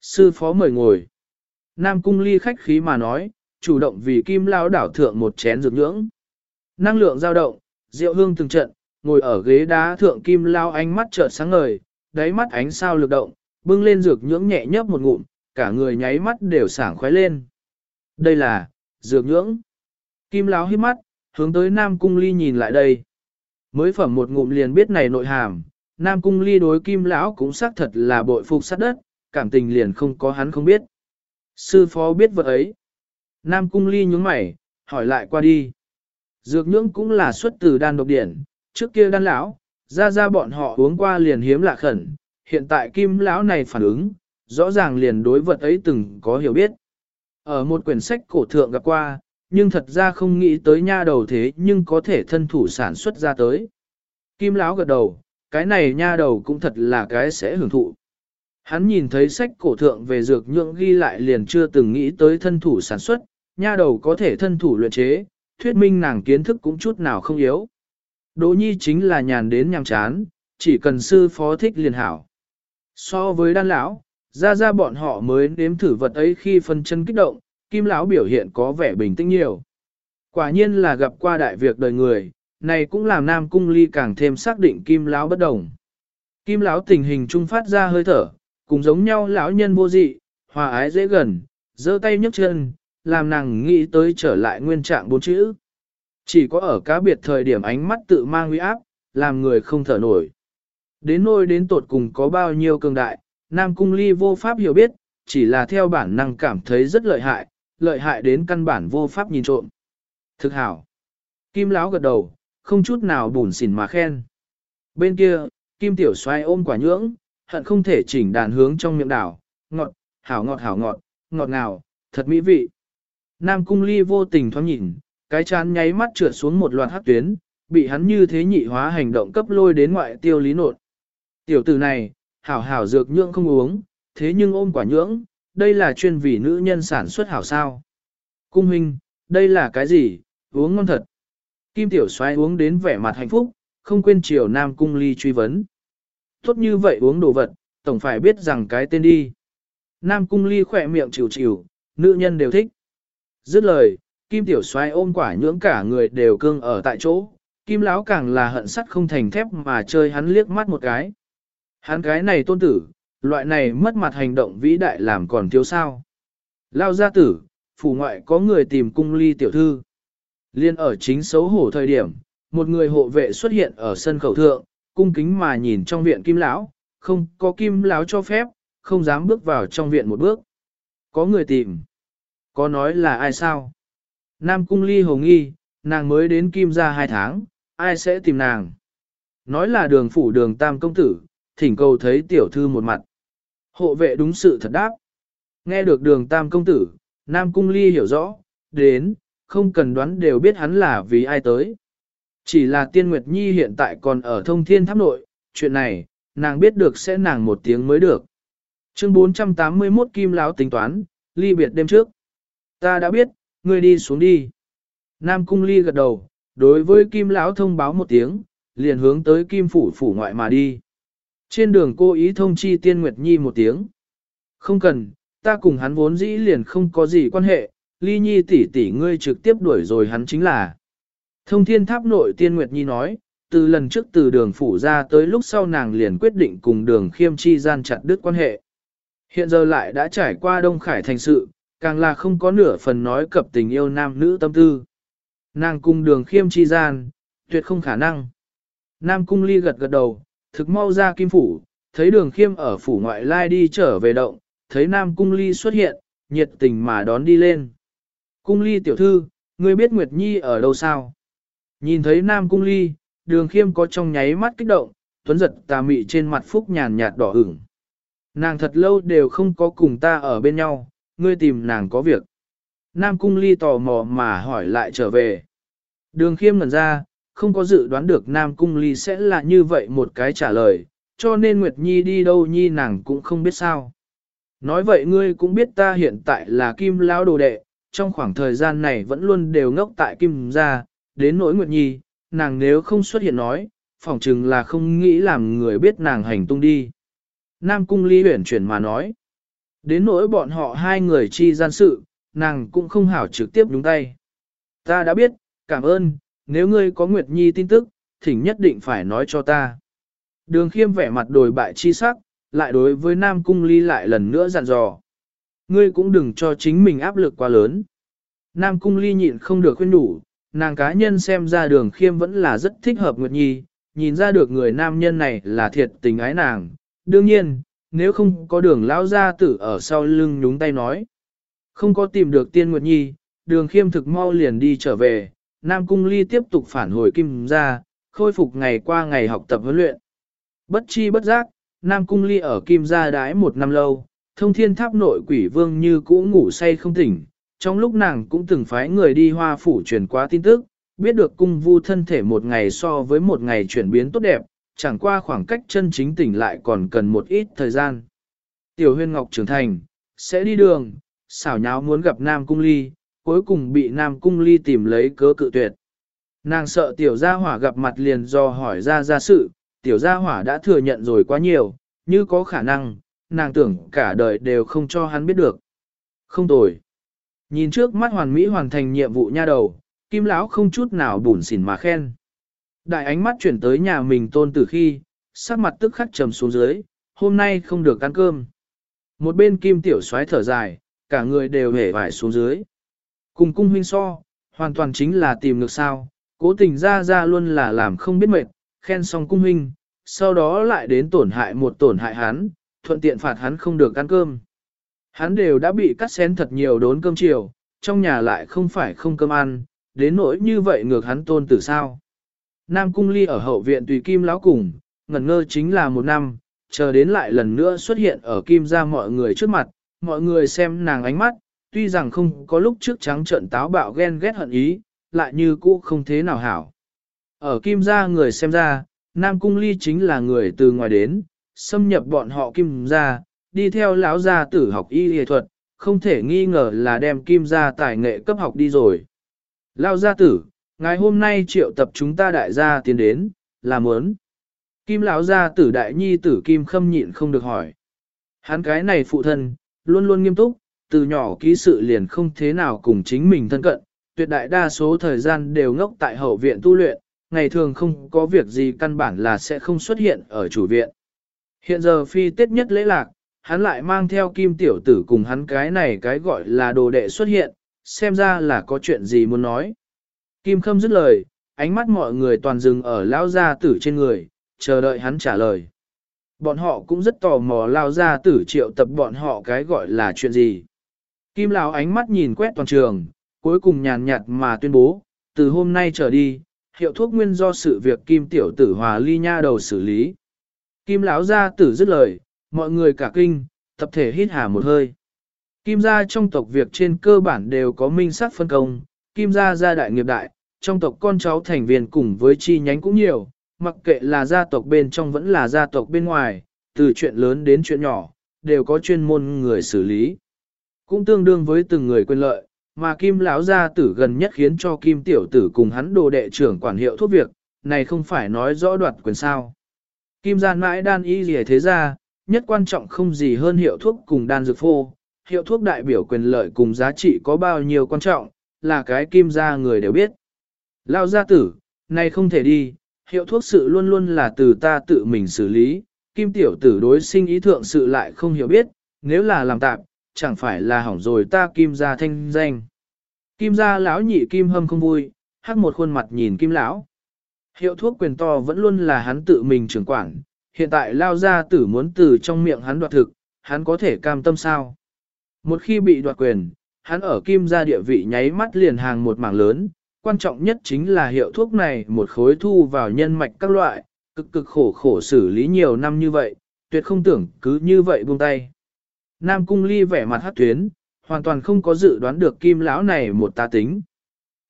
Sư phó mời ngồi. Nam cung ly khách khí mà nói, chủ động vì kim lão đảo thượng một chén dược nhưỡng. Năng lượng dao động, rượu hương từng trận, ngồi ở ghế đá thượng kim lao ánh mắt chợt sáng ngời, đáy mắt ánh sao lực động, bưng lên dược nhưỡng nhẹ nhấp một ngụm, cả người nháy mắt đều sảng khoái lên. Đây là, dược nhưỡng. Kim lão hít mắt, hướng tới Nam Cung Ly nhìn lại đây. Mới phẩm một ngụm liền biết này nội hàm, Nam Cung Ly đối Kim lão cũng xác thật là bội phục sát đất, cảm tình liền không có hắn không biết. Sư phó biết vật ấy. Nam Cung Ly nhướng mày, hỏi lại qua đi. Dược nhưỡng cũng là xuất từ đan độc điển, trước kia đan lão, ra ra bọn họ uống qua liền hiếm lạ khẩn, hiện tại kim lão này phản ứng, rõ ràng liền đối vật ấy từng có hiểu biết. Ở một quyển sách cổ thượng gặp qua, nhưng thật ra không nghĩ tới nha đầu thế nhưng có thể thân thủ sản xuất ra tới. Kim lão gật đầu, cái này nha đầu cũng thật là cái sẽ hưởng thụ. Hắn nhìn thấy sách cổ thượng về dược nhượng ghi lại liền chưa từng nghĩ tới thân thủ sản xuất, nha đầu có thể thân thủ luyện chế, thuyết minh nàng kiến thức cũng chút nào không yếu. Đỗ nhi chính là nhàn đến nhàm chán, chỉ cần sư phó thích liền hảo. So với đan lão, ra ra bọn họ mới nếm thử vật ấy khi phân chân kích động, kim lão biểu hiện có vẻ bình tĩnh nhiều. Quả nhiên là gặp qua đại việc đời người, này cũng làm nam cung ly càng thêm xác định kim lão bất đồng. Kim lão tình hình trung phát ra hơi thở, cùng giống nhau lão nhân vô dị, hòa ái dễ gần, giơ tay nhấc chân, làm nàng nghĩ tới trở lại nguyên trạng bốn chữ. Chỉ có ở cá biệt thời điểm ánh mắt tự mang uy áp, làm người không thở nổi. Đến nôi đến tột cùng có bao nhiêu cường đại, Nam Cung Ly vô pháp hiểu biết, chỉ là theo bản năng cảm thấy rất lợi hại, lợi hại đến căn bản vô pháp nhìn trộm. Thực hảo. Kim Lão gật đầu, không chút nào bùn xỉn mà khen. Bên kia, Kim Tiểu xoay ôm quả nhưỡng, hận không thể chỉnh đàn hướng trong miệng đảo, ngọt, hảo ngọt hảo ngọt, ngọt ngào, thật mỹ vị. Nam Cung Ly vô tình thoáng nhìn, cái chán nháy mắt trượt xuống một loạt hắc tuyến, bị hắn như thế nhị hóa hành động cấp lôi đến ngoại tiêu lý nột. Tiểu tử này, hảo hảo dược nhưỡng không uống, thế nhưng ôm quả nhưỡng, đây là chuyên vì nữ nhân sản xuất hảo sao. Cung huynh, đây là cái gì, uống ngon thật. Kim tiểu xoay uống đến vẻ mặt hạnh phúc, không quên chiều nam cung ly truy vấn. Tốt như vậy uống đồ vật, tổng phải biết rằng cái tên đi. Nam cung ly khỏe miệng chịu chịu, nữ nhân đều thích. Dứt lời, Kim Tiểu xoay ôm quả nhưỡng cả người đều cương ở tại chỗ, Kim Lão càng là hận sắt không thành thép mà chơi hắn liếc mắt một cái. Hắn cái này tôn tử, loại này mất mặt hành động vĩ đại làm còn thiếu sao. Lao gia tử, phủ ngoại có người tìm cung ly tiểu thư. Liên ở chính xấu hổ thời điểm, một người hộ vệ xuất hiện ở sân khẩu thượng, cung kính mà nhìn trong viện Kim Lão, không có Kim Lão cho phép, không dám bước vào trong viện một bước. Có người tìm. Có nói là ai sao? Nam cung ly hồ nghi, nàng mới đến kim ra hai tháng, ai sẽ tìm nàng? Nói là đường phủ đường tam công tử, thỉnh cầu thấy tiểu thư một mặt. Hộ vệ đúng sự thật đáp. Nghe được đường tam công tử, Nam cung ly hiểu rõ, đến, không cần đoán đều biết hắn là vì ai tới. Chỉ là tiên Nguyệt Nhi hiện tại còn ở thông thiên tháp nội, chuyện này, nàng biết được sẽ nàng một tiếng mới được. Chương 481 Kim Lão tính toán, ly biệt đêm trước. Ta đã biết, ngươi đi xuống đi. Nam Cung Ly gật đầu, đối với Kim Lão thông báo một tiếng, liền hướng tới Kim Phủ Phủ ngoại mà đi. Trên đường cô ý thông chi Tiên Nguyệt Nhi một tiếng. Không cần, ta cùng hắn vốn dĩ liền không có gì quan hệ, Ly Nhi tỷ tỷ ngươi trực tiếp đuổi rồi hắn chính là. Thông thiên tháp nội Tiên Nguyệt Nhi nói, từ lần trước từ đường phủ ra tới lúc sau nàng liền quyết định cùng đường khiêm chi gian chặt đứt quan hệ. Hiện giờ lại đã trải qua Đông Khải thành sự, càng là không có nửa phần nói cập tình yêu nam nữ tâm tư. Nàng cung đường khiêm chi gian, tuyệt không khả năng. Nam cung ly gật gật đầu, thực mau ra kim phủ, thấy đường khiêm ở phủ ngoại lai đi trở về động, thấy Nam cung ly xuất hiện, nhiệt tình mà đón đi lên. Cung ly tiểu thư, ngươi biết Nguyệt Nhi ở đâu sao? Nhìn thấy Nam cung ly, đường khiêm có trong nháy mắt kích động, tuấn giật tà mị trên mặt phúc nhàn nhạt đỏ ửng. Nàng thật lâu đều không có cùng ta ở bên nhau, ngươi tìm nàng có việc. Nam cung ly tò mò mà hỏi lại trở về. Đường khiêm ngần ra, không có dự đoán được Nam cung ly sẽ là như vậy một cái trả lời, cho nên Nguyệt Nhi đi đâu Nhi nàng cũng không biết sao. Nói vậy ngươi cũng biết ta hiện tại là kim lão đồ đệ, trong khoảng thời gian này vẫn luôn đều ngốc tại kim gia, đến nỗi Nguyệt Nhi, nàng nếu không xuất hiện nói, phỏng chừng là không nghĩ làm người biết nàng hành tung đi. Nam cung ly huyển chuyển mà nói. Đến nỗi bọn họ hai người chi gian sự, nàng cũng không hảo trực tiếp đúng tay. Ta đã biết, cảm ơn, nếu ngươi có Nguyệt Nhi tin tức, thỉnh nhất định phải nói cho ta. Đường khiêm vẻ mặt đổi bại chi sắc, lại đối với Nam Cung Ly lại lần nữa dặn dò. Ngươi cũng đừng cho chính mình áp lực quá lớn. Nam Cung Ly nhịn không được khuyên đủ, nàng cá nhân xem ra đường khiêm vẫn là rất thích hợp Nguyệt Nhi, nhìn ra được người nam nhân này là thiệt tình ái nàng. Đương nhiên, nếu không có đường lão gia tử ở sau lưng nhúng tay nói. Không có tìm được tiên Nguyệt Nhi, đường khiêm thực mau liền đi trở về, Nam Cung Ly tiếp tục phản hồi kim ra, khôi phục ngày qua ngày học tập huấn luyện. Bất chi bất giác, Nam Cung Ly ở kim gia đái một năm lâu, thông thiên tháp nội quỷ vương như cũ ngủ say không tỉnh. Trong lúc nàng cũng từng phái người đi hoa phủ truyền qua tin tức, biết được cung vu thân thể một ngày so với một ngày chuyển biến tốt đẹp, chẳng qua khoảng cách chân chính tỉnh lại còn cần một ít thời gian. Tiểu huyên ngọc trưởng thành, sẽ đi đường, xảo nháo muốn gặp Nam Cung Ly, cuối cùng bị Nam Cung Ly tìm lấy cớ cự tuyệt. Nàng sợ tiểu gia hỏa gặp mặt liền do hỏi ra ra sự, tiểu gia hỏa đã thừa nhận rồi quá nhiều, như có khả năng, nàng tưởng cả đời đều không cho hắn biết được. Không tồi. Nhìn trước mắt hoàn mỹ hoàn thành nhiệm vụ nha đầu, kim lão không chút nào bùn xỉn mà khen. Đại ánh mắt chuyển tới nhà mình tôn từ khi, sắc mặt tức khắc trầm xuống dưới, hôm nay không được ăn cơm. Một bên kim tiểu xoáy thở dài, cả người đều hể vải xuống dưới. Cùng cung huynh so, hoàn toàn chính là tìm được sao, cố tình ra ra luôn là làm không biết mệt, khen xong cung huynh, sau đó lại đến tổn hại một tổn hại hắn, thuận tiện phạt hắn không được ăn cơm. Hắn đều đã bị cắt xén thật nhiều đốn cơm chiều, trong nhà lại không phải không cơm ăn, đến nỗi như vậy ngược hắn tôn tử sao. Nam Cung Ly ở hậu viện tùy kim lão cùng, ngẩn ngơ chính là một năm, chờ đến lại lần nữa xuất hiện ở kim ra mọi người trước mặt, mọi người xem nàng ánh mắt, tuy rằng không có lúc trước trắng trận táo bạo ghen ghét hận ý, lại như cũ không thế nào hảo. Ở kim gia người xem ra, Nam Cung Ly chính là người từ ngoài đến, xâm nhập bọn họ kim gia, đi theo lão gia tử học y y thuật, không thể nghi ngờ là đem kim gia tài nghệ cấp học đi rồi. Lão gia tử, ngày hôm nay triệu tập chúng ta đại gia tiến đến, là muốn. Kim lão gia tử đại nhi tử kim khâm nhịn không được hỏi. Hắn cái này phụ thân, luôn luôn nghiêm túc, từ nhỏ ký sự liền không thế nào cùng chính mình thân cận, tuyệt đại đa số thời gian đều ngốc tại hậu viện tu luyện, ngày thường không có việc gì căn bản là sẽ không xuất hiện ở chủ viện. Hiện giờ phi tết nhất lễ lạc, hắn lại mang theo kim tiểu tử cùng hắn cái này cái gọi là đồ đệ xuất hiện, xem ra là có chuyện gì muốn nói. Kim khâm dứt lời, ánh mắt mọi người toàn dừng ở lao gia tử trên người, chờ đợi hắn trả lời. Bọn họ cũng rất tò mò lao gia tử triệu tập bọn họ cái gọi là chuyện gì. Kim lão ánh mắt nhìn quét toàn trường, cuối cùng nhàn nhạt mà tuyên bố, từ hôm nay trở đi, hiệu thuốc nguyên do sự việc Kim tiểu tử hòa ly nha đầu xử lý. Kim lão gia tử dứt lời, mọi người cả kinh, tập thể hít hà một hơi. Kim gia trong tộc việc trên cơ bản đều có minh sắc phân công, Kim gia gia đại nghiệp đại, trong tộc con cháu thành viên cùng với chi nhánh cũng nhiều, mặc kệ là gia tộc bên trong vẫn là gia tộc bên ngoài, từ chuyện lớn đến chuyện nhỏ, đều có chuyên môn người xử lý. Cũng tương đương với từng người quyền lợi, mà Kim lão gia tử gần nhất khiến cho Kim tiểu tử cùng hắn đồ đệ trưởng quản hiệu thuốc việc, này không phải nói rõ đoạt quyền sao. Kim gian mãi đan y gì thế ra, nhất quan trọng không gì hơn hiệu thuốc cùng đan dược phô, hiệu thuốc đại biểu quyền lợi cùng giá trị có bao nhiêu quan trọng, là cái kim gia người đều biết. Lao gia tử, này không thể đi, hiệu thuốc sự luôn luôn là từ ta tự mình xử lý, kim tiểu tử đối sinh ý thượng sự lại không hiểu biết, nếu là làm tạm, chẳng phải là hỏng rồi ta kim gia thanh danh. Kim gia lão nhị kim hâm không vui, hắc một khuôn mặt nhìn kim lão. Hiệu thuốc quyền to vẫn luôn là hắn tự mình trưởng quản, hiện tại lao gia tử muốn từ trong miệng hắn đoạt thực, hắn có thể cam tâm sao. Một khi bị đoạt quyền, hắn ở kim gia địa vị nháy mắt liền hàng một mảng lớn, quan trọng nhất chính là hiệu thuốc này một khối thu vào nhân mạch các loại, cực cực khổ khổ xử lý nhiều năm như vậy, tuyệt không tưởng cứ như vậy buông tay. Nam Cung Ly vẻ mặt hát tuyến, hoàn toàn không có dự đoán được kim lão này một ta tính.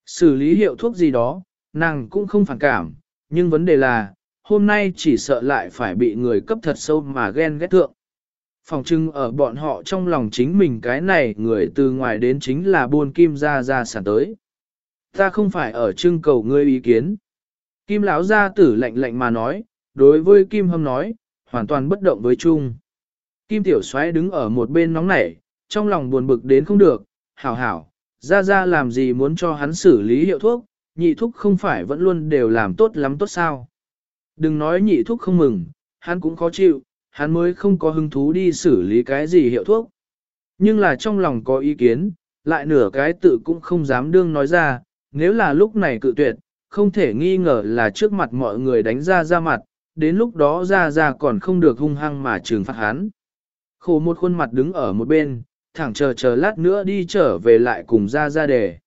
Xử lý hiệu thuốc gì đó, nàng cũng không phản cảm, nhưng vấn đề là, hôm nay chỉ sợ lại phải bị người cấp thật sâu mà ghen ghét thượng. Phòng trưng ở bọn họ trong lòng chính mình cái này người từ ngoài đến chính là buôn kim ra ra sản tới. Ta không phải ở trưng cầu ngươi ý kiến. Kim lão gia tử lạnh lạnh mà nói, đối với Kim Hâm nói, hoàn toàn bất động với chung. Kim Tiểu Soái đứng ở một bên nóng nảy, trong lòng buồn bực đến không được, hảo hảo, ra ra làm gì muốn cho hắn xử lý hiệu thuốc, nhị thuốc không phải vẫn luôn đều làm tốt lắm tốt sao. Đừng nói nhị thuốc không mừng, hắn cũng khó chịu, hắn mới không có hứng thú đi xử lý cái gì hiệu thuốc. Nhưng là trong lòng có ý kiến, lại nửa cái tự cũng không dám đương nói ra, nếu là lúc này cự tuyệt, không thể nghi ngờ là trước mặt mọi người đánh ra ra mặt, đến lúc đó ra ra còn không được hung hăng mà trừng phạt hắn. Khổ một khuôn mặt đứng ở một bên, thẳng chờ chờ lát nữa đi trở về lại cùng ra ra đề.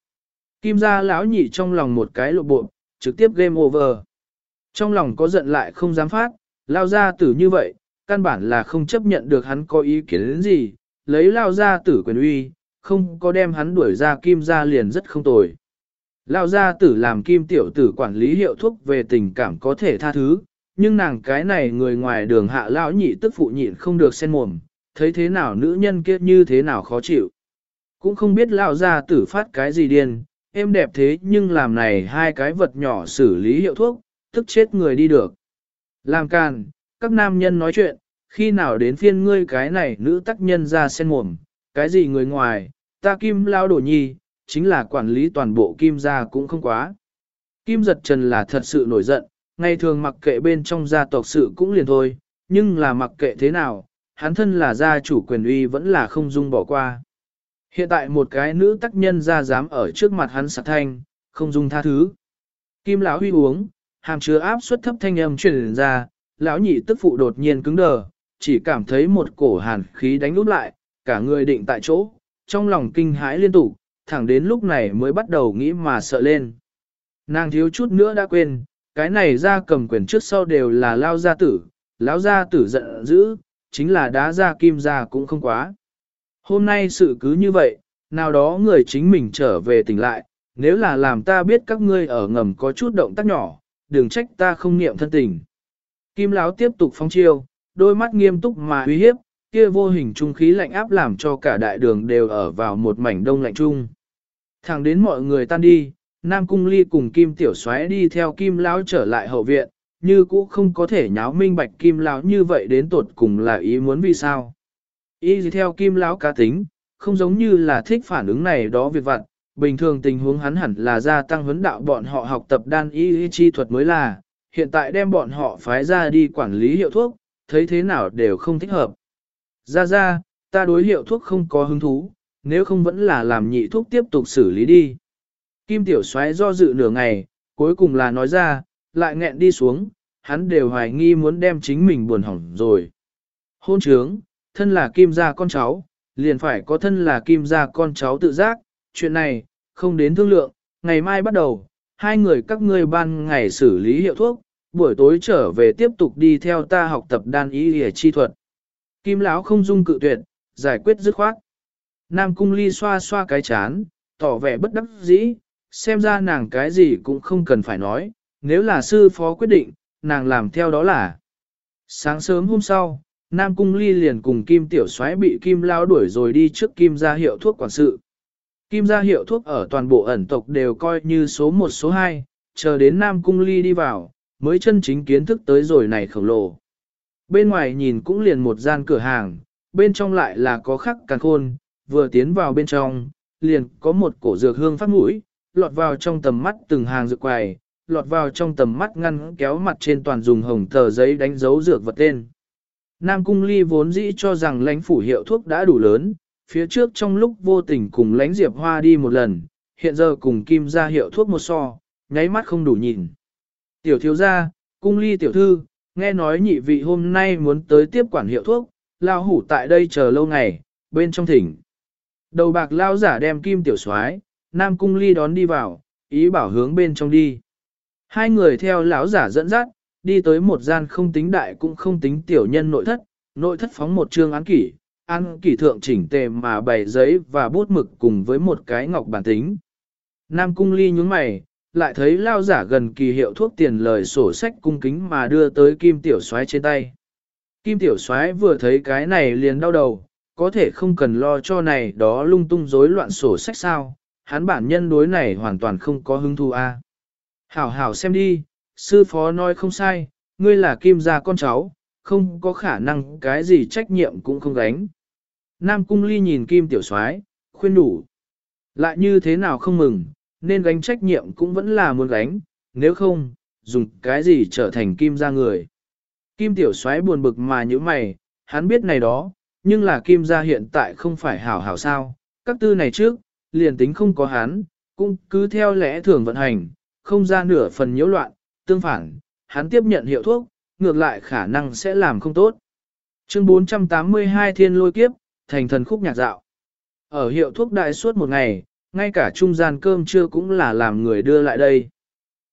Kim gia lão nhị trong lòng một cái lộ bộ, trực tiếp game over. Trong lòng có giận lại không dám phát, lao ra tử như vậy, căn bản là không chấp nhận được hắn có ý kiến đến gì, lấy lao ra tử quyền uy, không có đem hắn đuổi ra kim gia liền rất không tồi. Lao gia tử làm kim tiểu tử quản lý hiệu thuốc về tình cảm có thể tha thứ, nhưng nàng cái này người ngoài đường hạ lão nhị tức phụ nhịn không được sen mồm, thấy thế nào nữ nhân kia như thế nào khó chịu. Cũng không biết lao gia tử phát cái gì điên, em đẹp thế nhưng làm này hai cái vật nhỏ xử lý hiệu thuốc, tức chết người đi được. Làm càn, các nam nhân nói chuyện, khi nào đến phiên ngươi cái này nữ tác nhân ra sen mồm, cái gì người ngoài, ta kim lao đổ nhi, chính là quản lý toàn bộ kim gia cũng không quá. Kim giật trần là thật sự nổi giận, ngày thường mặc kệ bên trong gia tộc sự cũng liền thôi, nhưng là mặc kệ thế nào, hắn thân là gia chủ quyền uy vẫn là không dung bỏ qua. Hiện tại một cái nữ tác nhân ra dám ở trước mặt hắn sạc thanh, không dung tha thứ. Kim lão huy uống, hàm chứa áp suất thấp thanh âm truyền ra, lão nhị tức phụ đột nhiên cứng đờ, chỉ cảm thấy một cổ hàn khí đánh úp lại, cả người định tại chỗ, trong lòng kinh hãi liên tục, thẳng đến lúc này mới bắt đầu nghĩ mà sợ lên. Nàng thiếu chút nữa đã quên, cái này ra cầm quyền trước sau đều là lao gia tử, lão gia tử giận dữ, chính là đá ra kim ra cũng không quá. Hôm nay sự cứ như vậy, nào đó người chính mình trở về tỉnh lại, nếu là làm ta biết các ngươi ở ngầm có chút động tác nhỏ, đừng trách ta không niệm thân tình. Kim Lão tiếp tục phóng chiêu, đôi mắt nghiêm túc mà uy hiếp, kia vô hình trung khí lạnh áp làm cho cả đại đường đều ở vào một mảnh đông lạnh chung. Thẳng đến mọi người tan đi, Nam Cung Ly cùng Kim Tiểu Soái đi theo Kim Lão trở lại hậu viện, như cũ không có thể nháo minh bạch Kim Lão như vậy đến tột cùng là ý muốn vì sao. Ý gì theo Kim Lão cá tính, không giống như là thích phản ứng này đó việc vặt, bình thường tình huống hắn hẳn là gia tăng huấn đạo bọn họ học tập đan y chi thuật mới là, hiện tại đem bọn họ phái ra đi quản lý hiệu thuốc, thấy thế nào đều không thích hợp. Ra ra, ta đối hiệu thuốc không có hứng thú, nếu không vẫn là làm nhị thuốc tiếp tục xử lý đi. Kim tiểu xoáy do dự nửa ngày, cuối cùng là nói ra, lại nghẹn đi xuống, hắn đều hoài nghi muốn đem chính mình buồn hỏng rồi. Hôn trướng, thân là kim gia con cháu, liền phải có thân là kim gia con cháu tự giác, chuyện này, không đến thương lượng, ngày mai bắt đầu, hai người các ngươi ban ngày xử lý hiệu thuốc, buổi tối trở về tiếp tục đi theo ta học tập đan y y chi thuật. Kim lão không dung cự tuyệt, giải quyết dứt khoát. Nam cung ly xoa xoa cái chán, tỏ vẻ bất đắc dĩ, xem ra nàng cái gì cũng không cần phải nói, nếu là sư phó quyết định, nàng làm theo đó là. Sáng sớm hôm sau, Nam cung ly liền cùng Kim tiểu soái bị Kim lão đuổi rồi đi trước Kim ra hiệu thuốc quản sự. Kim gia hiệu thuốc ở toàn bộ ẩn tộc đều coi như số 1 số 2, chờ đến Nam Cung Ly đi vào, mới chân chính kiến thức tới rồi này khổng lồ. Bên ngoài nhìn cũng liền một gian cửa hàng, bên trong lại là có khắc càng khôn, vừa tiến vào bên trong, liền có một cổ dược hương phát mũi, lọt vào trong tầm mắt từng hàng dược quầy, lọt vào trong tầm mắt ngăn kéo mặt trên toàn dùng hồng tờ giấy đánh dấu dược vật tên. Nam Cung Ly vốn dĩ cho rằng lãnh phủ hiệu thuốc đã đủ lớn, phía trước trong lúc vô tình cùng lánh Diệp Hoa đi một lần, hiện giờ cùng Kim ra hiệu thuốc một so, nháy mắt không đủ nhìn. Tiểu thiếu gia, cung ly tiểu thư, nghe nói nhị vị hôm nay muốn tới tiếp quản hiệu thuốc, lao hủ tại đây chờ lâu ngày, bên trong thỉnh. Đầu bạc lao giả đem kim tiểu soái nam cung ly đón đi vào, ý bảo hướng bên trong đi. Hai người theo lão giả dẫn dắt, đi tới một gian không tính đại cũng không tính tiểu nhân nội thất, nội thất phóng một trương án kỷ, An kỷ thượng chỉnh tề mà bày giấy và bút mực cùng với một cái ngọc bản tính. Nam cung ly nhúng mày, lại thấy lao giả gần kỳ hiệu thuốc tiền lời sổ sách cung kính mà đưa tới kim tiểu soái trên tay. Kim tiểu soái vừa thấy cái này liền đau đầu, có thể không cần lo cho này đó lung tung rối loạn sổ sách sao, hắn bản nhân đối này hoàn toàn không có hứng thú a. Hảo hảo xem đi, sư phó nói không sai, ngươi là kim gia con cháu, không có khả năng cái gì trách nhiệm cũng không gánh. Nam Cung Ly nhìn Kim Tiểu Soái khuyên đủ. Lại như thế nào không mừng, nên gánh trách nhiệm cũng vẫn là muốn gánh, nếu không, dùng cái gì trở thành Kim gia người. Kim Tiểu Soái buồn bực mà như mày, hắn biết này đó, nhưng là Kim gia hiện tại không phải hảo hảo sao, các tư này trước, liền tính không có hắn, cũng cứ theo lẽ thường vận hành, không ra nửa phần nhiễu loạn, tương phản, hắn tiếp nhận hiệu thuốc, ngược lại khả năng sẽ làm không tốt. Chương 482 Thiên Lôi Kiếp, thành thần khúc nhạc dạo. Ở hiệu thuốc đại suốt một ngày, ngay cả trung gian cơm trưa cũng là làm người đưa lại đây.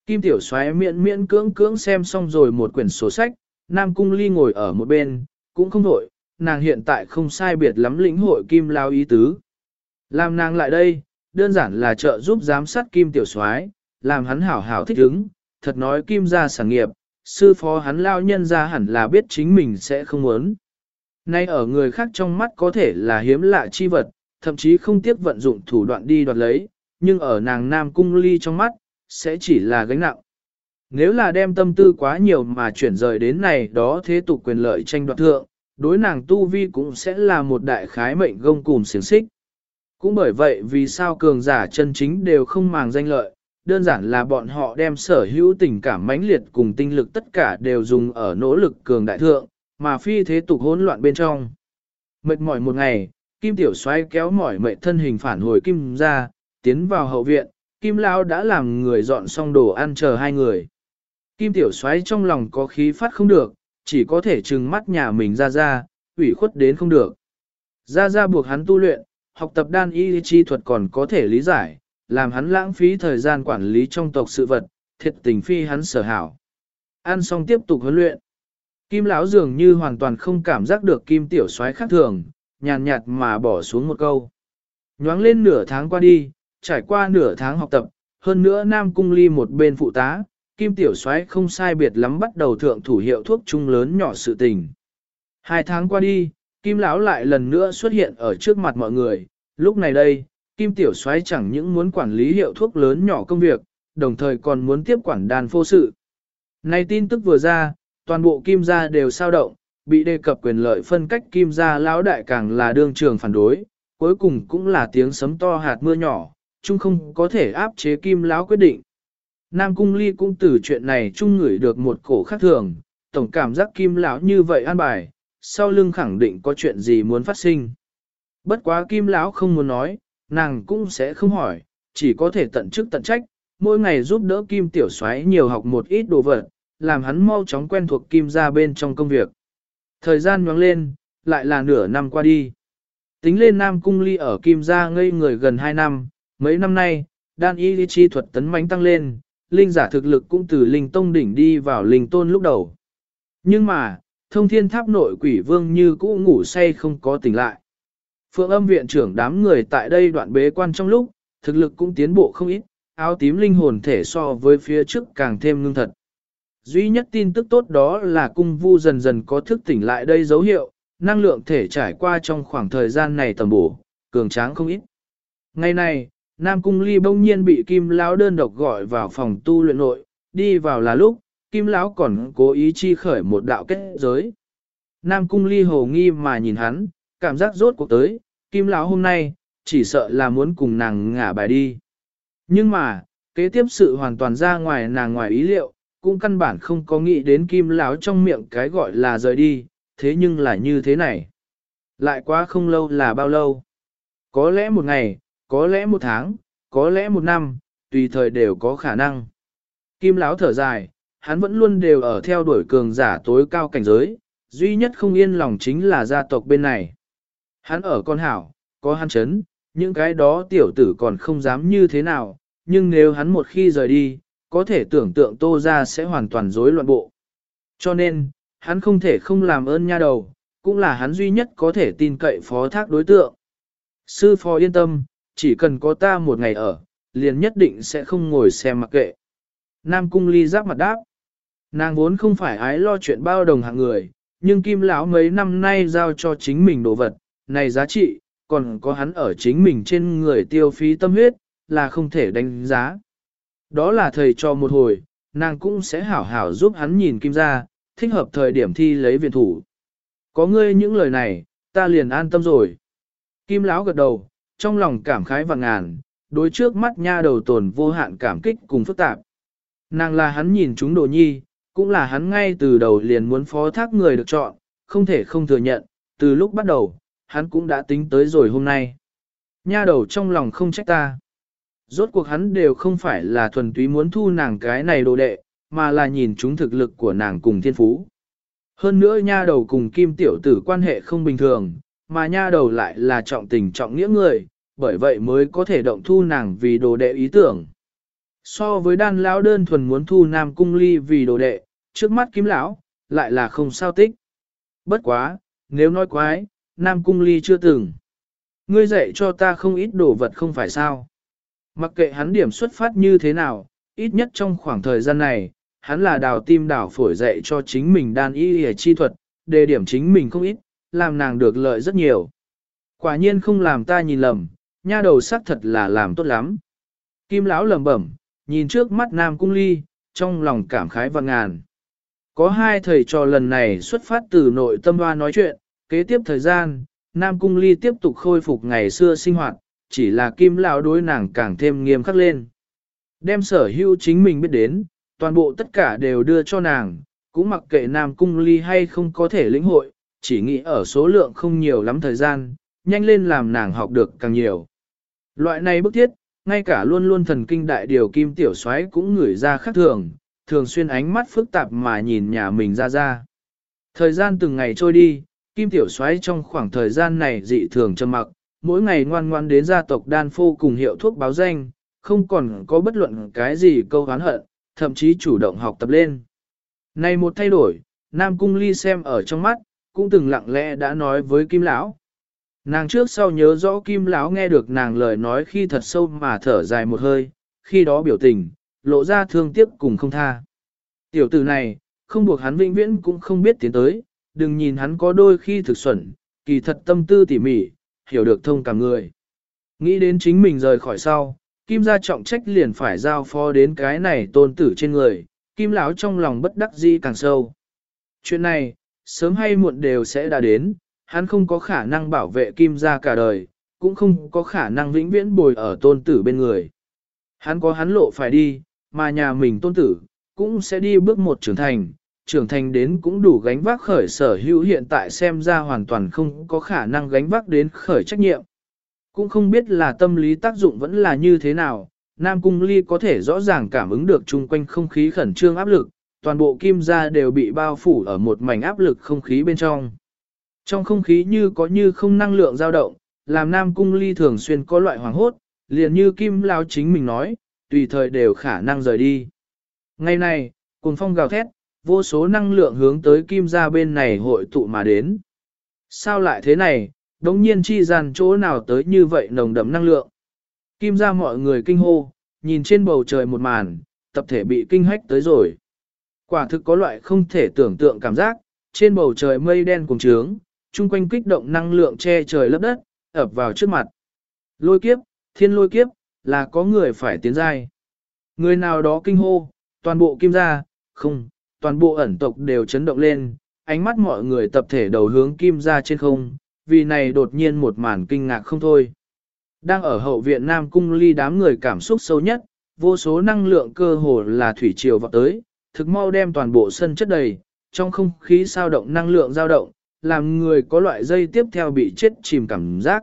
Kim Tiểu Soái miễn miễn cưỡng cưỡng xem xong rồi một quyển sổ sách, Nam Cung Ly ngồi ở một bên, cũng không đổi, nàng hiện tại không sai biệt lắm lĩnh hội Kim Lao ý tứ. Làm nàng lại đây, đơn giản là trợ giúp giám sát Kim Tiểu Soái, làm hắn hảo hảo thích ứng, thật nói Kim gia sản nghiệp, sư phó hắn lao nhân ra hẳn là biết chính mình sẽ không muốn. Nay ở người khác trong mắt có thể là hiếm lạ chi vật, thậm chí không tiếc vận dụng thủ đoạn đi đoạt lấy, nhưng ở nàng Nam Cung Ly trong mắt, sẽ chỉ là gánh nặng. Nếu là đem tâm tư quá nhiều mà chuyển rời đến này đó thế tục quyền lợi tranh đoạt thượng, đối nàng Tu Vi cũng sẽ là một đại khái mệnh gông cùng xiềng xích. Cũng bởi vậy vì sao cường giả chân chính đều không màng danh lợi, đơn giản là bọn họ đem sở hữu tình cảm mãnh liệt cùng tinh lực tất cả đều dùng ở nỗ lực cường đại thượng, mà phi thế tục hỗn loạn bên trong. Mệt mỏi một ngày, Kim Tiểu Soái kéo mỏi mệt thân hình phản hồi Kim ra, tiến vào hậu viện, Kim Lão đã làm người dọn xong đồ ăn chờ hai người. Kim Tiểu Soái trong lòng có khí phát không được, chỉ có thể trừng mắt nhà mình ra ra, ủy khuất đến không được. Ra ra buộc hắn tu luyện, học tập đan y chi thuật còn có thể lý giải, làm hắn lãng phí thời gian quản lý trong tộc sự vật, thiệt tình phi hắn sở hảo. Ăn xong tiếp tục huấn luyện. Kim lão dường như hoàn toàn không cảm giác được kim tiểu soái khác thường, nhàn nhạt mà bỏ xuống một câu. Nhoáng lên nửa tháng qua đi, trải qua nửa tháng học tập, hơn nữa Nam Cung Ly một bên phụ tá, Kim Tiểu Soái không sai biệt lắm bắt đầu thượng thủ hiệu thuốc chung lớn nhỏ sự tình. Hai tháng qua đi, Kim Lão lại lần nữa xuất hiện ở trước mặt mọi người, lúc này đây, Kim Tiểu Soái chẳng những muốn quản lý hiệu thuốc lớn nhỏ công việc, đồng thời còn muốn tiếp quản đàn phô sự. Này tin tức vừa ra, toàn bộ Kim gia đều sao động, bị đề cập quyền lợi phân cách Kim gia lão đại càng là đương trường phản đối, cuối cùng cũng là tiếng sấm to hạt mưa nhỏ, chung không có thể áp chế Kim lão quyết định. Nam Cung Ly cũng từ chuyện này chung ngửi được một cổ khác thường, tổng cảm giác Kim lão như vậy an bài, sau lưng khẳng định có chuyện gì muốn phát sinh. Bất quá Kim lão không muốn nói, nàng cũng sẽ không hỏi, chỉ có thể tận chức tận trách, mỗi ngày giúp đỡ Kim Tiểu Soái nhiều học một ít đồ vật, làm hắn mau chóng quen thuộc Kim ra bên trong công việc. Thời gian nhoáng lên, lại là nửa năm qua đi. Tính lên Nam Cung Ly ở Kim gia ngây người gần 2 năm, mấy năm nay, đan y lý chi thuật tấn mãnh tăng lên, linh giả thực lực cũng từ linh tông đỉnh đi vào linh tôn lúc đầu. Nhưng mà, thông thiên tháp nội quỷ vương như cũ ngủ say không có tỉnh lại. Phượng âm viện trưởng đám người tại đây đoạn bế quan trong lúc, thực lực cũng tiến bộ không ít, áo tím linh hồn thể so với phía trước càng thêm ngưng thật. Duy nhất tin tức tốt đó là cung vu dần dần có thức tỉnh lại đây dấu hiệu, năng lượng thể trải qua trong khoảng thời gian này tầm bổ, cường tráng không ít. Ngày này, Nam Cung Ly bỗng nhiên bị Kim Lão đơn độc gọi vào phòng tu luyện nội, đi vào là lúc, Kim Lão còn cố ý chi khởi một đạo kết giới. Nam Cung Ly hồ nghi mà nhìn hắn, cảm giác rốt cuộc tới, Kim Lão hôm nay, chỉ sợ là muốn cùng nàng ngả bài đi. Nhưng mà, kế tiếp sự hoàn toàn ra ngoài nàng ngoài ý liệu, cũng căn bản không có nghĩ đến Kim Lão trong miệng cái gọi là rời đi, thế nhưng là như thế này. Lại quá không lâu là bao lâu? Có lẽ một ngày, có lẽ một tháng, có lẽ một năm, tùy thời đều có khả năng. Kim Lão thở dài, hắn vẫn luôn đều ở theo đuổi cường giả tối cao cảnh giới, duy nhất không yên lòng chính là gia tộc bên này. Hắn ở con hảo, có hắn chấn, những cái đó tiểu tử còn không dám như thế nào, nhưng nếu hắn một khi rời đi, có thể tưởng tượng tô ra sẽ hoàn toàn rối loạn bộ. Cho nên, hắn không thể không làm ơn nha đầu, cũng là hắn duy nhất có thể tin cậy phó thác đối tượng. Sư phó yên tâm, chỉ cần có ta một ngày ở, liền nhất định sẽ không ngồi xem mặc kệ. Nam cung ly giáp mặt đáp. Nàng vốn không phải ái lo chuyện bao đồng hạng người, nhưng kim lão mấy năm nay giao cho chính mình đồ vật, này giá trị, còn có hắn ở chính mình trên người tiêu phí tâm huyết, là không thể đánh giá. Đó là thầy cho một hồi, nàng cũng sẽ hảo hảo giúp hắn nhìn kim ra, thích hợp thời điểm thi lấy viện thủ. Có ngươi những lời này, ta liền an tâm rồi. Kim Lão gật đầu, trong lòng cảm khái và ngàn, đối trước mắt nha đầu tồn vô hạn cảm kích cùng phức tạp. Nàng là hắn nhìn chúng đồ nhi, cũng là hắn ngay từ đầu liền muốn phó thác người được chọn, không thể không thừa nhận, từ lúc bắt đầu, hắn cũng đã tính tới rồi hôm nay. Nha đầu trong lòng không trách ta. Rốt cuộc hắn đều không phải là thuần túy muốn thu nàng cái này đồ đệ, mà là nhìn chúng thực lực của nàng cùng thiên phú. Hơn nữa nha đầu cùng kim tiểu tử quan hệ không bình thường, mà nha đầu lại là trọng tình trọng nghĩa người, bởi vậy mới có thể động thu nàng vì đồ đệ ý tưởng. So với đan lão đơn thuần muốn thu nam cung ly vì đồ đệ, trước mắt kim lão, lại là không sao tích. Bất quá, nếu nói quái, nam cung ly chưa từng. Ngươi dạy cho ta không ít đồ vật không phải sao. Mặc kệ hắn điểm xuất phát như thế nào, ít nhất trong khoảng thời gian này, hắn là đào tim đào phổi dạy cho chính mình đan y hề chi thuật, đề điểm chính mình không ít, làm nàng được lợi rất nhiều. Quả nhiên không làm ta nhìn lầm, nha đầu sắc thật là làm tốt lắm. Kim lão lẩm bẩm, nhìn trước mắt Nam Cung Ly, trong lòng cảm khái và ngàn. Có hai thầy trò lần này xuất phát từ nội tâm hoa nói chuyện, kế tiếp thời gian, Nam Cung Ly tiếp tục khôi phục ngày xưa sinh hoạt, chỉ là Kim lão đối nàng càng thêm nghiêm khắc lên. Đem sở hữu chính mình biết đến, toàn bộ tất cả đều đưa cho nàng, cũng mặc kệ Nam Cung Ly hay không có thể lĩnh hội, chỉ nghĩ ở số lượng không nhiều lắm thời gian, nhanh lên làm nàng học được càng nhiều. Loại này bức thiết, ngay cả luôn luôn thần kinh đại điều kim tiểu Soái cũng ngửi ra khác thường, thường xuyên ánh mắt phức tạp mà nhìn nhà mình ra ra. Thời gian từng ngày trôi đi, kim tiểu Soái trong khoảng thời gian này dị thường trầm mặc, mỗi ngày ngoan ngoan đến gia tộc đan phô cùng hiệu thuốc báo danh, không còn có bất luận cái gì câu hán hận, thậm chí chủ động học tập lên. Này một thay đổi, Nam Cung Ly xem ở trong mắt, cũng từng lặng lẽ đã nói với Kim Lão. Nàng trước sau nhớ rõ Kim Lão nghe được nàng lời nói khi thật sâu mà thở dài một hơi, khi đó biểu tình, lộ ra thương tiếc cùng không tha. Tiểu tử này, không buộc hắn vĩnh viễn cũng không biết tiến tới, đừng nhìn hắn có đôi khi thực xuẩn, kỳ thật tâm tư tỉ mỉ, hiểu được thông cảm người. Nghĩ đến chính mình rời khỏi sau, Kim gia trọng trách liền phải giao phó đến cái này tôn tử trên người, Kim lão trong lòng bất đắc dĩ càng sâu. Chuyện này, sớm hay muộn đều sẽ đã đến, hắn không có khả năng bảo vệ Kim gia cả đời, cũng không có khả năng vĩnh viễn bồi ở tôn tử bên người. Hắn có hắn lộ phải đi, mà nhà mình tôn tử, cũng sẽ đi bước một trưởng thành, trưởng thành đến cũng đủ gánh vác khởi sở hữu hiện tại xem ra hoàn toàn không có khả năng gánh vác đến khởi trách nhiệm. Cũng không biết là tâm lý tác dụng vẫn là như thế nào, Nam Cung Ly có thể rõ ràng cảm ứng được chung quanh không khí khẩn trương áp lực, toàn bộ kim gia đều bị bao phủ ở một mảnh áp lực không khí bên trong. Trong không khí như có như không năng lượng dao động, làm Nam Cung Ly thường xuyên có loại hoàng hốt, liền như Kim Lao chính mình nói, tùy thời đều khả năng rời đi. Ngày này, cuồng phong gào thét, vô số năng lượng hướng tới Kim gia bên này hội tụ mà đến. Sao lại thế này, đống nhiên chi gian chỗ nào tới như vậy nồng đậm năng lượng. Kim ra mọi người kinh hô, nhìn trên bầu trời một màn, tập thể bị kinh hách tới rồi. Quả thực có loại không thể tưởng tượng cảm giác, trên bầu trời mây đen cùng trướng, chung quanh kích động năng lượng che trời lấp đất, ập vào trước mặt. Lôi kiếp, thiên lôi kiếp, là có người phải tiến giai. Người nào đó kinh hô, toàn bộ kim gia, không, toàn bộ ẩn tộc đều chấn động lên, ánh mắt mọi người tập thể đầu hướng kim ra trên không, vì này đột nhiên một màn kinh ngạc không thôi. Đang ở hậu viện Nam Cung ly đám người cảm xúc sâu nhất, vô số năng lượng cơ hồ là thủy triều vào tới, thực mau đem toàn bộ sân chất đầy, trong không khí sao động năng lượng dao động, làm người có loại dây tiếp theo bị chết chìm cảm giác.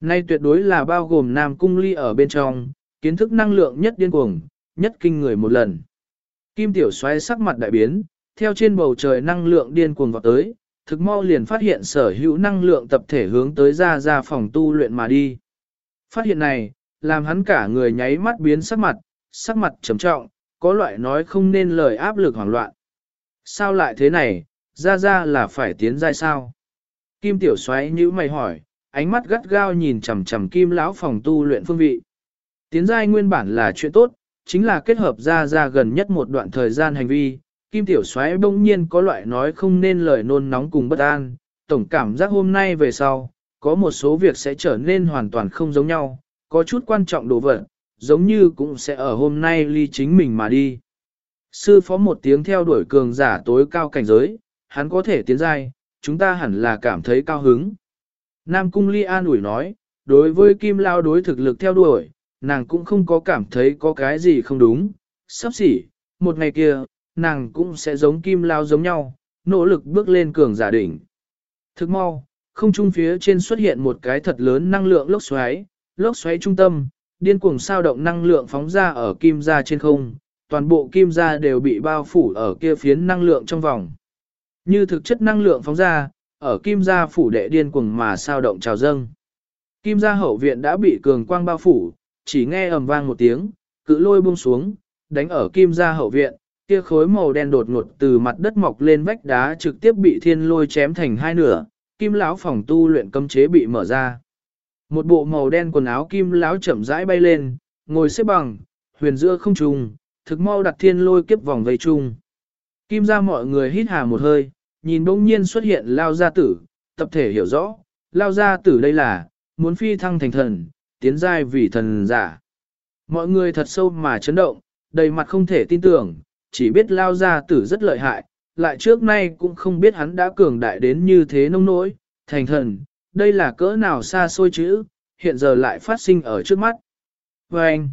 Nay tuyệt đối là bao gồm Nam Cung ly ở bên trong, kiến thức năng lượng nhất điên cuồng, nhất kinh người một lần. Kim Tiểu xoay sắc mặt đại biến, theo trên bầu trời năng lượng điên cuồng vọt tới, thực mau liền phát hiện sở hữu năng lượng tập thể hướng tới ra ra phòng tu luyện mà đi. Phát hiện này, làm hắn cả người nháy mắt biến sắc mặt, sắc mặt trầm trọng, có loại nói không nên lời áp lực hoảng loạn. Sao lại thế này, ra ra là phải tiến giai sao? Kim tiểu Soái như mày hỏi, ánh mắt gắt gao nhìn chằm chằm kim lão phòng tu luyện phương vị. Tiến giai nguyên bản là chuyện tốt, chính là kết hợp ra ra gần nhất một đoạn thời gian hành vi, Kim Tiểu Soái bỗng nhiên có loại nói không nên lời nôn nóng cùng bất an, tổng cảm giác hôm nay về sau, có một số việc sẽ trở nên hoàn toàn không giống nhau, có chút quan trọng đồ vật, giống như cũng sẽ ở hôm nay ly chính mình mà đi. Sư phó một tiếng theo đuổi cường giả tối cao cảnh giới, hắn có thể tiến giai, chúng ta hẳn là cảm thấy cao hứng. Nam Cung Ly An ủi nói, đối với Kim Lao đối thực lực theo đuổi, nàng cũng không có cảm thấy có cái gì không đúng. Sắp xỉ, một ngày kia, nàng cũng sẽ giống Kim Lao giống nhau, nỗ lực bước lên cường giả đỉnh. Thức mau, không trung phía trên xuất hiện một cái thật lớn năng lượng lốc xoáy, lốc xoáy trung tâm, điên cuồng sao động năng lượng phóng ra ở kim gia trên không, toàn bộ kim gia đều bị bao phủ ở kia phiến năng lượng trong vòng. Như thực chất năng lượng phóng ra, ở kim gia phủ đệ điên cuồng mà sao động trào dâng. Kim gia hậu viện đã bị cường quang bao phủ, chỉ nghe ầm vang một tiếng, cự lôi buông xuống, đánh ở kim gia hậu viện, kia khối màu đen đột ngột từ mặt đất mọc lên vách đá trực tiếp bị thiên lôi chém thành hai nửa, kim lão phòng tu luyện cấm chế bị mở ra. Một bộ màu đen quần áo kim lão chậm rãi bay lên, ngồi xếp bằng, huyền giữa không trùng, thực mau đặt thiên lôi kiếp vòng vây chung. Kim ra mọi người hít hà một hơi, nhìn bỗng nhiên xuất hiện lao gia tử, tập thể hiểu rõ, lao gia tử đây là, muốn phi thăng thành thần, tiến giai vì thần giả. Mọi người thật sâu mà chấn động, đầy mặt không thể tin tưởng, chỉ biết lao gia tử rất lợi hại, lại trước nay cũng không biết hắn đã cường đại đến như thế nông nỗi, thành thần, đây là cỡ nào xa xôi chữ, hiện giờ lại phát sinh ở trước mắt. Và anh,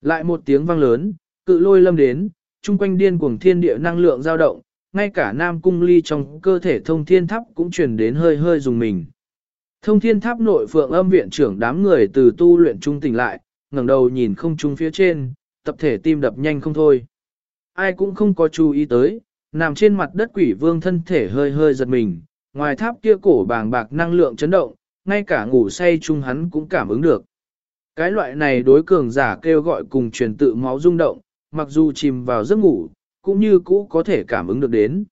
lại một tiếng vang lớn, cự lôi lâm đến, chung quanh điên cuồng thiên địa năng lượng dao động, ngay cả nam cung ly trong cơ thể thông thiên thắp cũng truyền đến hơi hơi dùng mình. Thông thiên tháp nội phượng âm viện trưởng đám người từ tu luyện trung tỉnh lại, ngẩng đầu nhìn không trung phía trên, tập thể tim đập nhanh không thôi. Ai cũng không có chú ý tới, nằm trên mặt đất quỷ vương thân thể hơi hơi giật mình, ngoài tháp kia cổ bàng bạc năng lượng chấn động, ngay cả ngủ say chung hắn cũng cảm ứng được. Cái loại này đối cường giả kêu gọi cùng truyền tự máu rung động, mặc dù chìm vào giấc ngủ, cũng như cũ có thể cảm ứng được đến.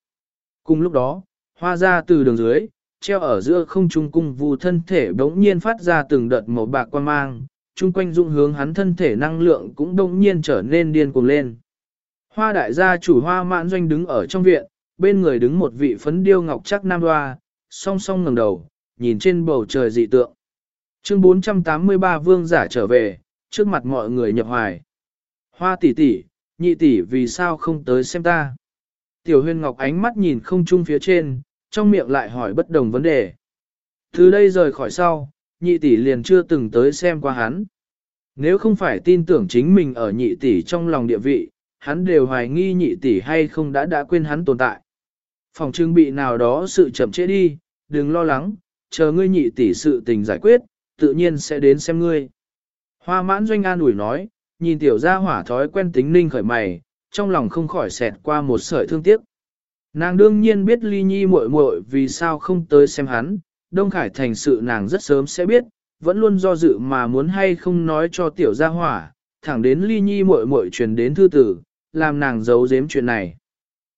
Cùng lúc đó, hoa ra từ đường dưới, treo ở giữa không trung cung vu thân thể bỗng nhiên phát ra từng đợt màu bạc quan mang, chung quanh dung hướng hắn thân thể năng lượng cũng bỗng nhiên trở nên điên cuồng lên. Hoa đại gia chủ hoa mãn doanh đứng ở trong viện, bên người đứng một vị phấn điêu ngọc chắc nam hoa, song song ngẩng đầu, nhìn trên bầu trời dị tượng. Chương 483 vương giả trở về, trước mặt mọi người nhập hoài. Hoa tỷ tỷ, nhị tỷ vì sao không tới xem ta? Tiểu huyên ngọc ánh mắt nhìn không chung phía trên, trong miệng lại hỏi bất đồng vấn đề. Từ đây rời khỏi sau, nhị tỷ liền chưa từng tới xem qua hắn. Nếu không phải tin tưởng chính mình ở nhị tỷ trong lòng địa vị, hắn đều hoài nghi nhị tỷ hay không đã đã quên hắn tồn tại. Phòng trưng bị nào đó sự chậm trễ đi, đừng lo lắng, chờ ngươi nhị tỷ sự tình giải quyết, tự nhiên sẽ đến xem ngươi. Hoa mãn doanh an ủi nói, nhìn tiểu gia hỏa thói quen tính ninh khởi mày, trong lòng không khỏi xẹt qua một sợi thương tiếc. Nàng đương nhiên biết ly nhi muội muội vì sao không tới xem hắn, Đông Khải thành sự nàng rất sớm sẽ biết, vẫn luôn do dự mà muốn hay không nói cho tiểu gia hỏa, thẳng đến ly nhi muội muội truyền đến thư tử, làm nàng giấu giếm chuyện này.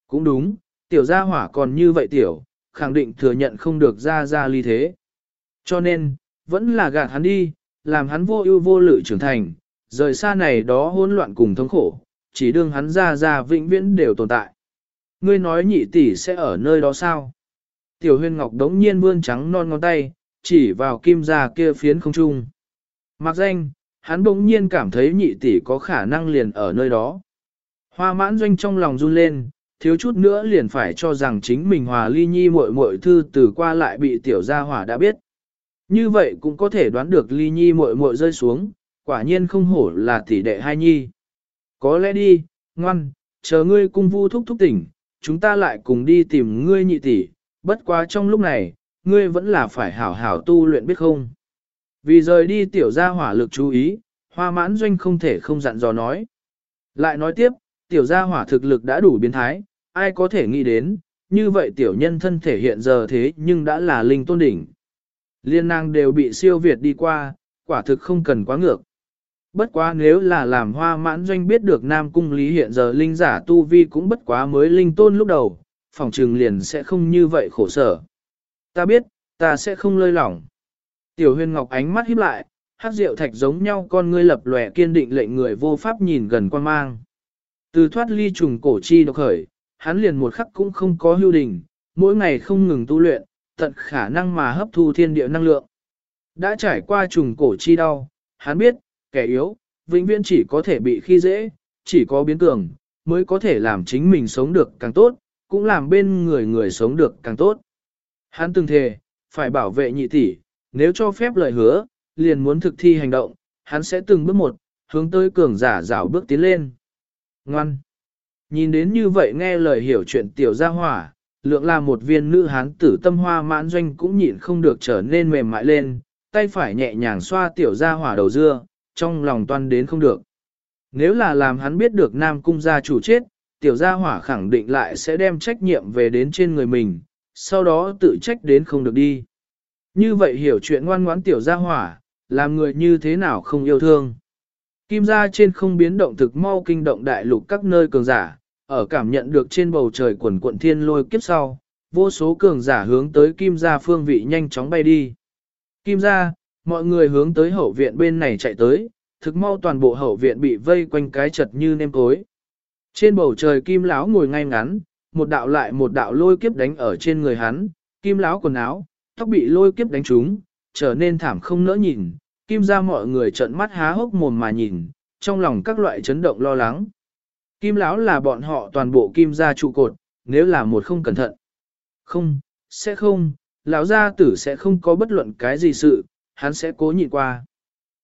Cũng đúng, tiểu gia hỏa còn như vậy tiểu, khẳng định thừa nhận không được ra ra ly thế. Cho nên, vẫn là gạt hắn đi, làm hắn vô ưu vô lự trưởng thành, rời xa này đó hỗn loạn cùng thống khổ, chỉ đương hắn ra ra vĩnh viễn đều tồn tại. Ngươi nói nhị tỷ sẽ ở nơi đó sao? Tiểu huyên ngọc đống nhiên vươn trắng non ngón tay, chỉ vào kim già kia phiến không trung. Mặc danh, hắn bỗng nhiên cảm thấy nhị tỷ có khả năng liền ở nơi đó. Hoa mãn doanh trong lòng run lên, thiếu chút nữa liền phải cho rằng chính mình hòa ly nhi muội muội thư từ qua lại bị tiểu gia hỏa đã biết. Như vậy cũng có thể đoán được ly nhi muội muội rơi xuống, quả nhiên không hổ là tỷ đệ hai nhi. Có lẽ đi, ngoan, chờ ngươi cung vu thúc thúc tỉnh, chúng ta lại cùng đi tìm ngươi nhị tỷ, bất quá trong lúc này, ngươi vẫn là phải hảo hảo tu luyện biết không. Vì rời đi tiểu gia hỏa lực chú ý, hoa mãn doanh không thể không dặn dò nói. Lại nói tiếp, tiểu gia hỏa thực lực đã đủ biến thái, ai có thể nghĩ đến, như vậy tiểu nhân thân thể hiện giờ thế nhưng đã là linh tôn đỉnh. Liên năng đều bị siêu việt đi qua, quả thực không cần quá ngược. Bất quá nếu là làm hoa mãn doanh biết được Nam Cung Lý hiện giờ linh giả tu vi cũng bất quá mới linh tôn lúc đầu, phòng trừng liền sẽ không như vậy khổ sở. Ta biết, ta sẽ không lơi lỏng. Tiểu huyền ngọc ánh mắt híp lại, hát rượu thạch giống nhau con ngươi lập lòe kiên định lệnh người vô pháp nhìn gần quan mang. Từ thoát ly trùng cổ chi độc khởi, hắn liền một khắc cũng không có hưu đình, mỗi ngày không ngừng tu luyện, tận khả năng mà hấp thu thiên địa năng lượng. Đã trải qua trùng cổ chi đau, hắn biết, kẻ yếu, vĩnh viễn chỉ có thể bị khi dễ, chỉ có biến cường, mới có thể làm chính mình sống được càng tốt, cũng làm bên người người sống được càng tốt. Hắn từng thề, phải bảo vệ nhị tỷ, nếu cho phép lời hứa, liền muốn thực thi hành động, hắn sẽ từng bước một, hướng tới cường giả rảo bước tiến lên. Ngoan! Nhìn đến như vậy nghe lời hiểu chuyện tiểu gia hỏa, lượng là một viên nữ hán tử tâm hoa mãn doanh cũng nhịn không được trở nên mềm mại lên, tay phải nhẹ nhàng xoa tiểu gia hỏa đầu dưa, trong lòng toan đến không được. Nếu là làm hắn biết được nam cung gia chủ chết, tiểu gia hỏa khẳng định lại sẽ đem trách nhiệm về đến trên người mình, sau đó tự trách đến không được đi. Như vậy hiểu chuyện ngoan ngoãn tiểu gia hỏa, làm người như thế nào không yêu thương. Kim gia trên không biến động thực mau kinh động đại lục các nơi cường giả, ở cảm nhận được trên bầu trời quần quận thiên lôi kiếp sau, vô số cường giả hướng tới kim gia phương vị nhanh chóng bay đi. Kim gia, mọi người hướng tới hậu viện bên này chạy tới, thực mau toàn bộ hậu viện bị vây quanh cái chật như nêm cối. Trên bầu trời kim lão ngồi ngay ngắn, một đạo lại một đạo lôi kiếp đánh ở trên người hắn, kim lão quần áo, tóc bị lôi kiếp đánh trúng, trở nên thảm không nỡ nhìn, kim ra mọi người trợn mắt há hốc mồm mà nhìn, trong lòng các loại chấn động lo lắng. Kim lão là bọn họ toàn bộ kim gia trụ cột, nếu là một không cẩn thận. Không, sẽ không, lão gia tử sẽ không có bất luận cái gì sự, hắn sẽ cố nhịn qua.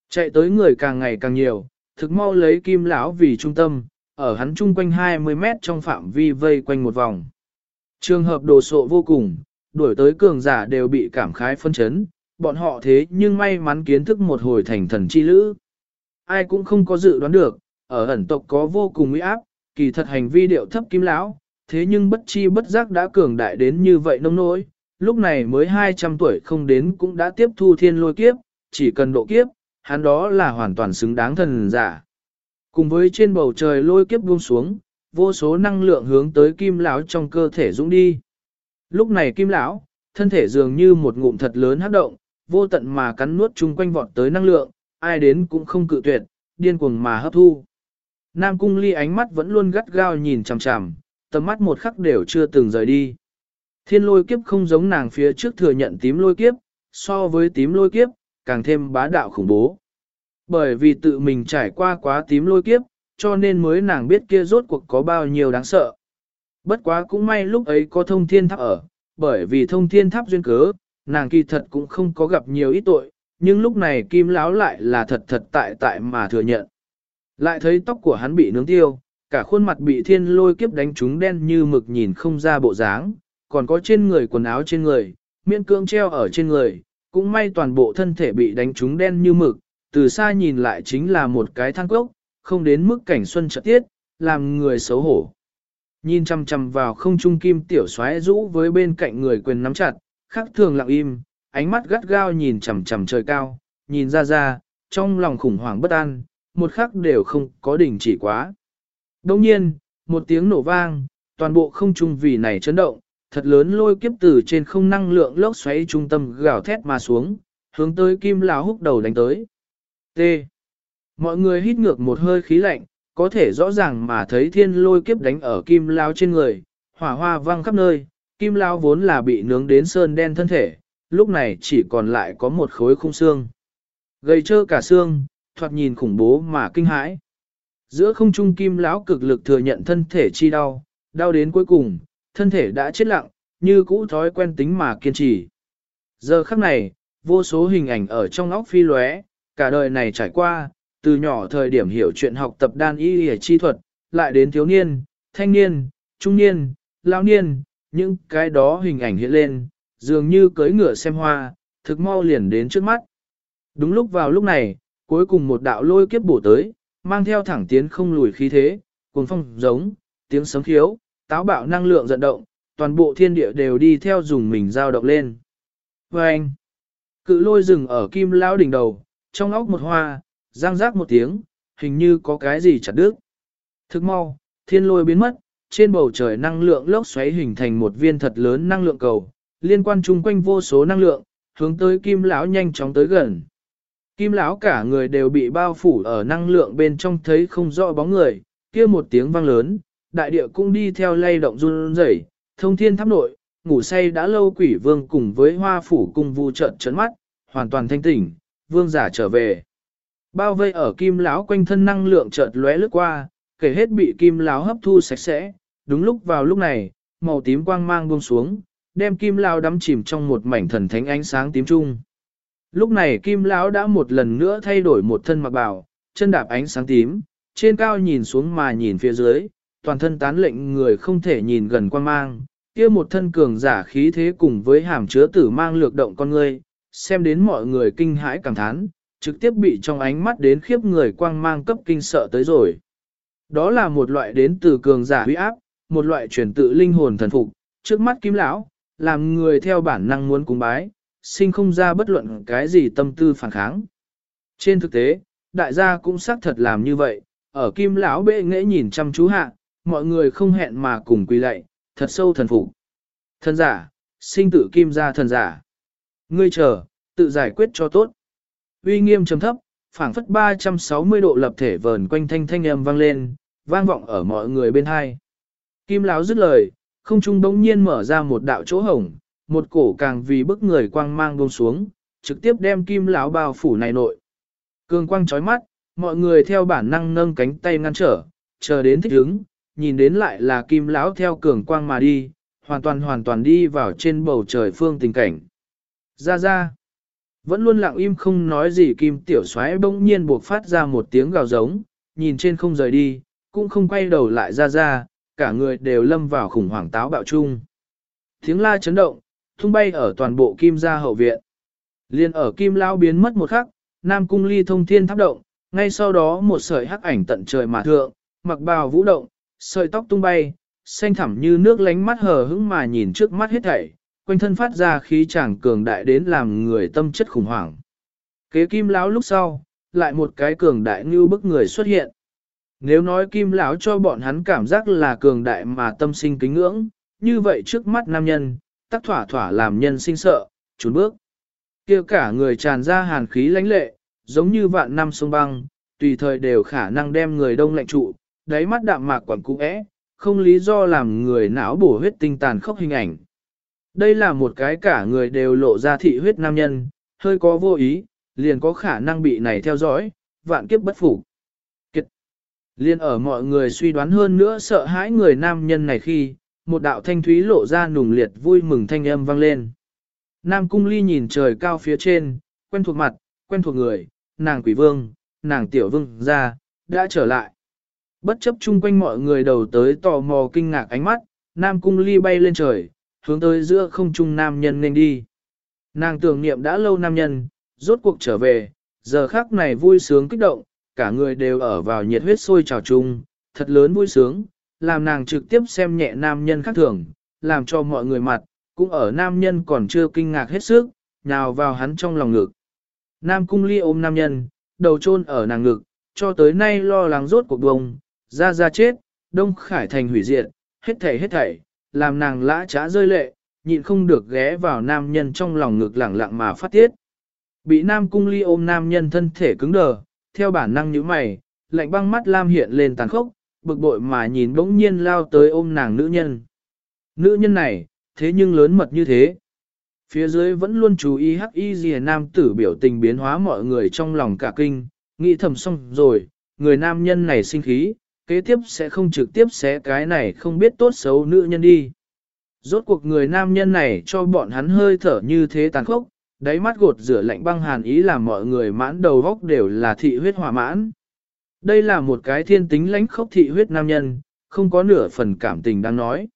Chạy tới người càng ngày càng nhiều, thực mau lấy kim lão vì trung tâm, ở hắn chung quanh 20 mét trong phạm vi vây quanh một vòng. Trường hợp đồ sộ vô cùng, đuổi tới cường giả đều bị cảm khái phân chấn, bọn họ thế nhưng may mắn kiến thức một hồi thành thần chi lữ. Ai cũng không có dự đoán được, ở ẩn tộc có vô cùng uy áp, kỳ thật hành vi điệu thấp kim lão, thế nhưng bất chi bất giác đã cường đại đến như vậy nông nỗi, lúc này mới 200 tuổi không đến cũng đã tiếp thu thiên lôi kiếp, chỉ cần độ kiếp, hắn đó là hoàn toàn xứng đáng thần giả. Cùng với trên bầu trời lôi kiếp buông xuống, vô số năng lượng hướng tới kim lão trong cơ thể dũng đi. Lúc này kim lão, thân thể dường như một ngụm thật lớn hấp động, vô tận mà cắn nuốt chung quanh vọt tới năng lượng, ai đến cũng không cự tuyệt, điên cuồng mà hấp thu. Nam cung ly ánh mắt vẫn luôn gắt gao nhìn chằm chằm, tầm mắt một khắc đều chưa từng rời đi. Thiên lôi kiếp không giống nàng phía trước thừa nhận tím lôi kiếp, so với tím lôi kiếp, càng thêm bá đạo khủng bố. Bởi vì tự mình trải qua quá tím lôi kiếp, cho nên mới nàng biết kia rốt cuộc có bao nhiêu đáng sợ. Bất quá cũng may lúc ấy có thông thiên tháp ở, bởi vì thông thiên tháp duyên cớ, nàng kỳ thật cũng không có gặp nhiều ít tội, nhưng lúc này kim láo lại là thật thật tại tại mà thừa nhận. Lại thấy tóc của hắn bị nướng tiêu, cả khuôn mặt bị thiên lôi kiếp đánh trúng đen như mực nhìn không ra bộ dáng, còn có trên người quần áo trên người, miễn cưỡng treo ở trên người, cũng may toàn bộ thân thể bị đánh trúng đen như mực, từ xa nhìn lại chính là một cái thang cốc, không đến mức cảnh xuân trợ tiết, làm người xấu hổ. Nhìn chăm chăm vào không trung kim tiểu xoáy rũ với bên cạnh người quyền nắm chặt, khắc thường lặng im, ánh mắt gắt gao nhìn chằm chằm trời cao, nhìn ra ra, trong lòng khủng hoảng bất an, một khắc đều không có đỉnh chỉ quá. Đồng nhiên, một tiếng nổ vang, toàn bộ không trung vì này chấn động, thật lớn lôi kiếp từ trên không năng lượng lốc xoáy trung tâm gào thét mà xuống, hướng tới kim lão húc đầu đánh tới. T. Mọi người hít ngược một hơi khí lạnh, có thể rõ ràng mà thấy thiên lôi kiếp đánh ở kim lao trên người, hỏa hoa văng khắp nơi, kim lao vốn là bị nướng đến sơn đen thân thể, lúc này chỉ còn lại có một khối khung xương. Gầy trơ cả xương, thoạt nhìn khủng bố mà kinh hãi. Giữa không trung kim lão cực lực thừa nhận thân thể chi đau, đau đến cuối cùng, thân thể đã chết lặng, như cũ thói quen tính mà kiên trì. Giờ khắc này, vô số hình ảnh ở trong óc phi lóe, cả đời này trải qua, từ nhỏ thời điểm hiểu chuyện học tập đan y y chi thuật, lại đến thiếu niên, thanh niên, trung niên, lão niên, những cái đó hình ảnh hiện lên, dường như cưỡi ngựa xem hoa, thực mau liền đến trước mắt. Đúng lúc vào lúc này, cuối cùng một đạo lôi kiếp bổ tới, mang theo thẳng tiến không lùi khí thế, cuồng phong giống, tiếng sấm khiếu, táo bạo năng lượng dẫn động, toàn bộ thiên địa đều đi theo dùng mình dao động lên. Và anh, cự lôi rừng ở kim lão đỉnh đầu, trong óc một hoa, giang rác một tiếng, hình như có cái gì chặt đứt. Thức mau, thiên lôi biến mất, trên bầu trời năng lượng lốc xoáy hình thành một viên thật lớn năng lượng cầu, liên quan chung quanh vô số năng lượng, hướng tới kim lão nhanh chóng tới gần. Kim lão cả người đều bị bao phủ ở năng lượng bên trong thấy không rõ bóng người, kia một tiếng vang lớn, đại địa cũng đi theo lay động run rẩy, thông thiên tháp nội, ngủ say đã lâu quỷ vương cùng với hoa phủ cùng vu trận trấn mắt, hoàn toàn thanh tỉnh, vương giả trở về. Bao vây ở kim lão quanh thân năng lượng chợt lóe lướt qua, kể hết bị kim lão hấp thu sạch sẽ. Đúng lúc vào lúc này, màu tím quang mang buông xuống, đem kim lão đắm chìm trong một mảnh thần thánh ánh sáng tím trung. Lúc này kim lão đã một lần nữa thay đổi một thân mặc bào, chân đạp ánh sáng tím, trên cao nhìn xuống mà nhìn phía dưới, toàn thân tán lệnh người không thể nhìn gần quan mang, kia một thân cường giả khí thế cùng với hàm chứa tử mang lược động con người, xem đến mọi người kinh hãi cảm thán, trực tiếp bị trong ánh mắt đến khiếp người quang mang cấp kinh sợ tới rồi. Đó là một loại đến từ cường giả huy áp, một loại truyền tự linh hồn thần phục, trước mắt kim lão, làm người theo bản năng muốn cúng bái, sinh không ra bất luận cái gì tâm tư phản kháng. Trên thực tế, đại gia cũng xác thật làm như vậy, ở kim lão bệ nghệ nhìn chăm chú hạ, mọi người không hẹn mà cùng quỳ lạy, thật sâu thần phục. Thần giả, sinh tử kim gia thần giả. Ngươi chờ, tự giải quyết cho tốt. Uy nghiêm trầm thấp, phảng phất 360 độ lập thể vờn quanh thanh thanh âm vang lên, vang vọng ở mọi người bên hai. Kim lão dứt lời, không trung bỗng nhiên mở ra một đạo chỗ hổng, một cổ càng vì bức người quang mang buông xuống, trực tiếp đem kim lão bao phủ này nội. Cường quang chói mắt, mọi người theo bản năng nâng cánh tay ngăn trở, chờ đến thích ứng, nhìn đến lại là kim lão theo cường quang mà đi, hoàn toàn hoàn toàn đi vào trên bầu trời phương tình cảnh. Ra ra, vẫn luôn lặng im không nói gì kim tiểu xoáy bỗng nhiên buộc phát ra một tiếng gào giống, nhìn trên không rời đi, cũng không quay đầu lại ra ra, cả người đều lâm vào khủng hoảng táo bạo chung. Tiếng la chấn động, tung bay ở toàn bộ kim gia hậu viện. Liên ở kim lão biến mất một khắc, nam cung ly thông thiên tháp động, ngay sau đó một sợi hắc ảnh tận trời mà thượng, mặc bào vũ động, sợi tóc tung bay, xanh thẳm như nước lánh mắt hờ hững mà nhìn trước mắt hết thảy, quanh thân phát ra khí chàng cường đại đến làm người tâm chất khủng hoảng. Kế kim lão lúc sau, lại một cái cường đại như bức người xuất hiện. Nếu nói kim lão cho bọn hắn cảm giác là cường đại mà tâm sinh kính ngưỡng, như vậy trước mắt nam nhân, tắc thỏa thỏa làm nhân sinh sợ, trốn bước. kia cả người tràn ra hàn khí lãnh lệ, giống như vạn năm sông băng, tùy thời đều khả năng đem người đông lạnh trụ, đáy mắt đạm mạc quẩn cũ é, không lý do làm người não bổ huyết tinh tàn khốc hình ảnh. Đây là một cái cả người đều lộ ra thị huyết nam nhân, hơi có vô ý, liền có khả năng bị này theo dõi, vạn kiếp bất phục. Liên ở mọi người suy đoán hơn nữa sợ hãi người nam nhân này khi, một đạo thanh thúy lộ ra nùng liệt vui mừng thanh âm vang lên. Nam cung ly nhìn trời cao phía trên, quen thuộc mặt, quen thuộc người, nàng quỷ vương, nàng tiểu vương ra, đã trở lại. Bất chấp chung quanh mọi người đầu tới tò mò kinh ngạc ánh mắt, Nam cung ly bay lên trời, hướng tới giữa không trung nam nhân nên đi. Nàng tưởng niệm đã lâu nam nhân, rốt cuộc trở về, giờ khắc này vui sướng kích động, cả người đều ở vào nhiệt huyết sôi trào chung, thật lớn vui sướng, làm nàng trực tiếp xem nhẹ nam nhân khác thường, làm cho mọi người mặt, cũng ở nam nhân còn chưa kinh ngạc hết sức, nhào vào hắn trong lòng ngực. Nam cung ly ôm nam nhân, đầu chôn ở nàng ngực, cho tới nay lo lắng rốt cuộc bông, ra ra chết, đông khải thành hủy diệt, hết thảy hết thảy, làm nàng lã trá rơi lệ, nhịn không được ghé vào nam nhân trong lòng ngực lẳng lặng mà phát tiết. Bị nam cung ly ôm nam nhân thân thể cứng đờ, theo bản năng như mày, lạnh băng mắt lam hiện lên tàn khốc, bực bội mà nhìn bỗng nhiên lao tới ôm nàng nữ nhân. Nữ nhân này, thế nhưng lớn mật như thế. Phía dưới vẫn luôn chú ý hắc y gì nam tử biểu tình biến hóa mọi người trong lòng cả kinh, nghĩ thầm xong rồi, người nam nhân này sinh khí, kế tiếp sẽ không trực tiếp xé cái này không biết tốt xấu nữ nhân đi. Rốt cuộc người nam nhân này cho bọn hắn hơi thở như thế tàn khốc, đáy mắt gột rửa lạnh băng hàn ý làm mọi người mãn đầu góc đều là thị huyết hỏa mãn. Đây là một cái thiên tính lãnh khốc thị huyết nam nhân, không có nửa phần cảm tình đang nói.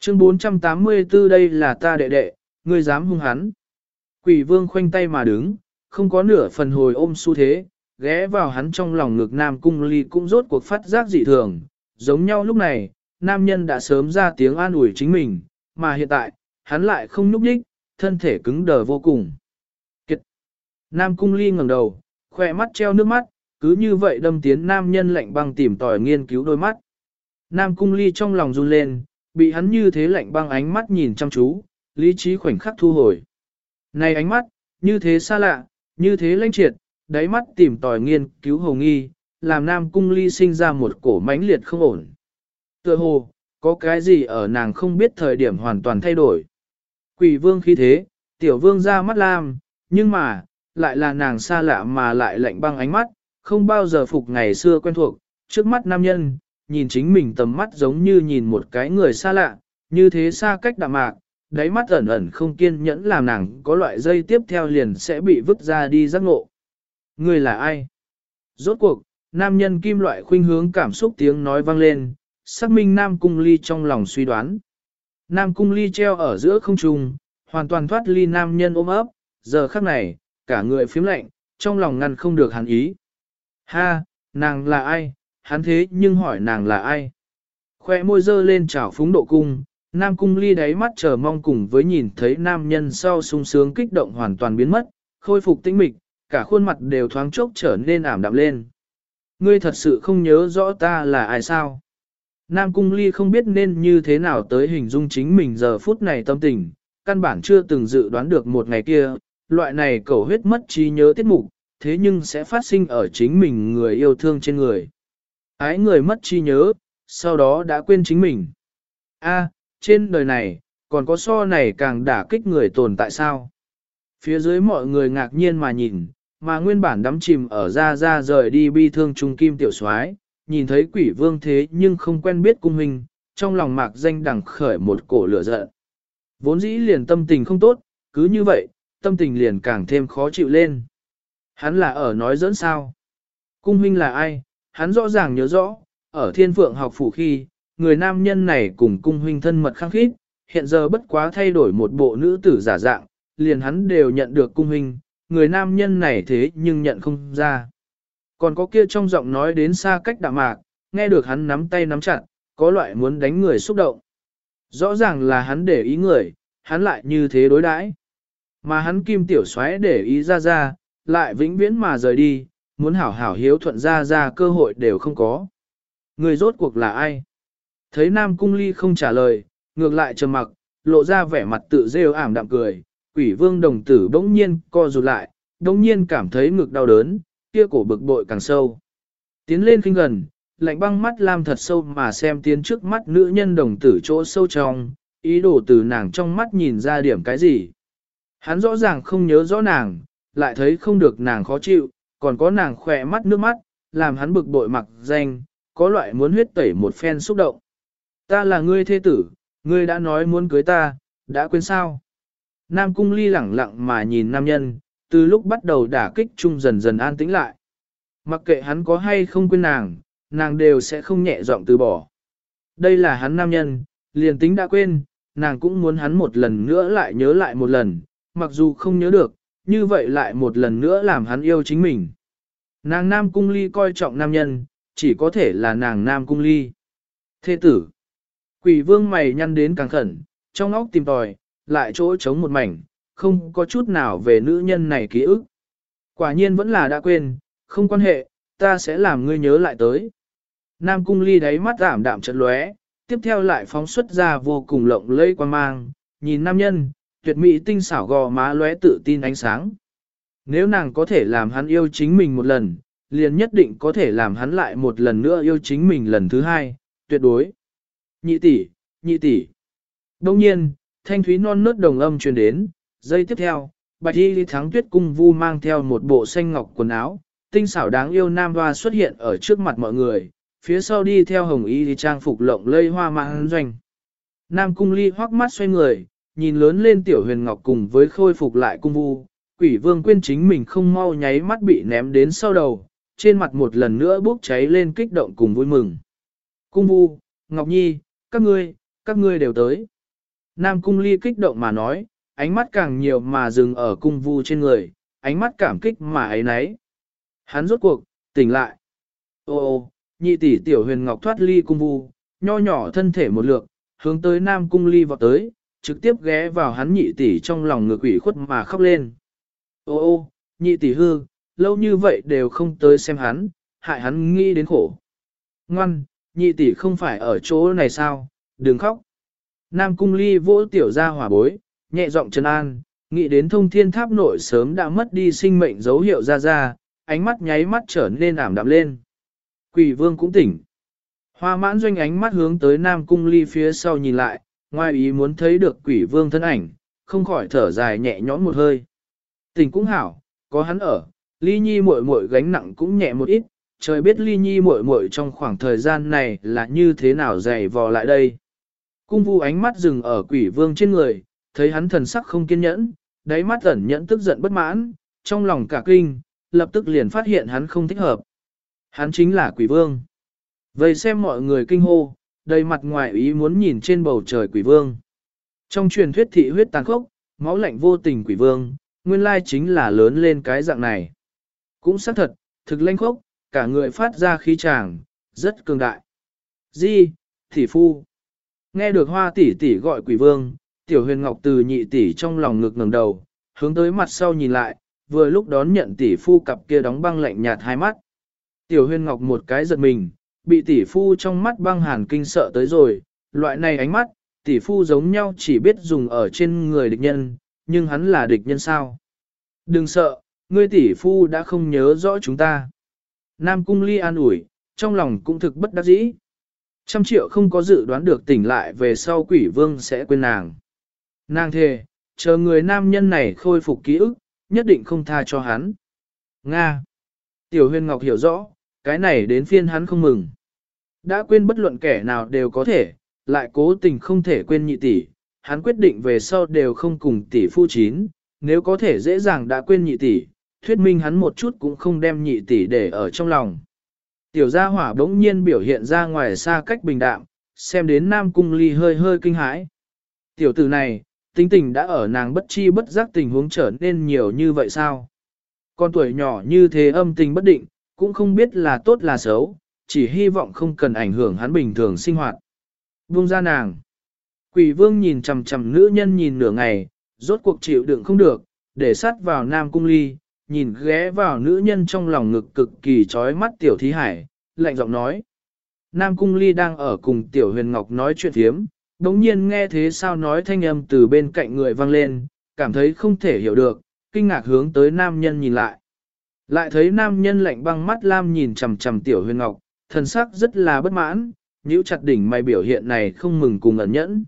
Chương 484 đây là ta đệ đệ, ngươi dám hung hắn. Quỷ vương khoanh tay mà đứng, không có nửa phần hồi ôm xu thế, ghé vào hắn trong lòng ngực nam cung ly cũng rốt cuộc phát giác dị thường. Giống nhau lúc này, nam nhân đã sớm ra tiếng an ủi chính mình, mà hiện tại, hắn lại không nhúc nhích, thân thể cứng đờ vô cùng. Kiệt. Nam cung ly ngẩng đầu, khỏe mắt treo nước mắt, cứ như vậy đâm tiến nam nhân lạnh băng tìm tòi nghiên cứu đôi mắt. Nam cung ly trong lòng run lên, bị hắn như thế lạnh băng ánh mắt nhìn chăm chú, lý trí khoảnh khắc thu hồi. Này ánh mắt, như thế xa lạ, như thế lãnh triệt, đáy mắt tìm tòi nghiên cứu hồng nghi, làm Nam cung ly sinh ra một cổ mãnh liệt không ổn. Tựa hồ, có cái gì ở nàng không biết thời điểm hoàn toàn thay đổi. Quỷ vương khí thế, tiểu vương ra mắt lam, nhưng mà, lại là nàng xa lạ mà lại lạnh băng ánh mắt, không bao giờ phục ngày xưa quen thuộc, trước mắt nam nhân, nhìn chính mình tầm mắt giống như nhìn một cái người xa lạ, như thế xa cách đạm mạc, đáy mắt ẩn ẩn không kiên nhẫn làm nàng có loại dây tiếp theo liền sẽ bị vứt ra đi giác ngộ. Ngươi là ai? Rốt cuộc, nam nhân kim loại khuynh hướng cảm xúc tiếng nói vang lên, xác minh Nam Cung Ly trong lòng suy đoán. Nam Cung Ly treo ở giữa không trung, hoàn toàn thoát ly nam nhân ôm ấp, giờ khắc này, cả người phím lạnh, trong lòng ngăn không được hắn ý. Ha, nàng là ai? Hắn thế nhưng hỏi nàng là ai? Khoe môi dơ lên chảo phúng độ cung, Nam Cung Ly đáy mắt chờ mong cùng với nhìn thấy nam nhân sau sung sướng kích động hoàn toàn biến mất, khôi phục tĩnh mịch, cả khuôn mặt đều thoáng chốc trở nên ảm đạm lên. Ngươi thật sự không nhớ rõ ta là ai sao? Nam Cung Ly không biết nên như thế nào tới hình dung chính mình giờ phút này tâm tình, căn bản chưa từng dự đoán được một ngày kia, loại này cầu huyết mất trí nhớ tiết mục, thế nhưng sẽ phát sinh ở chính mình người yêu thương trên người. Ái người mất trí nhớ, sau đó đã quên chính mình. A, trên đời này, còn có so này càng đả kích người tồn tại sao? Phía dưới mọi người ngạc nhiên mà nhìn, mà nguyên bản đắm chìm ở ra ra rời đi bi thương trung kim tiểu soái nhìn thấy quỷ vương thế nhưng không quen biết cung hình, trong lòng mạc danh đằng khởi một cổ lửa giận. Vốn dĩ liền tâm tình không tốt, cứ như vậy, tâm tình liền càng thêm khó chịu lên. Hắn là ở nói dẫn sao? Cung huynh là ai? Hắn rõ ràng nhớ rõ, ở thiên phượng học phủ khi, người nam nhân này cùng cung huynh thân mật khăng khít, hiện giờ bất quá thay đổi một bộ nữ tử giả dạng, liền hắn đều nhận được cung huynh, người nam nhân này thế nhưng nhận không ra. Còn có kia trong giọng nói đến xa cách đạm mạc, nghe được hắn nắm tay nắm chặt, có loại muốn đánh người xúc động. Rõ ràng là hắn để ý người, hắn lại như thế đối đãi. Mà hắn kim tiểu xoáy để ý ra ra, lại vĩnh viễn mà rời đi, muốn hảo hảo hiếu thuận ra ra cơ hội đều không có. Người rốt cuộc là ai? Thấy Nam Cung Ly không trả lời, ngược lại trầm mặc, lộ ra vẻ mặt tự rêu ảm đạm cười, quỷ vương đồng tử bỗng nhiên co rụt lại, bỗng nhiên cảm thấy ngực đau đớn, kia cổ bực bội càng sâu. Tiến lên kinh gần, lạnh băng mắt lam thật sâu mà xem tiến trước mắt nữ nhân đồng tử chỗ sâu trong, ý đồ từ nàng trong mắt nhìn ra điểm cái gì. Hắn rõ ràng không nhớ rõ nàng, lại thấy không được nàng khó chịu, còn có nàng khỏe mắt nước mắt, làm hắn bực bội mặc danh, có loại muốn huyết tẩy một phen xúc động. Ta là ngươi thê tử, ngươi đã nói muốn cưới ta, đã quên sao? Nam cung ly lẳng lặng mà nhìn nam nhân, từ lúc bắt đầu đả kích chung dần dần an tĩnh lại. Mặc kệ hắn có hay không quên nàng, nàng đều sẽ không nhẹ giọng từ bỏ. Đây là hắn nam nhân, liền tính đã quên, nàng cũng muốn hắn một lần nữa lại nhớ lại một lần, mặc dù không nhớ được, như vậy lại một lần nữa làm hắn yêu chính mình. Nàng nam cung ly coi trọng nam nhân, chỉ có thể là nàng nam cung ly. Thế tử, quỷ vương mày nhăn đến càng khẩn, trong óc tìm tòi, lại chỗ trống một mảnh, không có chút nào về nữ nhân này ký ức. Quả nhiên vẫn là đã quên, không quan hệ, ta sẽ làm ngươi nhớ lại tới. Nam cung ly đáy mắt giảm đạm chật lóe, tiếp theo lại phóng xuất ra vô cùng lộng lẫy quan mang, nhìn nam nhân, tuyệt mỹ tinh xảo gò má lóe tự tin ánh sáng. Nếu nàng có thể làm hắn yêu chính mình một lần, liền nhất định có thể làm hắn lại một lần nữa yêu chính mình lần thứ hai, tuyệt đối. Nhị tỷ, nhị tỷ. Đông nhiên, thanh thúy non nớt đồng âm truyền đến, giây tiếp theo, bạch y thắng tuyết cung vu mang theo một bộ xanh ngọc quần áo, tinh xảo đáng yêu nam hoa xuất hiện ở trước mặt mọi người, phía sau đi theo hồng y trang phục lộng lây hoa mạng doanh. Nam cung ly hoắc mắt xoay người, nhìn lớn lên tiểu huyền ngọc cùng với khôi phục lại cung vu, quỷ vương quên chính mình không mau nháy mắt bị ném đến sau đầu, trên mặt một lần nữa bốc cháy lên kích động cùng vui mừng. Cung vu, Ngọc Nhi, các ngươi, các ngươi đều tới. Nam cung ly kích động mà nói, ánh mắt càng nhiều mà dừng ở cung vu trên người, ánh mắt cảm kích mà ấy nấy. Hắn rốt cuộc, tỉnh lại. Ô ô, nhị tỷ tiểu huyền ngọc thoát ly cung vu, nho nhỏ thân thể một lượt, hướng tới nam cung ly vọt tới, trực tiếp ghé vào hắn nhị tỷ trong lòng ngược quỷ khuất mà khóc lên. Ô ô, nhị tỷ hư, lâu như vậy đều không tới xem hắn, hại hắn nghĩ đến khổ. Ngoan, nhị tỷ không phải ở chỗ này sao, đừng khóc. Nam cung ly vỗ tiểu ra hỏa bối, nhẹ giọng trấn an, nghĩ đến thông thiên tháp nội sớm đã mất đi sinh mệnh dấu hiệu ra ra, ánh mắt nháy mắt trở nên ảm đạm lên. Quỷ vương cũng tỉnh. Hoa mãn doanh ánh mắt hướng tới Nam cung ly phía sau nhìn lại, ngoài ý muốn thấy được quỷ vương thân ảnh, không khỏi thở dài nhẹ nhõm một hơi. Tỉnh cũng hảo, có hắn ở, ly nhi muội muội gánh nặng cũng nhẹ một ít, trời biết ly nhi muội muội trong khoảng thời gian này là như thế nào dày vò lại đây. Cung vu ánh mắt dừng ở quỷ vương trên người, thấy hắn thần sắc không kiên nhẫn, đáy mắt ẩn nhẫn tức giận bất mãn, trong lòng cả kinh, lập tức liền phát hiện hắn không thích hợp. Hắn chính là quỷ vương. Vậy xem mọi người kinh hô, đầy mặt ngoài ý muốn nhìn trên bầu trời quỷ vương. Trong truyền thuyết thị huyết tàn khốc, máu lạnh vô tình quỷ vương, nguyên lai chính là lớn lên cái dạng này. Cũng xác thật, thực lanh khốc, cả người phát ra khí tràng, rất cường đại. Di, thị phu. Nghe được hoa tỷ tỷ gọi quỷ vương, tiểu huyền ngọc từ nhị tỷ trong lòng ngực ngẩng đầu, hướng tới mặt sau nhìn lại, vừa lúc đón nhận tỷ phu cặp kia đóng băng lạnh nhạt hai mắt. Tiểu huyền ngọc một cái giật mình, bị tỷ phu trong mắt băng hàn kinh sợ tới rồi, loại này ánh mắt, tỷ phu giống nhau chỉ biết dùng ở trên người địch nhân, nhưng hắn là địch nhân sao? Đừng sợ, ngươi tỷ phu đã không nhớ rõ chúng ta. Nam cung ly an ủi, trong lòng cũng thực bất đắc dĩ. Trăm triệu không có dự đoán được tỉnh lại về sau quỷ vương sẽ quên nàng. Nàng thề, chờ người nam nhân này khôi phục ký ức, nhất định không tha cho hắn. Nga. Tiểu huyền ngọc hiểu rõ, cái này đến phiên hắn không mừng. Đã quên bất luận kẻ nào đều có thể, lại cố tình không thể quên nhị tỷ, hắn quyết định về sau đều không cùng tỷ phu chín, nếu có thể dễ dàng đã quên nhị tỷ, thuyết minh hắn một chút cũng không đem nhị tỷ để ở trong lòng. Tiểu gia hỏa bỗng nhiên biểu hiện ra ngoài xa cách bình đạm, xem đến Nam Cung Ly hơi hơi kinh hãi. Tiểu tử này, tính tình đã ở nàng bất chi bất giác tình huống trở nên nhiều như vậy sao? Con tuổi nhỏ như thế âm tình bất định, cũng không biết là tốt là xấu, chỉ hy vọng không cần ảnh hưởng hắn bình thường sinh hoạt. Buông ra nàng. Quỷ vương nhìn chằm chằm nữ nhân nhìn nửa ngày, rốt cuộc chịu đựng không được, để sát vào nam cung ly, nhìn ghé vào nữ nhân trong lòng ngực cực kỳ trói mắt tiểu thí hải, lạnh giọng nói. Nam cung ly đang ở cùng tiểu huyền ngọc nói chuyện thiếm, đống nhiên nghe thế sao nói thanh âm từ bên cạnh người vang lên, cảm thấy không thể hiểu được, kinh ngạc hướng tới nam nhân nhìn lại. Lại thấy nam nhân lạnh băng mắt lam nhìn chầm chầm tiểu huyền ngọc, thần sắc rất là bất mãn, nhíu chặt đỉnh mày biểu hiện này không mừng cùng ẩn nhẫn.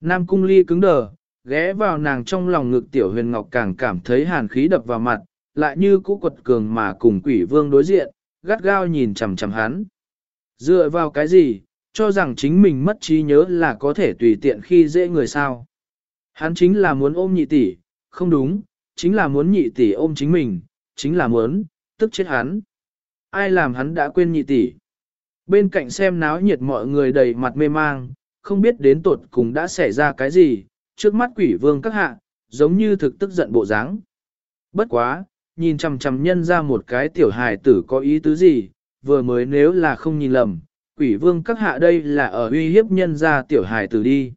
Nam cung ly cứng đờ, ghé vào nàng trong lòng ngực tiểu huyền ngọc càng cảm thấy hàn khí đập vào mặt, lại như cũ quật cường mà cùng quỷ vương đối diện, gắt gao nhìn chằm chằm hắn. Dựa vào cái gì, cho rằng chính mình mất trí nhớ là có thể tùy tiện khi dễ người sao. Hắn chính là muốn ôm nhị tỷ, không đúng, chính là muốn nhị tỷ ôm chính mình, chính là muốn, tức chết hắn. Ai làm hắn đã quên nhị tỷ. Bên cạnh xem náo nhiệt mọi người đầy mặt mê mang, không biết đến tột cùng đã xảy ra cái gì, trước mắt quỷ vương các hạ, giống như thực tức giận bộ dáng. Bất quá, nhìn chằm chằm nhân ra một cái tiểu hài tử có ý tứ gì, vừa mới nếu là không nhìn lầm, quỷ vương các hạ đây là ở uy hiếp nhân ra tiểu hài tử đi.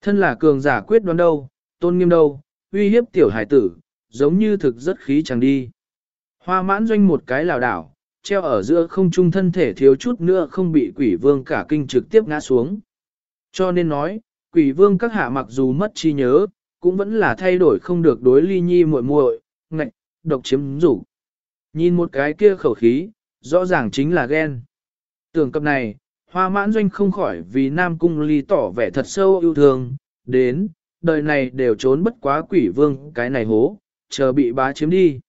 Thân là cường giả quyết đoán đâu, tôn nghiêm đâu, uy hiếp tiểu hài tử, giống như thực rất khí chẳng đi. Hoa mãn doanh một cái lào đảo, treo ở giữa không trung thân thể thiếu chút nữa không bị quỷ vương cả kinh trực tiếp ngã xuống. Cho nên nói, quỷ vương các hạ mặc dù mất trí nhớ, cũng vẫn là thay đổi không được đối ly nhi muội muội, ngạch, độc chiếm rủ. Nhìn một cái kia khẩu khí, rõ ràng chính là ghen. Tưởng cập này, hoa mãn doanh không khỏi vì nam cung ly tỏ vẻ thật sâu yêu thương, đến, đời này đều trốn bất quá quỷ vương cái này hố, chờ bị bá chiếm đi.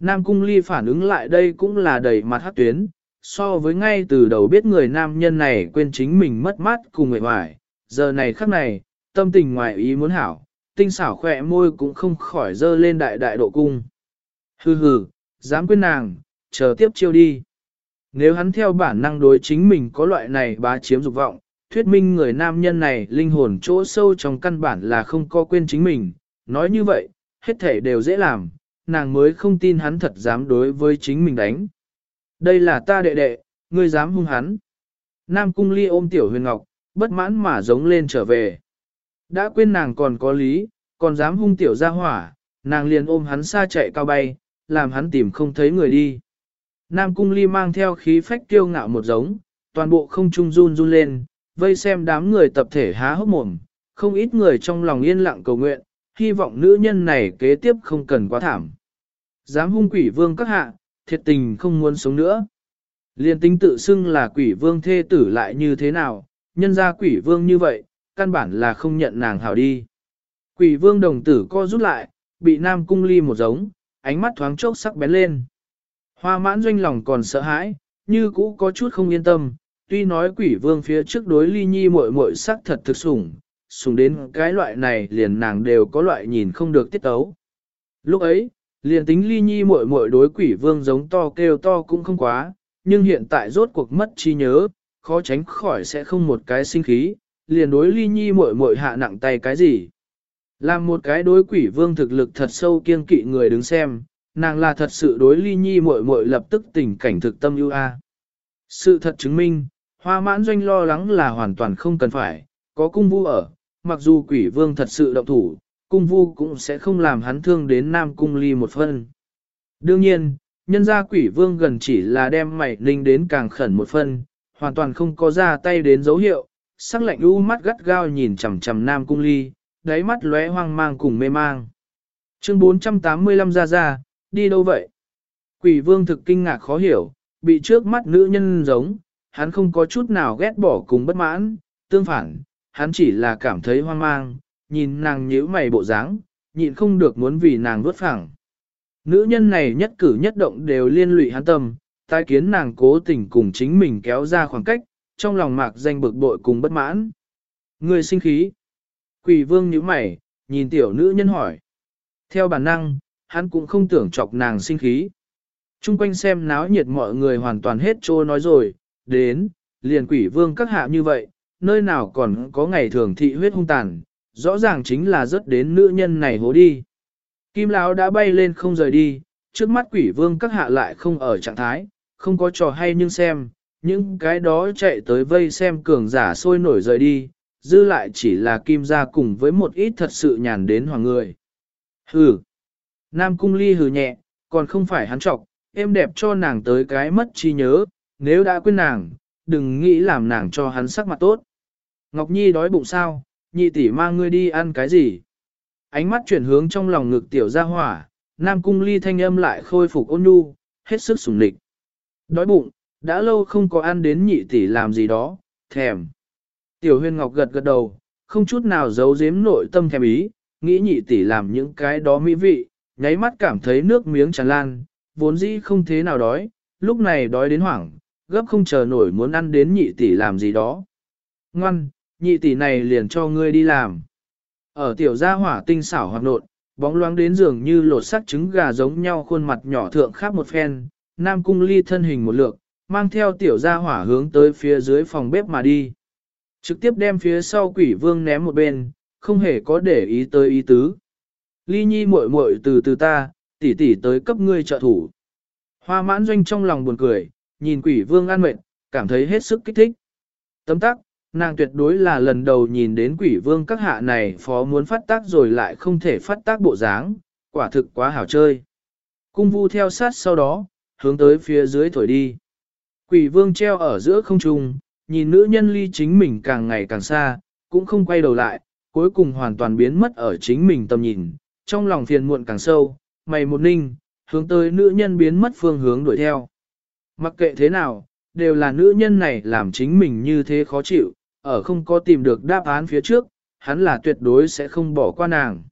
Nam cung ly phản ứng lại đây cũng là đầy mặt hát tuyến, so với ngay từ đầu biết người nam nhân này quên chính mình mất mát cùng người hoài, giờ này khắc này, tâm tình ngoài ý muốn hảo, tinh xảo khỏe môi cũng không khỏi dơ lên đại đại độ cung. Hừ hừ, dám quên nàng, chờ tiếp chiêu đi. Nếu hắn theo bản năng đối chính mình có loại này bá chiếm dục vọng, thuyết minh người nam nhân này linh hồn chỗ sâu trong căn bản là không có quên chính mình, nói như vậy, hết thể đều dễ làm, nàng mới không tin hắn thật dám đối với chính mình đánh. Đây là ta đệ đệ, ngươi dám hung hắn. Nam cung ly ôm tiểu huyền ngọc, bất mãn mà giống lên trở về. Đã quên nàng còn có lý, còn dám hung tiểu ra hỏa, nàng liền ôm hắn xa chạy cao bay, làm hắn tìm không thấy người đi. Nam cung ly mang theo khí phách kiêu ngạo một giống, toàn bộ không trung run run lên, vây xem đám người tập thể há hốc mồm, không ít người trong lòng yên lặng cầu nguyện, hy vọng nữ nhân này kế tiếp không cần quá thảm. Dám hung quỷ vương các hạ, thiệt tình không muốn sống nữa. Liên tính tự xưng là quỷ vương thê tử lại như thế nào, nhân ra quỷ vương như vậy, căn bản là không nhận nàng hảo đi. Quỷ vương đồng tử co rút lại, bị nam cung ly một giống, ánh mắt thoáng chốc sắc bén lên. Hoa mãn doanh lòng còn sợ hãi, như cũ có chút không yên tâm, tuy nói quỷ vương phía trước đối ly nhi muội muội sắc thật thực sủng, sủng đến cái loại này liền nàng đều có loại nhìn không được tiết tấu. Lúc ấy, liền tính ly nhi muội muội đối quỷ vương giống to kêu to cũng không quá, nhưng hiện tại rốt cuộc mất chi nhớ, khó tránh khỏi sẽ không một cái sinh khí, liền đối ly nhi muội muội hạ nặng tay cái gì. Làm một cái đối quỷ vương thực lực thật sâu kiên kỵ người đứng xem, nàng là thật sự đối ly nhi muội muội lập tức tình cảnh thực tâm ưu a. Sự thật chứng minh, hoa mãn doanh lo lắng là hoàn toàn không cần phải, có cung vu ở, mặc dù quỷ vương thật sự động thủ, cung vu cũng sẽ không làm hắn thương đến nam cung ly một phân. Đương nhiên, nhân gia quỷ vương gần chỉ là đem mảy linh đến càng khẩn một phân, hoàn toàn không có ra tay đến dấu hiệu, sắc lạnh u mắt gắt gao nhìn chằm chằm nam cung ly, đáy mắt lóe hoang mang cùng mê mang. Chương 485 ra ra, đi đâu vậy? Quỷ vương thực kinh ngạc khó hiểu, bị trước mắt nữ nhân giống, hắn không có chút nào ghét bỏ cùng bất mãn, tương phản, hắn chỉ là cảm thấy hoang mang, nhìn nàng nhíu mày bộ dáng, nhịn không được muốn vì nàng vuốt phẳng. Nữ nhân này nhất cử nhất động đều liên lụy hắn tâm, tai kiến nàng cố tình cùng chính mình kéo ra khoảng cách, trong lòng mạc danh bực bội cùng bất mãn. Người sinh khí. Quỷ vương nhíu mày, nhìn tiểu nữ nhân hỏi. Theo bản năng, hắn cũng không tưởng chọc nàng sinh khí. Trung quanh xem náo nhiệt mọi người hoàn toàn hết trô nói rồi, đến, liền quỷ vương các hạ như vậy, nơi nào còn có ngày thường thị huyết hung tàn, rõ ràng chính là rất đến nữ nhân này hố đi. Kim Lão đã bay lên không rời đi, trước mắt quỷ vương các hạ lại không ở trạng thái, không có trò hay nhưng xem, những cái đó chạy tới vây xem cường giả sôi nổi rời đi, dư lại chỉ là kim gia cùng với một ít thật sự nhàn đến hoàng người. Hừ! Nam cung ly hừ nhẹ, còn không phải hắn trọc, em đẹp cho nàng tới cái mất chi nhớ, nếu đã quên nàng, đừng nghĩ làm nàng cho hắn sắc mặt tốt. Ngọc Nhi đói bụng sao, nhị tỷ mang ngươi đi ăn cái gì? Ánh mắt chuyển hướng trong lòng ngực tiểu gia hỏa, Nam cung ly thanh âm lại khôi phục ôn nhu, hết sức sủng lịch. Đói bụng, đã lâu không có ăn đến nhị tỷ làm gì đó, thèm. Tiểu huyên ngọc gật gật đầu, không chút nào giấu giếm nội tâm thèm ý, nghĩ nhị tỷ làm những cái đó mỹ vị, nháy mắt cảm thấy nước miếng tràn lan, vốn dĩ không thế nào đói, lúc này đói đến hoảng, gấp không chờ nổi muốn ăn đến nhị tỷ làm gì đó. Ngoan, nhị tỷ này liền cho ngươi đi làm. Ở tiểu gia hỏa tinh xảo hoạt nộn, bóng loáng đến giường như lột sắc trứng gà giống nhau khuôn mặt nhỏ thượng khác một phen, nam cung ly thân hình một lượng, mang theo tiểu gia hỏa hướng tới phía dưới phòng bếp mà đi. Trực tiếp đem phía sau quỷ vương ném một bên, không hề có để ý tới ý tứ. Ly nhi muội muội từ từ ta, tỷ tỷ tới cấp ngươi trợ thủ. Hoa mãn doanh trong lòng buồn cười, nhìn quỷ vương an mệt, cảm thấy hết sức kích thích. Tấm tắc, nàng tuyệt đối là lần đầu nhìn đến quỷ vương các hạ này phó muốn phát tác rồi lại không thể phát tác bộ dáng, quả thực quá hảo chơi. Cung vu theo sát sau đó, hướng tới phía dưới thổi đi. Quỷ vương treo ở giữa không trung, nhìn nữ nhân ly chính mình càng ngày càng xa, cũng không quay đầu lại, cuối cùng hoàn toàn biến mất ở chính mình tầm nhìn, trong lòng phiền muộn càng sâu, mày một ninh, hướng tới nữ nhân biến mất phương hướng đuổi theo. Mặc kệ thế nào, đều là nữ nhân này làm chính mình như thế khó chịu, ở không có tìm được đáp án phía trước, hắn là tuyệt đối sẽ không bỏ qua nàng.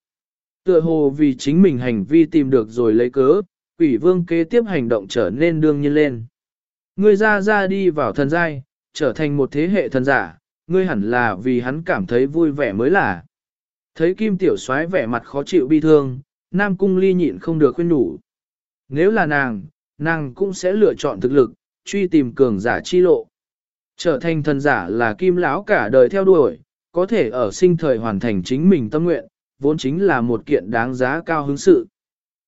Tựa hồ vì chính mình hành vi tìm được rồi lấy cớ, quỷ vương kế tiếp hành động trở nên đương nhiên lên. người ra ra đi vào thần giai, trở thành một thế hệ thần giả, ngươi hẳn là vì hắn cảm thấy vui vẻ mới là. Thấy kim tiểu soái vẻ mặt khó chịu bi thương, nam cung ly nhịn không được khuyên nhủ. Nếu là nàng, nàng cũng sẽ lựa chọn thực lực, truy tìm cường giả chi lộ. Trở thành thần giả là kim lão cả đời theo đuổi, có thể ở sinh thời hoàn thành chính mình tâm nguyện, vốn chính là một kiện đáng giá cao hứng sự.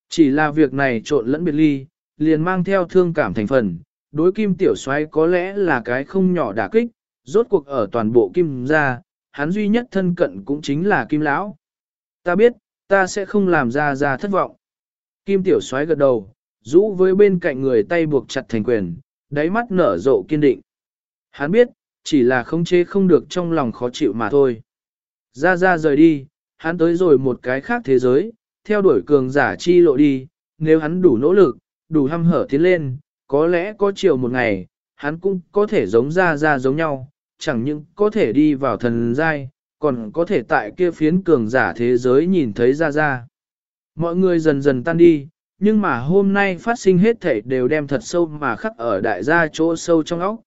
Chỉ là việc này trộn lẫn biệt ly, liền mang theo thương cảm thành phần, đối kim tiểu soái có lẽ là cái không nhỏ đả kích, rốt cuộc ở toàn bộ kim gia, hắn duy nhất thân cận cũng chính là kim lão. Ta biết, ta sẽ không làm ra ra thất vọng. Kim tiểu soái gật đầu, rũ với bên cạnh người tay buộc chặt thành quyền, đáy mắt nở rộ kiên định. Hắn biết, chỉ là không chế không được trong lòng khó chịu mà thôi. Ra ra rời đi, hắn tới rồi một cái khác thế giới, theo đuổi cường giả chi lộ đi, nếu hắn đủ nỗ lực, đủ hăm hở tiến lên, có lẽ có chiều một ngày, hắn cũng có thể giống ra ra giống nhau, chẳng những có thể đi vào thần giai, còn có thể tại kia phiến cường giả thế giới nhìn thấy ra ra. Mọi người dần dần tan đi, nhưng mà hôm nay phát sinh hết thảy đều đem thật sâu mà khắc ở đại gia chỗ sâu trong óc.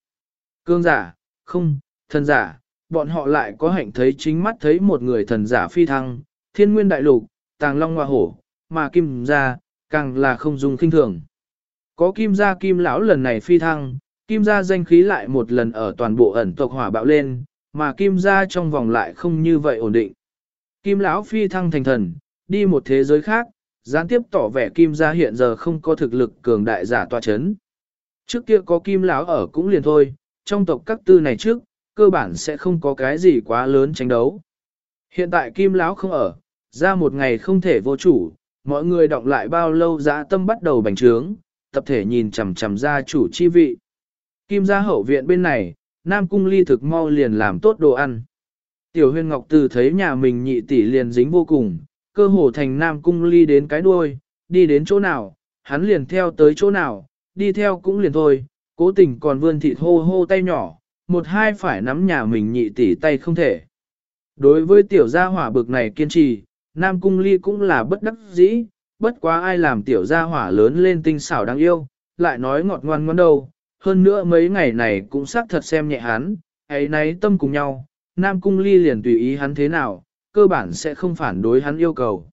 Cương giả, không, thần giả, bọn họ lại có hạnh thấy chính mắt thấy một người thần giả phi thăng, thiên nguyên đại lục, tàng long hoa hổ, mà kim gia, càng là không dùng kinh thường. Có kim gia kim lão lần này phi thăng, kim gia danh khí lại một lần ở toàn bộ ẩn tộc hỏa bạo lên, mà kim gia trong vòng lại không như vậy ổn định. Kim lão phi thăng thành thần, đi một thế giới khác, gián tiếp tỏ vẻ kim gia hiện giờ không có thực lực cường đại giả tòa chấn. Trước kia có kim lão ở cũng liền thôi, trong tộc các tư này trước, cơ bản sẽ không có cái gì quá lớn tranh đấu. Hiện tại kim lão không ở, ra một ngày không thể vô chủ, mọi người động lại bao lâu dã tâm bắt đầu bành trướng, tập thể nhìn chằm chằm ra chủ chi vị. Kim gia hậu viện bên này, Nam Cung ly thực mau liền làm tốt đồ ăn. Tiểu huyền ngọc từ thấy nhà mình nhị tỷ liền dính vô cùng, cơ hồ thành Nam Cung ly đến cái đuôi, đi đến chỗ nào, hắn liền theo tới chỗ nào, đi theo cũng liền thôi, cố tình còn vươn thịt hô hô tay nhỏ, một hai phải nắm nhà mình nhị tỷ tay không thể. Đối với tiểu gia hỏa bực này kiên trì, Nam Cung ly cũng là bất đắc dĩ, bất quá ai làm tiểu gia hỏa lớn lên tinh xảo đáng yêu, lại nói ngọt ngoan ngoan đâu, hơn nữa mấy ngày này cũng xác thật xem nhẹ hắn, ấy nấy tâm cùng nhau, Nam Cung Ly liền tùy ý hắn thế nào, cơ bản sẽ không phản đối hắn yêu cầu.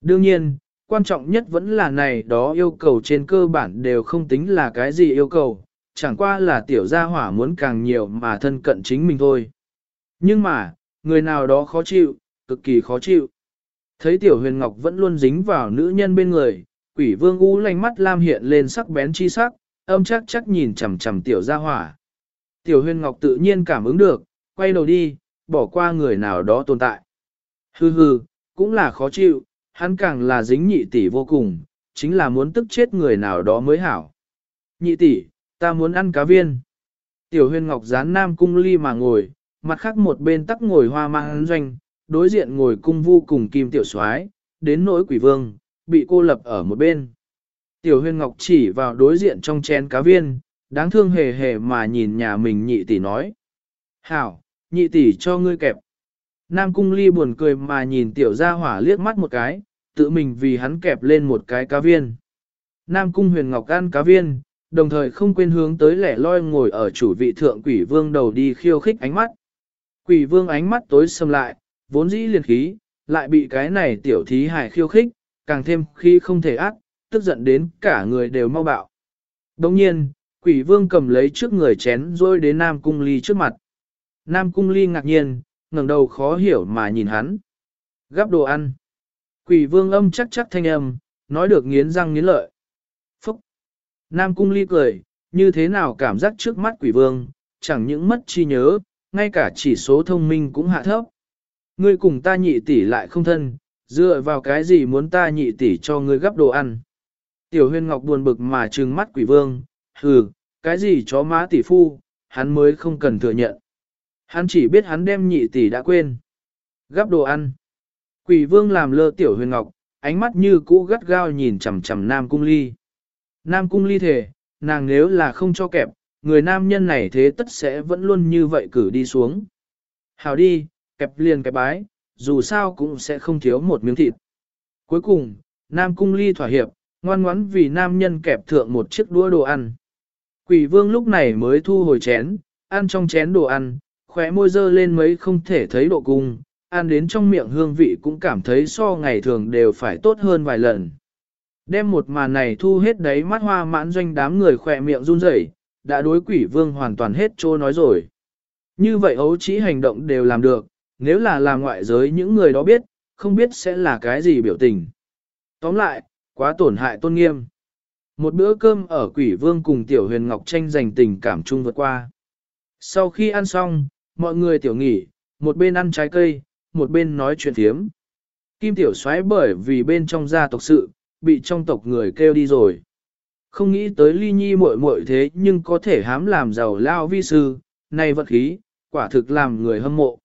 Đương nhiên, quan trọng nhất vẫn là này đó yêu cầu trên cơ bản đều không tính là cái gì yêu cầu, chẳng qua là tiểu gia hỏa muốn càng nhiều mà thân cận chính mình thôi. Nhưng mà, người nào đó khó chịu, cực kỳ khó chịu. Thấy tiểu huyền ngọc vẫn luôn dính vào nữ nhân bên người, quỷ vương u lanh mắt lam hiện lên sắc bén chi sắc, âm chắc chắc nhìn chằm chằm tiểu gia hỏa. Tiểu huyền ngọc tự nhiên cảm ứng được, quay đầu đi, bỏ qua người nào đó tồn tại. Hừ hừ, cũng là khó chịu, hắn càng là dính nhị tỷ vô cùng, chính là muốn tức chết người nào đó mới hảo. Nhị tỷ, ta muốn ăn cá viên. Tiểu huyền ngọc dán nam cung ly mà ngồi, mặt khác một bên tắc ngồi hoa mang doanh, đối diện ngồi cung vu cùng kim tiểu soái đến nỗi quỷ vương, bị cô lập ở một bên. Tiểu huyền ngọc chỉ vào đối diện trong chén cá viên, đáng thương hề hề mà nhìn nhà mình nhị tỷ nói. Hảo, nhị tỷ cho ngươi kẹp. Nam cung ly buồn cười mà nhìn tiểu gia hỏa liếc mắt một cái, tự mình vì hắn kẹp lên một cái cá viên. Nam cung huyền ngọc ăn cá viên, đồng thời không quên hướng tới lẻ loi ngồi ở chủ vị thượng quỷ vương đầu đi khiêu khích ánh mắt. Quỷ vương ánh mắt tối sầm lại, vốn dĩ liền khí, lại bị cái này tiểu thí hài khiêu khích, càng thêm khi không thể ác, tức giận đến cả người đều mau bạo. Đồng nhiên, quỷ vương cầm lấy trước người chén rồi đến Nam Cung Ly trước mặt. Nam Cung Ly ngạc nhiên, ngẩng đầu khó hiểu mà nhìn hắn. Gắp đồ ăn. Quỷ vương âm chắc chắc thanh âm, nói được nghiến răng nghiến lợi. Phúc. Nam Cung Ly cười, như thế nào cảm giác trước mắt quỷ vương, chẳng những mất chi nhớ, ngay cả chỉ số thông minh cũng hạ thấp. Ngươi cùng ta nhị tỷ lại không thân, dựa vào cái gì muốn ta nhị tỷ cho ngươi gấp đồ ăn. Tiểu huyên ngọc buồn bực mà trừng mắt quỷ vương, hừ, cái gì chó má tỷ phu, hắn mới không cần thừa nhận. Hắn chỉ biết hắn đem nhị tỷ đã quên. Gắp đồ ăn. Quỷ vương làm lơ tiểu huyền ngọc, ánh mắt như cũ gắt gao nhìn chằm chằm nam cung ly. Nam cung ly thể, nàng nếu là không cho kẹp, người nam nhân này thế tất sẽ vẫn luôn như vậy cử đi xuống. Hào đi, kẹp liền cái bái, dù sao cũng sẽ không thiếu một miếng thịt. Cuối cùng, nam cung ly thỏa hiệp, ngoan ngoãn vì nam nhân kẹp thượng một chiếc đũa đồ ăn. Quỷ vương lúc này mới thu hồi chén, ăn trong chén đồ ăn, khóe môi dơ lên mấy không thể thấy độ cung, ăn đến trong miệng hương vị cũng cảm thấy so ngày thường đều phải tốt hơn vài lần. Đem một màn này thu hết đấy mắt hoa mãn doanh đám người khỏe miệng run rẩy, đã đối quỷ vương hoàn toàn hết trô nói rồi. Như vậy ấu chỉ hành động đều làm được, nếu là làm ngoại giới những người đó biết, không biết sẽ là cái gì biểu tình. Tóm lại, quá tổn hại tôn nghiêm. Một bữa cơm ở quỷ vương cùng tiểu huyền ngọc tranh giành tình cảm chung vượt qua. Sau khi ăn xong, mọi người tiểu nghỉ, một bên ăn trái cây, một bên nói chuyện thiếm. Kim tiểu xoáy bởi vì bên trong gia tộc sự, bị trong tộc người kêu đi rồi. Không nghĩ tới ly nhi muội muội thế nhưng có thể hám làm giàu lao vi sư, này vật khí, quả thực làm người hâm mộ.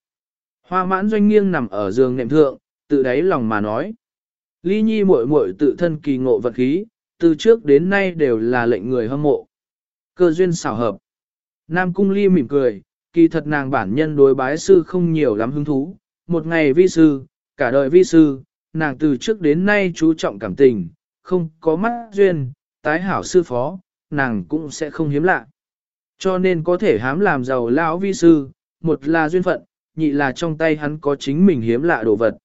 Hoa mãn doanh nghiêng nằm ở giường nệm thượng, tự đáy lòng mà nói. Ly nhi muội muội tự thân kỳ ngộ vật khí, từ trước đến nay đều là lệnh người hâm mộ. Cơ duyên xảo hợp. Nam cung ly mỉm cười, kỳ thật nàng bản nhân đối bái sư không nhiều lắm hứng thú. Một ngày vi sư, cả đời vi sư, nàng từ trước đến nay chú trọng cảm tình, không có mắt duyên, tái hảo sư phó, nàng cũng sẽ không hiếm lạ. Cho nên có thể hám làm giàu lão vi sư, một là duyên phận, nhị là trong tay hắn có chính mình hiếm lạ đồ vật.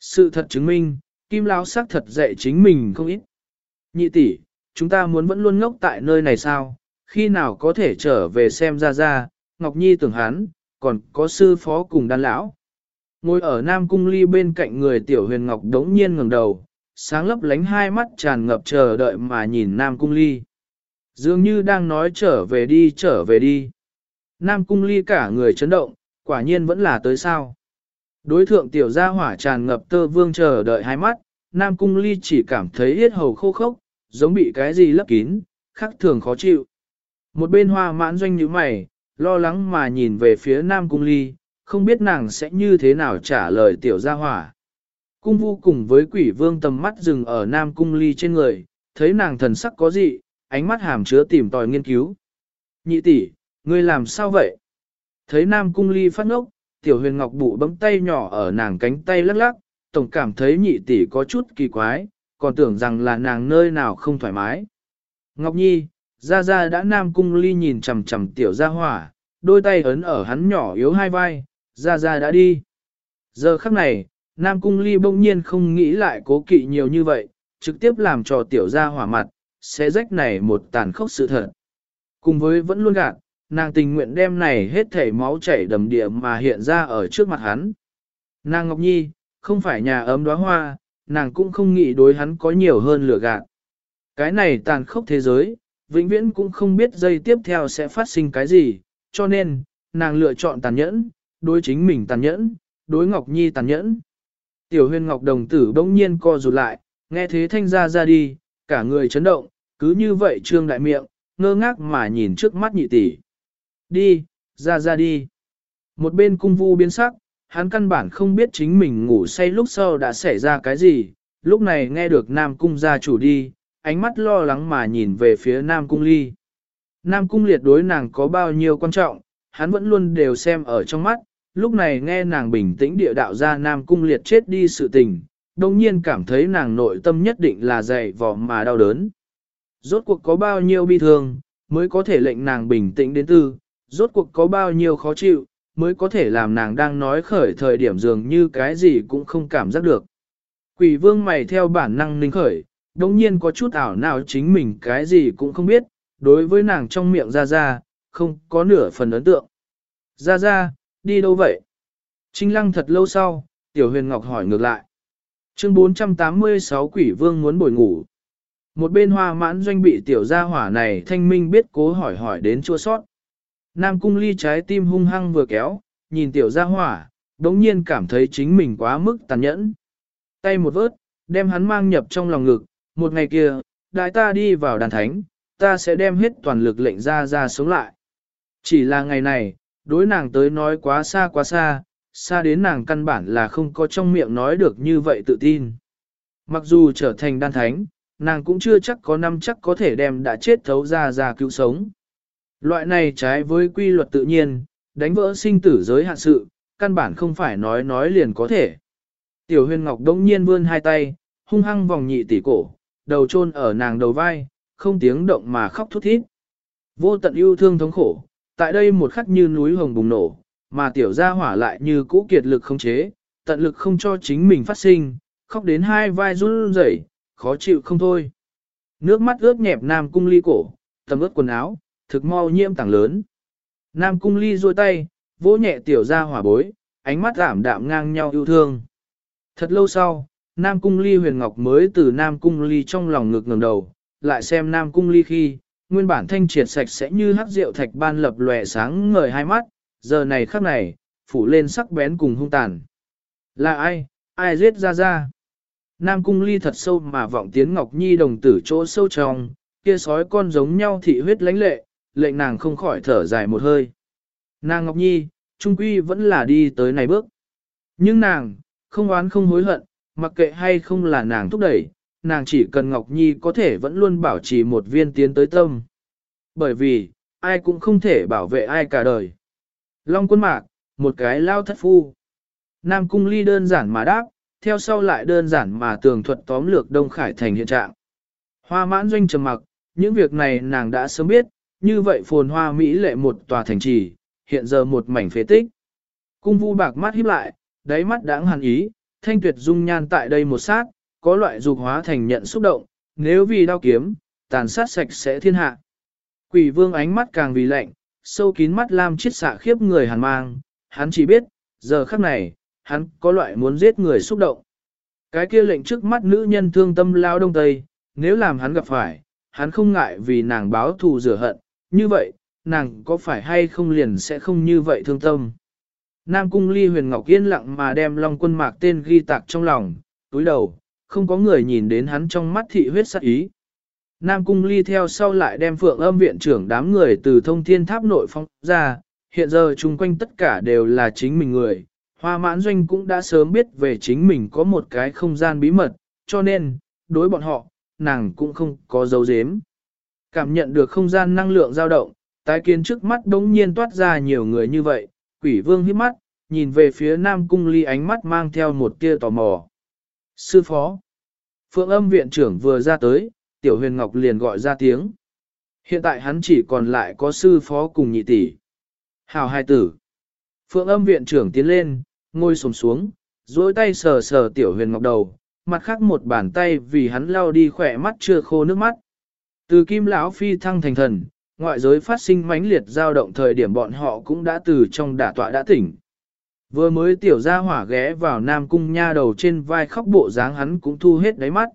Sự thật chứng minh, kim lão xác thật dạy chính mình không ít. Nhị tỷ, chúng ta muốn vẫn luôn ngốc tại nơi này sao, khi nào có thể trở về xem ra ra, Ngọc Nhi tưởng hắn, còn có sư phó cùng đan lão. Ngồi ở Nam Cung Ly bên cạnh người tiểu huyền Ngọc đống nhiên ngẩng đầu, sáng lấp lánh hai mắt tràn ngập chờ đợi mà nhìn Nam Cung Ly. Dường như đang nói trở về đi trở về đi. Nam Cung Ly cả người chấn động, quả nhiên vẫn là tới sao. Đối thượng tiểu gia hỏa tràn ngập tơ vương chờ đợi hai mắt, Nam Cung Ly chỉ cảm thấy yết hầu khô khốc, giống bị cái gì lấp kín, khắc thường khó chịu. Một bên hoa mãn doanh như mày, lo lắng mà nhìn về phía Nam Cung Ly, không biết nàng sẽ như thế nào trả lời tiểu gia hỏa. Cung vu cùng với quỷ vương tầm mắt dừng ở Nam Cung Ly trên người, thấy nàng thần sắc có gì, ánh mắt hàm chứa tìm tòi nghiên cứu. Nhị tỷ, ngươi làm sao vậy? Thấy Nam Cung Ly phát ngốc, tiểu huyền ngọc bụ bấm tay nhỏ ở nàng cánh tay lắc lắc, tổng cảm thấy nhị tỷ có chút kỳ quái, còn tưởng rằng là nàng nơi nào không thoải mái. Ngọc Nhi, ra ra đã Nam Cung Ly nhìn chầm chầm tiểu ra hỏa, đôi tay ấn ở hắn nhỏ yếu hai vai, ra ra đã đi. Giờ khắc này, Nam Cung Ly bỗng nhiên không nghĩ lại cố kỵ nhiều như vậy, trực tiếp làm cho tiểu ra hỏa mặt, sẽ rách này một tàn khốc sự thật. Cùng với vẫn luôn gạt, nàng tình nguyện đem này hết thảy máu chảy đầm địa mà hiện ra ở trước mặt hắn. Nàng Ngọc Nhi, không phải nhà ấm đóa hoa, nàng cũng không nghĩ đối hắn có nhiều hơn lửa gạt. Cái này tàn khốc thế giới, vĩnh viễn cũng không biết giây tiếp theo sẽ phát sinh cái gì, cho nên, nàng lựa chọn tàn nhẫn, đối chính mình tàn nhẫn, đối Ngọc Nhi tàn nhẫn. Tiểu huyền Ngọc đồng tử bỗng nhiên co rụt lại, nghe thế thanh ra ra đi, cả người chấn động, cứ như vậy trương đại miệng, ngơ ngác mà nhìn trước mắt nhị tỷ. Đi, ra ra đi. Một bên cung vu biến sắc, hắn căn bản không biết chính mình ngủ say lúc sau đã xảy ra cái gì, lúc này nghe được Nam Cung gia chủ đi, ánh mắt lo lắng mà nhìn về phía Nam Cung ly. Nam Cung liệt đối nàng có bao nhiêu quan trọng, hắn vẫn luôn đều xem ở trong mắt, lúc này nghe nàng bình tĩnh địa đạo ra Nam Cung liệt chết đi sự tình, đồng nhiên cảm thấy nàng nội tâm nhất định là dày vò mà đau đớn. Rốt cuộc có bao nhiêu bi thương, mới có thể lệnh nàng bình tĩnh đến tư, rốt cuộc có bao nhiêu khó chịu, mới có thể làm nàng đang nói khởi thời điểm dường như cái gì cũng không cảm giác được. Quỷ vương mày theo bản năng ninh khởi, đồng nhiên có chút ảo nào chính mình cái gì cũng không biết, đối với nàng trong miệng ra ra, không có nửa phần ấn tượng. Ra ra, đi đâu vậy? Trinh lăng thật lâu sau, tiểu huyền ngọc hỏi ngược lại. Chương 486 quỷ vương muốn bồi ngủ. Một bên hoa mãn doanh bị tiểu gia hỏa này thanh minh biết cố hỏi hỏi đến chua sót. Nam cung ly trái tim hung hăng vừa kéo, nhìn tiểu gia hỏa, đống nhiên cảm thấy chính mình quá mức tàn nhẫn. Tay một vớt, đem hắn mang nhập trong lòng ngực, một ngày kia, đại ta đi vào đàn thánh, ta sẽ đem hết toàn lực lệnh ra ra sống lại. Chỉ là ngày này, đối nàng tới nói quá xa quá xa, xa đến nàng căn bản là không có trong miệng nói được như vậy tự tin. Mặc dù trở thành đan thánh, nàng cũng chưa chắc có năm chắc có thể đem đã chết thấu ra ra cứu sống. Loại này trái với quy luật tự nhiên, đánh vỡ sinh tử giới hạn sự, căn bản không phải nói nói liền có thể. Tiểu huyền ngọc đông nhiên vươn hai tay, hung hăng vòng nhị tỷ cổ, đầu chôn ở nàng đầu vai, không tiếng động mà khóc thút thít. Vô tận yêu thương thống khổ, tại đây một khắc như núi hồng bùng nổ, mà tiểu gia hỏa lại như cũ kiệt lực không chế, tận lực không cho chính mình phát sinh, khóc đến hai vai run rẩy, khó chịu không thôi. Nước mắt ướt nhẹp Nam Cung Ly cổ, tầm ướt quần áo, thực mau nhiễm tảng lớn. Nam Cung Ly duỗi tay, vỗ nhẹ tiểu ra hỏa bối, ánh mắt giảm đạm ngang nhau yêu thương. Thật lâu sau, Nam Cung Ly huyền ngọc mới từ Nam Cung Ly trong lòng ngực ngẩng đầu, lại xem Nam Cung Ly khi, nguyên bản thanh triệt sạch sẽ như hắc rượu thạch ban lập lòe sáng ngời hai mắt, giờ này khắc này, phủ lên sắc bén cùng hung tàn. Là ai, ai giết ra ra? Nam cung ly thật sâu mà vọng tiến Ngọc Nhi đồng tử chỗ sâu trong, kia sói con giống nhau thị huyết lãnh lệ, lệnh nàng không khỏi thở dài một hơi. Nàng Ngọc Nhi, trung quy vẫn là đi tới này bước. Nhưng nàng, không oán không hối hận, mặc kệ hay không là nàng thúc đẩy, nàng chỉ cần Ngọc Nhi có thể vẫn luôn bảo trì một viên tiến tới tâm. Bởi vì, ai cũng không thể bảo vệ ai cả đời. Long quân mạc, một cái lao thất phu. Nam cung ly đơn giản mà đáp, theo sau lại đơn giản mà tường thuật tóm lược Đông Khải thành hiện trạng. Hoa mãn doanh trầm mặc, những việc này nàng đã sớm biết, như vậy phồn hoa Mỹ lệ một tòa thành trì, hiện giờ một mảnh phế tích. Cung vu bạc mắt híp lại, đáy mắt đáng hàn ý, thanh tuyệt dung nhan tại đây một sát, có loại dục hóa thành nhận xúc động, nếu vì đao kiếm, tàn sát sạch sẽ thiên hạ. Quỷ vương ánh mắt càng vì lạnh, sâu kín mắt lam chiết xạ khiếp người hàn mang, hắn chỉ biết, giờ khắc này, hắn có loại muốn giết người xúc động. Cái kia lệnh trước mắt nữ nhân thương tâm lao đông tây, nếu làm hắn gặp phải, hắn không ngại vì nàng báo thù rửa hận, như vậy, nàng có phải hay không liền sẽ không như vậy thương tâm. Nam cung ly huyền ngọc yên lặng mà đem long quân mạc tên ghi tạc trong lòng, túi đầu, không có người nhìn đến hắn trong mắt thị huyết sắc ý. Nam cung ly theo sau lại đem phượng âm viện trưởng đám người từ thông thiên tháp nội phong ra, hiện giờ chung quanh tất cả đều là chính mình người. Hoa mãn doanh cũng đã sớm biết về chính mình có một cái không gian bí mật, cho nên, đối bọn họ, nàng cũng không có dấu dếm. Cảm nhận được không gian năng lượng dao động, tái kiến trước mắt đống nhiên toát ra nhiều người như vậy, quỷ vương hít mắt, nhìn về phía Nam Cung Ly ánh mắt mang theo một tia tò mò. Sư phó. Phượng âm viện trưởng vừa ra tới, Tiểu Huyền Ngọc liền gọi ra tiếng. Hiện tại hắn chỉ còn lại có sư phó cùng nhị tỷ. Hào hai tử. Phượng âm viện trưởng tiến lên, ngồi sồm xuống, duỗi tay sờ sờ Tiểu Huyền Ngọc đầu, mặt khác một bàn tay vì hắn lau đi khỏe mắt chưa khô nước mắt. Từ kim lão phi thăng thành thần, ngoại giới phát sinh mãnh liệt dao động thời điểm bọn họ cũng đã từ trong đả tọa đã tỉnh. Vừa mới tiểu ra hỏa ghé vào nam cung nha đầu trên vai khóc bộ dáng hắn cũng thu hết đáy mắt.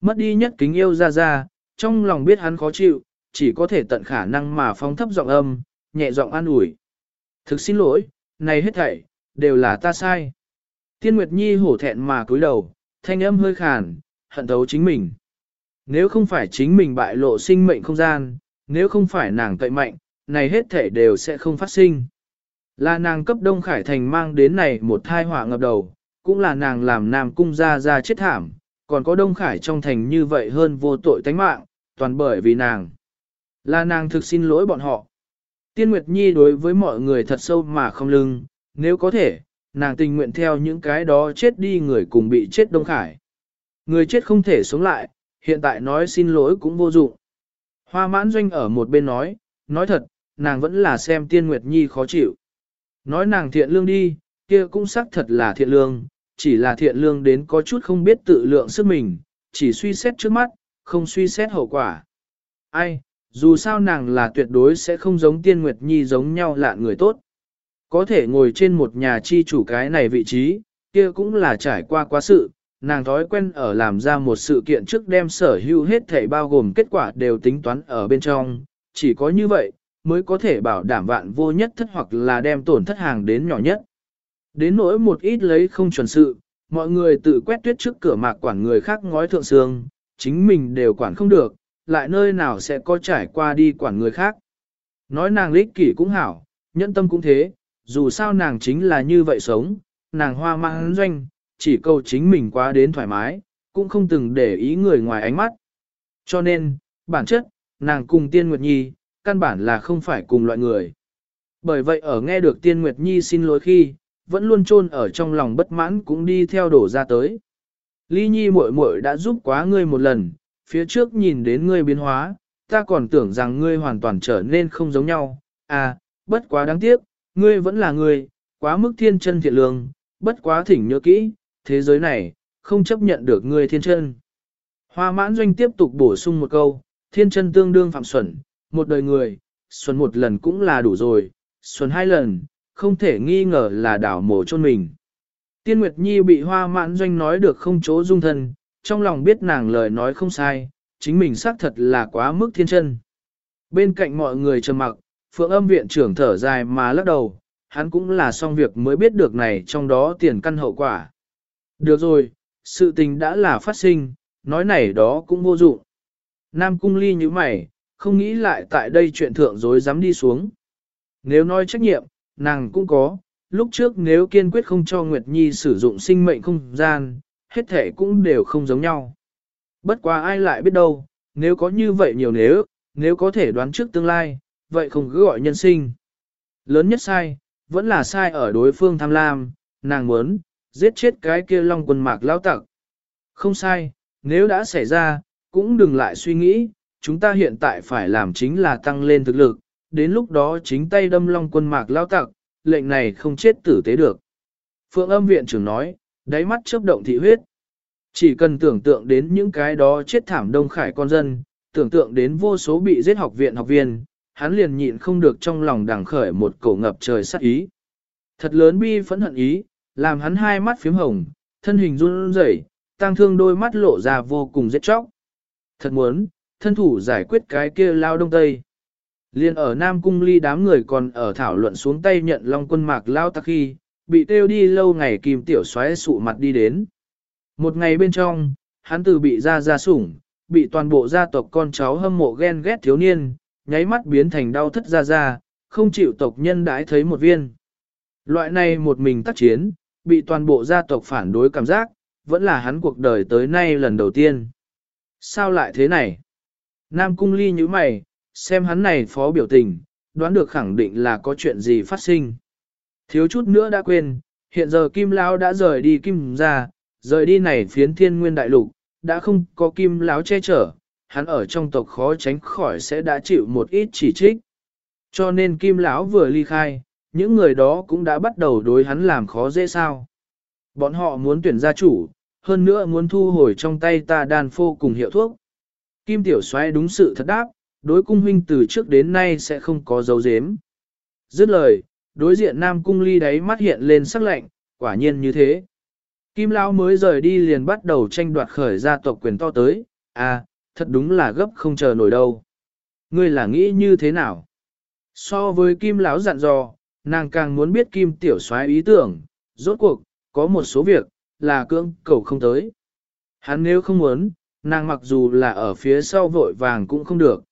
Mất đi nhất kính yêu ra ra, trong lòng biết hắn khó chịu, chỉ có thể tận khả năng mà phong thấp giọng âm, nhẹ giọng an ủi. Thực xin lỗi, này hết thảy, đều là ta sai. Tiên Nguyệt Nhi hổ thẹn mà cúi đầu, thanh âm hơi khàn, hận thấu chính mình. Nếu không phải chính mình bại lộ sinh mệnh không gian, nếu không phải nàng cậy mạnh, này hết thể đều sẽ không phát sinh. Là nàng cấp Đông Khải Thành mang đến này một thai họa ngập đầu, cũng là nàng làm Nam Cung ra ra chết thảm, còn có Đông Khải trong thành như vậy hơn vô tội tánh mạng, toàn bởi vì nàng. Là nàng thực xin lỗi bọn họ. Tiên Nguyệt Nhi đối với mọi người thật sâu mà không lưng, nếu có thể, nàng tình nguyện theo những cái đó chết đi người cùng bị chết Đông Khải. Người chết không thể sống lại, hiện tại nói xin lỗi cũng vô dụng. Hoa mãn doanh ở một bên nói, nói thật, nàng vẫn là xem tiên Nguyệt Nhi khó chịu. Nói nàng thiện lương đi, kia cũng xác thật là thiện lương, chỉ là thiện lương đến có chút không biết tự lượng sức mình, chỉ suy xét trước mắt, không suy xét hậu quả. Ai, dù sao nàng là tuyệt đối sẽ không giống tiên Nguyệt Nhi giống nhau lạ người tốt. Có thể ngồi trên một nhà chi chủ cái này vị trí, kia cũng là trải qua quá sự, nàng thói quen ở làm ra một sự kiện trước đem sở hữu hết thể bao gồm kết quả đều tính toán ở bên trong, chỉ có như vậy, mới có thể bảo đảm vạn vô nhất thất hoặc là đem tổn thất hàng đến nhỏ nhất. Đến nỗi một ít lấy không chuẩn sự, mọi người tự quét tuyết trước cửa mạc quản người khác ngói thượng sương, chính mình đều quản không được, lại nơi nào sẽ có trải qua đi quản người khác. Nói nàng lích kỷ cũng hảo, nhẫn tâm cũng thế, dù sao nàng chính là như vậy sống, nàng hoa mang doanh, chỉ câu chính mình quá đến thoải mái, cũng không từng để ý người ngoài ánh mắt. Cho nên, bản chất, nàng cùng Tiên Nguyệt Nhi, căn bản là không phải cùng loại người. Bởi vậy ở nghe được Tiên Nguyệt Nhi xin lỗi khi, vẫn luôn chôn ở trong lòng bất mãn cũng đi theo đổ ra tới. Ly Nhi muội muội đã giúp quá ngươi một lần, phía trước nhìn đến ngươi biến hóa, ta còn tưởng rằng ngươi hoàn toàn trở nên không giống nhau. À, bất quá đáng tiếc, ngươi vẫn là ngươi, quá mức thiên chân thiện lương, bất quá thỉnh nhớ kỹ, thế giới này, không chấp nhận được ngươi thiên chân. Hoa mãn doanh tiếp tục bổ sung một câu, thiên chân tương đương phạm xuẩn, một đời người, xuân một lần cũng là đủ rồi, xuân hai lần, không thể nghi ngờ là đảo mổ chôn mình. Tiên Nguyệt Nhi bị hoa mãn doanh nói được không chỗ dung thân, trong lòng biết nàng lời nói không sai, chính mình xác thật là quá mức thiên chân. Bên cạnh mọi người trầm mặc, phượng âm viện trưởng thở dài mà lắc đầu, hắn cũng là xong việc mới biết được này trong đó tiền căn hậu quả. Được rồi, sự tình đã là phát sinh, nói này đó cũng vô dụng. Nam cung ly như mày, không nghĩ lại tại đây chuyện thượng dối dám đi xuống. Nếu nói trách nhiệm, nàng cũng có, lúc trước nếu kiên quyết không cho Nguyệt Nhi sử dụng sinh mệnh không gian, hết thể cũng đều không giống nhau. Bất quá ai lại biết đâu, nếu có như vậy nhiều nếu, nếu có thể đoán trước tương lai, vậy không cứ gọi nhân sinh. Lớn nhất sai, vẫn là sai ở đối phương tham lam, nàng muốn, giết chết cái kia long quân mạc lao tặc. Không sai, nếu đã xảy ra, cũng đừng lại suy nghĩ, chúng ta hiện tại phải làm chính là tăng lên thực lực, đến lúc đó chính tay đâm long quân mạc lao tặc, lệnh này không chết tử tế được. Phượng âm viện trưởng nói, đáy mắt chớp động thị huyết. Chỉ cần tưởng tượng đến những cái đó chết thảm đông khải con dân, tưởng tượng đến vô số bị giết học viện học viên, hắn liền nhịn không được trong lòng đằng khởi một cổ ngập trời sát ý. Thật lớn bi phẫn hận ý, làm hắn hai mắt phím hồng, thân hình run rẩy, tăng thương đôi mắt lộ ra vô cùng giết chóc. Thật muốn, thân thủ giải quyết cái kia lao đông tây. Liên ở Nam Cung ly đám người còn ở thảo luận xuống tay nhận Long quân mạc lao tắc khi, bị tiêu đi lâu ngày kìm tiểu xoáy sụ mặt đi đến. Một ngày bên trong, hắn từ bị ra ra sủng, bị toàn bộ gia tộc con cháu hâm mộ ghen ghét thiếu niên, nháy mắt biến thành đau thất ra ra, không chịu tộc nhân đãi thấy một viên. Loại này một mình tác chiến, bị toàn bộ gia tộc phản đối cảm giác, vẫn là hắn cuộc đời tới nay lần đầu tiên. Sao lại thế này? Nam cung ly như mày, xem hắn này phó biểu tình, đoán được khẳng định là có chuyện gì phát sinh. Thiếu chút nữa đã quên, hiện giờ Kim Lão đã rời đi Kim ra, rời đi này phiến thiên nguyên đại lục, đã không có Kim Lão che chở, hắn ở trong tộc khó tránh khỏi sẽ đã chịu một ít chỉ trích. Cho nên Kim Lão vừa ly khai, những người đó cũng đã bắt đầu đối hắn làm khó dễ sao. Bọn họ muốn tuyển gia chủ, hơn nữa muốn thu hồi trong tay ta đàn phô cùng hiệu thuốc. Kim Tiểu Xoay đúng sự thật đáp, đối cung huynh từ trước đến nay sẽ không có dấu dếm. Dứt lời, đối diện Nam Cung Ly đáy mắt hiện lên sắc lạnh, quả nhiên như thế. Kim Lão mới rời đi liền bắt đầu tranh đoạt khởi gia tộc quyền to tới, à, thật đúng là gấp không chờ nổi đâu. Ngươi là nghĩ như thế nào? So với Kim Lão dặn dò, nàng càng muốn biết Kim Tiểu Soái ý tưởng, rốt cuộc, có một số việc, là cưỡng cầu không tới. Hắn nếu không muốn, nàng mặc dù là ở phía sau vội vàng cũng không được.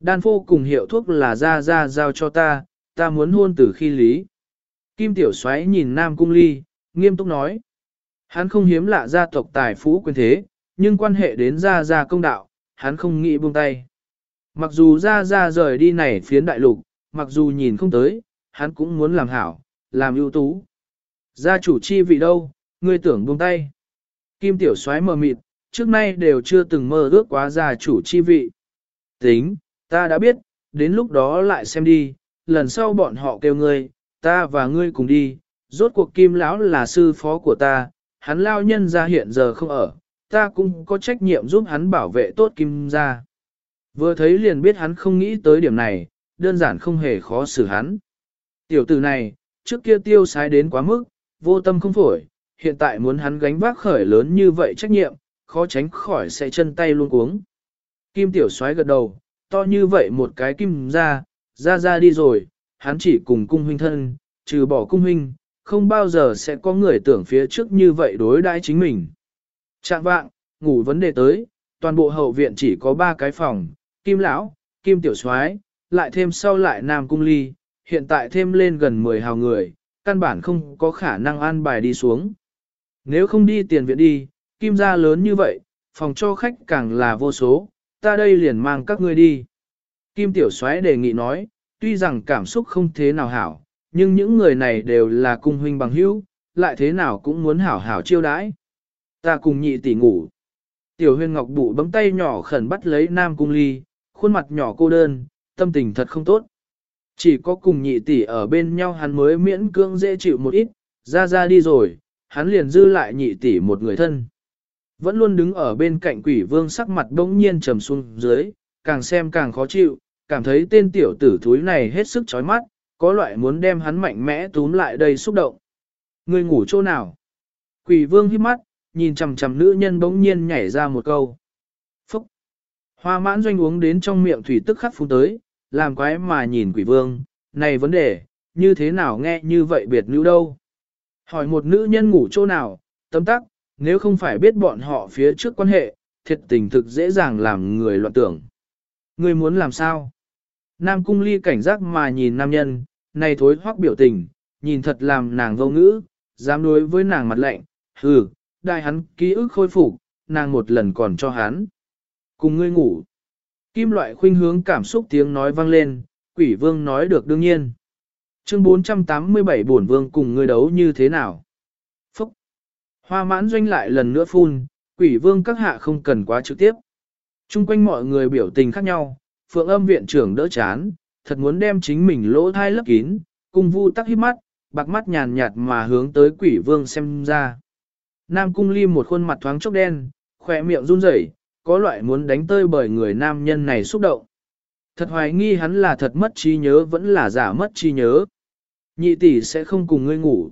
Đan phô cùng hiệu thuốc là ra ra giao cho ta, ta muốn hôn từ khi lý. Kim Tiểu Soái nhìn Nam Cung Ly, nghiêm túc nói. Hắn không hiếm lạ gia tộc tài phú quyền thế, nhưng quan hệ đến gia gia công đạo, hắn không nghĩ buông tay. Mặc dù gia gia rời đi này phiến đại lục, mặc dù nhìn không tới, hắn cũng muốn làm hảo, làm ưu tú. Gia chủ chi vị đâu, ngươi tưởng buông tay. Kim Tiểu Soái mờ mịt, trước nay đều chưa từng mơ ước quá gia chủ chi vị. Tính, ta đã biết, đến lúc đó lại xem đi, lần sau bọn họ kêu ngươi, ta và ngươi cùng đi, rốt cuộc kim lão là sư phó của ta, hắn lao nhân ra hiện giờ không ở, ta cũng có trách nhiệm giúp hắn bảo vệ tốt kim gia. Vừa thấy liền biết hắn không nghĩ tới điểm này, đơn giản không hề khó xử hắn. Tiểu tử này, trước kia tiêu sái đến quá mức, vô tâm không phổi, hiện tại muốn hắn gánh vác khởi lớn như vậy trách nhiệm, khó tránh khỏi sẽ chân tay luôn cuống. Kim tiểu Soái gật đầu, to như vậy một cái kim ra, ra ra đi rồi, hắn chỉ cùng cung huynh thân, trừ bỏ cung huynh, không bao giờ sẽ có người tưởng phía trước như vậy đối đãi chính mình. Trạng vạng, ngủ vấn đề tới, toàn bộ hậu viện chỉ có ba cái phòng, kim lão, kim tiểu soái, lại thêm sau lại nam cung ly, hiện tại thêm lên gần 10 hào người, căn bản không có khả năng an bài đi xuống. Nếu không đi tiền viện đi, kim gia lớn như vậy, phòng cho khách càng là vô số, ta đây liền mang các ngươi đi. Kim tiểu soái đề nghị nói, tuy rằng cảm xúc không thế nào hảo, nhưng những người này đều là cung huynh bằng hữu, lại thế nào cũng muốn hảo hảo chiêu đãi. Ta cùng nhị tỷ ngủ. Tiểu huyên ngọc bụ bấm tay nhỏ khẩn bắt lấy nam cung ly, khuôn mặt nhỏ cô đơn, tâm tình thật không tốt. Chỉ có cùng nhị tỷ ở bên nhau hắn mới miễn cưỡng dễ chịu một ít, ra ra đi rồi, hắn liền dư lại nhị tỷ một người thân. Vẫn luôn đứng ở bên cạnh quỷ vương sắc mặt bỗng nhiên trầm xuống dưới, càng xem càng khó chịu, cảm thấy tên tiểu tử thúi này hết sức chói mắt, có loại muốn đem hắn mạnh mẽ túm lại đây xúc động. Người ngủ chỗ nào? Quỷ vương hít mắt, nhìn chằm chằm nữ nhân bỗng nhiên nhảy ra một câu. Phúc! Hoa mãn doanh uống đến trong miệng thủy tức khắc phun tới, làm quái mà nhìn quỷ vương, này vấn đề, như thế nào nghe như vậy biệt nữ đâu? Hỏi một nữ nhân ngủ chỗ nào, tâm tắc, nếu không phải biết bọn họ phía trước quan hệ, thiệt tình thực dễ dàng làm người loạn tưởng. Người muốn làm sao? Nam cung ly cảnh giác mà nhìn nam nhân, này thối hoắc biểu tình, nhìn thật làm nàng vô ngữ, dám đối với nàng mặt lạnh, hừ, đại hắn ký ức khôi phục, nàng một lần còn cho hắn. Cùng ngươi ngủ. Kim loại khuynh hướng cảm xúc tiếng nói vang lên, quỷ vương nói được đương nhiên. Chương 487 bổn vương cùng người đấu như thế nào? Phúc! Hoa mãn doanh lại lần nữa phun, quỷ vương các hạ không cần quá trực tiếp. Trung quanh mọi người biểu tình khác nhau, phượng âm viện trưởng đỡ chán, thật muốn đem chính mình lỗ thai lấp kín, cung vu tắc hít mắt, bạc mắt nhàn nhạt mà hướng tới quỷ vương xem ra. Nam cung ly một khuôn mặt thoáng chốc đen, khỏe miệng run rẩy, có loại muốn đánh tơi bởi người nam nhân này xúc động. Thật hoài nghi hắn là thật mất trí nhớ vẫn là giả mất trí nhớ. Nhị tỷ sẽ không cùng ngươi ngủ.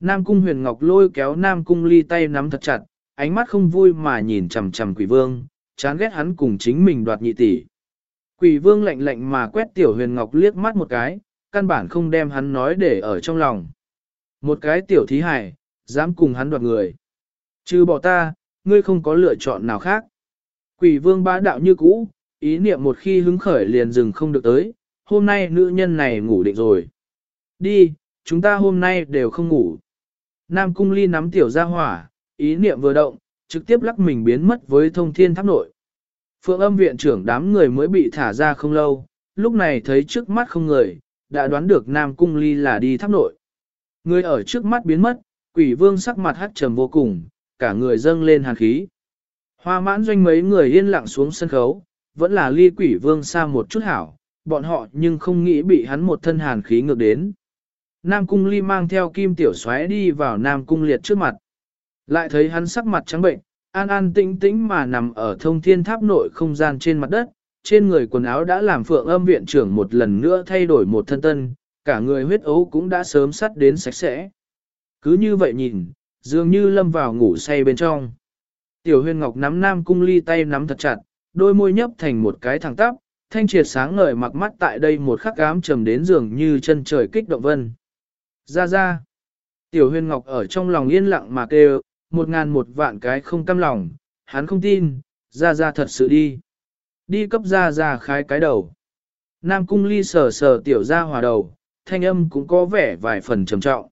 Nam cung huyền ngọc lôi kéo Nam cung ly tay nắm thật chặt, ánh mắt không vui mà nhìn chầm chầm quỷ vương, chán ghét hắn cùng chính mình đoạt nhị tỷ. Quỷ vương lạnh lạnh mà quét tiểu huyền ngọc liếc mắt một cái, căn bản không đem hắn nói để ở trong lòng. Một cái tiểu thí hải dám cùng hắn đoạt người. Chứ bỏ ta, ngươi không có lựa chọn nào khác. Quỷ vương bá đạo như cũ, ý niệm một khi hứng khởi liền dừng không được tới, hôm nay nữ nhân này ngủ định rồi. Đi, chúng ta hôm nay đều không ngủ. Nam cung ly nắm tiểu ra hỏa, ý niệm vừa động, trực tiếp lắc mình biến mất với thông thiên tháp nội. Phượng âm viện trưởng đám người mới bị thả ra không lâu, lúc này thấy trước mắt không người, đã đoán được Nam cung ly là đi tháp nội. Người ở trước mắt biến mất, quỷ vương sắc mặt hắt trầm vô cùng, cả người dâng lên hàn khí. Hoa mãn doanh mấy người yên lặng xuống sân khấu, vẫn là ly quỷ vương xa một chút hảo, bọn họ nhưng không nghĩ bị hắn một thân hàn khí ngược đến. Nam cung ly mang theo kim tiểu xoáy đi vào Nam cung liệt trước mặt. Lại thấy hắn sắc mặt trắng bệnh, an an tĩnh tĩnh mà nằm ở thông thiên tháp nội không gian trên mặt đất, trên người quần áo đã làm phượng âm viện trưởng một lần nữa thay đổi một thân tân, cả người huyết ấu cũng đã sớm sắt đến sạch sẽ. Cứ như vậy nhìn, dường như lâm vào ngủ say bên trong. Tiểu huyền ngọc nắm nam cung ly tay nắm thật chặt, đôi môi nhấp thành một cái thẳng tắp, thanh triệt sáng ngời mặc mắt tại đây một khắc ám trầm đến giường như chân trời kích động vân. Ra ra. Tiểu huyền ngọc ở trong lòng yên lặng mà kêu, một ngàn một vạn cái không căm lòng, hắn không tin, ra ra thật sự đi. Đi cấp ra ra khái cái đầu. Nam cung ly sờ sờ tiểu ra hòa đầu, thanh âm cũng có vẻ vài phần trầm trọng.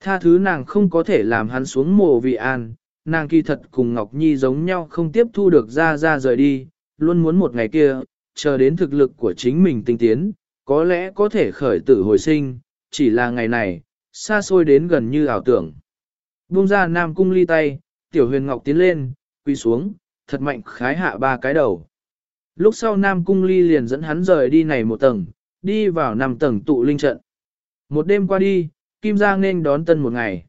Tha thứ nàng không có thể làm hắn xuống mồ vì an, nàng kỳ thật cùng Ngọc Nhi giống nhau không tiếp thu được ra ra rời đi, luôn muốn một ngày kia, chờ đến thực lực của chính mình tinh tiến, có lẽ có thể khởi tử hồi sinh, chỉ là ngày này, xa xôi đến gần như ảo tưởng. Buông ra Nam Cung ly tay, Tiểu Huyền Ngọc tiến lên, quy xuống, thật mạnh khái hạ ba cái đầu. Lúc sau Nam Cung ly liền dẫn hắn rời đi này một tầng, đi vào năm tầng tụ linh trận. Một đêm qua đi, Kim Giang nên đón tân một ngày.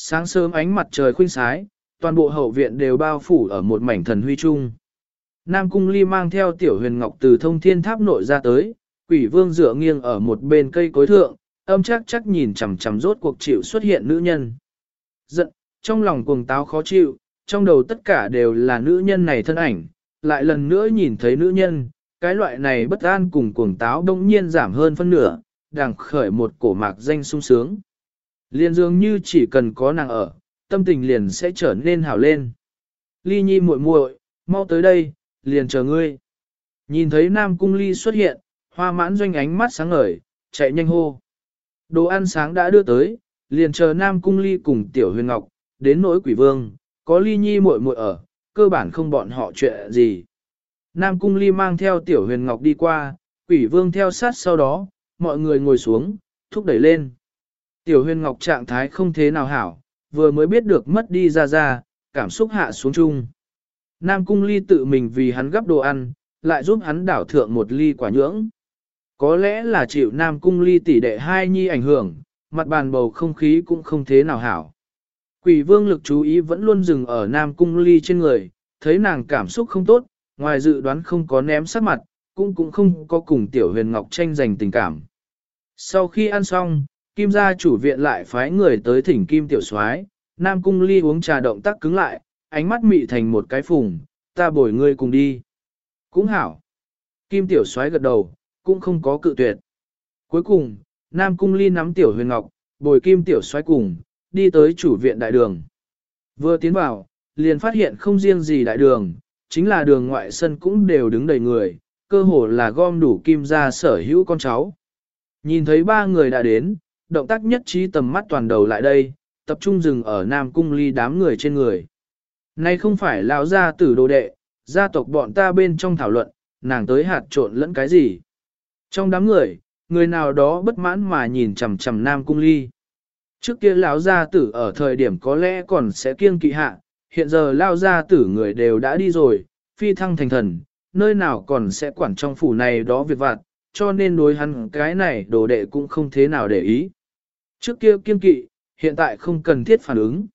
Sáng sớm ánh mặt trời khuynh sái, toàn bộ hậu viện đều bao phủ ở một mảnh thần huy trung. Nam Cung Ly mang theo Tiểu Huyền Ngọc từ thông thiên tháp nội ra tới, quỷ vương dựa nghiêng ở một bên cây cối thượng, âm chắc chắc nhìn chằm chằm rốt cuộc chịu xuất hiện nữ nhân. Giận, trong lòng cuồng táo khó chịu, trong đầu tất cả đều là nữ nhân này thân ảnh, lại lần nữa nhìn thấy nữ nhân, cái loại này bất an cùng cuồng táo đông nhiên giảm hơn phân nửa, đằng khởi một cổ mạc danh sung sướng. Liên dường như chỉ cần có nàng ở, tâm tình liền sẽ trở nên hảo lên. Ly nhi muội muội, mau tới đây, liền chờ ngươi. Nhìn thấy Nam Cung Ly xuất hiện, hoa mãn doanh ánh mắt sáng ngời, chạy nhanh hô. Đồ ăn sáng đã đưa tới, liền chờ Nam Cung Ly cùng Tiểu Huyền Ngọc, đến nỗi quỷ vương, có Ly Nhi muội muội ở, cơ bản không bọn họ chuyện gì. Nam Cung Ly mang theo Tiểu Huyền Ngọc đi qua, quỷ vương theo sát sau đó, mọi người ngồi xuống, thúc đẩy lên. Tiểu Huyền Ngọc trạng thái không thế nào hảo, vừa mới biết được mất đi ra ra, cảm xúc hạ xuống chung. Nam Cung Ly tự mình vì hắn gấp đồ ăn, lại giúp hắn đảo thượng một ly quả nhưỡng. Có lẽ là chịu Nam Cung Ly tỷ đệ hai nhi ảnh hưởng, mặt bàn bầu không khí cũng không thế nào hảo. Quỷ vương lực chú ý vẫn luôn dừng ở Nam Cung Ly trên người, thấy nàng cảm xúc không tốt, ngoài dự đoán không có ném sát mặt, cũng cũng không có cùng Tiểu Huyền Ngọc tranh giành tình cảm. Sau khi ăn xong, Kim gia chủ viện lại phái người tới thỉnh Kim Tiểu Soái, Nam Cung Ly uống trà động tác cứng lại, ánh mắt mị thành một cái phùng, ta bồi ngươi cùng đi. Cũng hảo. Kim Tiểu Soái gật đầu, cũng không có cự tuyệt. Cuối cùng, Nam Cung Ly nắm Tiểu Huyền Ngọc, bồi Kim Tiểu Soái cùng, đi tới chủ viện đại đường. Vừa tiến vào, liền phát hiện không riêng gì đại đường, chính là đường ngoại sân cũng đều đứng đầy người, cơ hồ là gom đủ kim ra sở hữu con cháu. Nhìn thấy ba người đã đến, động tác nhất trí tầm mắt toàn đầu lại đây, tập trung dừng ở Nam Cung Ly đám người trên người. Nay không phải lão gia tử đồ đệ, gia tộc bọn ta bên trong thảo luận, nàng tới hạt trộn lẫn cái gì. Trong đám người, người nào đó bất mãn mà nhìn chằm chằm Nam Cung Ly. Trước kia lão gia tử ở thời điểm có lẽ còn sẽ kiêng kỵ hạ, hiện giờ lão gia tử người đều đã đi rồi, phi thăng thành thần, nơi nào còn sẽ quản trong phủ này đó việc vặt, cho nên đối hắn cái này đồ đệ cũng không thế nào để ý. Trước kia kiên kỵ, hiện tại không cần thiết phản ứng.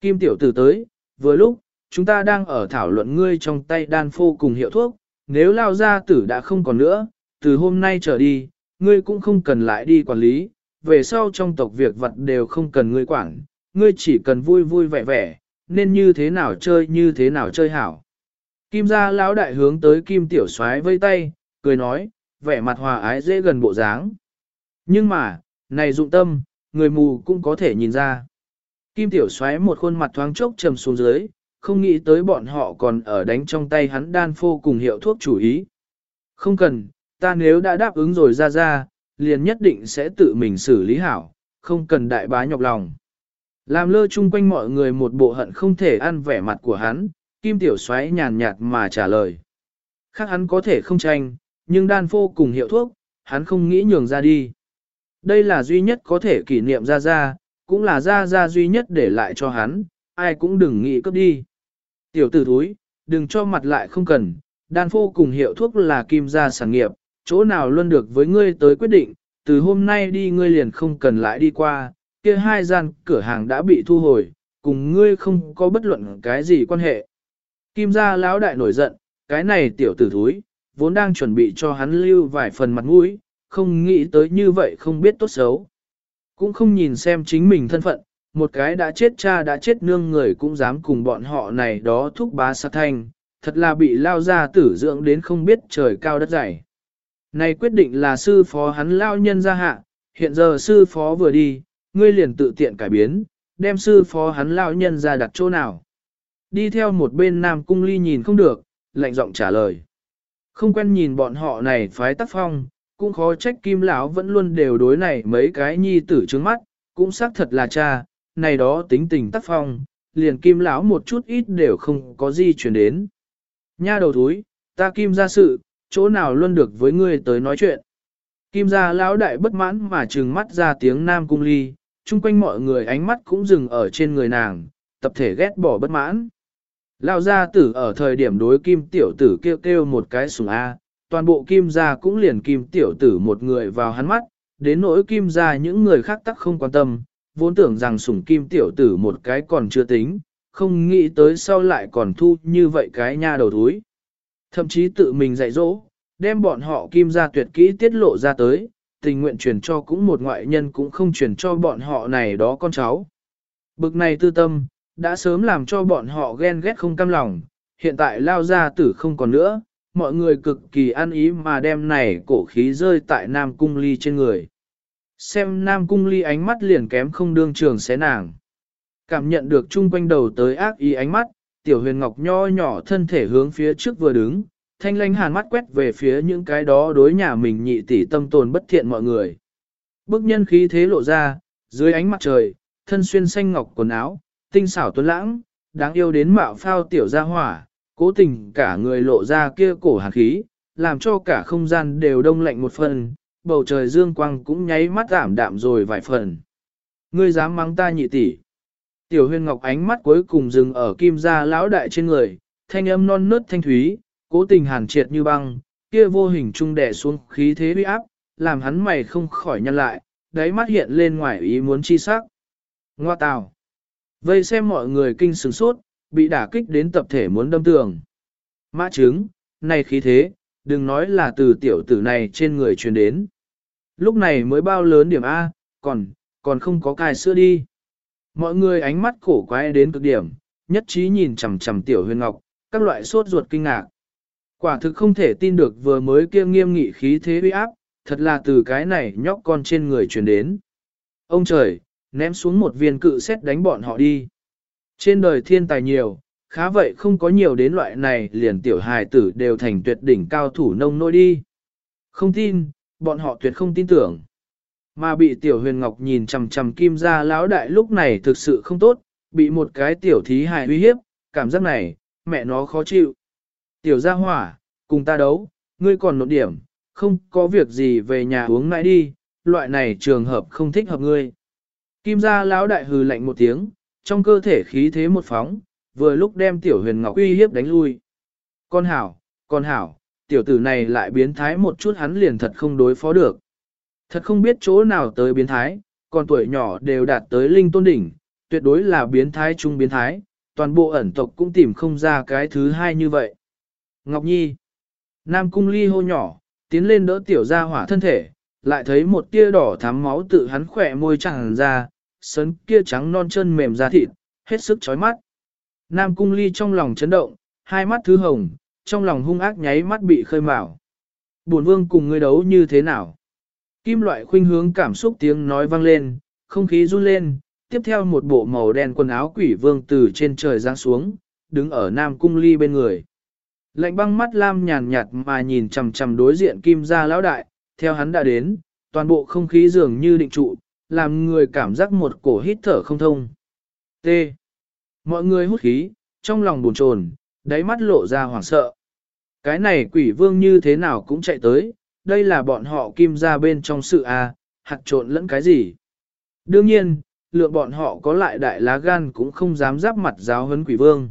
Kim tiểu tử tới, vừa lúc, chúng ta đang ở thảo luận ngươi trong tay đan phô cùng hiệu thuốc, nếu lao gia tử đã không còn nữa, từ hôm nay trở đi, ngươi cũng không cần lại đi quản lý, về sau trong tộc việc vật đều không cần ngươi quản, ngươi chỉ cần vui vui vẻ vẻ, nên như thế nào chơi như thế nào chơi hảo. Kim gia lão đại hướng tới Kim tiểu soái vây tay, cười nói, vẻ mặt hòa ái dễ gần bộ dáng. Nhưng mà, này dụng tâm, người mù cũng có thể nhìn ra. Kim tiểu xoáy một khuôn mặt thoáng chốc trầm xuống dưới, không nghĩ tới bọn họ còn ở đánh trong tay hắn đan phô cùng hiệu thuốc chủ ý. Không cần, ta nếu đã đáp ứng rồi ra ra, liền nhất định sẽ tự mình xử lý hảo, không cần đại bá nhọc lòng. Làm lơ chung quanh mọi người một bộ hận không thể ăn vẻ mặt của hắn, kim tiểu xoáy nhàn nhạt mà trả lời. Khác hắn có thể không tranh, nhưng đan phô cùng hiệu thuốc, hắn không nghĩ nhường ra đi. Đây là duy nhất có thể kỷ niệm ra ra, cũng là ra ra duy nhất để lại cho hắn, ai cũng đừng nghĩ cướp đi. Tiểu tử thúi, đừng cho mặt lại không cần, đan phô cùng hiệu thuốc là kim gia sản nghiệp, chỗ nào luôn được với ngươi tới quyết định, từ hôm nay đi ngươi liền không cần lại đi qua, kia hai gian cửa hàng đã bị thu hồi, cùng ngươi không có bất luận cái gì quan hệ. Kim gia lão đại nổi giận, cái này tiểu tử thúi, vốn đang chuẩn bị cho hắn lưu vài phần mặt mũi, không nghĩ tới như vậy không biết tốt xấu. Cũng không nhìn xem chính mình thân phận, một cái đã chết cha đã chết nương người cũng dám cùng bọn họ này đó thúc bá sát thanh, thật là bị lao ra tử dưỡng đến không biết trời cao đất dày. Này quyết định là sư phó hắn lao nhân ra hạ, hiện giờ sư phó vừa đi, ngươi liền tự tiện cải biến, đem sư phó hắn lao nhân ra đặt chỗ nào. Đi theo một bên nam cung ly nhìn không được, lạnh giọng trả lời. Không quen nhìn bọn họ này phái tác phong, cũng khó trách kim lão vẫn luôn đều đối này mấy cái nhi tử trước mắt, cũng xác thật là cha, này đó tính tình tác phong, liền kim lão một chút ít đều không có gì chuyển đến. Nha đầu thúi, ta kim ra sự, chỗ nào luôn được với ngươi tới nói chuyện. Kim gia lão đại bất mãn mà trừng mắt ra tiếng nam cung ly, chung quanh mọi người ánh mắt cũng dừng ở trên người nàng, tập thể ghét bỏ bất mãn. Lão gia tử ở thời điểm đối kim tiểu tử kêu kêu một cái sùng A, toàn bộ kim gia cũng liền kim tiểu tử một người vào hắn mắt, đến nỗi kim gia những người khác tắc không quan tâm, vốn tưởng rằng sủng kim tiểu tử một cái còn chưa tính, không nghĩ tới sau lại còn thu như vậy cái nha đầu thúi. Thậm chí tự mình dạy dỗ, đem bọn họ kim gia tuyệt kỹ tiết lộ ra tới, tình nguyện truyền cho cũng một ngoại nhân cũng không truyền cho bọn họ này đó con cháu. Bực này tư tâm, đã sớm làm cho bọn họ ghen ghét không cam lòng, hiện tại lao ra tử không còn nữa, mọi người cực kỳ ăn ý mà đem này cổ khí rơi tại Nam Cung Ly trên người. Xem Nam Cung Ly ánh mắt liền kém không đương trường xé nàng. Cảm nhận được chung quanh đầu tới ác ý ánh mắt, tiểu huyền ngọc nho nhỏ thân thể hướng phía trước vừa đứng, thanh lanh hàn mắt quét về phía những cái đó đối nhà mình nhị tỷ tâm tồn bất thiện mọi người. Bức nhân khí thế lộ ra, dưới ánh mặt trời, thân xuyên xanh ngọc quần áo, tinh xảo tuấn lãng, đáng yêu đến mạo phao tiểu gia hỏa, cố tình cả người lộ ra kia cổ hàn khí, làm cho cả không gian đều đông lạnh một phần, bầu trời dương quang cũng nháy mắt giảm đạm rồi vài phần. Ngươi dám mắng ta nhị tỷ. Tiểu Huyên ngọc ánh mắt cuối cùng dừng ở kim gia lão đại trên người, thanh âm non nớt thanh thúy, cố tình hàn triệt như băng, kia vô hình trung đè xuống khí thế uy áp, làm hắn mày không khỏi nhăn lại, đáy mắt hiện lên ngoài ý muốn chi sắc. Ngoa tào. Vây xem mọi người kinh sửng sốt, bị đả kích đến tập thể muốn đâm tường. Mã trứng, này khí thế, đừng nói là từ tiểu tử này trên người truyền đến. Lúc này mới bao lớn điểm A, còn, còn không có cài sữa đi. Mọi người ánh mắt cổ quái đến cực điểm, nhất trí nhìn chằm chằm tiểu huyền ngọc, các loại sốt ruột kinh ngạc. Quả thực không thể tin được vừa mới kia nghiêm nghị khí thế uy áp, thật là từ cái này nhóc con trên người truyền đến. Ông trời, ném xuống một viên cự xét đánh bọn họ đi. Trên đời thiên tài nhiều, khá vậy không có nhiều đến loại này liền tiểu hài tử đều thành tuyệt đỉnh cao thủ nông nôi đi. Không tin, bọn họ tuyệt không tin tưởng. Mà bị tiểu huyền ngọc nhìn chằm chằm kim ra lão đại lúc này thực sự không tốt, bị một cái tiểu thí hài uy hiếp, cảm giác này, mẹ nó khó chịu. Tiểu gia hỏa, cùng ta đấu, ngươi còn nộn điểm, không có việc gì về nhà uống ngại đi, loại này trường hợp không thích hợp ngươi. Kim gia lão đại hừ lạnh một tiếng, trong cơ thể khí thế một phóng, vừa lúc đem tiểu huyền ngọc uy hiếp đánh lui. Con hảo, con hảo, tiểu tử này lại biến thái một chút hắn liền thật không đối phó được. Thật không biết chỗ nào tới biến thái, còn tuổi nhỏ đều đạt tới linh tôn đỉnh, tuyệt đối là biến thái trung biến thái, toàn bộ ẩn tộc cũng tìm không ra cái thứ hai như vậy. Ngọc Nhi Nam cung ly hô nhỏ, tiến lên đỡ tiểu ra hỏa thân thể, lại thấy một tia đỏ thắm máu tự hắn khỏe môi tràn ra, sấn kia trắng non chân mềm da thịt, hết sức chói mắt. Nam cung ly trong lòng chấn động, hai mắt thứ hồng, trong lòng hung ác nháy mắt bị khơi mào. Buồn vương cùng ngươi đấu như thế nào? Kim loại khuynh hướng cảm xúc tiếng nói vang lên, không khí run lên, tiếp theo một bộ màu đen quần áo quỷ vương từ trên trời giáng xuống, đứng ở Nam cung ly bên người. Lạnh băng mắt lam nhàn nhạt mà nhìn chầm chầm đối diện kim gia lão đại, theo hắn đã đến, toàn bộ không khí dường như định trụ, làm người cảm giác một cổ hít thở không thông. T. Mọi người hút khí, trong lòng buồn chồn, đáy mắt lộ ra hoảng sợ. Cái này quỷ vương như thế nào cũng chạy tới, đây là bọn họ kim ra bên trong sự a, à, hạt trộn lẫn cái gì. Đương nhiên, lượng bọn họ có lại đại lá gan cũng không dám giáp mặt giáo huấn quỷ vương.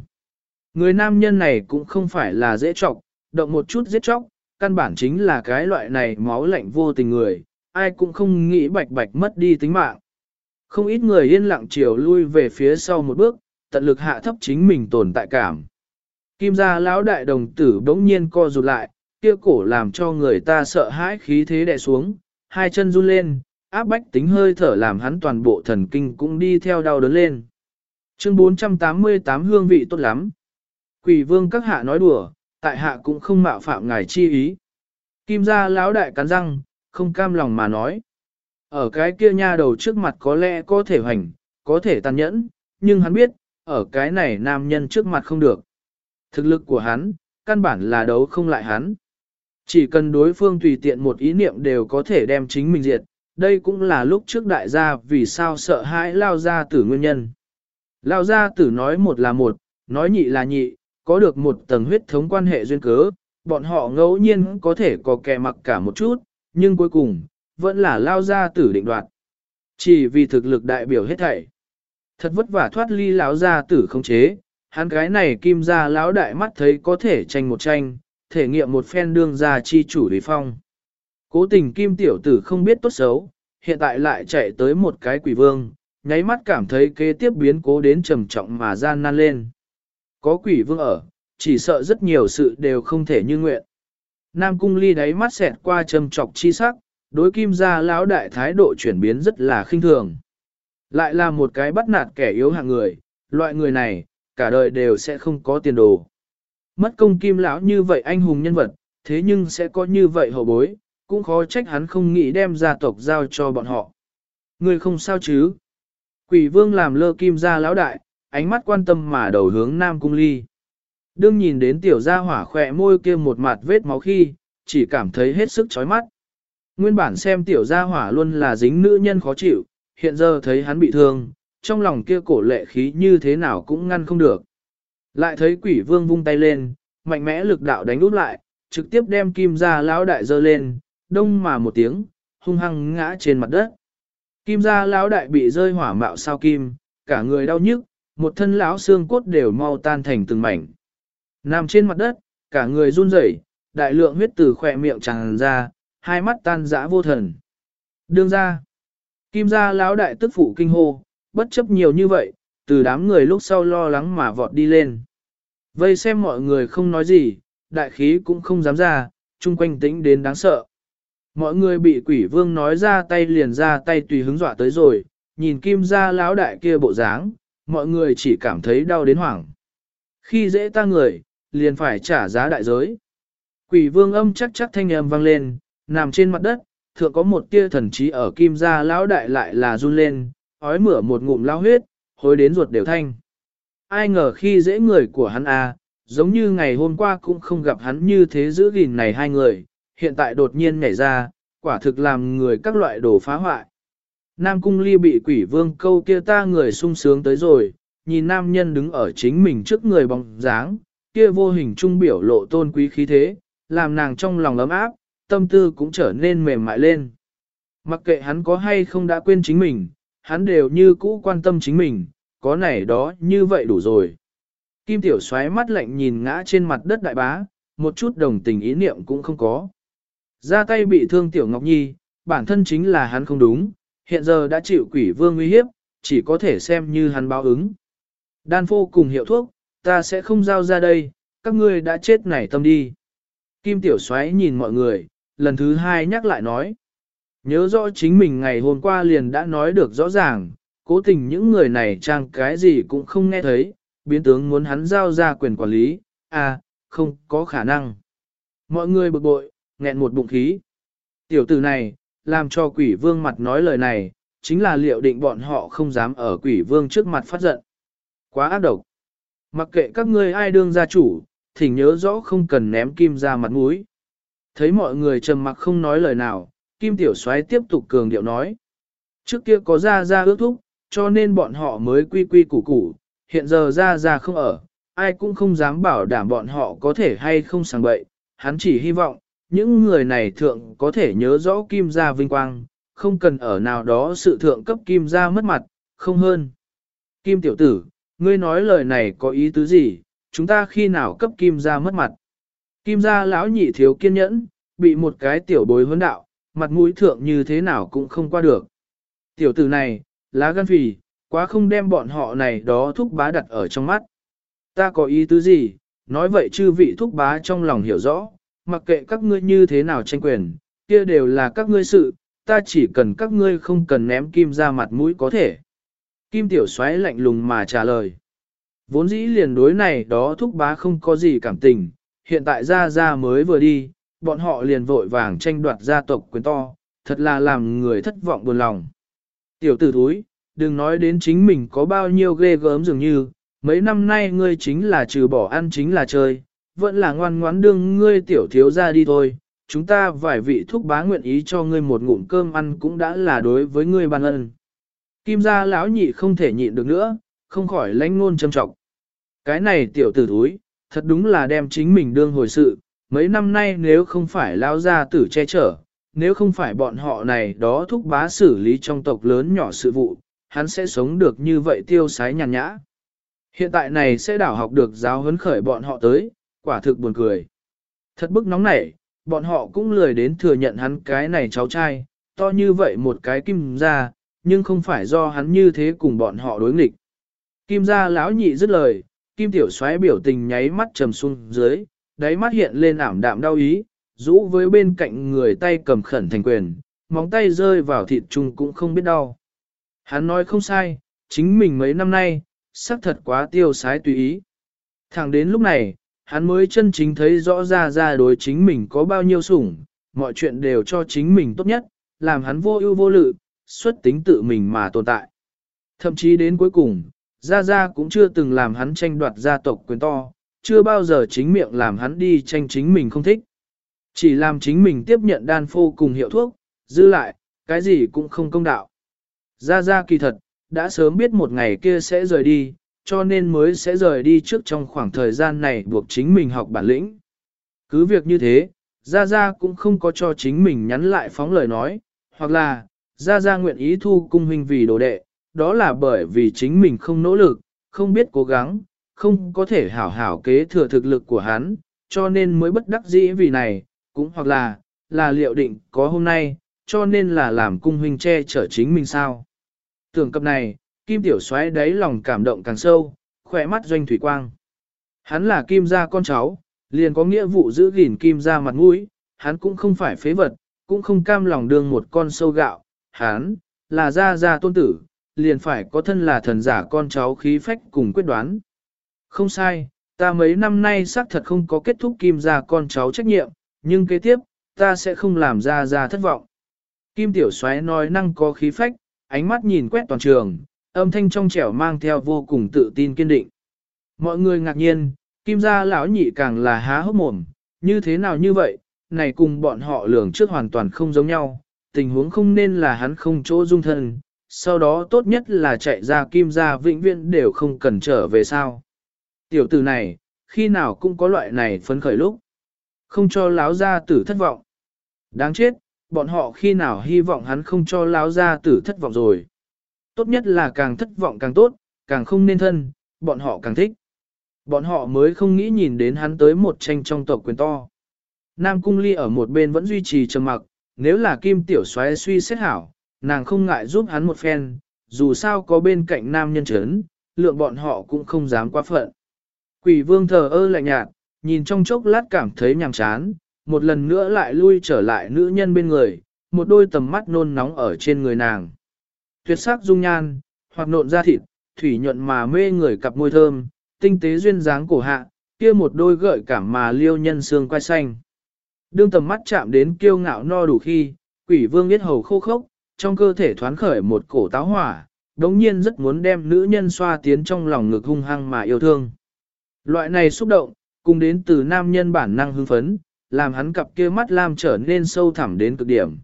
Người nam nhân này cũng không phải là dễ trọc, động một chút giết chóc, căn bản chính là cái loại này máu lạnh vô tình người, ai cũng không nghĩ bạch bạch mất đi tính mạng. Không ít người yên lặng chiều lui về phía sau một bước, tận lực hạ thấp chính mình tồn tại cảm. Kim gia lão đại đồng tử bỗng nhiên co rụt lại, kia cổ làm cho người ta sợ hãi khí thế đè xuống, hai chân run lên, áp bách tính hơi thở làm hắn toàn bộ thần kinh cũng đi theo đau đớn lên. Chương 488 hương vị tốt lắm. Quỷ vương các hạ nói đùa, tại hạ cũng không mạo phạm ngài chi ý. Kim gia lão đại cắn răng, không cam lòng mà nói. Ở cái kia nha đầu trước mặt có lẽ có thể hoành, có thể tàn nhẫn, nhưng hắn biết, ở cái này nam nhân trước mặt không được. Thực lực của hắn, căn bản là đấu không lại hắn. Chỉ cần đối phương tùy tiện một ý niệm đều có thể đem chính mình diệt, đây cũng là lúc trước đại gia vì sao sợ hãi lao gia tử nguyên nhân. Lao gia tử nói một là một, nói nhị là nhị, có được một tầng huyết thống quan hệ duyên cớ, bọn họ ngẫu nhiên có thể có kẻ mặc cả một chút, nhưng cuối cùng, vẫn là lao gia tử định đoạt. Chỉ vì thực lực đại biểu hết thảy. Thật vất vả thoát ly lão gia tử không chế, hắn cái này kim gia lão đại mắt thấy có thể tranh một tranh, thể nghiệm một phen đương gia chi chủ lý phong. Cố tình kim tiểu tử không biết tốt xấu, hiện tại lại chạy tới một cái quỷ vương, nháy mắt cảm thấy kế tiếp biến cố đến trầm trọng mà gian nan lên. Có quỷ vương ở, chỉ sợ rất nhiều sự đều không thể như nguyện. Nam cung ly đáy mắt xẹt qua trầm trọc chi sắc, đối kim gia lão đại thái độ chuyển biến rất là khinh thường. Lại là một cái bắt nạt kẻ yếu hạng người, loại người này, cả đời đều sẽ không có tiền đồ. Mất công kim lão như vậy anh hùng nhân vật, thế nhưng sẽ có như vậy hậu bối, cũng khó trách hắn không nghĩ đem gia tộc giao cho bọn họ. Người không sao chứ? Quỷ vương làm lơ kim gia lão đại, ánh mắt quan tâm mà đầu hướng Nam Cung Ly. Đương nhìn đến tiểu gia hỏa khỏe môi kia một mặt vết máu khi, chỉ cảm thấy hết sức chói mắt. Nguyên bản xem tiểu gia hỏa luôn là dính nữ nhân khó chịu, hiện giờ thấy hắn bị thương, trong lòng kia cổ lệ khí như thế nào cũng ngăn không được. Lại thấy quỷ vương vung tay lên, mạnh mẽ lực đạo đánh út lại, trực tiếp đem kim gia lão đại dơ lên, đông mà một tiếng, hung hăng ngã trên mặt đất. Kim gia lão đại bị rơi hỏa mạo sao kim, cả người đau nhức, một thân lão xương cốt đều mau tan thành từng mảnh. Nằm trên mặt đất, cả người run rẩy, đại lượng huyết từ khỏe miệng tràn ra, hai mắt tan dã vô thần. Đương ra, kim gia lão đại tức phụ kinh hô, bất chấp nhiều như vậy, từ đám người lúc sau lo lắng mà vọt đi lên. Vây xem mọi người không nói gì, đại khí cũng không dám ra, chung quanh tĩnh đến đáng sợ. Mọi người bị quỷ vương nói ra tay liền ra tay tùy hứng dọa tới rồi, nhìn kim gia lão đại kia bộ dáng, mọi người chỉ cảm thấy đau đến hoảng. Khi dễ ta người, liền phải trả giá đại giới. Quỷ vương âm chắc chắc thanh âm vang lên, nằm trên mặt đất, thượng có một tia thần trí ở kim gia lão đại lại là run lên, ói mửa một ngụm lao huyết, hối đến ruột đều thanh. Ai ngờ khi dễ người của hắn à, giống như ngày hôm qua cũng không gặp hắn như thế giữ gìn này hai người, hiện tại đột nhiên nhảy ra, quả thực làm người các loại đồ phá hoại. Nam cung ly bị quỷ vương câu kia ta người sung sướng tới rồi, nhìn nam nhân đứng ở chính mình trước người bóng dáng, kia vô hình trung biểu lộ tôn quý khí thế, làm nàng trong lòng ấm áp, tâm tư cũng trở nên mềm mại lên. Mặc kệ hắn có hay không đã quên chính mình, hắn đều như cũ quan tâm chính mình, có này đó như vậy đủ rồi. Kim tiểu xoáy mắt lạnh nhìn ngã trên mặt đất đại bá, một chút đồng tình ý niệm cũng không có. Ra tay bị thương tiểu Ngọc Nhi, bản thân chính là hắn không đúng, hiện giờ đã chịu quỷ vương uy hiếp, chỉ có thể xem như hắn báo ứng. Đan phô cùng hiệu thuốc, ta sẽ không giao ra đây, các ngươi đã chết nảy tâm đi. Kim tiểu xoáy nhìn mọi người, lần thứ hai nhắc lại nói. Nhớ rõ chính mình ngày hôm qua liền đã nói được rõ ràng, cố tình những người này trang cái gì cũng không nghe thấy, biến tướng muốn hắn giao ra quyền quản lý, à, không có khả năng. Mọi người bực bội, nghẹn một bụng khí. Tiểu tử này, làm cho quỷ vương mặt nói lời này, chính là liệu định bọn họ không dám ở quỷ vương trước mặt phát giận. Quá ác độc. Mặc kệ các ngươi ai đương gia chủ, thỉnh nhớ rõ không cần ném kim ra mặt mũi. Thấy mọi người trầm mặc không nói lời nào, kim tiểu soái tiếp tục cường điệu nói. Trước kia có ra ra ước thúc, cho nên bọn họ mới quy quy củ củ, hiện giờ ra ra không ở, ai cũng không dám bảo đảm bọn họ có thể hay không sang bậy, hắn chỉ hy vọng, những người này thượng có thể nhớ rõ kim gia vinh quang, không cần ở nào đó sự thượng cấp kim gia mất mặt, không hơn. Kim tiểu tử, ngươi nói lời này có ý tứ gì, chúng ta khi nào cấp kim gia mất mặt. Kim gia lão nhị thiếu kiên nhẫn, bị một cái tiểu bối huấn đạo, mặt mũi thượng như thế nào cũng không qua được. Tiểu tử này, lá gan phì, quá không đem bọn họ này đó thúc bá đặt ở trong mắt. Ta có ý tứ gì, nói vậy chư vị thúc bá trong lòng hiểu rõ, mặc kệ các ngươi như thế nào tranh quyền, kia đều là các ngươi sự, ta chỉ cần các ngươi không cần ném kim ra mặt mũi có thể. Kim tiểu Soái lạnh lùng mà trả lời. Vốn dĩ liền đối này đó thúc bá không có gì cảm tình, hiện tại ra ra mới vừa đi, bọn họ liền vội vàng tranh đoạt gia tộc quyền to, thật là làm người thất vọng buồn lòng. Tiểu tử thúi, đừng nói đến chính mình có bao nhiêu ghê gớm dường như, mấy năm nay ngươi chính là trừ bỏ ăn chính là chơi, vẫn là ngoan ngoãn đương ngươi tiểu thiếu ra đi thôi, chúng ta vài vị thúc bá nguyện ý cho ngươi một ngụm cơm ăn cũng đã là đối với ngươi ban ân. Kim gia lão nhị không thể nhịn được nữa, không khỏi lánh ngôn châm trọng. Cái này tiểu tử thúi, thật đúng là đem chính mình đương hồi sự, mấy năm nay nếu không phải lão gia tử che chở, nếu không phải bọn họ này đó thúc bá xử lý trong tộc lớn nhỏ sự vụ, hắn sẽ sống được như vậy tiêu sái nhàn nhã. Hiện tại này sẽ đảo học được giáo huấn khởi bọn họ tới, quả thực buồn cười. Thật bức nóng nảy, bọn họ cũng lười đến thừa nhận hắn cái này cháu trai, to như vậy một cái kim ra, nhưng không phải do hắn như thế cùng bọn họ đối nghịch. Kim gia lão nhị dứt lời, kim tiểu soái biểu tình nháy mắt trầm xuống dưới, đáy mắt hiện lên ảm đạm đau ý, rũ với bên cạnh người tay cầm khẩn thành quyền, móng tay rơi vào thịt chung cũng không biết đau. Hắn nói không sai, chính mình mấy năm nay, xác thật quá tiêu sái tùy ý. Thẳng đến lúc này, hắn mới chân chính thấy rõ ra ra đối chính mình có bao nhiêu sủng, mọi chuyện đều cho chính mình tốt nhất, làm hắn vô ưu vô lự, xuất tính tự mình mà tồn tại. Thậm chí đến cuối cùng, Gia Gia cũng chưa từng làm hắn tranh đoạt gia tộc quyền to, chưa bao giờ chính miệng làm hắn đi tranh chính mình không thích. Chỉ làm chính mình tiếp nhận đan phô cùng hiệu thuốc, giữ lại, cái gì cũng không công đạo. Gia Gia kỳ thật, đã sớm biết một ngày kia sẽ rời đi, cho nên mới sẽ rời đi trước trong khoảng thời gian này buộc chính mình học bản lĩnh. Cứ việc như thế, Gia Gia cũng không có cho chính mình nhắn lại phóng lời nói, hoặc là, Gia Gia nguyện ý thu cung huynh vì đồ đệ, đó là bởi vì chính mình không nỗ lực, không biết cố gắng, không có thể hảo hảo kế thừa thực lực của hắn, cho nên mới bất đắc dĩ vì này, cũng hoặc là, là liệu định có hôm nay, cho nên là làm cung huynh che chở chính mình sao. Tưởng cập này, Kim Tiểu xoáy đáy lòng cảm động càng sâu, khỏe mắt doanh thủy quang. Hắn là Kim gia con cháu, liền có nghĩa vụ giữ gìn Kim gia mặt mũi, hắn cũng không phải phế vật, cũng không cam lòng đương một con sâu gạo, Hán là gia gia tôn tử, liền phải có thân là thần giả con cháu khí phách cùng quyết đoán. Không sai, ta mấy năm nay xác thật không có kết thúc Kim gia con cháu trách nhiệm, nhưng kế tiếp, ta sẽ không làm gia gia thất vọng. Kim Tiểu xoáy nói năng có khí phách, ánh mắt nhìn quét toàn trường, âm thanh trong trẻo mang theo vô cùng tự tin kiên định. Mọi người ngạc nhiên, kim gia lão nhị càng là há hốc mồm, như thế nào như vậy, này cùng bọn họ lường trước hoàn toàn không giống nhau, tình huống không nên là hắn không chỗ dung thân, sau đó tốt nhất là chạy ra kim gia vĩnh viễn đều không cần trở về sao. Tiểu tử này, khi nào cũng có loại này phấn khởi lúc, không cho láo gia tử thất vọng. Đáng chết, bọn họ khi nào hy vọng hắn không cho láo gia tử thất vọng rồi. Tốt nhất là càng thất vọng càng tốt, càng không nên thân, bọn họ càng thích. Bọn họ mới không nghĩ nhìn đến hắn tới một tranh trong tộc quyền to. Nam Cung Ly ở một bên vẫn duy trì trầm mặc, nếu là Kim Tiểu Soái suy xét hảo, nàng không ngại giúp hắn một phen, dù sao có bên cạnh nam nhân chấn, lượng bọn họ cũng không dám quá phận. Quỷ vương thờ ơ lạnh nhạt, nhìn trong chốc lát cảm thấy nhàm chán, một lần nữa lại lui trở lại nữ nhân bên người, một đôi tầm mắt nôn nóng ở trên người nàng. Tuyệt sắc dung nhan, hoặc nộn da thịt, thủy nhuận mà mê người cặp môi thơm, tinh tế duyên dáng cổ hạ, kia một đôi gợi cảm mà liêu nhân xương quai xanh. Đương tầm mắt chạm đến kiêu ngạo no đủ khi, quỷ vương biết hầu khô khốc, trong cơ thể thoán khởi một cổ táo hỏa, đống nhiên rất muốn đem nữ nhân xoa tiến trong lòng ngực hung hăng mà yêu thương. Loại này xúc động, cùng đến từ nam nhân bản năng hưng phấn, làm hắn cặp kia mắt lam trở nên sâu thẳm đến cực điểm.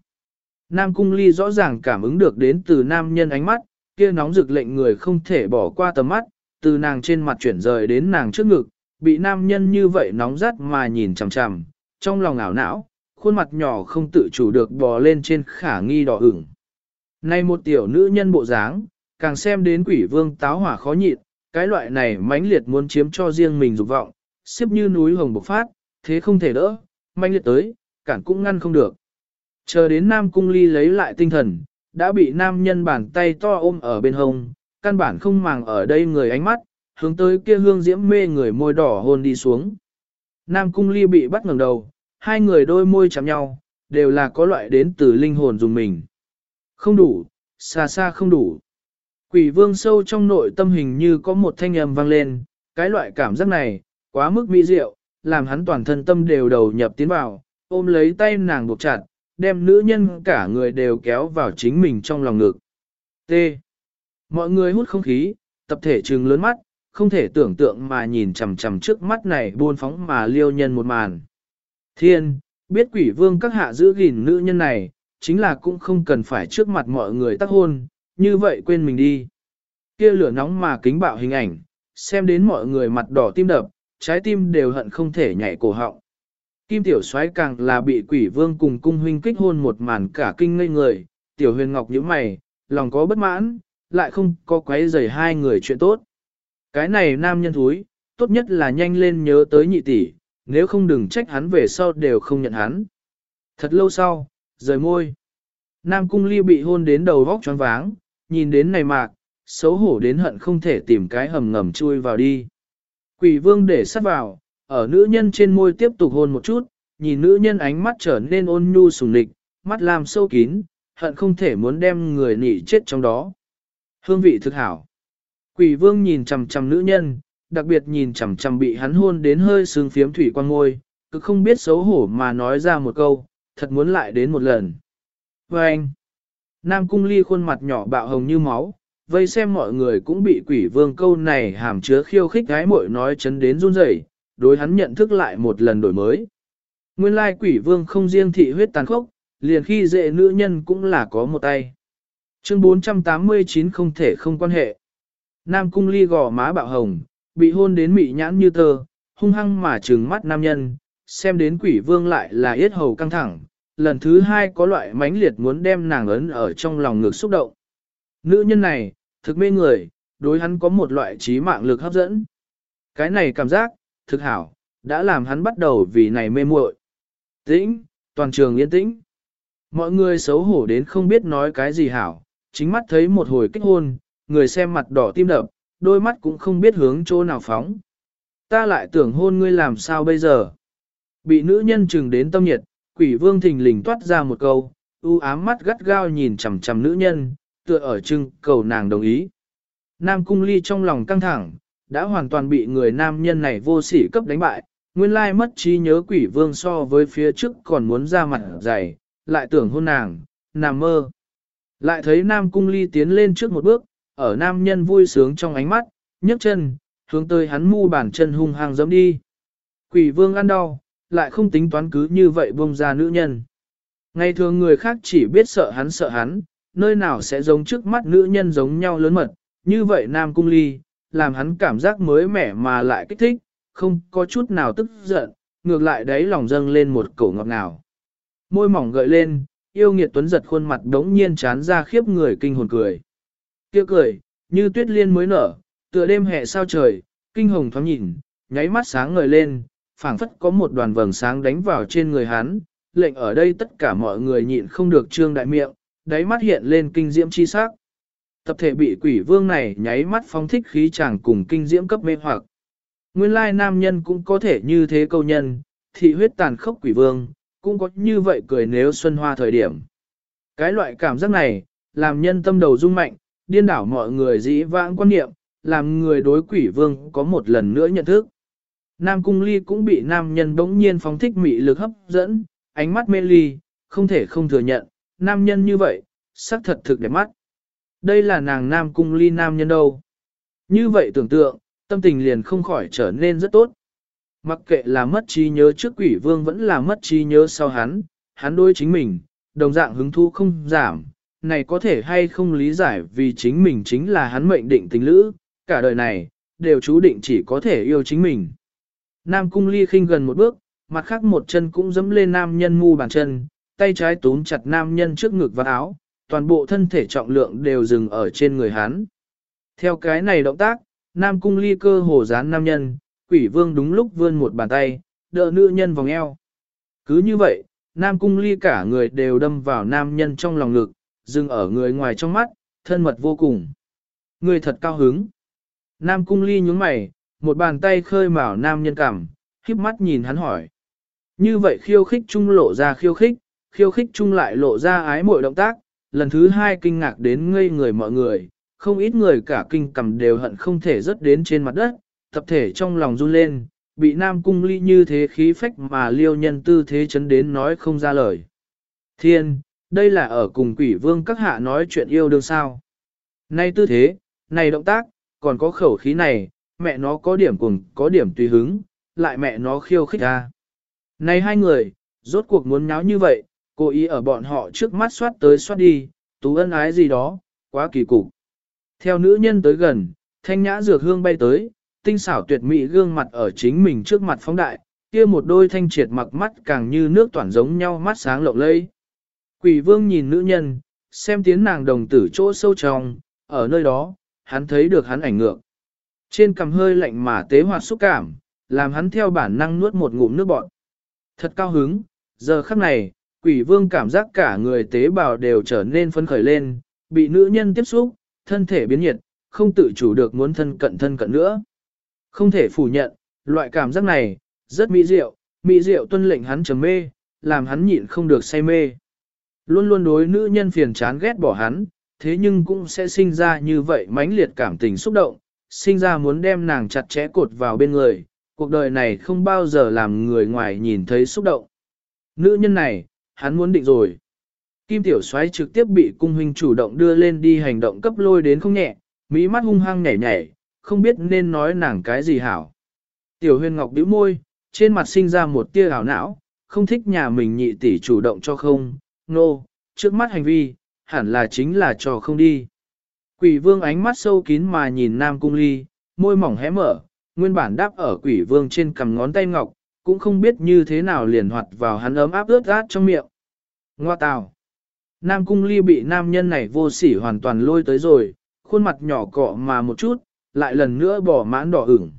Nam cung ly rõ ràng cảm ứng được đến từ nam nhân ánh mắt, kia nóng rực lệnh người không thể bỏ qua tầm mắt, từ nàng trên mặt chuyển rời đến nàng trước ngực, bị nam nhân như vậy nóng rát mà nhìn chằm chằm, trong lòng ảo não, khuôn mặt nhỏ không tự chủ được bò lên trên khả nghi đỏ ửng. Nay một tiểu nữ nhân bộ dáng, càng xem đến quỷ vương táo hỏa khó nhịn, cái loại này mãnh liệt muốn chiếm cho riêng mình dục vọng, xếp như núi hồng bộc phát, thế không thể đỡ, mãnh liệt tới, cản cũng ngăn không được. Chờ đến Nam Cung Ly lấy lại tinh thần, đã bị nam nhân bàn tay to ôm ở bên hông, căn bản không màng ở đây người ánh mắt, hướng tới kia hương diễm mê người môi đỏ hôn đi xuống. Nam Cung Ly bị bắt ngẩng đầu, hai người đôi môi chạm nhau, đều là có loại đến từ linh hồn dùng mình. Không đủ, xa xa không đủ. Quỷ vương sâu trong nội tâm hình như có một thanh âm vang lên, cái loại cảm giác này, quá mức mỹ diệu, làm hắn toàn thân tâm đều đầu nhập tiến vào, ôm lấy tay nàng buộc chặt, đem nữ nhân cả người đều kéo vào chính mình trong lòng ngực. T. Mọi người hút không khí, tập thể trừng lớn mắt, không thể tưởng tượng mà nhìn chằm chằm trước mắt này buôn phóng mà liêu nhân một màn. Thiên, biết quỷ vương các hạ giữ gìn nữ nhân này, chính là cũng không cần phải trước mặt mọi người tác hôn, như vậy quên mình đi. Kia lửa nóng mà kính bạo hình ảnh, xem đến mọi người mặt đỏ tim đập, trái tim đều hận không thể nhảy cổ họng. Kim tiểu soái càng là bị quỷ vương cùng cung huynh kích hôn một màn cả kinh ngây người, tiểu huyền ngọc nhíu mày, lòng có bất mãn, lại không có quấy rầy hai người chuyện tốt. Cái này nam nhân thúi, tốt nhất là nhanh lên nhớ tới nhị tỷ, nếu không đừng trách hắn về sau đều không nhận hắn. Thật lâu sau, rời môi. Nam cung ly bị hôn đến đầu vóc choáng váng, nhìn đến này mạc, xấu hổ đến hận không thể tìm cái hầm ngầm chui vào đi. Quỷ vương để sát vào, ở nữ nhân trên môi tiếp tục hôn một chút, nhìn nữ nhân ánh mắt trở nên ôn nhu sùng lịch, mắt làm sâu kín, hận không thể muốn đem người nị chết trong đó. Hương vị thực hảo. Quỷ vương nhìn chằm chằm nữ nhân, đặc biệt nhìn chằm chằm bị hắn hôn đến hơi sương phiếm thủy quan ngôi, cứ không biết xấu hổ mà nói ra một câu, thật muốn lại đến một lần. Và anh, Nam cung ly khuôn mặt nhỏ bạo hồng như máu, vây xem mọi người cũng bị quỷ vương câu này hàm chứa khiêu khích gái muội nói chấn đến run rẩy, đối hắn nhận thức lại một lần đổi mới. Nguyên lai quỷ vương không riêng thị huyết tàn khốc, liền khi dễ nữ nhân cũng là có một tay. Chương 489 không thể không quan hệ. Nam cung ly gò má bạo hồng, bị hôn đến mị nhãn như tơ, hung hăng mà trừng mắt nam nhân, xem đến quỷ vương lại là yết hầu căng thẳng, lần thứ hai có loại mãnh liệt muốn đem nàng ấn ở trong lòng ngực xúc động. Nữ nhân này, thực mê người, đối hắn có một loại trí mạng lực hấp dẫn. Cái này cảm giác, thực hảo, đã làm hắn bắt đầu vì này mê muội. Tĩnh, toàn trường yên tĩnh. Mọi người xấu hổ đến không biết nói cái gì hảo, chính mắt thấy một hồi kích hôn, người xem mặt đỏ tim đập, đôi mắt cũng không biết hướng chỗ nào phóng. Ta lại tưởng hôn ngươi làm sao bây giờ. Bị nữ nhân chừng đến tâm nhiệt, quỷ vương thình lình toát ra một câu, u ám mắt gắt gao nhìn chằm chằm nữ nhân, tựa ở trưng cầu nàng đồng ý. Nam cung ly trong lòng căng thẳng, đã hoàn toàn bị người nam nhân này vô sỉ cấp đánh bại, nguyên lai mất trí nhớ quỷ vương so với phía trước còn muốn ra mặt dày, lại tưởng hôn nàng, nằm mơ. Lại thấy nam cung ly tiến lên trước một bước, ở nam nhân vui sướng trong ánh mắt, nhấc chân, hướng tới hắn mu bàn chân hung hăng giẫm đi. Quỷ vương ăn đau, lại không tính toán cứ như vậy buông ra nữ nhân. Ngày thường người khác chỉ biết sợ hắn sợ hắn, nơi nào sẽ giống trước mắt nữ nhân giống nhau lớn mật, như vậy nam cung ly, làm hắn cảm giác mới mẻ mà lại kích thích, không có chút nào tức giận, ngược lại đấy lòng dâng lên một cổ ngọt ngào. Môi mỏng gợi lên, yêu nghiệt tuấn giật khuôn mặt đống nhiên chán ra khiếp người kinh hồn cười. Kia cười, như tuyết liên mới nở, tựa đêm hè sao trời, kinh hồng thoáng nhìn, nháy mắt sáng ngời lên, phảng phất có một đoàn vầng sáng đánh vào trên người hắn, lệnh ở đây tất cả mọi người nhịn không được trương đại miệng, đáy mắt hiện lên kinh diễm chi sắc. Tập thể bị quỷ vương này nháy mắt phóng thích khí chàng cùng kinh diễm cấp mê hoặc. Nguyên lai nam nhân cũng có thể như thế câu nhân, thị huyết tàn khốc quỷ vương, cũng có như vậy cười nếu xuân hoa thời điểm. Cái loại cảm giác này, làm nhân tâm đầu rung mạnh, điên đảo mọi người dĩ vãng quan niệm, làm người đối quỷ vương có một lần nữa nhận thức. Nam cung ly cũng bị nam nhân bỗng nhiên phóng thích mị lực hấp dẫn, ánh mắt mê ly, không thể không thừa nhận, nam nhân như vậy, sắc thật thực đẹp mắt. Đây là nàng nam cung ly nam nhân đâu. Như vậy tưởng tượng, tâm tình liền không khỏi trở nên rất tốt. Mặc kệ là mất trí nhớ trước quỷ vương vẫn là mất trí nhớ sau hắn, hắn đối chính mình, đồng dạng hứng thú không giảm, này có thể hay không lý giải vì chính mình chính là hắn mệnh định tình lữ, cả đời này, đều chú định chỉ có thể yêu chính mình. Nam cung ly khinh gần một bước, mặt khác một chân cũng dẫm lên nam nhân mu bàn chân, tay trái túm chặt nam nhân trước ngực và áo, toàn bộ thân thể trọng lượng đều dừng ở trên người hắn. Theo cái này động tác, nam cung ly cơ hồ dán nam nhân, quỷ vương đúng lúc vươn một bàn tay, đỡ nữ nhân vòng eo. Cứ như vậy, nam cung ly cả người đều đâm vào nam nhân trong lòng ngực, dừng ở người ngoài trong mắt, thân mật vô cùng. Người thật cao hứng. Nam cung ly nhướng mày, một bàn tay khơi mào nam nhân cảm, khiếp mắt nhìn hắn hỏi. Như vậy khiêu khích chung lộ ra khiêu khích, khiêu khích chung lại lộ ra ái mội động tác, lần thứ hai kinh ngạc đến ngây người mọi người, không ít người cả kinh cầm đều hận không thể rớt đến trên mặt đất, tập thể trong lòng run lên, bị nam cung ly như thế khí phách mà liêu nhân tư thế chấn đến nói không ra lời. Thiên, đây là ở cùng quỷ vương các hạ nói chuyện yêu đương sao. Nay tư thế, này động tác, còn có khẩu khí này, mẹ nó có điểm cùng, có điểm tùy hứng, lại mẹ nó khiêu khích ra. Này hai người, rốt cuộc muốn nháo như vậy, cố ý ở bọn họ trước mắt xoát tới xoát đi, tú ân ái gì đó, quá kỳ cục. Theo nữ nhân tới gần, thanh nhã dược hương bay tới, tinh xảo tuyệt mỹ gương mặt ở chính mình trước mặt phóng đại, kia một đôi thanh triệt mặc mắt càng như nước toàn giống nhau mắt sáng lộng lẫy. Quỷ vương nhìn nữ nhân, xem tiến nàng đồng tử chỗ sâu trong, ở nơi đó, hắn thấy được hắn ảnh ngược. Trên cằm hơi lạnh mà tế hoạt xúc cảm, làm hắn theo bản năng nuốt một ngụm nước bọt. Thật cao hứng, giờ khắc này, quỷ vương cảm giác cả người tế bào đều trở nên phấn khởi lên, bị nữ nhân tiếp xúc, thân thể biến nhiệt, không tự chủ được muốn thân cận thân cận nữa. Không thể phủ nhận, loại cảm giác này, rất mỹ diệu, mỹ diệu tuân lệnh hắn trầm mê, làm hắn nhịn không được say mê. Luôn luôn đối nữ nhân phiền chán ghét bỏ hắn, thế nhưng cũng sẽ sinh ra như vậy mãnh liệt cảm tình xúc động, sinh ra muốn đem nàng chặt chẽ cột vào bên người, cuộc đời này không bao giờ làm người ngoài nhìn thấy xúc động. Nữ nhân này, hắn muốn định rồi. Kim Tiểu Soái trực tiếp bị cung huynh chủ động đưa lên đi hành động cấp lôi đến không nhẹ, mỹ mắt hung hăng nhảy nhảy, không biết nên nói nàng cái gì hảo. Tiểu huyền ngọc bĩu môi, trên mặt sinh ra một tia ảo não, không thích nhà mình nhị tỷ chủ động cho không, nô, no, trước mắt hành vi, hẳn là chính là trò không đi. Quỷ vương ánh mắt sâu kín mà nhìn nam cung ly, môi mỏng hé mở, nguyên bản đáp ở quỷ vương trên cầm ngón tay ngọc, cũng không biết như thế nào liền hoạt vào hắn ấm áp ướt át trong miệng. Ngoa tào. Nam cung ly bị nam nhân này vô sỉ hoàn toàn lôi tới rồi, khuôn mặt nhỏ cọ mà một chút, lại lần nữa bỏ mãn đỏ ửng.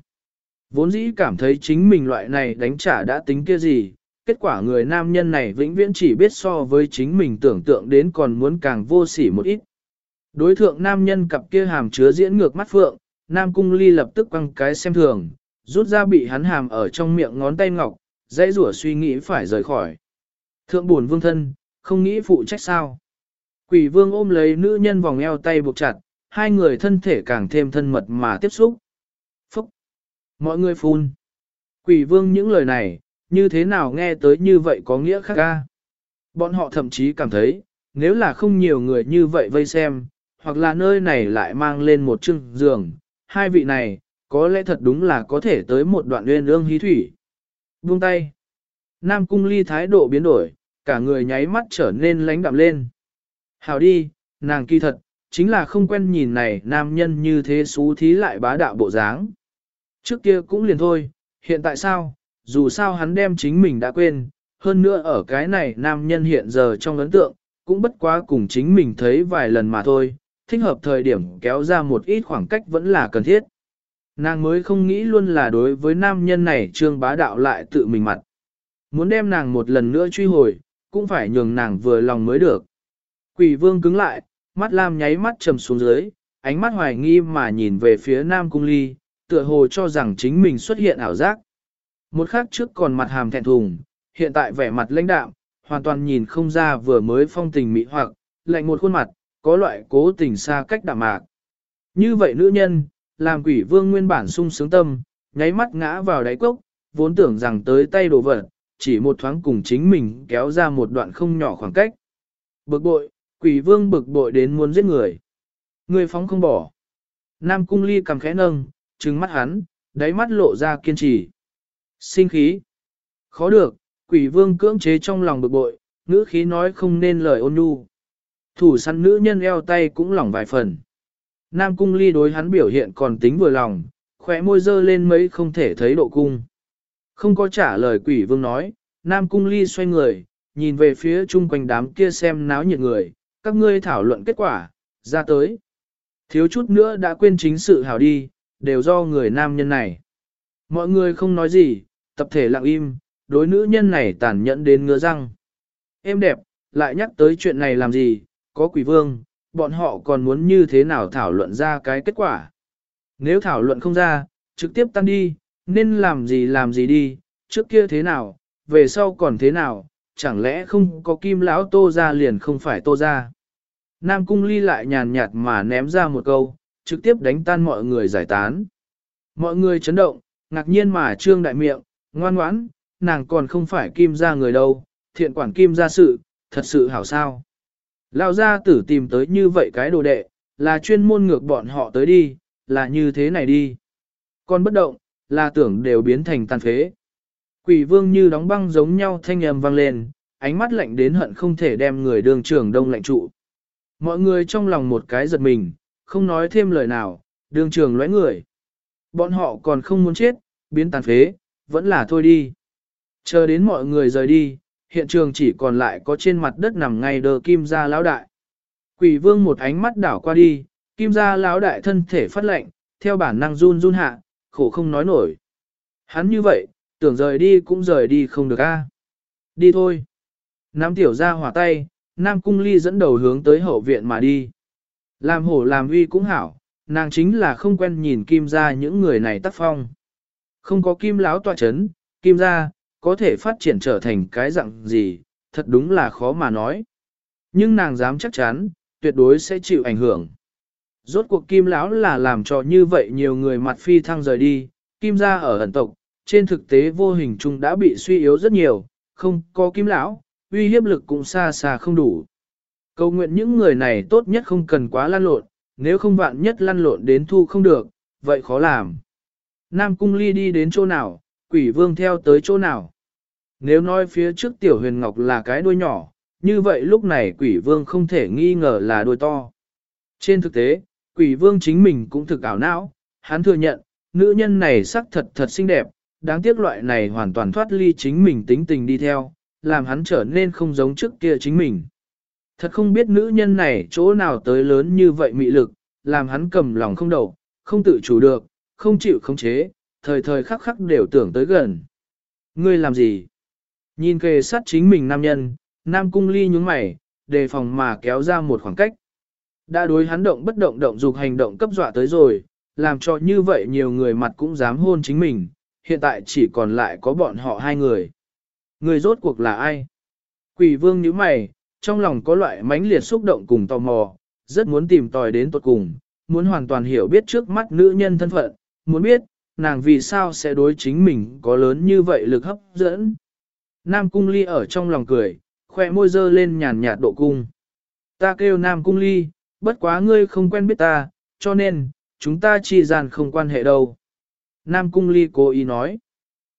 Vốn dĩ cảm thấy chính mình loại này đánh trả đã tính kia gì, kết quả người nam nhân này vĩnh viễn chỉ biết so với chính mình tưởng tượng đến còn muốn càng vô sỉ một ít. Đối thượng nam nhân cặp kia hàm chứa diễn ngược mắt phượng, nam cung ly lập tức quăng cái xem thường, rút ra bị hắn hàm ở trong miệng ngón tay ngọc, dãy rủa suy nghĩ phải rời khỏi. Thượng buồn vương thân, không nghĩ phụ trách sao. Quỷ vương ôm lấy nữ nhân vòng eo tay buộc chặt, hai người thân thể càng thêm thân mật mà tiếp xúc. Phúc! Mọi người phun. Quỷ vương những lời này, như thế nào nghe tới như vậy có nghĩa khác ca. Bọn họ thậm chí cảm thấy, nếu là không nhiều người như vậy vây xem, hoặc là nơi này lại mang lên một chưng giường, hai vị này, có lẽ thật đúng là có thể tới một đoạn nguyên ương hí thủy. Buông tay. Nam cung ly thái độ biến đổi, cả người nháy mắt trở nên lánh đạm lên. Hào đi, nàng kỳ thật, chính là không quen nhìn này nam nhân như thế xú thí lại bá đạo bộ dáng. Trước kia cũng liền thôi, hiện tại sao, dù sao hắn đem chính mình đã quên, hơn nữa ở cái này nam nhân hiện giờ trong ấn tượng, cũng bất quá cùng chính mình thấy vài lần mà thôi, thích hợp thời điểm kéo ra một ít khoảng cách vẫn là cần thiết. Nàng mới không nghĩ luôn là đối với nam nhân này trương bá đạo lại tự mình mặt. Muốn đem nàng một lần nữa truy hồi, cũng phải nhường nàng vừa lòng mới được. Quỷ vương cứng lại, mắt lam nháy mắt trầm xuống dưới, ánh mắt hoài nghi mà nhìn về phía nam cung ly, tựa hồ cho rằng chính mình xuất hiện ảo giác. Một khắc trước còn mặt hàm thẹn thùng, hiện tại vẻ mặt lãnh đạm, hoàn toàn nhìn không ra vừa mới phong tình mỹ hoặc, lạnh một khuôn mặt, có loại cố tình xa cách đạm mạc. Như vậy nữ nhân, làm quỷ vương nguyên bản sung sướng tâm, nháy mắt ngã vào đáy cốc, vốn tưởng rằng tới tay đồ vật, chỉ một thoáng cùng chính mình kéo ra một đoạn không nhỏ khoảng cách. Bực bội, quỷ vương bực bội đến muốn giết người. Người phóng không bỏ. Nam cung ly cầm khẽ nâng, trừng mắt hắn, đáy mắt lộ ra kiên trì. Sinh khí. Khó được, quỷ vương cưỡng chế trong lòng bực bội, ngữ khí nói không nên lời ôn nhu. Thủ săn nữ nhân eo tay cũng lỏng vài phần. Nam cung ly đối hắn biểu hiện còn tính vừa lòng, khỏe môi dơ lên mấy không thể thấy độ cung. Không có trả lời quỷ vương nói, Nam cung ly xoay người, nhìn về phía chung quanh đám kia xem náo nhiệt người, các ngươi thảo luận kết quả, ra tới. Thiếu chút nữa đã quên chính sự hảo đi, đều do người nam nhân này. Mọi người không nói gì, tập thể lặng im, đối nữ nhân này tàn nhẫn đến ngứa răng. Em đẹp, lại nhắc tới chuyện này làm gì, có quỷ vương, bọn họ còn muốn như thế nào thảo luận ra cái kết quả. Nếu thảo luận không ra, trực tiếp tan đi, nên làm gì làm gì đi, trước kia thế nào, về sau còn thế nào, chẳng lẽ không có kim lão tô ra liền không phải tô ra. Nam cung ly lại nhàn nhạt mà ném ra một câu, trực tiếp đánh tan mọi người giải tán. Mọi người chấn động, ngạc nhiên mà trương đại miệng, ngoan ngoãn, nàng còn không phải kim gia người đâu, thiện quản kim gia sự, thật sự hảo sao. Lao gia tử tìm tới như vậy cái đồ đệ, là chuyên môn ngược bọn họ tới đi, là như thế này đi. Còn bất động, là tưởng đều biến thành tàn phế. Quỷ vương như đóng băng giống nhau thanh âm vang lên, ánh mắt lạnh đến hận không thể đem người đường trưởng đông lạnh trụ. Mọi người trong lòng một cái giật mình, không nói thêm lời nào, đường trường lóe người. Bọn họ còn không muốn chết, biến tàn phế, vẫn là thôi đi. Chờ đến mọi người rời đi, hiện trường chỉ còn lại có trên mặt đất nằm ngay đờ kim gia lão đại. Quỷ vương một ánh mắt đảo qua đi, kim gia lão đại thân thể phát lệnh, theo bản năng run run hạ, khổ không nói nổi. Hắn như vậy, tưởng rời đi cũng rời đi không được a. À? Đi thôi. Nam tiểu ra hỏa tay, Nam cung ly dẫn đầu hướng tới hậu viện mà đi. Làm hổ làm uy cũng hảo, nàng chính là không quen nhìn kim gia những người này tác phong. Không có kim láo tọa chấn, kim gia, có thể phát triển trở thành cái dạng gì, thật đúng là khó mà nói. Nhưng nàng dám chắc chắn, tuyệt đối sẽ chịu ảnh hưởng. Rốt cuộc kim lão là làm cho như vậy nhiều người mặt phi thăng rời đi, kim gia ở ẩn tộc, trên thực tế vô hình chung đã bị suy yếu rất nhiều, không có kim lão, uy hiếp lực cũng xa xa không đủ. Cầu nguyện những người này tốt nhất không cần quá lăn lộn, nếu không vạn nhất lăn lộn đến thu không được, vậy khó làm. Nam Cung Ly đi đến chỗ nào, quỷ vương theo tới chỗ nào. Nếu nói phía trước tiểu huyền ngọc là cái đuôi nhỏ, như vậy lúc này quỷ vương không thể nghi ngờ là đuôi to. Trên thực tế, quỷ vương chính mình cũng thực ảo não, hắn thừa nhận, nữ nhân này sắc thật thật xinh đẹp, đáng tiếc loại này hoàn toàn thoát ly chính mình tính tình đi theo, làm hắn trở nên không giống trước kia chính mình. Thật không biết nữ nhân này chỗ nào tới lớn như vậy mị lực, làm hắn cầm lòng không đầu, không tự chủ được, không chịu khống chế, thời thời khắc khắc đều tưởng tới gần. Ngươi làm gì? Nhìn kề sát chính mình nam nhân, nam cung ly nhúng mày, đề phòng mà kéo ra một khoảng cách. Đã đối hắn động bất động động dục hành động cấp dọa tới rồi, làm cho như vậy nhiều người mặt cũng dám hôn chính mình, hiện tại chỉ còn lại có bọn họ hai người. Người rốt cuộc là ai? Quỷ vương nhíu mày, trong lòng có loại mãnh liệt xúc động cùng tò mò, rất muốn tìm tòi đến tuột cùng, muốn hoàn toàn hiểu biết trước mắt nữ nhân thân phận, muốn biết, nàng vì sao sẽ đối chính mình có lớn như vậy lực hấp dẫn. Nam cung ly ở trong lòng cười, khỏe môi dơ lên nhàn nhạt độ cung. Ta kêu Nam cung ly, bất quá ngươi không quen biết ta, cho nên, chúng ta chi gian không quan hệ đâu. Nam cung ly cố ý nói.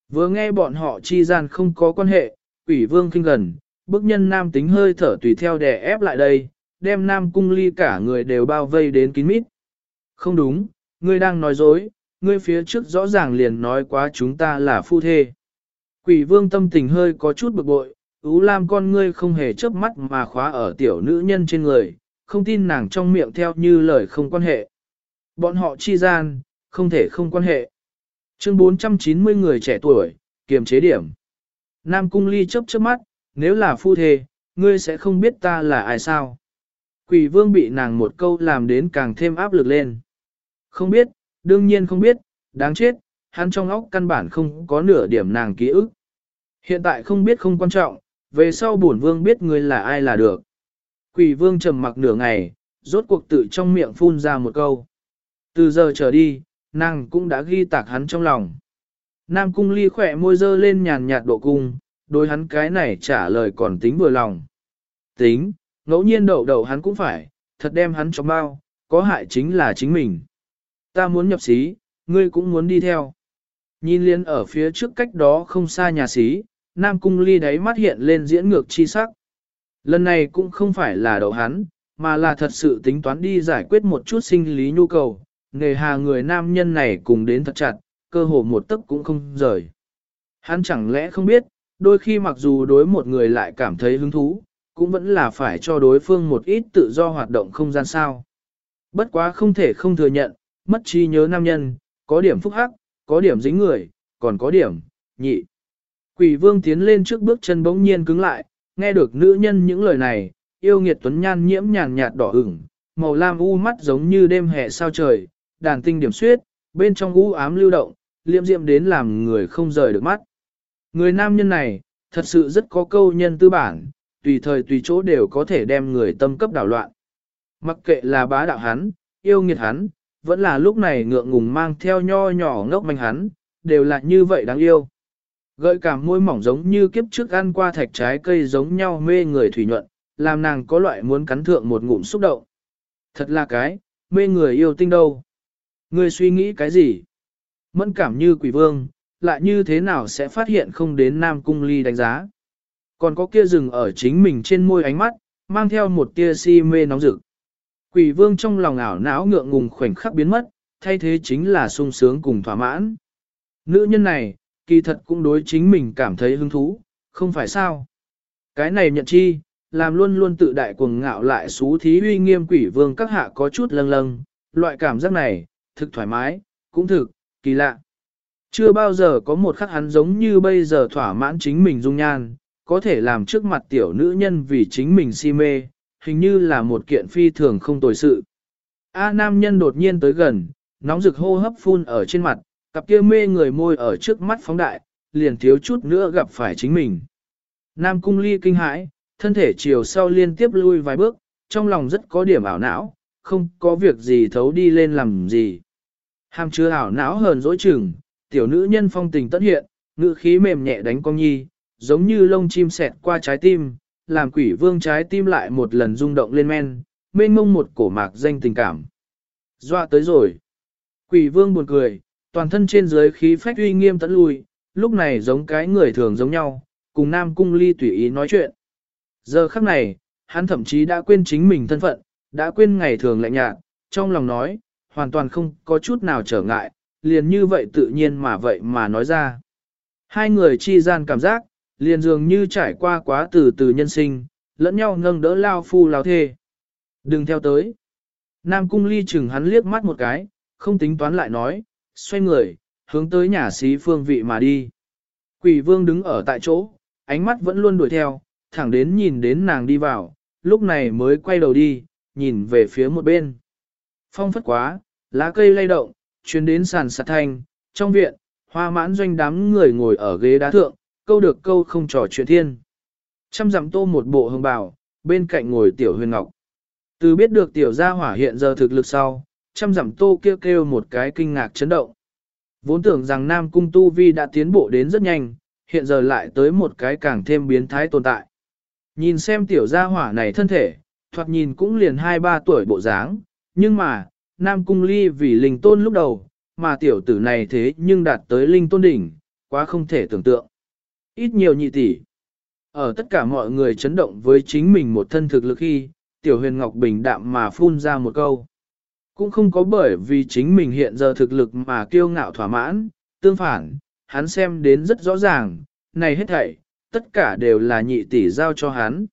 Vừa nghe bọn họ chi gian không có quan hệ, quỷ vương kinh gần, bức nhân nam tính hơi thở tùy theo đè ép lại đây, đem nam cung ly cả người đều bao vây đến kín mít. Không đúng, ngươi đang nói dối, ngươi phía trước rõ ràng liền nói quá chúng ta là phu thê. Quỷ vương tâm tình hơi có chút bực bội, Ú Lam con ngươi không hề chớp mắt mà khóa ở tiểu nữ nhân trên người, không tin nàng trong miệng theo như lời không quan hệ. Bọn họ chi gian, không thể không quan hệ. Chương 490 người trẻ tuổi, kiềm chế điểm. Nam Cung Ly chớp chớp mắt, nếu là phu thê, ngươi sẽ không biết ta là ai sao. Quỷ vương bị nàng một câu làm đến càng thêm áp lực lên. Không biết, đương nhiên không biết, đáng chết, hắn trong óc căn bản không có nửa điểm nàng ký ức. Hiện tại không biết không quan trọng, về sau bổn vương biết ngươi là ai là được. Quỷ vương trầm mặc nửa ngày, rốt cuộc tự trong miệng phun ra một câu. Từ giờ trở đi, nàng cũng đã ghi tạc hắn trong lòng. Nam cung ly khỏe môi dơ lên nhàn nhạt độ cung, đối hắn cái này trả lời còn tính vừa lòng. Tính, ngẫu nhiên đậu đậu hắn cũng phải, thật đem hắn cho bao, có hại chính là chính mình. Ta muốn nhập xí, ngươi cũng muốn đi theo. Nhìn liên ở phía trước cách đó không xa nhà xí, Nam Cung Ly đáy mắt hiện lên diễn ngược chi sắc. Lần này cũng không phải là đậu hắn, mà là thật sự tính toán đi giải quyết một chút sinh lý nhu cầu, nghề hà người nam nhân này cùng đến thật chặt, cơ hồ một tấc cũng không rời. Hắn chẳng lẽ không biết, đôi khi mặc dù đối một người lại cảm thấy hứng thú, cũng vẫn là phải cho đối phương một ít tự do hoạt động không gian sao. Bất quá không thể không thừa nhận, mất trí nhớ nam nhân, có điểm phúc hắc, có điểm dính người, còn có điểm, nhị. Quỷ vương tiến lên trước bước chân bỗng nhiên cứng lại, nghe được nữ nhân những lời này, yêu nghiệt tuấn nhan nhiễm nhàn nhạt đỏ ửng, màu lam u mắt giống như đêm hè sao trời, đàn tinh điểm suyết, bên trong u ám lưu động, liệm diệm đến làm người không rời được mắt. Người nam nhân này, thật sự rất có câu nhân tư bản, tùy thời tùy chỗ đều có thể đem người tâm cấp đảo loạn. Mặc kệ là bá đạo hắn, yêu nghiệt hắn, vẫn là lúc này ngượng ngùng mang theo nho nhỏ ngốc manh hắn, đều là như vậy đáng yêu. Gợi cảm môi mỏng giống như kiếp trước ăn qua thạch trái cây giống nhau mê người thủy nhuận, làm nàng có loại muốn cắn thượng một ngụm xúc động. Thật là cái, mê người yêu tinh đâu. Người suy nghĩ cái gì? Mẫn cảm như quỷ vương, lại như thế nào sẽ phát hiện không đến Nam Cung Ly đánh giá. Còn có kia rừng ở chính mình trên môi ánh mắt, mang theo một tia si mê nóng rực. Quỷ vương trong lòng ảo não ngượng ngùng khoảnh khắc biến mất, thay thế chính là sung sướng cùng thỏa mãn. Nữ nhân này, kỳ thật cũng đối chính mình cảm thấy hứng thú, không phải sao. Cái này nhận chi, làm luôn luôn tự đại cuồng ngạo lại xú thí uy nghiêm quỷ vương các hạ có chút lâng lâng, loại cảm giác này, thực thoải mái, cũng thực, kỳ lạ. Chưa bao giờ có một khắc hắn giống như bây giờ thỏa mãn chính mình dung nhan, có thể làm trước mặt tiểu nữ nhân vì chính mình si mê, hình như là một kiện phi thường không tồi sự. A nam nhân đột nhiên tới gần, nóng rực hô hấp phun ở trên mặt, cặp kia mê người môi ở trước mắt phóng đại, liền thiếu chút nữa gặp phải chính mình. Nam cung ly kinh hãi, thân thể chiều sau liên tiếp lui vài bước, trong lòng rất có điểm ảo não, không có việc gì thấu đi lên làm gì. Hàm chứa ảo não hờn dỗi chừng, tiểu nữ nhân phong tình tất hiện, ngữ khí mềm nhẹ đánh con nhi, giống như lông chim sẹt qua trái tim, làm quỷ vương trái tim lại một lần rung động lên men, mênh mông một cổ mạc danh tình cảm. Dọa tới rồi. Quỷ vương buồn cười, toàn thân trên dưới khí phách uy nghiêm tận lui, lúc này giống cái người thường giống nhau, cùng nam cung ly tùy ý nói chuyện. Giờ khắc này, hắn thậm chí đã quên chính mình thân phận, đã quên ngày thường lạnh nhạt, trong lòng nói, hoàn toàn không có chút nào trở ngại, liền như vậy tự nhiên mà vậy mà nói ra. Hai người chi gian cảm giác, liền dường như trải qua quá từ từ nhân sinh, lẫn nhau nâng đỡ lao phu lao thê. Đừng theo tới. Nam cung ly chừng hắn liếc mắt một cái, không tính toán lại nói, xoay người, hướng tới nhà xí phương vị mà đi. Quỷ vương đứng ở tại chỗ, ánh mắt vẫn luôn đuổi theo, thẳng đến nhìn đến nàng đi vào, lúc này mới quay đầu đi, nhìn về phía một bên. Phong phất quá, lá cây lay động, chuyến đến sàn sạt thanh, trong viện, hoa mãn doanh đám người ngồi ở ghế đá thượng, câu được câu không trò chuyện thiên. Trăm dặm tô một bộ hương bào, bên cạnh ngồi tiểu huyền ngọc. Từ biết được tiểu gia hỏa hiện giờ thực lực sau, trăm dặm tô kêu kêu một cái kinh ngạc chấn động. Vốn tưởng rằng Nam Cung Tu Vi đã tiến bộ đến rất nhanh, hiện giờ lại tới một cái càng thêm biến thái tồn tại. Nhìn xem tiểu gia hỏa này thân thể, thoạt nhìn cũng liền 2-3 tuổi bộ dáng, nhưng mà, Nam Cung Ly vì linh tôn lúc đầu, mà tiểu tử này thế nhưng đạt tới linh tôn đỉnh, quá không thể tưởng tượng. Ít nhiều nhị tỷ. Ở tất cả mọi người chấn động với chính mình một thân thực lực khi, tiểu huyền ngọc bình đạm mà phun ra một câu. Cũng không có bởi vì chính mình hiện giờ thực lực mà kiêu ngạo thỏa mãn, tương phản, hắn xem đến rất rõ ràng, này hết thảy, tất cả đều là nhị tỷ giao cho hắn.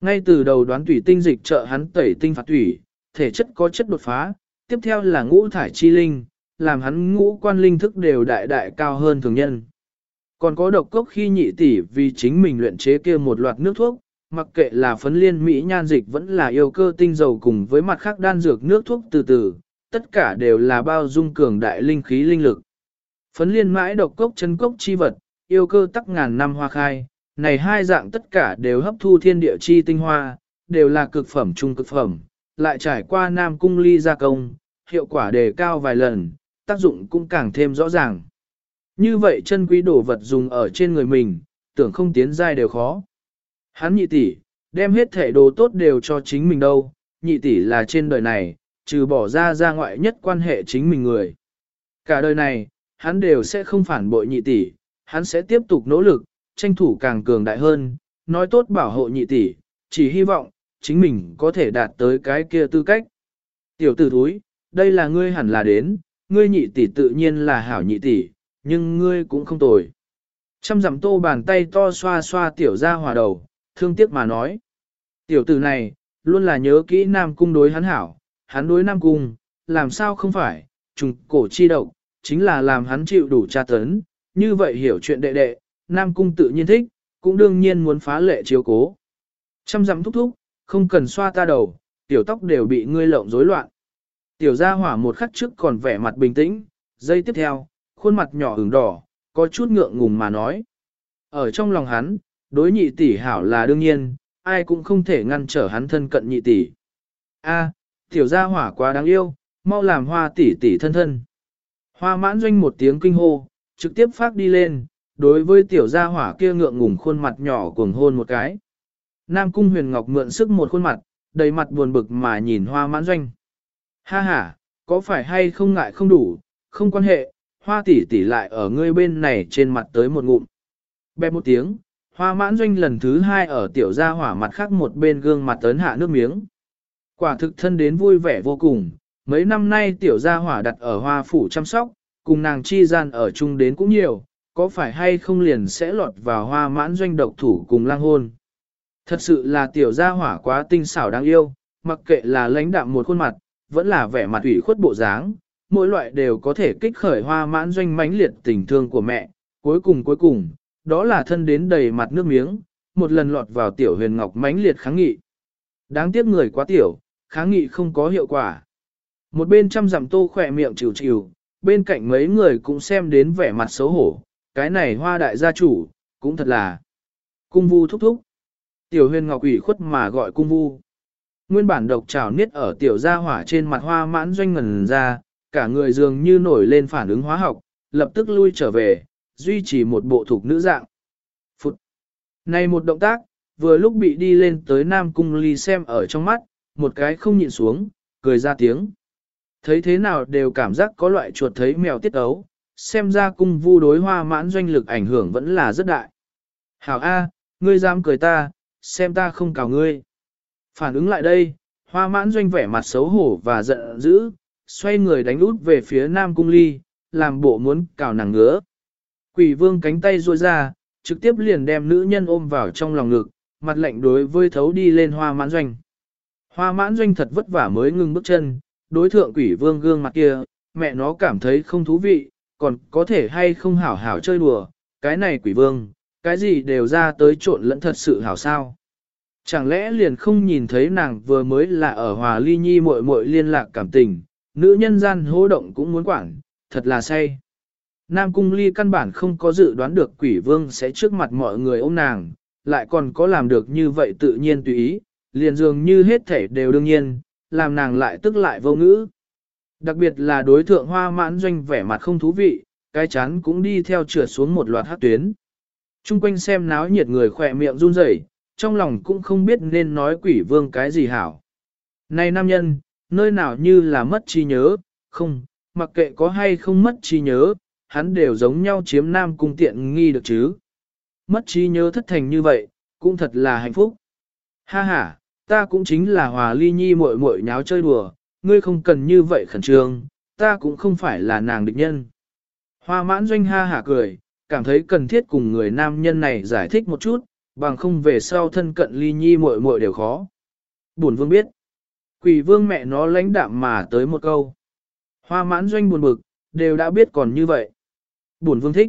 Ngay từ đầu đoán tủy tinh dịch trợ hắn tẩy tinh phạt tủy, thể chất có chất đột phá, tiếp theo là ngũ thải chi linh, làm hắn ngũ quan linh thức đều đại đại cao hơn thường nhân. Còn có độc cốc khi nhị tỷ vì chính mình luyện chế kia một loạt nước thuốc, mặc kệ là phấn liên mỹ nhan dịch vẫn là yêu cơ tinh dầu cùng với mặt khác đan dược nước thuốc từ từ, tất cả đều là bao dung cường đại linh khí linh lực. Phấn liên mãi độc cốc chân cốc chi vật, yêu cơ tắc ngàn năm hoa khai, này hai dạng tất cả đều hấp thu thiên địa chi tinh hoa, đều là cực phẩm trung cực phẩm, lại trải qua nam cung ly gia công, hiệu quả đề cao vài lần, tác dụng cũng càng thêm rõ ràng. Như vậy chân quý đồ vật dùng ở trên người mình, tưởng không tiến giai đều khó. Hắn nhị tỷ, đem hết thể đồ tốt đều cho chính mình đâu, nhị tỷ là trên đời này, trừ bỏ ra ra ngoại nhất quan hệ chính mình người. Cả đời này, hắn đều sẽ không phản bội nhị tỷ, hắn sẽ tiếp tục nỗ lực, tranh thủ càng cường đại hơn, nói tốt bảo hộ nhị tỷ, chỉ hy vọng, chính mình có thể đạt tới cái kia tư cách. Tiểu tử thúi, đây là ngươi hẳn là đến, ngươi nhị tỷ tự nhiên là hảo nhị tỷ, nhưng ngươi cũng không tồi. Trăm dặm tô bàn tay to xoa xoa tiểu ra hòa đầu, thương tiếc mà nói. Tiểu tử này, luôn là nhớ kỹ Nam Cung đối hắn hảo, hắn đối Nam Cung, làm sao không phải, trùng cổ chi độc, chính là làm hắn chịu đủ tra tấn, như vậy hiểu chuyện đệ đệ, Nam Cung tự nhiên thích, cũng đương nhiên muốn phá lệ chiếu cố. Trăm dặm thúc thúc, không cần xoa ta đầu, tiểu tóc đều bị ngươi lộng rối loạn. Tiểu gia hỏa một khắc trước còn vẻ mặt bình tĩnh, giây tiếp theo, khuôn mặt nhỏ ửng đỏ, có chút ngượng ngùng mà nói. Ở trong lòng hắn, đối nhị tỷ hảo là đương nhiên, ai cũng không thể ngăn trở hắn thân cận nhị tỷ. A, tiểu gia hỏa quá đáng yêu, mau làm hoa tỷ tỷ thân thân. Hoa mãn doanh một tiếng kinh hô, trực tiếp phát đi lên, đối với tiểu gia hỏa kia ngượng ngùng khuôn mặt nhỏ cuồng hôn một cái. Nam cung huyền ngọc mượn sức một khuôn mặt, đầy mặt buồn bực mà nhìn hoa mãn doanh. Ha ha, có phải hay không ngại không đủ, không quan hệ, hoa tỷ tỷ lại ở ngươi bên này trên mặt tới một ngụm. Bẹp một tiếng, hoa mãn doanh lần thứ hai ở tiểu gia hỏa mặt khác một bên gương mặt tấn hạ nước miếng. Quả thực thân đến vui vẻ vô cùng, mấy năm nay tiểu gia hỏa đặt ở hoa phủ chăm sóc, cùng nàng chi gian ở chung đến cũng nhiều, có phải hay không liền sẽ lọt vào hoa mãn doanh độc thủ cùng lang hôn. Thật sự là tiểu gia hỏa quá tinh xảo đáng yêu, mặc kệ là lãnh đạm một khuôn mặt, vẫn là vẻ mặt ủy khuất bộ dáng, mỗi loại đều có thể kích khởi hoa mãn doanh mãnh liệt tình thương của mẹ, cuối cùng cuối cùng, đó là thân đến đầy mặt nước miếng, một lần lọt vào tiểu huyền ngọc mãnh liệt kháng nghị. Đáng tiếc người quá tiểu, kháng nghị không có hiệu quả. Một bên trăm dặm tô khỏe miệng chịu chịu, bên cạnh mấy người cũng xem đến vẻ mặt xấu hổ, cái này hoa đại gia chủ, cũng thật là cung vu thúc thúc. Tiểu huyền ngọc ủy khuất mà gọi cung vu. Nguyên bản độc trào niết ở tiểu gia hỏa trên mặt hoa mãn doanh ngần ra, cả người dường như nổi lên phản ứng hóa học, lập tức lui trở về, duy trì một bộ thuộc nữ dạng. Phụt! Này một động tác, vừa lúc bị đi lên tới Nam Cung Ly xem ở trong mắt, một cái không nhịn xuống, cười ra tiếng. Thấy thế nào đều cảm giác có loại chuột thấy mèo tiết ấu, xem ra cung vu đối hoa mãn doanh lực ảnh hưởng vẫn là rất đại. Hảo A, ngươi dám cười ta, xem ta không cào ngươi. Phản ứng lại đây, hoa mãn doanh vẻ mặt xấu hổ và giận dữ, xoay người đánh út về phía nam cung ly, làm bộ muốn cào nàng ngứa. Quỷ vương cánh tay ruôi ra, trực tiếp liền đem nữ nhân ôm vào trong lòng ngực, mặt lạnh đối với thấu đi lên hoa mãn doanh. Hoa mãn doanh thật vất vả mới ngừng bước chân, đối thượng quỷ vương gương mặt kia, mẹ nó cảm thấy không thú vị, còn có thể hay không hảo hảo chơi đùa, cái này quỷ vương, cái gì đều ra tới trộn lẫn thật sự hảo sao. Chẳng lẽ liền không nhìn thấy nàng vừa mới là ở hòa ly nhi muội muội liên lạc cảm tình, nữ nhân gian hố động cũng muốn quản, thật là say. Nam cung ly căn bản không có dự đoán được quỷ vương sẽ trước mặt mọi người ôm nàng, lại còn có làm được như vậy tự nhiên tùy ý, liền dường như hết thể đều đương nhiên, làm nàng lại tức lại vô ngữ. Đặc biệt là đối thượng hoa mãn doanh vẻ mặt không thú vị, cái chán cũng đi theo trượt xuống một loạt hát tuyến. Trung quanh xem náo nhiệt người khỏe miệng run rẩy, trong lòng cũng không biết nên nói quỷ vương cái gì hảo. Này nam nhân, nơi nào như là mất trí nhớ, không, mặc kệ có hay không mất trí nhớ, hắn đều giống nhau chiếm nam cung tiện nghi được chứ. Mất trí nhớ thất thành như vậy, cũng thật là hạnh phúc. Ha ha, ta cũng chính là hòa ly nhi muội muội nháo chơi đùa, ngươi không cần như vậy khẩn trương, ta cũng không phải là nàng địch nhân. Hoa mãn doanh ha hả cười, cảm thấy cần thiết cùng người nam nhân này giải thích một chút, bằng không về sau thân cận ly nhi muội muội đều khó. Bổn vương biết. Quỷ vương mẹ nó lãnh đạm mà tới một câu. Hoa mãn doanh buồn bực, đều đã biết còn như vậy. buồn vương thích.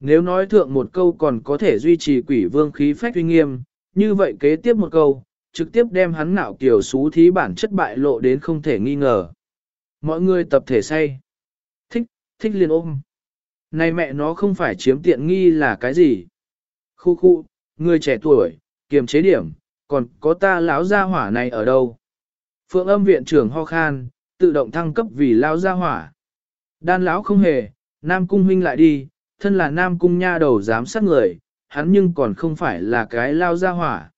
Nếu nói thượng một câu còn có thể duy trì quỷ vương khí phách uy nghiêm, như vậy kế tiếp một câu, trực tiếp đem hắn nạo kiểu xú thí bản chất bại lộ đến không thể nghi ngờ. Mọi người tập thể say. Thích, thích liền ôm. Này mẹ nó không phải chiếm tiện nghi là cái gì? Khu khu, người trẻ tuổi, kiềm chế điểm, còn có ta lão gia hỏa này ở đâu? Phượng âm viện trưởng ho khan, tự động thăng cấp vì lao gia hỏa. Đan lão không hề, Nam Cung huynh lại đi, thân là Nam Cung nha đầu giám sát người, hắn nhưng còn không phải là cái lao gia hỏa.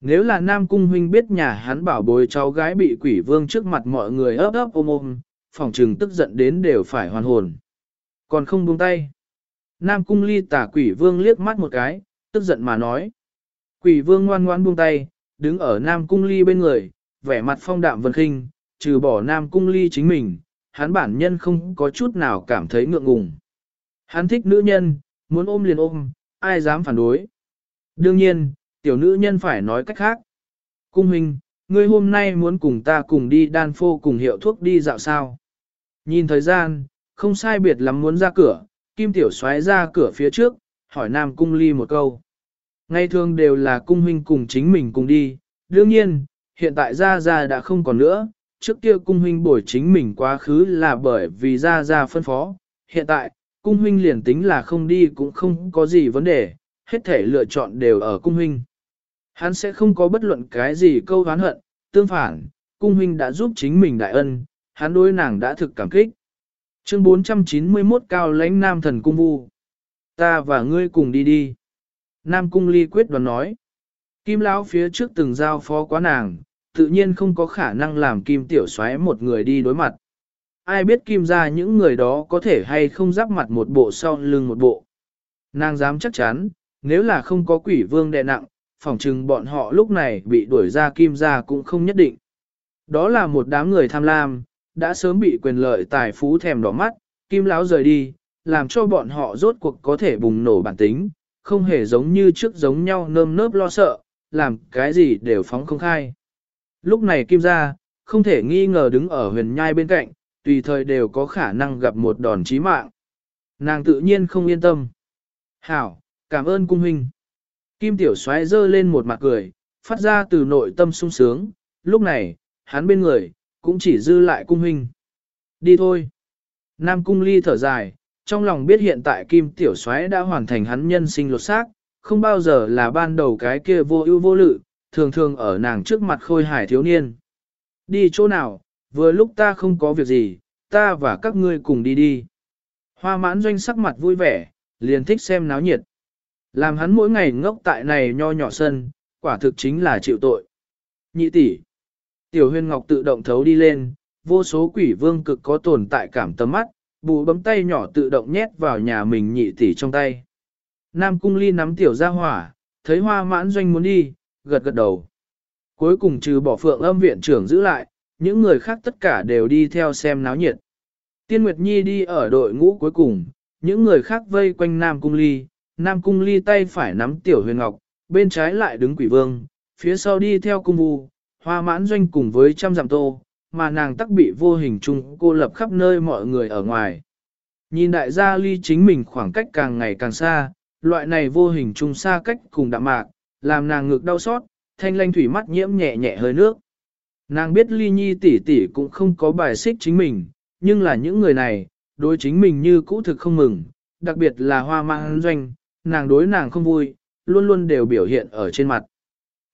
Nếu là Nam Cung huynh biết nhà hắn bảo bối cháu gái bị quỷ vương trước mặt mọi người ấp ấp ôm ôm, phòng trừng tức giận đến đều phải hoàn hồn. Còn không buông tay. Nam Cung ly tả quỷ vương liếc mắt một cái, tức giận mà nói. Quỷ vương ngoan ngoan buông tay, đứng ở Nam Cung ly bên người, vẻ mặt phong đạm vân khinh, trừ bỏ Nam Cung ly chính mình, hắn bản nhân không có chút nào cảm thấy ngượng ngùng. Hắn thích nữ nhân, muốn ôm liền ôm, ai dám phản đối. Đương nhiên, tiểu nữ nhân phải nói cách khác. Cung huynh, ngươi hôm nay muốn cùng ta cùng đi đan phô cùng hiệu thuốc đi dạo sao. Nhìn thời gian, không sai biệt lắm muốn ra cửa, kim tiểu xoáy ra cửa phía trước, hỏi nam cung ly một câu. Ngày thường đều là cung huynh cùng chính mình cùng đi, đương nhiên, hiện tại ra ra đã không còn nữa, trước kia cung huynh bồi chính mình quá khứ là bởi vì ra ra phân phó, hiện tại, cung huynh liền tính là không đi cũng không có gì vấn đề, hết thể lựa chọn đều ở cung huynh. Hắn sẽ không có bất luận cái gì câu hán hận, tương phản, cung huynh đã giúp chính mình đại ân, hắn đối nàng đã thực cảm kích. Chương 491 Cao lãnh Nam thần cung vu. Ta và ngươi cùng đi đi. Nam cung ly quyết đoán nói. Kim lão phía trước từng giao phó quá nàng, tự nhiên không có khả năng làm kim tiểu xoáy một người đi đối mặt. Ai biết kim ra những người đó có thể hay không giáp mặt một bộ sau lưng một bộ. Nàng dám chắc chắn, nếu là không có quỷ vương đè nặng, phỏng chừng bọn họ lúc này bị đuổi ra kim ra cũng không nhất định. Đó là một đám người tham lam, đã sớm bị quyền lợi tài phú thèm đỏ mắt, kim láo rời đi, làm cho bọn họ rốt cuộc có thể bùng nổ bản tính, không hề giống như trước giống nhau nơm nớp lo sợ, làm cái gì đều phóng không khai. Lúc này kim gia không thể nghi ngờ đứng ở huyền nhai bên cạnh, tùy thời đều có khả năng gặp một đòn chí mạng. Nàng tự nhiên không yên tâm. Hảo, cảm ơn cung huynh. Kim tiểu xoáy dơ lên một mặt cười, phát ra từ nội tâm sung sướng, lúc này, hắn bên người, cũng chỉ dư lại cung huynh. Đi thôi. Nam cung ly thở dài, trong lòng biết hiện tại kim tiểu xoáy đã hoàn thành hắn nhân sinh lột xác, không bao giờ là ban đầu cái kia vô ưu vô lự, thường thường ở nàng trước mặt khôi hải thiếu niên. Đi chỗ nào, vừa lúc ta không có việc gì, ta và các ngươi cùng đi đi. Hoa mãn doanh sắc mặt vui vẻ, liền thích xem náo nhiệt. Làm hắn mỗi ngày ngốc tại này nho nhỏ sân, quả thực chính là chịu tội. Nhị tỷ, Tiểu huyên ngọc tự động thấu đi lên, vô số quỷ vương cực có tồn tại cảm tầm mắt, bù bấm tay nhỏ tự động nhét vào nhà mình nhị tỷ trong tay. Nam cung ly nắm tiểu ra hỏa, thấy hoa mãn doanh muốn đi, gật gật đầu. Cuối cùng trừ bỏ phượng âm viện trưởng giữ lại, những người khác tất cả đều đi theo xem náo nhiệt. Tiên Nguyệt Nhi đi ở đội ngũ cuối cùng, những người khác vây quanh Nam Cung Ly, Nam Cung Ly tay phải nắm Tiểu Huyền Ngọc, bên trái lại đứng quỷ vương, phía sau đi theo cung vu, hoa mãn doanh cùng với trăm dặm tô, mà nàng tắc bị vô hình chung cô lập khắp nơi mọi người ở ngoài. Nhìn đại gia ly chính mình khoảng cách càng ngày càng xa, loại này vô hình chung xa cách cùng đạm mạc, làm nàng ngực đau xót, thanh lanh thủy mắt nhiễm nhẹ nhẹ hơi nước. Nàng biết ly nhi tỷ tỷ cũng không có bài xích chính mình, nhưng là những người này, đối chính mình như cũ thực không mừng, đặc biệt là hoa mang doanh, nàng đối nàng không vui, luôn luôn đều biểu hiện ở trên mặt.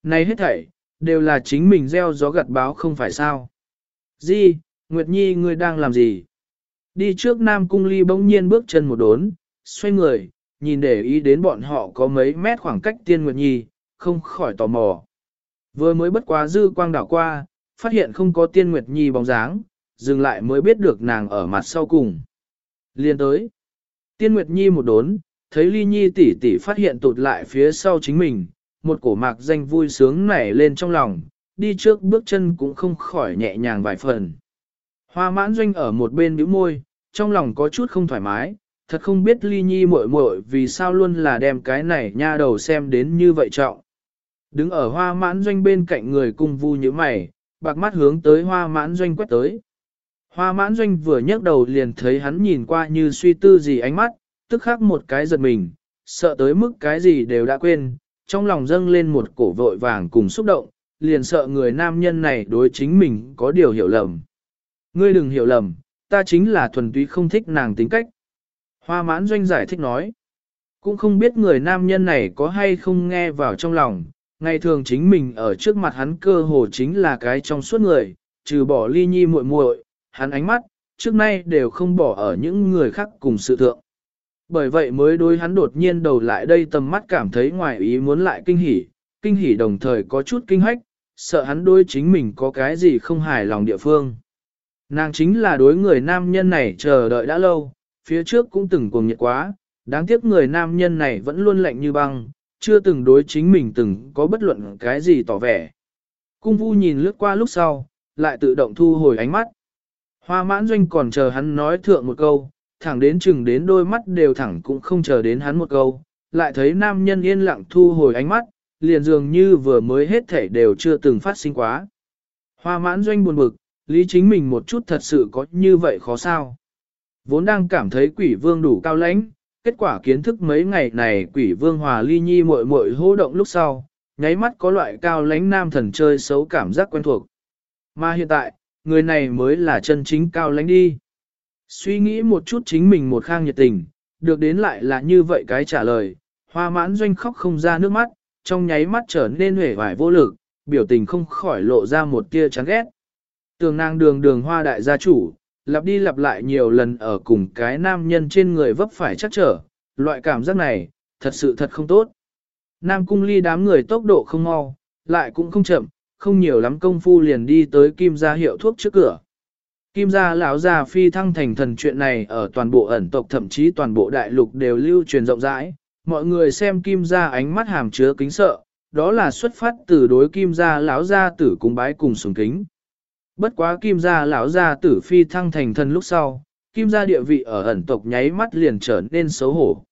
Này hết thảy, đều là chính mình gieo gió gặt báo không phải sao. Di, Nguyệt Nhi ngươi đang làm gì? Đi trước Nam Cung Ly bỗng nhiên bước chân một đốn, xoay người, nhìn để ý đến bọn họ có mấy mét khoảng cách tiên Nguyệt Nhi, không khỏi tò mò. Vừa mới bất quá dư quang đảo qua, phát hiện không có tiên Nguyệt Nhi bóng dáng, dừng lại mới biết được nàng ở mặt sau cùng. Liên tới, tiên Nguyệt Nhi một đốn, thấy Ly Nhi tỷ tỷ phát hiện tụt lại phía sau chính mình, một cổ mạc danh vui sướng nảy lên trong lòng, đi trước bước chân cũng không khỏi nhẹ nhàng vài phần. Hoa mãn doanh ở một bên bĩu môi, trong lòng có chút không thoải mái, thật không biết ly nhi muội muội vì sao luôn là đem cái này nha đầu xem đến như vậy trọng. Đứng ở hoa mãn doanh bên cạnh người cung vu như mày, bạc mắt hướng tới hoa mãn doanh quét tới. Hoa mãn doanh vừa nhấc đầu liền thấy hắn nhìn qua như suy tư gì ánh mắt, tức khắc một cái giật mình, sợ tới mức cái gì đều đã quên, trong lòng dâng lên một cổ vội vàng cùng xúc động, liền sợ người nam nhân này đối chính mình có điều hiểu lầm. Ngươi đừng hiểu lầm, ta chính là thuần túy không thích nàng tính cách. Hoa mãn doanh giải thích nói, cũng không biết người nam nhân này có hay không nghe vào trong lòng, ngày thường chính mình ở trước mặt hắn cơ hồ chính là cái trong suốt người, trừ bỏ ly nhi muội muội, hắn ánh mắt, trước nay đều không bỏ ở những người khác cùng sự thượng. Bởi vậy mới đối hắn đột nhiên đầu lại đây tầm mắt cảm thấy ngoài ý muốn lại kinh hỉ, kinh hỉ đồng thời có chút kinh hách, sợ hắn đối chính mình có cái gì không hài lòng địa phương. Nàng chính là đối người nam nhân này chờ đợi đã lâu, phía trước cũng từng cuồng nhiệt quá, đáng tiếc người nam nhân này vẫn luôn lạnh như băng, chưa từng đối chính mình từng có bất luận cái gì tỏ vẻ. Cung vu nhìn lướt qua lúc sau, lại tự động thu hồi ánh mắt. Hoa mãn doanh còn chờ hắn nói thượng một câu, thẳng đến chừng đến đôi mắt đều thẳng cũng không chờ đến hắn một câu, lại thấy nam nhân yên lặng thu hồi ánh mắt, liền dường như vừa mới hết thể đều chưa từng phát sinh quá. Hoa mãn doanh buồn bực, lý chính mình một chút thật sự có như vậy khó sao. Vốn đang cảm thấy quỷ vương đủ cao lãnh, kết quả kiến thức mấy ngày này quỷ vương hòa ly nhi muội muội hô động lúc sau, nháy mắt có loại cao lãnh nam thần chơi xấu cảm giác quen thuộc. Mà hiện tại, người này mới là chân chính cao lãnh đi. Suy nghĩ một chút chính mình một khang nhiệt tình, được đến lại là như vậy cái trả lời, hoa mãn doanh khóc không ra nước mắt, trong nháy mắt trở nên hể vải vô lực, biểu tình không khỏi lộ ra một tia chán ghét. Tường nàng đường đường hoa đại gia chủ, lặp đi lặp lại nhiều lần ở cùng cái nam nhân trên người vấp phải chắc trở, loại cảm giác này, thật sự thật không tốt. Nam cung ly đám người tốc độ không mau, lại cũng không chậm, không nhiều lắm công phu liền đi tới kim gia hiệu thuốc trước cửa. Kim gia lão gia phi thăng thành thần chuyện này ở toàn bộ ẩn tộc thậm chí toàn bộ đại lục đều lưu truyền rộng rãi, mọi người xem kim gia ánh mắt hàm chứa kính sợ, đó là xuất phát từ đối kim gia lão gia tử cung bái cùng sùng kính. Bất quá kim gia lão gia tử phi thăng thành thần lúc sau, kim gia địa vị ở ẩn tộc nháy mắt liền trở nên xấu hổ.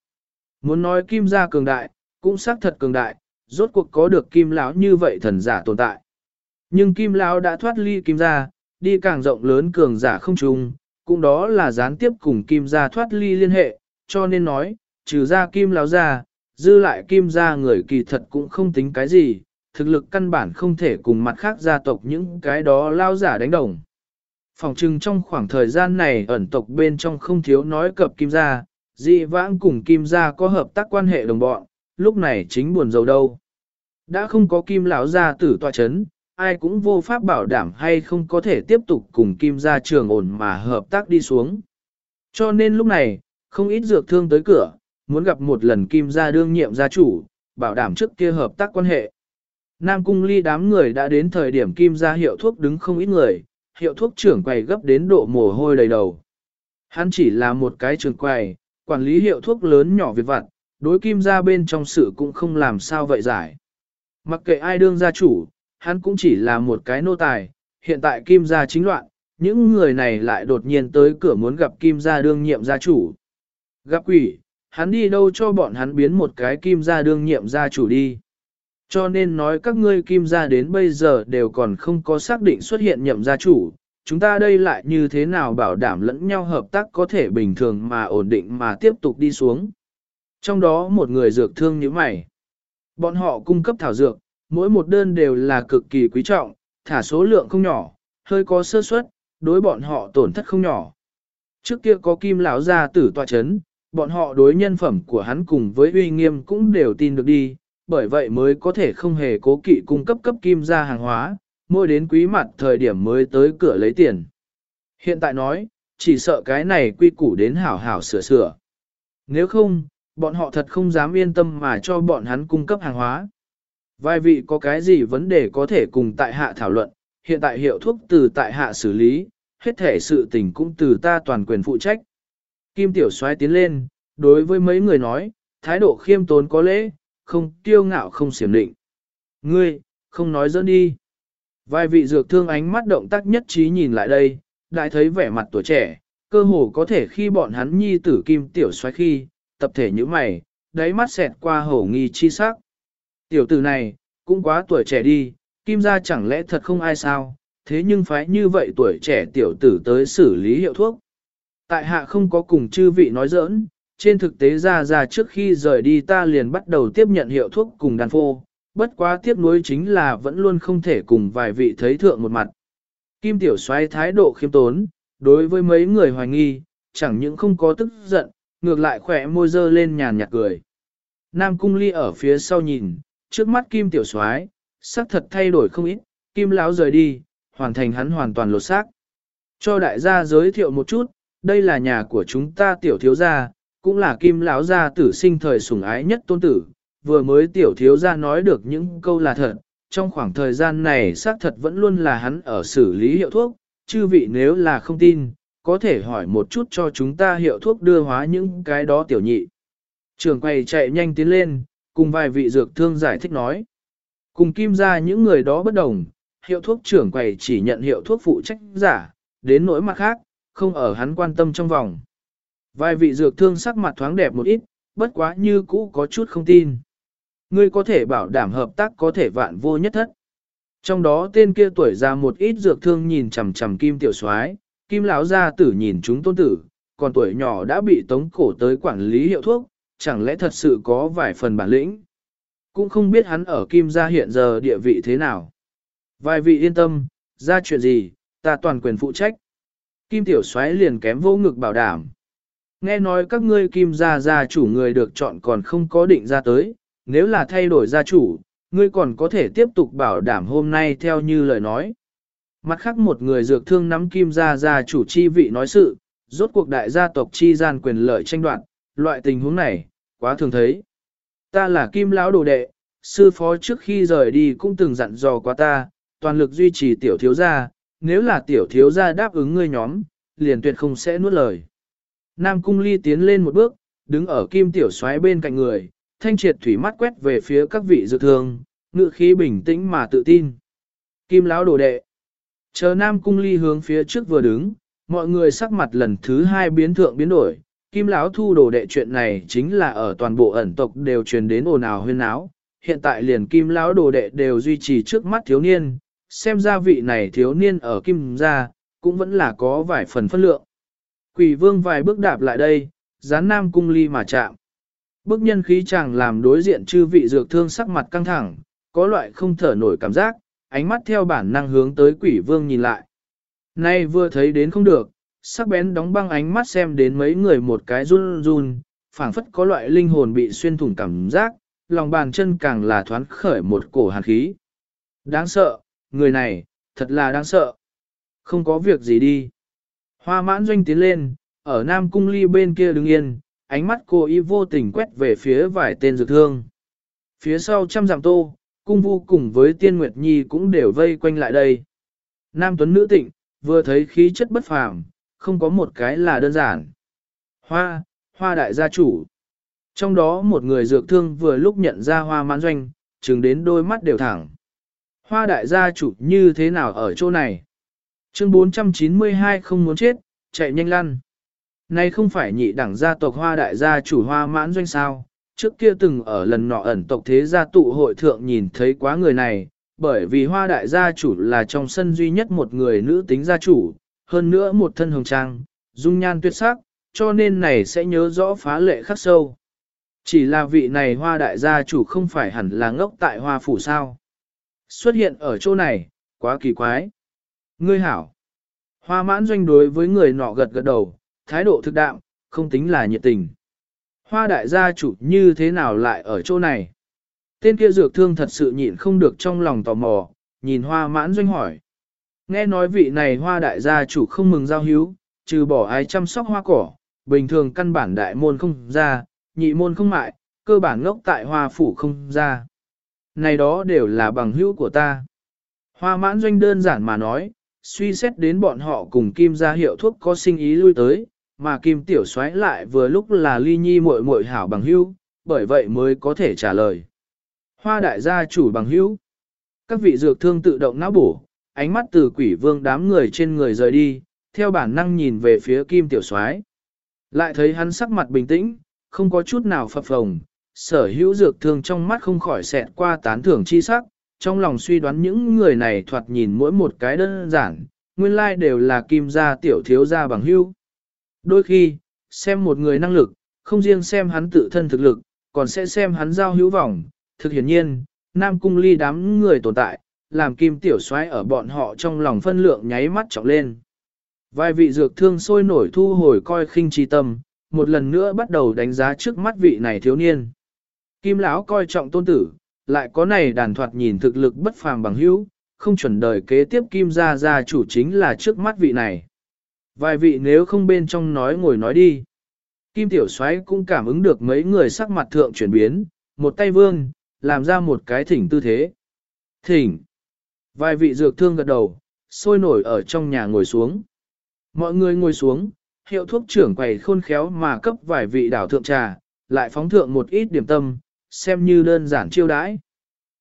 Muốn nói kim gia cường đại, cũng xác thật cường đại, rốt cuộc có được kim lão như vậy thần giả tồn tại. Nhưng kim lão đã thoát ly kim gia, đi càng rộng lớn cường giả không trùng, cũng đó là gián tiếp cùng kim gia thoát ly liên hệ, cho nên nói, trừ ra kim lão gia, dư lại kim gia người kỳ thật cũng không tính cái gì, thực lực căn bản không thể cùng mặt khác gia tộc những cái đó lao giả đánh đồng. Phòng trừng trong khoảng thời gian này ẩn tộc bên trong không thiếu nói cập kim gia, dị vãng cùng kim gia có hợp tác quan hệ đồng bọn, lúc này chính buồn giàu đâu. Đã không có kim lão gia tử tòa chấn, ai cũng vô pháp bảo đảm hay không có thể tiếp tục cùng kim gia trường ổn mà hợp tác đi xuống. Cho nên lúc này, không ít dược thương tới cửa, muốn gặp một lần kim gia đương nhiệm gia chủ, bảo đảm trước kia hợp tác quan hệ. Nam cung ly đám người đã đến thời điểm kim gia hiệu thuốc đứng không ít người, hiệu thuốc trưởng quầy gấp đến độ mồ hôi đầy đầu. Hắn chỉ là một cái trường quầy, quản lý hiệu thuốc lớn nhỏ việc vặt, đối kim gia bên trong sự cũng không làm sao vậy giải. Mặc kệ ai đương gia chủ, hắn cũng chỉ là một cái nô tài, hiện tại kim gia chính loạn, những người này lại đột nhiên tới cửa muốn gặp kim gia đương nhiệm gia chủ. Gặp quỷ, hắn đi đâu cho bọn hắn biến một cái kim gia đương nhiệm gia chủ đi. Cho nên nói các ngươi kim gia đến bây giờ đều còn không có xác định xuất hiện nhậm gia chủ, chúng ta đây lại như thế nào bảo đảm lẫn nhau hợp tác có thể bình thường mà ổn định mà tiếp tục đi xuống. Trong đó một người dược thương như mày. Bọn họ cung cấp thảo dược, mỗi một đơn đều là cực kỳ quý trọng, thả số lượng không nhỏ, hơi có sơ suất, đối bọn họ tổn thất không nhỏ. Trước kia có kim lão gia tử tọa chấn, bọn họ đối nhân phẩm của hắn cùng với uy nghiêm cũng đều tin được đi, bởi vậy mới có thể không hề cố kỵ cung cấp cấp kim ra hàng hóa, mua đến quý mặt thời điểm mới tới cửa lấy tiền. Hiện tại nói, chỉ sợ cái này quy củ đến hảo hảo sửa sửa. Nếu không, bọn họ thật không dám yên tâm mà cho bọn hắn cung cấp hàng hóa. Vài vị có cái gì vấn đề có thể cùng tại hạ thảo luận, hiện tại hiệu thuốc từ tại hạ xử lý, hết thể sự tình cũng từ ta toàn quyền phụ trách. Kim Tiểu Soái tiến lên, đối với mấy người nói, thái độ khiêm tốn có lễ, không kiêu ngạo không xiểm định. Ngươi, không nói dẫn đi. Vài vị dược thương ánh mắt động tác nhất trí nhìn lại đây, đại thấy vẻ mặt tuổi trẻ, cơ hồ có thể khi bọn hắn nhi tử kim tiểu xoáy khi, tập thể như mày, đáy mắt xẹt qua hổ nghi chi sắc. Tiểu tử này, cũng quá tuổi trẻ đi, kim gia chẳng lẽ thật không ai sao, thế nhưng phái như vậy tuổi trẻ tiểu tử tới xử lý hiệu thuốc. Tại hạ không có cùng chư vị nói giỡn, trên thực tế ra ra trước khi rời đi ta liền bắt đầu tiếp nhận hiệu thuốc cùng đàn phô, bất quá tiếc nuối chính là vẫn luôn không thể cùng vài vị thấy thượng một mặt. Kim Tiểu xoay thái độ khiêm tốn, đối với mấy người hoài nghi, chẳng những không có tức giận, ngược lại khỏe môi dơ lên nhàn nhạt cười. Nam Cung Ly ở phía sau nhìn, trước mắt Kim Tiểu soái sắc thật thay đổi không ít, Kim Lão rời đi, hoàn thành hắn hoàn toàn lột xác. Cho đại gia giới thiệu một chút, đây là nhà của chúng ta tiểu thiếu gia, cũng là Kim Lão gia tử sinh thời sủng ái nhất tôn tử, vừa mới tiểu thiếu gia nói được những câu là thật, trong khoảng thời gian này xác thật vẫn luôn là hắn ở xử lý hiệu thuốc, chư vị nếu là không tin, có thể hỏi một chút cho chúng ta hiệu thuốc đưa hóa những cái đó tiểu nhị. Trường quay chạy nhanh tiến lên, cùng vài vị dược thương giải thích nói. Cùng kim ra những người đó bất đồng, hiệu thuốc trưởng quầy chỉ nhận hiệu thuốc phụ trách giả, đến nỗi mặt khác, không ở hắn quan tâm trong vòng. Vài vị dược thương sắc mặt thoáng đẹp một ít, bất quá như cũ có chút không tin. Ngươi có thể bảo đảm hợp tác có thể vạn vô nhất thất. Trong đó tên kia tuổi già một ít dược thương nhìn chằm chằm kim tiểu soái, kim lão gia tử nhìn chúng tôn tử, còn tuổi nhỏ đã bị tống cổ tới quản lý hiệu thuốc, chẳng lẽ thật sự có vài phần bản lĩnh. Cũng không biết hắn ở kim gia hiện giờ địa vị thế nào. Vài vị yên tâm, ra chuyện gì, ta toàn quyền phụ trách. Kim tiểu soái liền kém vô ngực bảo đảm. Nghe nói các ngươi kim gia gia chủ người được chọn còn không có định ra tới, nếu là thay đổi gia chủ, ngươi còn có thể tiếp tục bảo đảm hôm nay theo như lời nói. Mặt khác một người dược thương nắm kim gia gia chủ chi vị nói sự, rốt cuộc đại gia tộc chi gian quyền lợi tranh đoạt, loại tình huống này, quá thường thấy. Ta là kim lão đồ đệ, sư phó trước khi rời đi cũng từng dặn dò qua ta, toàn lực duy trì tiểu thiếu gia, nếu là tiểu thiếu gia đáp ứng ngươi nhóm, liền tuyệt không sẽ nuốt lời. Nam cung ly tiến lên một bước, đứng ở kim tiểu xoáy bên cạnh người, thanh triệt thủy mắt quét về phía các vị dược thương, ngự khí bình tĩnh mà tự tin. Kim lão đồ đệ. Chờ Nam cung ly hướng phía trước vừa đứng, mọi người sắc mặt lần thứ hai biến thượng biến đổi. Kim lão thu đồ đệ chuyện này chính là ở toàn bộ ẩn tộc đều truyền đến ồn ào huyên áo. Hiện tại liền kim lão đồ đệ đều duy trì trước mắt thiếu niên, xem ra vị này thiếu niên ở kim gia, cũng vẫn là có vài phần phân lượng. Quỷ vương vài bước đạp lại đây, dán nam cung ly mà chạm. Bước nhân khí chàng làm đối diện chư vị dược thương sắc mặt căng thẳng, có loại không thở nổi cảm giác, ánh mắt theo bản năng hướng tới quỷ vương nhìn lại. Nay vừa thấy đến không được, sắc bén đóng băng ánh mắt xem đến mấy người một cái run run, phảng phất có loại linh hồn bị xuyên thủng cảm giác, lòng bàn chân càng là thoáng khởi một cổ hàn khí. Đáng sợ, người này, thật là đáng sợ. Không có việc gì đi. Hoa mãn doanh tiến lên, ở Nam Cung Ly bên kia đứng yên, ánh mắt cô y vô tình quét về phía vài tên dược thương. Phía sau trăm dặm tô, cung vu cùng với tiên nguyệt nhi cũng đều vây quanh lại đây. Nam tuấn nữ tịnh, vừa thấy khí chất bất phàm, không có một cái là đơn giản. Hoa, hoa đại gia chủ. Trong đó một người dược thương vừa lúc nhận ra hoa mãn doanh, chừng đến đôi mắt đều thẳng. Hoa đại gia chủ như thế nào ở chỗ này? Chương 492 không muốn chết, chạy nhanh lăn. Này không phải nhị đẳng gia tộc hoa đại gia chủ hoa mãn doanh sao, trước kia từng ở lần nọ ẩn tộc thế gia tụ hội thượng nhìn thấy quá người này, bởi vì hoa đại gia chủ là trong sân duy nhất một người nữ tính gia chủ, hơn nữa một thân hồng trang, dung nhan tuyệt sắc, cho nên này sẽ nhớ rõ phá lệ khắc sâu. Chỉ là vị này hoa đại gia chủ không phải hẳn là ngốc tại hoa phủ sao. Xuất hiện ở chỗ này, quá kỳ quái. Ngươi hảo. Hoa mãn doanh đối với người nọ gật gật đầu, thái độ thực đạm, không tính là nhiệt tình. Hoa đại gia chủ như thế nào lại ở chỗ này? Tên kia dược thương thật sự nhịn không được trong lòng tò mò, nhìn hoa mãn doanh hỏi. Nghe nói vị này hoa đại gia chủ không mừng giao hữu, trừ bỏ ai chăm sóc hoa cỏ, bình thường căn bản đại môn không ra, nhị môn không mại, cơ bản ngốc tại hoa phủ không ra. Này đó đều là bằng hữu của ta. Hoa mãn doanh đơn giản mà nói, suy xét đến bọn họ cùng kim gia hiệu thuốc có sinh ý lui tới, mà Kim Tiểu xoáy lại vừa lúc là ly nhi muội muội hảo bằng hữu, bởi vậy mới có thể trả lời. Hoa đại gia chủ bằng hữu. Các vị dược thương tự động não bổ, ánh mắt từ quỷ vương đám người trên người rời đi, theo bản năng nhìn về phía Kim Tiểu xoáy, Lại thấy hắn sắc mặt bình tĩnh, không có chút nào phập phồng, sở hữu dược thương trong mắt không khỏi xẹt qua tán thưởng chi sắc, trong lòng suy đoán những người này thoạt nhìn mỗi một cái đơn giản, nguyên lai like đều là kim gia tiểu thiếu gia bằng hữu. Đôi khi, xem một người năng lực, không riêng xem hắn tự thân thực lực, còn sẽ xem hắn giao hữu vọng. Thực hiển nhiên, Nam Cung Ly đám người tồn tại, làm kim tiểu soái ở bọn họ trong lòng phân lượng nháy mắt trọng lên. Vài vị dược thương sôi nổi thu hồi coi khinh trí tâm, một lần nữa bắt đầu đánh giá trước mắt vị này thiếu niên. Kim lão coi trọng tôn tử, lại có này đàn thoạt nhìn thực lực bất phàm bằng hữu, không chuẩn đời kế tiếp kim gia gia chủ chính là trước mắt vị này. Vài vị nếu không bên trong nói ngồi nói đi. Kim tiểu soái cũng cảm ứng được mấy người sắc mặt thượng chuyển biến, một tay vương, làm ra một cái thỉnh tư thế. Thỉnh. Vài vị dược thương gật đầu, sôi nổi ở trong nhà ngồi xuống. Mọi người ngồi xuống, hiệu thuốc trưởng quầy khôn khéo mà cấp vài vị đảo thượng trà, lại phóng thượng một ít điểm tâm, xem như đơn giản chiêu đãi.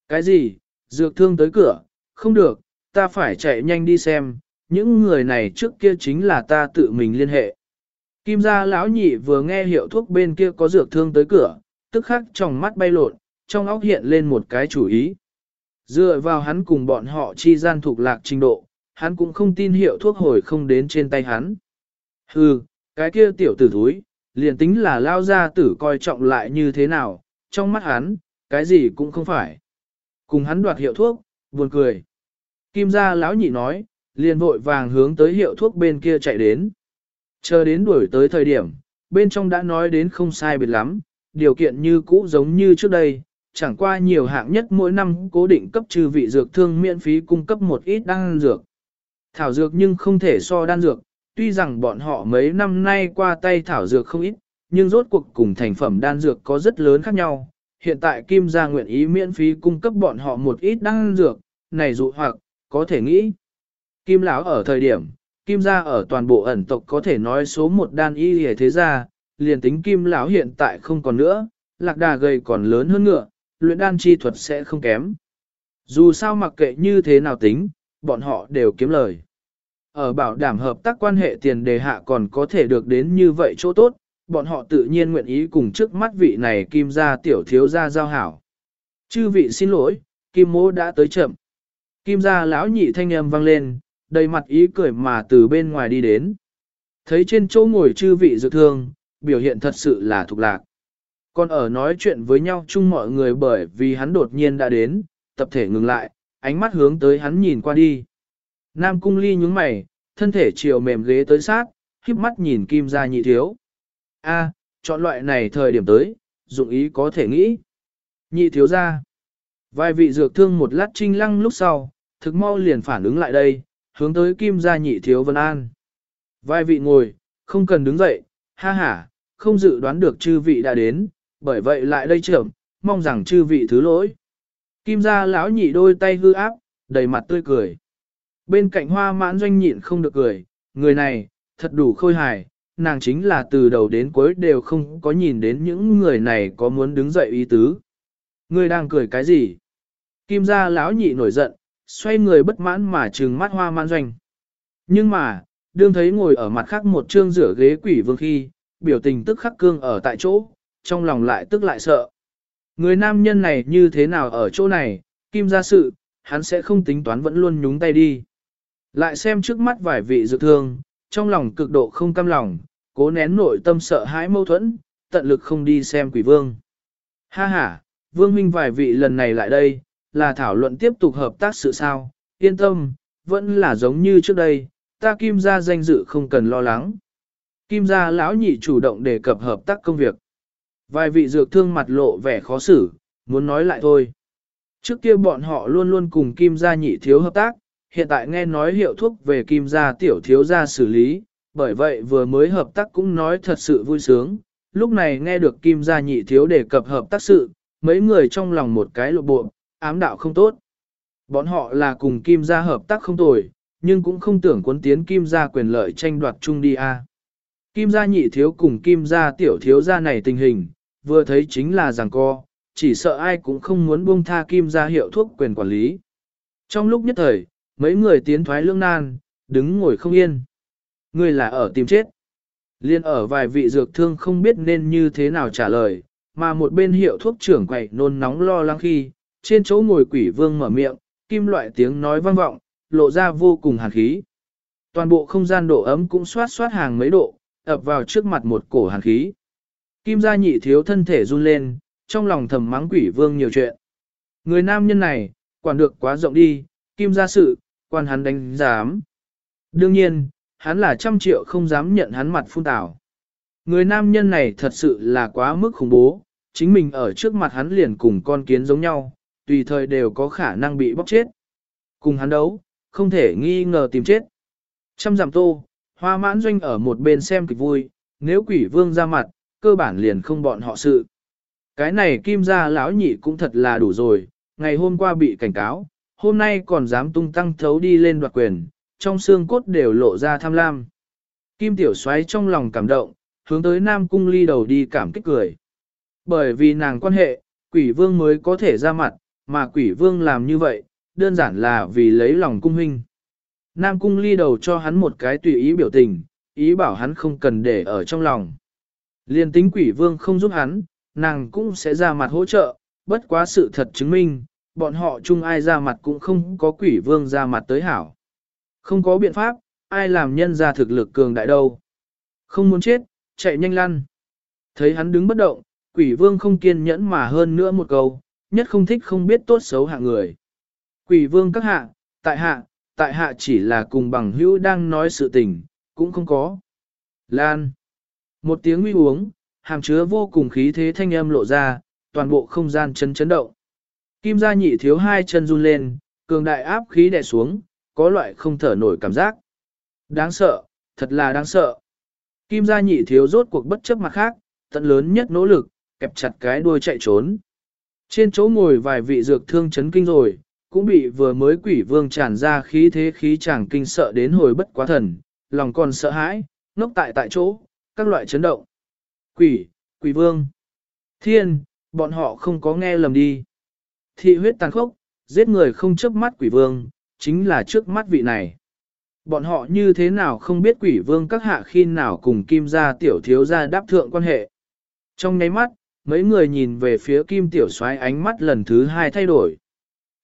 Cái gì, dược thương tới cửa, không được, ta phải chạy nhanh đi xem, những người này trước kia chính là ta tự mình liên hệ. Kim gia lão nhị vừa nghe hiệu thuốc bên kia có dược thương tới cửa, tức khắc trong mắt bay lộn, trong óc hiện lên một cái chủ ý. Dựa vào hắn cùng bọn họ chi gian thuộc lạc trình độ, hắn cũng không tin hiệu thuốc hồi không đến trên tay hắn. Hừ, cái kia tiểu tử thúi, liền tính là lao ra tử coi trọng lại như thế nào, trong mắt hắn, cái gì cũng không phải. Cùng hắn đoạt hiệu thuốc, buồn cười. Kim gia lão nhị nói, liền vội vàng hướng tới hiệu thuốc bên kia chạy đến. Chờ đến đuổi tới thời điểm, bên trong đã nói đến không sai biệt lắm, điều kiện như cũ giống như trước đây, chẳng qua nhiều hạng nhất mỗi năm cố định cấp trừ vị dược thương miễn phí cung cấp một ít đan dược. Thảo dược nhưng không thể so đan dược, tuy rằng bọn họ mấy năm nay qua tay thảo dược không ít, nhưng rốt cuộc cùng thành phẩm đan dược có rất lớn khác nhau. Hiện tại Kim gia nguyện ý miễn phí cung cấp bọn họ một ít đan dược, này dụ hoặc, có thể nghĩ. Kim lão ở thời điểm, Kim gia ở toàn bộ ẩn tộc có thể nói số một đan y hề thế gia, liền tính Kim lão hiện tại không còn nữa, lạc đà gầy còn lớn hơn ngựa, luyện đan chi thuật sẽ không kém. Dù sao mặc kệ như thế nào tính, bọn họ đều kiếm lời. Ở bảo đảm hợp tác quan hệ tiền đề hạ còn có thể được đến như vậy chỗ tốt, bọn họ tự nhiên nguyện ý cùng trước mắt vị này kim gia tiểu thiếu gia giao hảo. Chư vị xin lỗi, kim mô đã tới chậm. Kim gia lão nhị thanh âm vang lên, đầy mặt ý cười mà từ bên ngoài đi đến. Thấy trên chỗ ngồi chư vị dự thương, biểu hiện thật sự là thục lạc. Còn ở nói chuyện với nhau chung mọi người bởi vì hắn đột nhiên đã đến, tập thể ngừng lại, ánh mắt hướng tới hắn nhìn qua đi. Nam cung ly nhúng mày, thân thể chiều mềm ghế tới sát, khiếp mắt nhìn kim gia nhị thiếu. A, chọn loại này thời điểm tới, dụng ý có thể nghĩ. Nhị thiếu ra. Vài vị dược thương một lát trinh lăng lúc sau, thực mau liền phản ứng lại đây, hướng tới kim gia nhị thiếu vân an. Vài vị ngồi, không cần đứng dậy, ha ha, không dự đoán được chư vị đã đến, bởi vậy lại đây trưởng, mong rằng chư vị thứ lỗi. Kim gia lão nhị đôi tay hư áp, đầy mặt tươi cười. Bên cạnh hoa mãn doanh nhịn không được cười, người này, thật đủ khôi hài, nàng chính là từ đầu đến cuối đều không có nhìn đến những người này có muốn đứng dậy ý tứ. Người đang cười cái gì? Kim gia lão nhị nổi giận, xoay người bất mãn mà trừng mắt hoa mãn doanh. Nhưng mà, đương thấy ngồi ở mặt khác một trương rửa ghế quỷ vương khi, biểu tình tức khắc cương ở tại chỗ, trong lòng lại tức lại sợ. Người nam nhân này như thế nào ở chỗ này, kim gia sự, hắn sẽ không tính toán vẫn luôn nhúng tay đi. Lại xem trước mắt vài vị dược thương, trong lòng cực độ không cam lòng, cố nén nội tâm sợ hãi mâu thuẫn, tận lực không đi xem quỷ vương. Ha ha, vương huynh vài vị lần này lại đây, là thảo luận tiếp tục hợp tác sự sao, yên tâm, vẫn là giống như trước đây, ta kim gia danh dự không cần lo lắng. Kim gia lão nhị chủ động đề cập hợp tác công việc. Vài vị dược thương mặt lộ vẻ khó xử, muốn nói lại thôi. Trước kia bọn họ luôn luôn cùng kim gia nhị thiếu hợp tác, hiện tại nghe nói hiệu thuốc về kim gia tiểu thiếu gia xử lý, bởi vậy vừa mới hợp tác cũng nói thật sự vui sướng. Lúc này nghe được kim gia nhị thiếu đề cập hợp tác sự, mấy người trong lòng một cái lộ bộ, ám đạo không tốt. Bọn họ là cùng kim gia hợp tác không tồi, nhưng cũng không tưởng cuốn tiến kim gia quyền lợi tranh đoạt chung đi a. Kim gia nhị thiếu cùng kim gia tiểu thiếu gia này tình hình, vừa thấy chính là rằng co, chỉ sợ ai cũng không muốn buông tha kim gia hiệu thuốc quyền quản lý. Trong lúc nhất thời, mấy người tiến thoái lưỡng nan, đứng ngồi không yên. Người là ở tìm chết. Liên ở vài vị dược thương không biết nên như thế nào trả lời, mà một bên hiệu thuốc trưởng quậy nôn nóng lo lắng khi, trên chỗ ngồi quỷ vương mở miệng, kim loại tiếng nói vang vọng, lộ ra vô cùng hàn khí. Toàn bộ không gian độ ấm cũng xoát xoát hàng mấy độ, ập vào trước mặt một cổ hàn khí. Kim gia nhị thiếu thân thể run lên, trong lòng thầm mắng quỷ vương nhiều chuyện. Người nam nhân này, quản được quá rộng đi, kim gia sự, quan hắn đánh giám. Đương nhiên, hắn là trăm triệu không dám nhận hắn mặt phun tảo. Người nam nhân này thật sự là quá mức khủng bố, chính mình ở trước mặt hắn liền cùng con kiến giống nhau, tùy thời đều có khả năng bị bóc chết. Cùng hắn đấu, không thể nghi ngờ tìm chết. Trăm giảm tô, hoa mãn doanh ở một bên xem kịch vui, nếu quỷ vương ra mặt, cơ bản liền không bọn họ sự. Cái này kim gia lão nhị cũng thật là đủ rồi, ngày hôm qua bị cảnh cáo, hôm nay còn dám tung tăng thấu đi lên đoạt quyền, trong xương cốt đều lộ ra tham lam. Kim tiểu soái trong lòng cảm động, hướng tới Nam Cung ly đầu đi cảm kích cười. Bởi vì nàng quan hệ, quỷ vương mới có thể ra mặt, mà quỷ vương làm như vậy, đơn giản là vì lấy lòng cung huynh. Nam Cung ly đầu cho hắn một cái tùy ý biểu tình, ý bảo hắn không cần để ở trong lòng. Liên tính quỷ vương không giúp hắn, nàng cũng sẽ ra mặt hỗ trợ, bất quá sự thật chứng minh, bọn họ chung ai ra mặt cũng không có quỷ vương ra mặt tới hảo. Không có biện pháp, ai làm nhân ra thực lực cường đại đâu. Không muốn chết, chạy nhanh lăn. Thấy hắn đứng bất động, quỷ vương không kiên nhẫn mà hơn nữa một câu, nhất không thích không biết tốt xấu hạ người. Quỷ vương các hạ, tại hạ, tại hạ chỉ là cùng bằng hữu đang nói sự tình, cũng không có. Lan. Một tiếng uy uống, hàm chứa vô cùng khí thế thanh âm lộ ra, toàn bộ không gian chấn chấn động. Kim gia nhị thiếu hai chân run lên, cường đại áp khí đè xuống, có loại không thở nổi cảm giác. Đáng sợ, thật là đáng sợ. Kim gia nhị thiếu rốt cuộc bất chấp mặt khác, tận lớn nhất nỗ lực, kẹp chặt cái đuôi chạy trốn. Trên chỗ ngồi vài vị dược thương chấn kinh rồi, cũng bị vừa mới quỷ vương tràn ra khí thế khí chàng kinh sợ đến hồi bất quá thần, lòng còn sợ hãi, ngốc tại tại chỗ, các loại chấn động. Quỷ, quỷ vương, thiên, bọn họ không có nghe lầm đi. Thị huyết tàn khốc, giết người không chớp mắt quỷ vương, chính là trước mắt vị này. Bọn họ như thế nào không biết quỷ vương các hạ khi nào cùng kim gia tiểu thiếu gia đáp thượng quan hệ. Trong nháy mắt, mấy người nhìn về phía kim tiểu soái ánh mắt lần thứ hai thay đổi.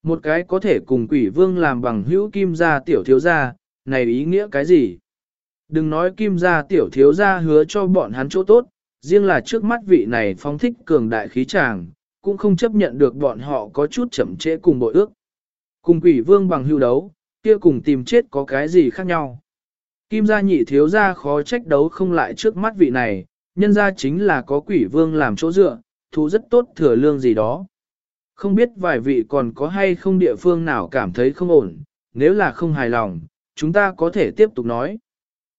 Một cái có thể cùng quỷ vương làm bằng hữu kim gia tiểu thiếu gia, này ý nghĩa cái gì? Đừng nói kim gia tiểu thiếu gia hứa cho bọn hắn chỗ tốt, riêng là trước mắt vị này phong thích cường đại khí tràng, cũng không chấp nhận được bọn họ có chút chậm trễ cùng bội ước. Cùng quỷ vương bằng hưu đấu, kia cùng tìm chết có cái gì khác nhau. Kim gia nhị thiếu gia khó trách đấu không lại trước mắt vị này, nhân gia chính là có quỷ vương làm chỗ dựa, thú rất tốt thừa lương gì đó. Không biết vài vị còn có hay không địa phương nào cảm thấy không ổn, nếu là không hài lòng, chúng ta có thể tiếp tục nói.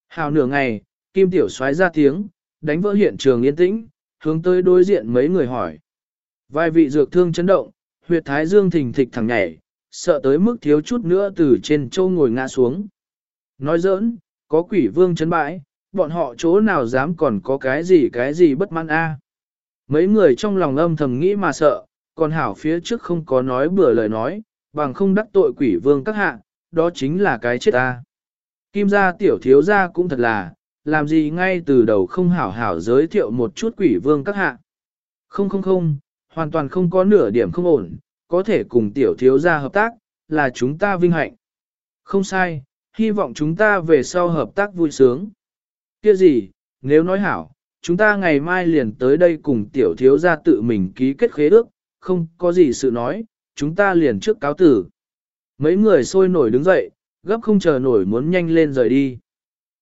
Hào nửa ngày, Kim Tiểu xoáy ra tiếng, đánh vỡ hiện trường yên tĩnh, hướng tới đối diện mấy người hỏi. Vài vị dược thương chấn động, huyệt thái dương thình thịch thẳng nhảy, sợ tới mức thiếu chút nữa từ trên châu ngồi ngã xuống. Nói giỡn, có quỷ vương chấn bãi, bọn họ chỗ nào dám còn có cái gì cái gì bất mãn a? Mấy người trong lòng âm thầm nghĩ mà sợ, còn hảo phía trước không có nói bừa lời nói, bằng không đắc tội quỷ vương các hạ, đó chính là cái chết a. Kim gia tiểu thiếu gia cũng thật là, làm gì ngay từ đầu không hảo hảo giới thiệu một chút quỷ vương các hạ. Không không không, hoàn toàn không có nửa điểm không ổn, có thể cùng tiểu thiếu gia hợp tác, là chúng ta vinh hạnh. Không sai, hy vọng chúng ta về sau hợp tác vui sướng. Kia gì, nếu nói hảo, chúng ta ngày mai liền tới đây cùng tiểu thiếu gia tự mình ký kết khế ước, không có gì sự nói, chúng ta liền trước cáo tử. Mấy người sôi nổi đứng dậy, gấp không chờ nổi muốn nhanh lên rời đi.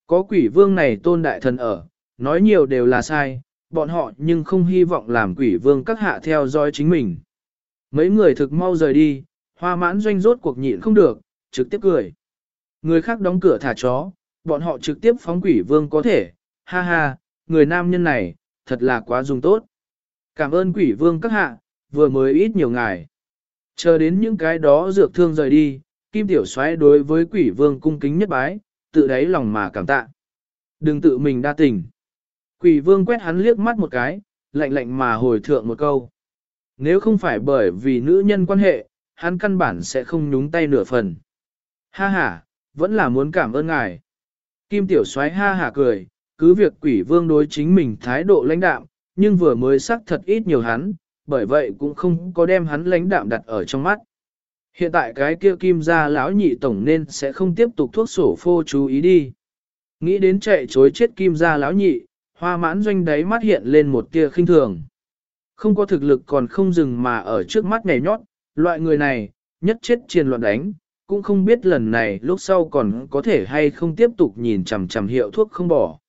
Có quỷ vương này tôn đại thần ở, nói nhiều đều là sai, bọn họ nhưng không hy vọng làm quỷ vương các hạ theo dõi chính mình. Mấy người thực mau rời đi, hoa mãn doanh rốt cuộc nhịn không được, trực tiếp cười. Người khác đóng cửa thả chó, bọn họ trực tiếp phóng quỷ vương có thể, ha ha, người nam nhân này, thật là quá dùng tốt. Cảm ơn quỷ vương các hạ, vừa mới ít nhiều ngài. Chờ đến những cái đó dược thương rời đi, Kim Tiểu xoáy đối với quỷ vương cung kính nhất bái, tự đáy lòng mà cảm tạ. Đừng tự mình đa tình. Quỷ vương quét hắn liếc mắt một cái, lạnh lạnh mà hồi thượng một câu. Nếu không phải bởi vì nữ nhân quan hệ, hắn căn bản sẽ không nhúng tay nửa phần. Ha ha, vẫn là muốn cảm ơn ngài. Kim Tiểu xoáy ha ha cười, cứ việc quỷ vương đối chính mình thái độ lãnh đạm, nhưng vừa mới xác thật ít nhiều hắn, bởi vậy cũng không có đem hắn lãnh đạm đặt ở trong mắt. Hiện tại cái kia kim gia lão nhị tổng nên sẽ không tiếp tục thuốc sổ phô chú ý đi. Nghĩ đến chạy chối chết kim gia lão nhị, hoa mãn doanh đáy mắt hiện lên một tia khinh thường. Không có thực lực còn không dừng mà ở trước mắt nhảy nhót, loại người này, nhất chết triền loạn đánh, cũng không biết lần này lúc sau còn có thể hay không tiếp tục nhìn chằm chằm hiệu thuốc không bỏ.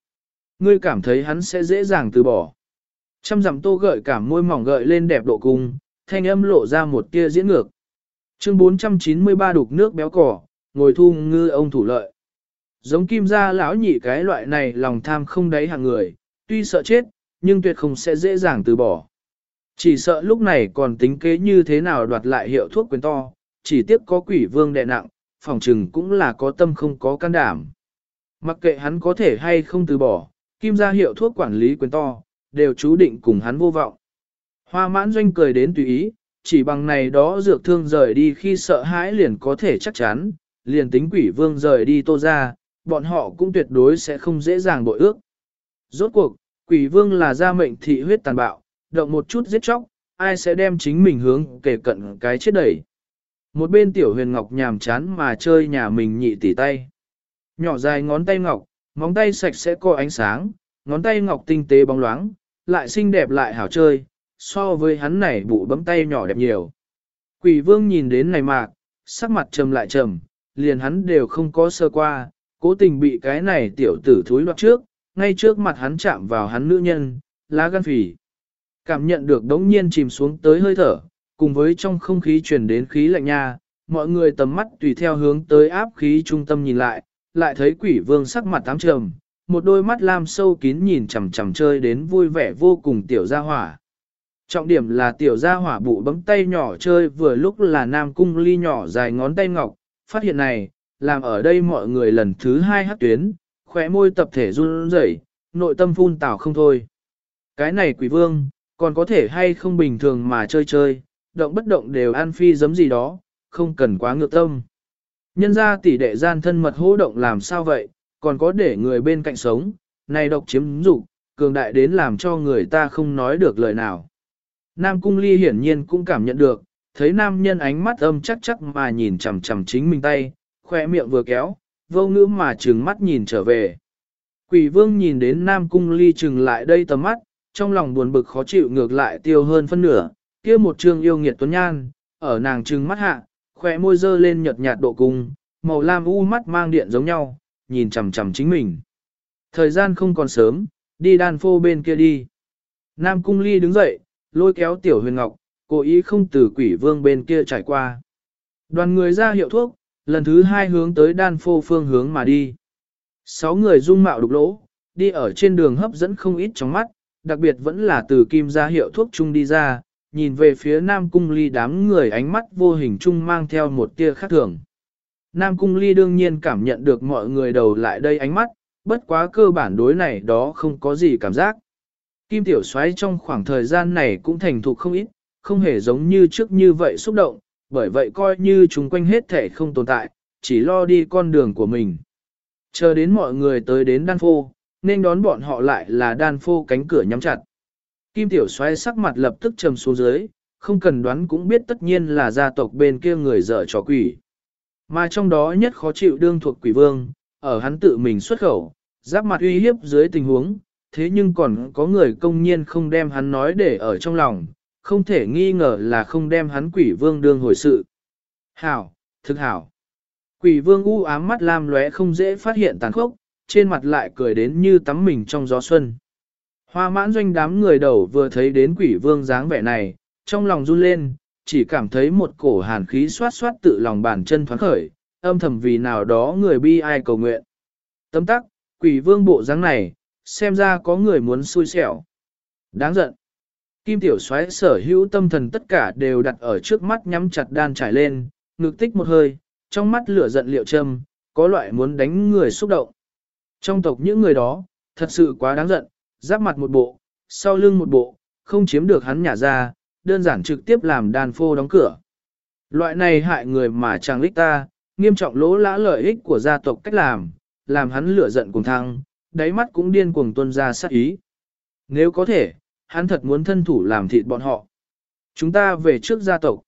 Ngươi cảm thấy hắn sẽ dễ dàng từ bỏ. Trăm dặm tô gợi cảm môi mỏng gợi lên đẹp độ cung, thanh âm lộ ra một tia diễn ngược. Chương 493 đục nước béo cỏ, ngồi thu ngư ông thủ lợi. Giống kim gia lão nhị cái loại này lòng tham không đáy hàng người, tuy sợ chết, nhưng tuyệt không sẽ dễ dàng từ bỏ. Chỉ sợ lúc này còn tính kế như thế nào đoạt lại hiệu thuốc quyền to, chỉ tiếc có quỷ vương đệ nặng, phòng trừng cũng là có tâm không có can đảm. Mặc kệ hắn có thể hay không từ bỏ, kim gia hiệu thuốc quản lý quyền to, đều chú định cùng hắn vô vọng. Hoa mãn doanh cười đến tùy ý, chỉ bằng này đó dược thương rời đi khi sợ hãi liền có thể chắc chắn, liền tính quỷ vương rời đi tô ra, bọn họ cũng tuyệt đối sẽ không dễ dàng bội ước. Rốt cuộc, quỷ vương là gia mệnh thị huyết tàn bạo, động một chút giết chóc, ai sẽ đem chính mình hướng kể cận cái chết đẩy. Một bên tiểu huyền ngọc nhàm chán mà chơi nhà mình nhị tỉ tay. Nhỏ dài ngón tay ngọc, móng tay sạch sẽ có ánh sáng, ngón tay ngọc tinh tế bóng loáng, lại xinh đẹp lại hảo chơi, so với hắn này bụ bấm tay nhỏ đẹp nhiều. Quỷ vương nhìn đến này mạc, sắc mặt trầm lại trầm, liền hắn đều không có sơ qua, cố tình bị cái này tiểu tử thúi loạt trước, ngay trước mặt hắn chạm vào hắn nữ nhân, lá gan phỉ. Cảm nhận được đống nhiên chìm xuống tới hơi thở, cùng với trong không khí truyền đến khí lạnh nha, mọi người tầm mắt tùy theo hướng tới áp khí trung tâm nhìn lại, lại thấy quỷ vương sắc mặt tám trầm, một đôi mắt lam sâu kín nhìn chằm chằm chơi đến vui vẻ vô cùng tiểu gia hỏa. Trọng điểm là tiểu gia hỏa bụ bấm tay nhỏ chơi vừa lúc là nam cung ly nhỏ dài ngón tay ngọc, phát hiện này, làm ở đây mọi người lần thứ hai hát tuyến, khóe môi tập thể run rẩy, nội tâm phun tảo không thôi. Cái này quỷ vương, còn có thể hay không bình thường mà chơi chơi, động bất động đều an phi giấm gì đó, không cần quá ngược tâm. Nhân ra tỷ đệ gian thân mật hỗ động làm sao vậy, còn có để người bên cạnh sống, này độc chiếm dục cường đại đến làm cho người ta không nói được lời nào. Nam Cung Ly hiển nhiên cũng cảm nhận được, thấy nam nhân ánh mắt âm chắc chắc mà nhìn chằm chằm chính mình tay, khoe miệng vừa kéo, vô ngữ mà trừng mắt nhìn trở về. Quỷ vương nhìn đến Nam Cung Ly trừng lại đây tầm mắt, trong lòng buồn bực khó chịu ngược lại tiêu hơn phân nửa, kia một trương yêu nghiệt tuấn nhan, ở nàng trừng mắt hạ, khỏe môi dơ lên nhợt nhạt độ cung, màu lam u mắt mang điện giống nhau, nhìn chằm chằm chính mình. Thời gian không còn sớm, đi đan phô bên kia đi. Nam Cung Ly đứng dậy, lôi kéo Tiểu Huyền Ngọc, cố ý không từ quỷ vương bên kia trải qua. Đoàn người ra hiệu thuốc, lần thứ hai hướng tới đan phô phương hướng mà đi. Sáu người dung mạo đục lỗ, đi ở trên đường hấp dẫn không ít trong mắt, đặc biệt vẫn là từ kim ra hiệu thuốc chung đi ra, nhìn về phía Nam Cung Ly đám người ánh mắt vô hình chung mang theo một tia khác thường. Nam Cung Ly đương nhiên cảm nhận được mọi người đầu lại đây ánh mắt, bất quá cơ bản đối này đó không có gì cảm giác. Kim Tiểu soái trong khoảng thời gian này cũng thành thục không ít, không hề giống như trước như vậy xúc động, bởi vậy coi như chúng quanh hết thể không tồn tại, chỉ lo đi con đường của mình. Chờ đến mọi người tới đến đan phô, nên đón bọn họ lại là đan phô cánh cửa nhắm chặt. Kim Tiểu Xoáy sắc mặt lập tức trầm xuống dưới, không cần đoán cũng biết tất nhiên là gia tộc bên kia người dở trò quỷ. Mà trong đó nhất khó chịu đương thuộc quỷ vương, ở hắn tự mình xuất khẩu, giáp mặt uy hiếp dưới tình huống, thế nhưng còn có người công nhiên không đem hắn nói để ở trong lòng, không thể nghi ngờ là không đem hắn quỷ vương đương hồi sự. Hảo, thực hảo. Quỷ vương u ám mắt lam lóe không dễ phát hiện tàn khốc, trên mặt lại cười đến như tắm mình trong gió xuân. Hoa mãn doanh đám người đầu vừa thấy đến quỷ vương dáng vẻ này, trong lòng run lên, chỉ cảm thấy một cổ hàn khí xoát xoát tự lòng bàn chân thoáng khởi, âm thầm vì nào đó người bi ai cầu nguyện. Tấm tắc, quỷ vương bộ dáng này, xem ra có người muốn xui xẻo. Đáng giận. Kim tiểu xoáy sở hữu tâm thần tất cả đều đặt ở trước mắt nhắm chặt đan trải lên, ngực tích một hơi, trong mắt lửa giận liệu châm, có loại muốn đánh người xúc động. Trong tộc những người đó, thật sự quá đáng giận, giáp mặt một bộ, sau lưng một bộ, không chiếm được hắn nhả ra, đơn giản trực tiếp làm đàn phô đóng cửa. Loại này hại người mà chẳng lích ta, nghiêm trọng lỗ lã lợi ích của gia tộc cách làm, làm hắn lửa giận cùng thăng, đáy mắt cũng điên cuồng tuân ra sát ý. Nếu có thể, hắn thật muốn thân thủ làm thịt bọn họ. Chúng ta về trước gia tộc.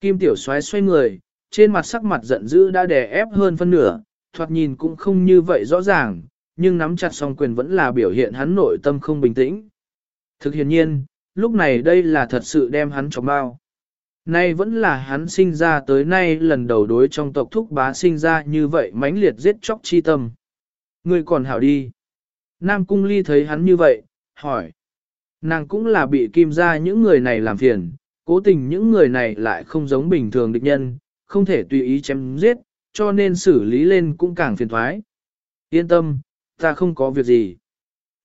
Kim tiểu xoáy xoay người, trên mặt sắc mặt giận dữ đã đè ép hơn phân nửa, thoạt nhìn cũng không như vậy rõ ràng, nhưng nắm chặt song quyền vẫn là biểu hiện hắn nội tâm không bình tĩnh. Thực hiện nhiên, lúc này đây là thật sự đem hắn chọc bao. Nay vẫn là hắn sinh ra tới nay lần đầu đối trong tộc thúc bá sinh ra như vậy mãnh liệt giết chóc chi tâm. Người còn hảo đi. Nam Cung Ly thấy hắn như vậy, hỏi. Nàng cũng là bị kim ra những người này làm phiền, cố tình những người này lại không giống bình thường địch nhân, không thể tùy ý chém giết, cho nên xử lý lên cũng càng phiền thoái. Yên tâm, ta không có việc gì.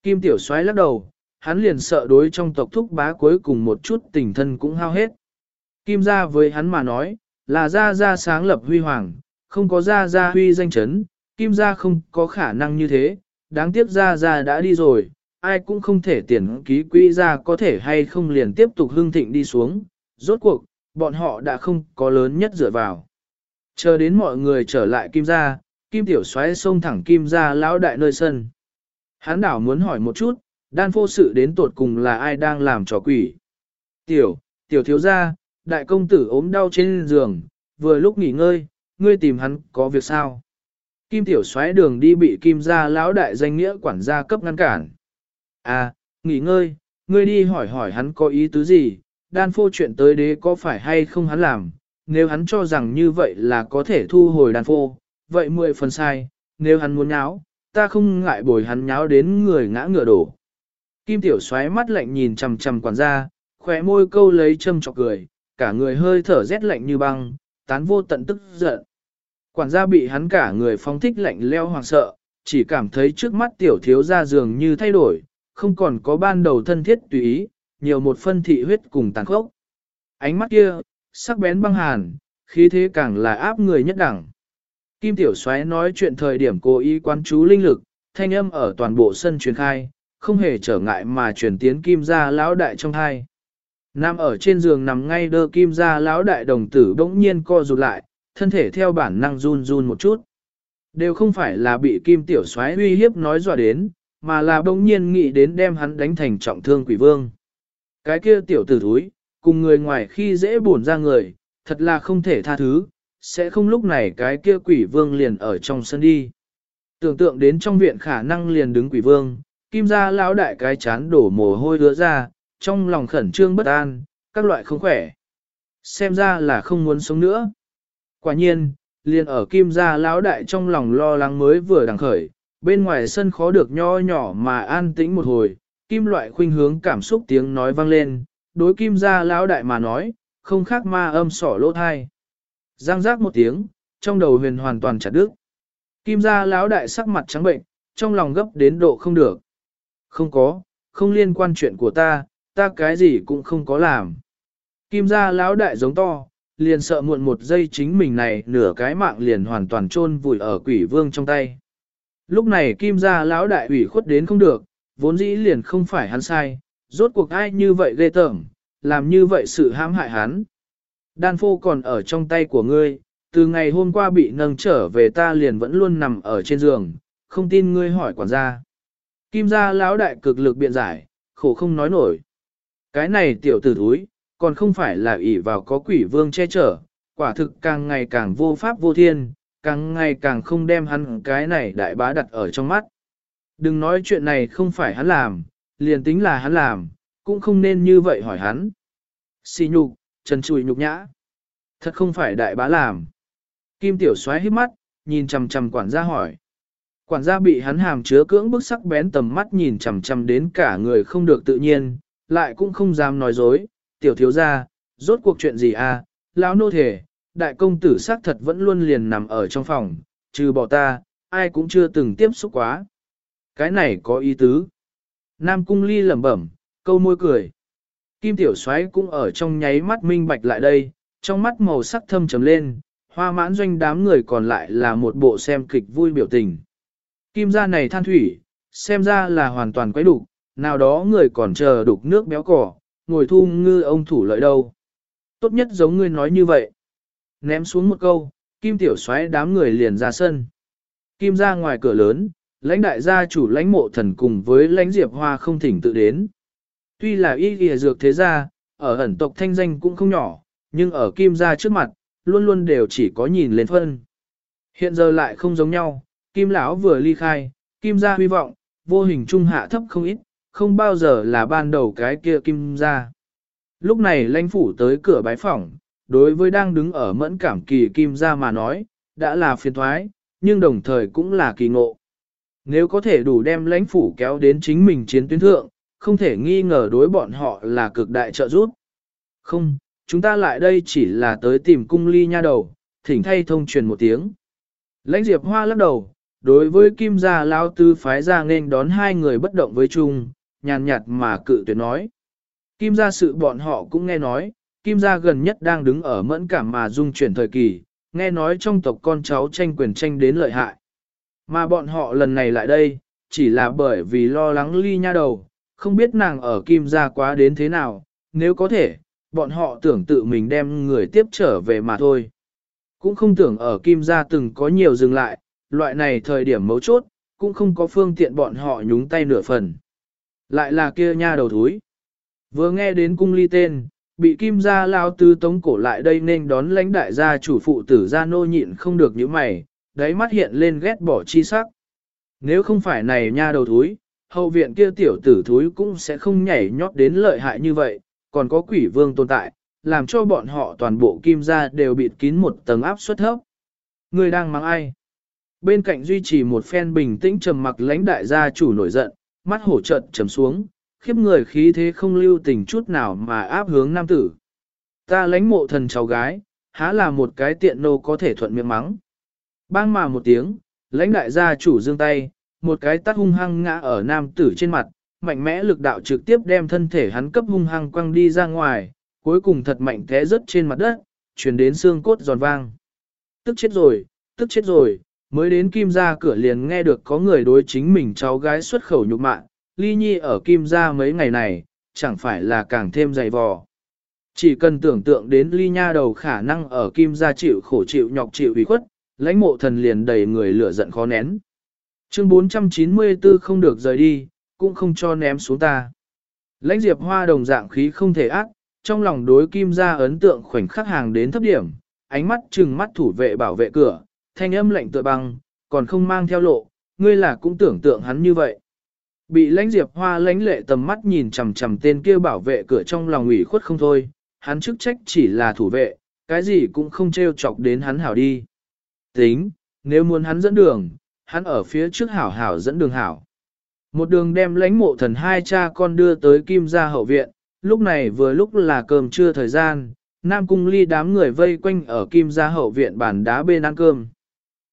Kim Tiểu Soái lắc đầu, hắn liền sợ đối trong tộc thúc bá cuối cùng một chút tình thân cũng hao hết. Kim gia với hắn mà nói, là gia gia sáng lập huy hoàng, không có gia gia huy danh chấn, kim gia không có khả năng như thế, đáng tiếc gia gia đã đi rồi, ai cũng không thể tiền ký quỹ ra có thể hay không liền tiếp tục hưng thịnh đi xuống, rốt cuộc, bọn họ đã không có lớn nhất dựa vào. Chờ đến mọi người trở lại kim gia, kim tiểu xoáy xông thẳng kim gia lão đại nơi sân. Hán đảo muốn hỏi một chút, đan phô sự đến tột cùng là ai đang làm trò quỷ. Tiểu, tiểu thiếu gia, đại công tử ốm đau trên giường, vừa lúc nghỉ ngơi, ngươi tìm hắn có việc sao? Kim tiểu xoáy đường đi bị kim gia lão đại danh nghĩa quản gia cấp ngăn cản. À, nghỉ ngơi, ngươi đi hỏi hỏi hắn có ý tứ gì, đan phô chuyện tới đế có phải hay không hắn làm, nếu hắn cho rằng như vậy là có thể thu hồi đan phô, vậy mười phần sai, nếu hắn muốn nháo, ta không ngại bồi hắn nháo đến người ngã ngựa đổ. Kim tiểu xoáy mắt lạnh nhìn chằm chằm quản gia, khỏe môi câu lấy châm chọc cười, cả người hơi thở rét lạnh như băng, tán vô tận tức giận. Quản gia bị hắn cả người phóng thích lạnh leo hoàng sợ, chỉ cảm thấy trước mắt tiểu thiếu ra giường như thay đổi, không còn có ban đầu thân thiết tùy ý, nhiều một phân thị huyết cùng tàn khốc. Ánh mắt kia, sắc bén băng hàn, khí thế càng là áp người nhất đẳng. Kim Tiểu Soái nói chuyện thời điểm cố ý quan chú linh lực, thanh âm ở toàn bộ sân truyền khai, không hề trở ngại mà truyền tiến Kim gia lão đại trong hai. Nam ở trên giường nằm ngay đơ Kim gia lão đại đồng tử bỗng nhiên co rụt lại, thân thể theo bản năng run run một chút. Đều không phải là bị Kim Tiểu Soái uy hiếp nói dọa đến, mà là bỗng nhiên nghĩ đến đem hắn đánh thành trọng thương quỷ vương. Cái kia tiểu tử thúi, cùng người ngoài khi dễ buồn ra người, thật là không thể tha thứ, sẽ không lúc này cái kia quỷ vương liền ở trong sân đi. Tưởng tượng đến trong viện khả năng liền đứng quỷ vương, kim gia lão đại cái chán đổ mồ hôi đứa ra, trong lòng khẩn trương bất an, các loại không khỏe. Xem ra là không muốn sống nữa. Quả nhiên, liền ở kim gia lão đại trong lòng lo lắng mới vừa đằng khởi, bên ngoài sân khó được nho nhỏ mà an tĩnh một hồi, kim loại khuynh hướng cảm xúc tiếng nói vang lên, đối kim gia lão đại mà nói, không khác ma âm sỏ lỗ thai. Giang giác một tiếng, trong đầu huyền hoàn toàn chặt đứt. Kim gia lão đại sắc mặt trắng bệnh, trong lòng gấp đến độ không được. Không có, không liên quan chuyện của ta, ta cái gì cũng không có làm. Kim gia lão đại giống to, liền sợ muộn một giây chính mình này nửa cái mạng liền hoàn toàn chôn vùi ở quỷ vương trong tay. Lúc này kim gia lão đại ủy khuất đến không được, vốn dĩ liền không phải hắn sai, rốt cuộc ai như vậy ghê tởm, làm như vậy sự hãm hại hắn. Đan phô còn ở trong tay của ngươi, từ ngày hôm qua bị nâng trở về ta liền vẫn luôn nằm ở trên giường, không tin ngươi hỏi quản gia. Kim gia lão đại cực lực biện giải, khổ không nói nổi. Cái này tiểu tử thúi, còn không phải là ỷ vào có quỷ vương che chở, quả thực càng ngày càng vô pháp vô thiên, càng ngày càng không đem hắn cái này đại bá đặt ở trong mắt. Đừng nói chuyện này không phải hắn làm, liền tính là hắn làm, cũng không nên như vậy hỏi hắn. Xì nhục, trần chùi nhục nhã. Thật không phải đại bá làm. Kim tiểu xoáy hít mắt, nhìn chằm chằm quản gia hỏi. Quản gia bị hắn hàm chứa cưỡng bức sắc bén tầm mắt nhìn chằm chằm đến cả người không được tự nhiên, lại cũng không dám nói dối. Tiểu thiếu gia, rốt cuộc chuyện gì à, lão nô thể, đại công tử xác thật vẫn luôn liền nằm ở trong phòng, trừ bỏ ta, ai cũng chưa từng tiếp xúc quá. Cái này có ý tứ. Nam cung ly lẩm bẩm, câu môi cười. Kim tiểu xoáy cũng ở trong nháy mắt minh bạch lại đây, trong mắt màu sắc thâm trầm lên, hoa mãn doanh đám người còn lại là một bộ xem kịch vui biểu tình. Kim gia này than thủy, xem ra là hoàn toàn quấy đục, nào đó người còn chờ đục nước béo cỏ, ngồi thu ngư ông thủ lợi đâu. Tốt nhất giống ngươi nói như vậy. Ném xuống một câu, Kim tiểu xoáy đám người liền ra sân. Kim ra ngoài cửa lớn, lãnh đại gia chủ lãnh mộ thần cùng với lãnh diệp hoa không thỉnh tự đến. Tuy là y ghi dược thế gia, ở ẩn tộc thanh danh cũng không nhỏ, nhưng ở kim gia trước mặt, luôn luôn đều chỉ có nhìn lên phân. Hiện giờ lại không giống nhau, kim lão vừa ly khai, kim gia hy vọng, vô hình trung hạ thấp không ít, không bao giờ là ban đầu cái kia kim gia. Lúc này lãnh phủ tới cửa bái phỏng, đối với đang đứng ở mẫn cảm kỳ kim gia mà nói, đã là phiền thoái, nhưng đồng thời cũng là kỳ ngộ. Nếu có thể đủ đem lãnh phủ kéo đến chính mình chiến tuyến thượng, không thể nghi ngờ đối bọn họ là cực đại trợ giúp. Không, chúng ta lại đây chỉ là tới tìm cung ly nha đầu, thỉnh thay thông truyền một tiếng. Lãnh diệp hoa lắc đầu, đối với kim gia lao tư phái ra nên đón hai người bất động với chung, nhàn nhạt mà cự tuyệt nói. Kim gia sự bọn họ cũng nghe nói, kim gia gần nhất đang đứng ở mẫn cảm mà dung chuyển thời kỳ, nghe nói trong tộc con cháu tranh quyền tranh đến lợi hại. Mà bọn họ lần này lại đây, chỉ là bởi vì lo lắng ly nha đầu, không biết nàng ở kim gia quá đến thế nào, nếu có thể, bọn họ tưởng tự mình đem người tiếp trở về mà thôi. Cũng không tưởng ở kim gia từng có nhiều dừng lại, loại này thời điểm mấu chốt, cũng không có phương tiện bọn họ nhúng tay nửa phần. Lại là kia nha đầu thúi. Vừa nghe đến cung ly tên, bị kim gia lao tư tống cổ lại đây nên đón lãnh đại gia chủ phụ tử gia nô nhịn không được những mày, đáy mắt hiện lên ghét bỏ chi sắc. Nếu không phải này nha đầu thúi, hậu viện kia tiểu tử thúi cũng sẽ không nhảy nhót đến lợi hại như vậy, còn có quỷ vương tồn tại, làm cho bọn họ toàn bộ kim gia đều bịt kín một tầng áp suất thấp. Người đang mắng ai? Bên cạnh duy trì một phen bình tĩnh trầm mặc lãnh đại gia chủ nổi giận, mắt hổ trận trầm xuống, khiếp người khí thế không lưu tình chút nào mà áp hướng nam tử. Ta lãnh mộ thần cháu gái, há là một cái tiện nô có thể thuận miệng mắng. Bang mà một tiếng, lãnh đại gia chủ dương tay, một cái tát hung hăng ngã ở nam tử trên mặt, mạnh mẽ lực đạo trực tiếp đem thân thể hắn cấp hung hăng quăng đi ra ngoài, cuối cùng thật mạnh té rớt trên mặt đất, chuyển đến xương cốt giòn vang. Tức chết rồi, tức chết rồi, mới đến kim gia cửa liền nghe được có người đối chính mình cháu gái xuất khẩu nhục mạ, ly nhi ở kim gia mấy ngày này, chẳng phải là càng thêm dày vò. Chỉ cần tưởng tượng đến ly nha đầu khả năng ở kim gia chịu khổ chịu nhọc chịu ủy khuất, lãnh mộ thần liền đầy người lửa giận khó nén. Chương 494 không được rời đi, cũng không cho ném xuống ta. Lãnh diệp hoa đồng dạng khí không thể ác, trong lòng đối kim gia ấn tượng khoảnh khắc hàng đến thấp điểm, ánh mắt trừng mắt thủ vệ bảo vệ cửa, thanh âm lạnh tựa băng, còn không mang theo lộ, ngươi là cũng tưởng tượng hắn như vậy. Bị lãnh diệp hoa lãnh lệ tầm mắt nhìn chằm chằm tên kia bảo vệ cửa trong lòng ủy khuất không thôi, hắn chức trách chỉ là thủ vệ, cái gì cũng không trêu chọc đến hắn hảo đi. Tính, nếu muốn hắn dẫn đường, hắn ở phía trước hảo hảo dẫn đường hảo. Một đường đem lãnh mộ thần hai cha con đưa tới kim gia hậu viện, lúc này vừa lúc là cơm trưa thời gian, Nam Cung Ly đám người vây quanh ở kim gia hậu viện bàn đá bên ăn cơm.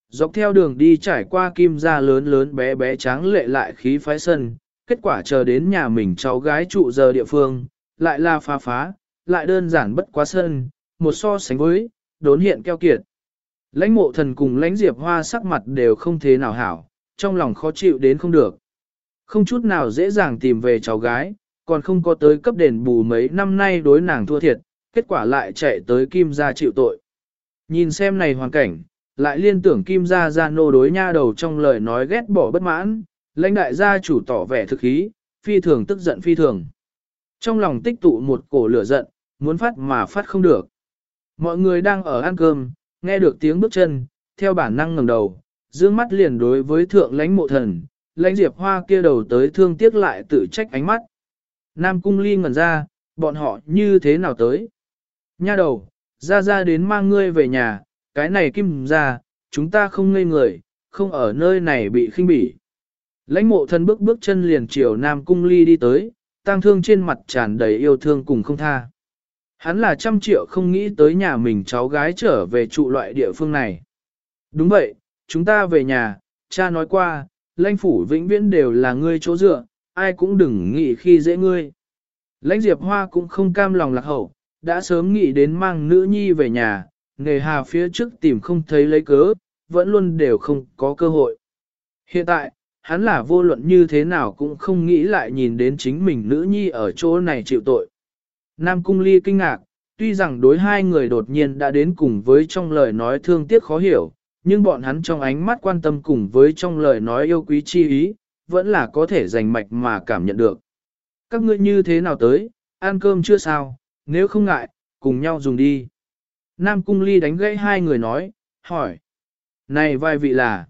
Dọc theo đường đi trải qua kim gia lớn lớn bé bé tráng lệ lại khí phái sân, kết quả chờ đến nhà mình cháu gái trụ giờ địa phương, lại là phá phá, lại đơn giản bất quá sân, một so sánh với, đốn hiện keo kiệt. Lãnh mộ thần cùng lãnh diệp hoa sắc mặt đều không thế nào hảo, trong lòng khó chịu đến không được. Không chút nào dễ dàng tìm về cháu gái, còn không có tới cấp đền bù mấy năm nay đối nàng thua thiệt, kết quả lại chạy tới kim gia chịu tội. Nhìn xem này hoàn cảnh, lại liên tưởng kim gia gia nô đối nha đầu trong lời nói ghét bỏ bất mãn, lãnh đại gia chủ tỏ vẻ thực khí, phi thường tức giận phi thường. Trong lòng tích tụ một cổ lửa giận, muốn phát mà phát không được. Mọi người đang ở ăn cơm, nghe được tiếng bước chân, theo bản năng ngẩng đầu, dương mắt liền đối với thượng lãnh mộ thần, lãnh diệp hoa kia đầu tới thương tiếc lại tự trách ánh mắt. Nam cung ly ngẩn ra, bọn họ như thế nào tới? Nha đầu, ra ra đến mang ngươi về nhà, cái này kim ra, chúng ta không ngây người, không ở nơi này bị khinh bỉ. Lãnh mộ thân bước bước chân liền chiều Nam cung ly đi tới, tang thương trên mặt tràn đầy yêu thương cùng không tha. Hắn là trăm triệu không nghĩ tới nhà mình cháu gái trở về trụ loại địa phương này. Đúng vậy, chúng ta về nhà, cha nói qua, lãnh phủ vĩnh viễn đều là ngươi chỗ dựa, ai cũng đừng nghĩ khi dễ ngươi. Lãnh Diệp Hoa cũng không cam lòng lạc hậu, đã sớm nghĩ đến mang nữ nhi về nhà, nghề hà phía trước tìm không thấy lấy cớ, vẫn luôn đều không có cơ hội. Hiện tại, hắn là vô luận như thế nào cũng không nghĩ lại nhìn đến chính mình nữ nhi ở chỗ này chịu tội. Nam Cung Ly kinh ngạc, tuy rằng đối hai người đột nhiên đã đến cùng với trong lời nói thương tiếc khó hiểu, nhưng bọn hắn trong ánh mắt quan tâm cùng với trong lời nói yêu quý chi ý, vẫn là có thể dành mạch mà cảm nhận được. Các ngươi như thế nào tới, ăn cơm chưa sao, nếu không ngại, cùng nhau dùng đi. Nam Cung Ly đánh gãy hai người nói, hỏi. Này vai vị là?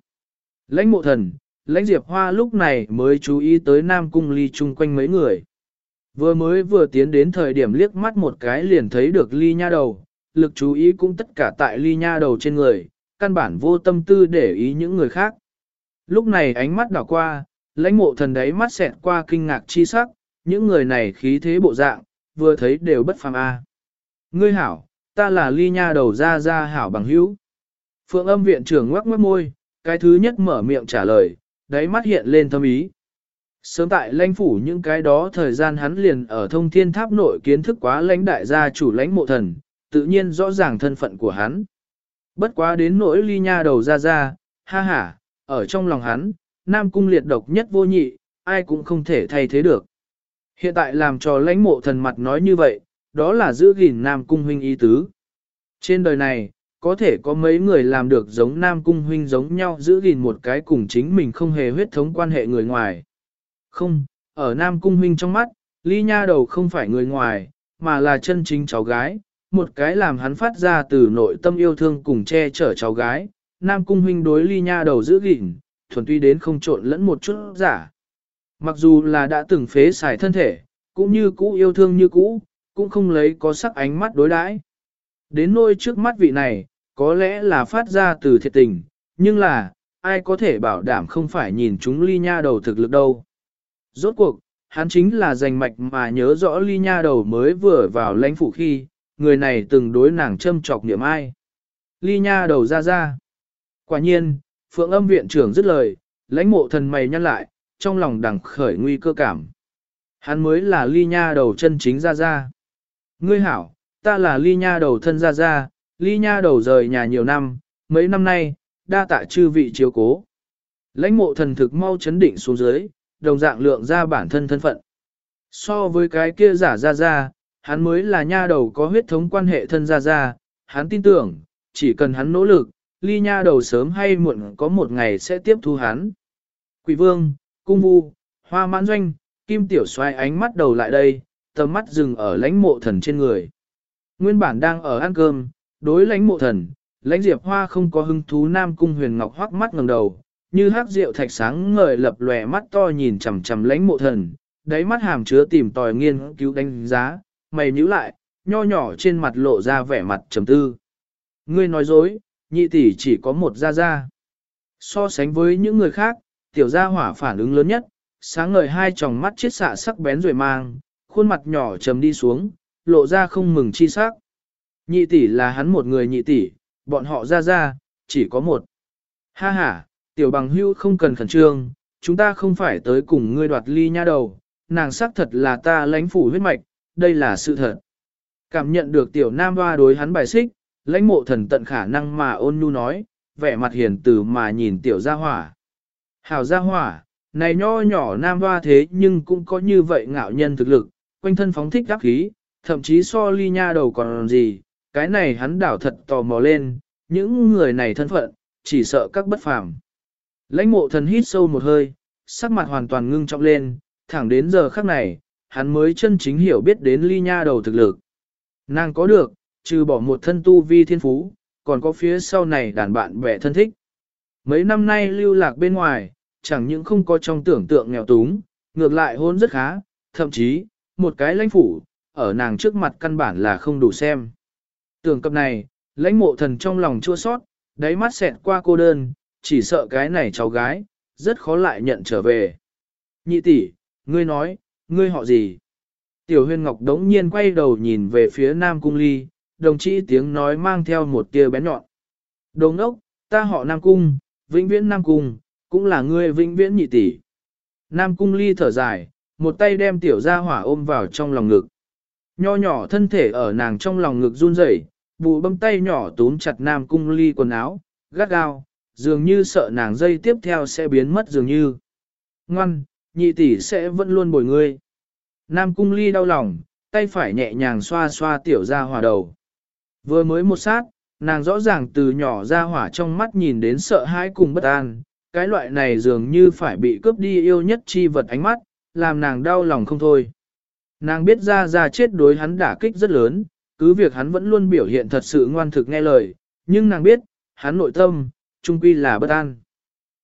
Lãnh mộ thần, lãnh diệp hoa lúc này mới chú ý tới Nam Cung Ly chung quanh mấy người. Vừa mới vừa tiến đến thời điểm liếc mắt một cái liền thấy được ly nha đầu, lực chú ý cũng tất cả tại ly nha đầu trên người, căn bản vô tâm tư để ý những người khác. Lúc này ánh mắt đảo qua, lãnh mộ thần đấy mắt xẹt qua kinh ngạc chi sắc, những người này khí thế bộ dạng, vừa thấy đều bất phàm a. Ngươi hảo, ta là ly nha đầu ra ra hảo bằng hữu. Phượng âm viện trưởng ngoắc ngoắc môi, cái thứ nhất mở miệng trả lời, đáy mắt hiện lên thâm ý. Sớm tại lãnh phủ những cái đó thời gian hắn liền ở thông thiên tháp nội kiến thức quá lãnh đại gia chủ lãnh mộ thần, tự nhiên rõ ràng thân phận của hắn. Bất quá đến nỗi ly nha đầu ra ra, ha ha, ở trong lòng hắn, nam cung liệt độc nhất vô nhị, ai cũng không thể thay thế được. Hiện tại làm cho lãnh mộ thần mặt nói như vậy, đó là giữ gìn nam cung huynh ý tứ. Trên đời này, có thể có mấy người làm được giống nam cung huynh giống nhau giữ gìn một cái cùng chính mình không hề huyết thống quan hệ người ngoài. Không, ở nam cung huynh trong mắt, ly nha đầu không phải người ngoài, mà là chân chính cháu gái, một cái làm hắn phát ra từ nội tâm yêu thương cùng che chở cháu gái, nam cung huynh đối ly nha đầu giữ gìn, thuần tuy đến không trộn lẫn một chút giả. Mặc dù là đã từng phế xài thân thể, cũng như cũ yêu thương như cũ, cũng không lấy có sắc ánh mắt đối đãi. Đến nôi trước mắt vị này, có lẽ là phát ra từ thiệt tình, nhưng là, ai có thể bảo đảm không phải nhìn chúng ly nha đầu thực lực đâu. Rốt cuộc, hắn chính là giành mạch mà nhớ rõ ly nha đầu mới vừa vào lãnh phủ khi, người này từng đối nàng châm chọc niệm ai. Ly nha đầu ra ra. Quả nhiên, phượng âm viện trưởng dứt lời, lãnh mộ thần mày nhăn lại, trong lòng đằng khởi nguy cơ cảm. Hắn mới là ly nha đầu chân chính ra ra. Ngươi hảo, ta là ly nha đầu thân ra ra, ly nha đầu rời nhà nhiều năm, mấy năm nay, đa tạ chư vị chiếu cố. Lãnh mộ thần thực mau chấn định xuống dưới, đồng dạng lượng ra bản thân thân phận. So với cái kia giả ra ra, hắn mới là nha đầu có huyết thống quan hệ thân ra ra, hắn tin tưởng, chỉ cần hắn nỗ lực, ly nha đầu sớm hay muộn có một ngày sẽ tiếp thu hắn. Quỷ vương, cung vu, hoa mãn doanh, kim tiểu xoay ánh mắt đầu lại đây, tầm mắt dừng ở lãnh mộ thần trên người. Nguyên bản đang ở ăn cơm, đối lãnh mộ thần, lãnh diệp hoa không có hứng thú nam cung huyền ngọc hoắc mắt ngẩng đầu, như hát rượu thạch sáng ngời lập lòe mắt to nhìn chằm chằm lãnh mộ thần, đáy mắt hàm chứa tìm tòi nghiên cứu đánh giá, mày nhíu lại, nho nhỏ trên mặt lộ ra vẻ mặt trầm tư. Ngươi nói dối, nhị tỷ chỉ có một gia gia. So sánh với những người khác, tiểu gia hỏa phản ứng lớn nhất, sáng ngời hai tròng mắt chiết xạ sắc bén rồi mang, khuôn mặt nhỏ trầm đi xuống, lộ ra không mừng chi sắc. Nhị tỷ là hắn một người nhị tỷ, bọn họ ra ra, chỉ có một. Ha ha, tiểu bằng hưu không cần khẩn trương, chúng ta không phải tới cùng ngươi đoạt ly nha đầu, nàng xác thật là ta lãnh phủ huyết mạch, đây là sự thật. Cảm nhận được tiểu nam hoa đối hắn bài xích, lãnh mộ thần tận khả năng mà ôn nhu nói, vẻ mặt hiền từ mà nhìn tiểu gia hỏa. Hảo gia hỏa, này nho nhỏ nam hoa thế nhưng cũng có như vậy ngạo nhân thực lực, quanh thân phóng thích đắc khí, thậm chí so ly nha đầu còn gì, cái này hắn đảo thật tò mò lên, những người này thân phận, chỉ sợ các bất phàm. Lãnh mộ thần hít sâu một hơi, sắc mặt hoàn toàn ngưng trọng lên, thẳng đến giờ khắc này, hắn mới chân chính hiểu biết đến ly nha đầu thực lực. Nàng có được, trừ bỏ một thân tu vi thiên phú, còn có phía sau này đàn bạn bè thân thích. Mấy năm nay lưu lạc bên ngoài, chẳng những không có trong tưởng tượng nghèo túng, ngược lại hôn rất khá, thậm chí, một cái lãnh phủ, ở nàng trước mặt căn bản là không đủ xem. Tưởng cập này, lãnh mộ thần trong lòng chua sót, đáy mắt xẹt qua cô đơn, chỉ sợ cái này cháu gái, rất khó lại nhận trở về. Nhị tỷ, ngươi nói, ngươi họ gì? Tiểu huyên ngọc đống nhiên quay đầu nhìn về phía Nam Cung Ly, đồng chí tiếng nói mang theo một tia bén nhọn. Đồng ốc, ta họ Nam Cung, vĩnh viễn Nam Cung, cũng là ngươi vĩnh viễn nhị tỷ. Nam Cung Ly thở dài, một tay đem tiểu gia hỏa ôm vào trong lòng ngực. Nho nhỏ thân thể ở nàng trong lòng ngực run rẩy, bù bấm tay nhỏ túm chặt Nam Cung Ly quần áo, gắt gao, dường như sợ nàng dây tiếp theo sẽ biến mất dường như. Ngoan, nhị tỷ sẽ vẫn luôn bồi ngươi. Nam Cung Ly đau lòng, tay phải nhẹ nhàng xoa xoa tiểu gia hỏa đầu. Vừa mới một sát, nàng rõ ràng từ nhỏ ra hỏa trong mắt nhìn đến sợ hãi cùng bất an, cái loại này dường như phải bị cướp đi yêu nhất chi vật ánh mắt, làm nàng đau lòng không thôi. Nàng biết ra ra chết đối hắn đả kích rất lớn, cứ việc hắn vẫn luôn biểu hiện thật sự ngoan thực nghe lời, nhưng nàng biết, hắn nội tâm, trung quy là bất an.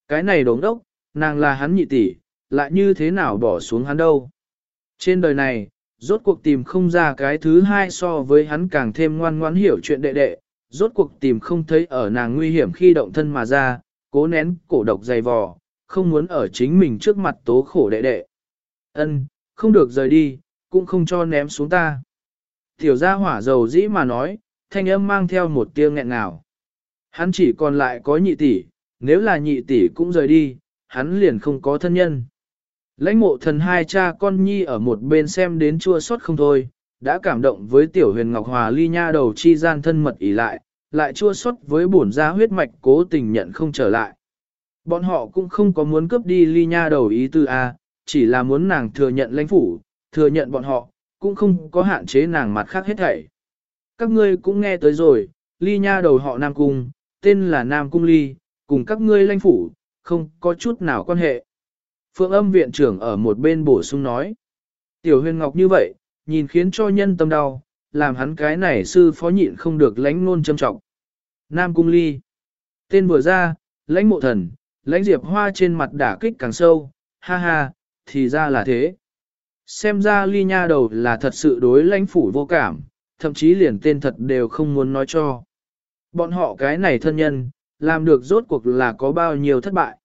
Cái này đống đốc, nàng là hắn nhị tỷ, lại như thế nào bỏ xuống hắn đâu. Trên đời này, rốt cuộc tìm không ra cái thứ hai so với hắn càng thêm ngoan ngoãn hiểu chuyện đệ đệ, rốt cuộc tìm không thấy ở nàng nguy hiểm khi động thân mà ra, cố nén cổ độc dày vò, không muốn ở chính mình trước mặt tố khổ đệ đệ. Ân, không được rời đi, cũng không cho ném xuống ta. Tiểu gia hỏa dầu dĩ mà nói, thanh âm mang theo một tiếng nghẹn ngào. Hắn chỉ còn lại có nhị tỷ, nếu là nhị tỷ cũng rời đi, hắn liền không có thân nhân. Lãnh mộ thần hai cha con nhi ở một bên xem đến chua xót không thôi, đã cảm động với tiểu huyền ngọc hòa ly nha đầu chi gian thân mật ỉ lại, lại chua xót với bổn gia huyết mạch cố tình nhận không trở lại. Bọn họ cũng không có muốn cướp đi ly nha đầu ý tư A, chỉ là muốn nàng thừa nhận lãnh phủ, thừa nhận bọn họ, cũng không có hạn chế nàng mặt khác hết thảy. Các ngươi cũng nghe tới rồi, ly nha đầu họ Nam Cung, tên là Nam Cung Ly, cùng các ngươi lãnh phủ, không có chút nào quan hệ. Phượng âm viện trưởng ở một bên bổ sung nói. Tiểu huyền ngọc như vậy, nhìn khiến cho nhân tâm đau, làm hắn cái này sư phó nhịn không được lãnh nôn châm trọng. Nam Cung Ly. Tên vừa ra, lãnh mộ thần, lãnh diệp hoa trên mặt đả kích càng sâu, ha ha, thì ra là thế. Xem ra ly nha đầu là thật sự đối lãnh phủ vô cảm, thậm chí liền tên thật đều không muốn nói cho. Bọn họ cái này thân nhân, làm được rốt cuộc là có bao nhiêu thất bại.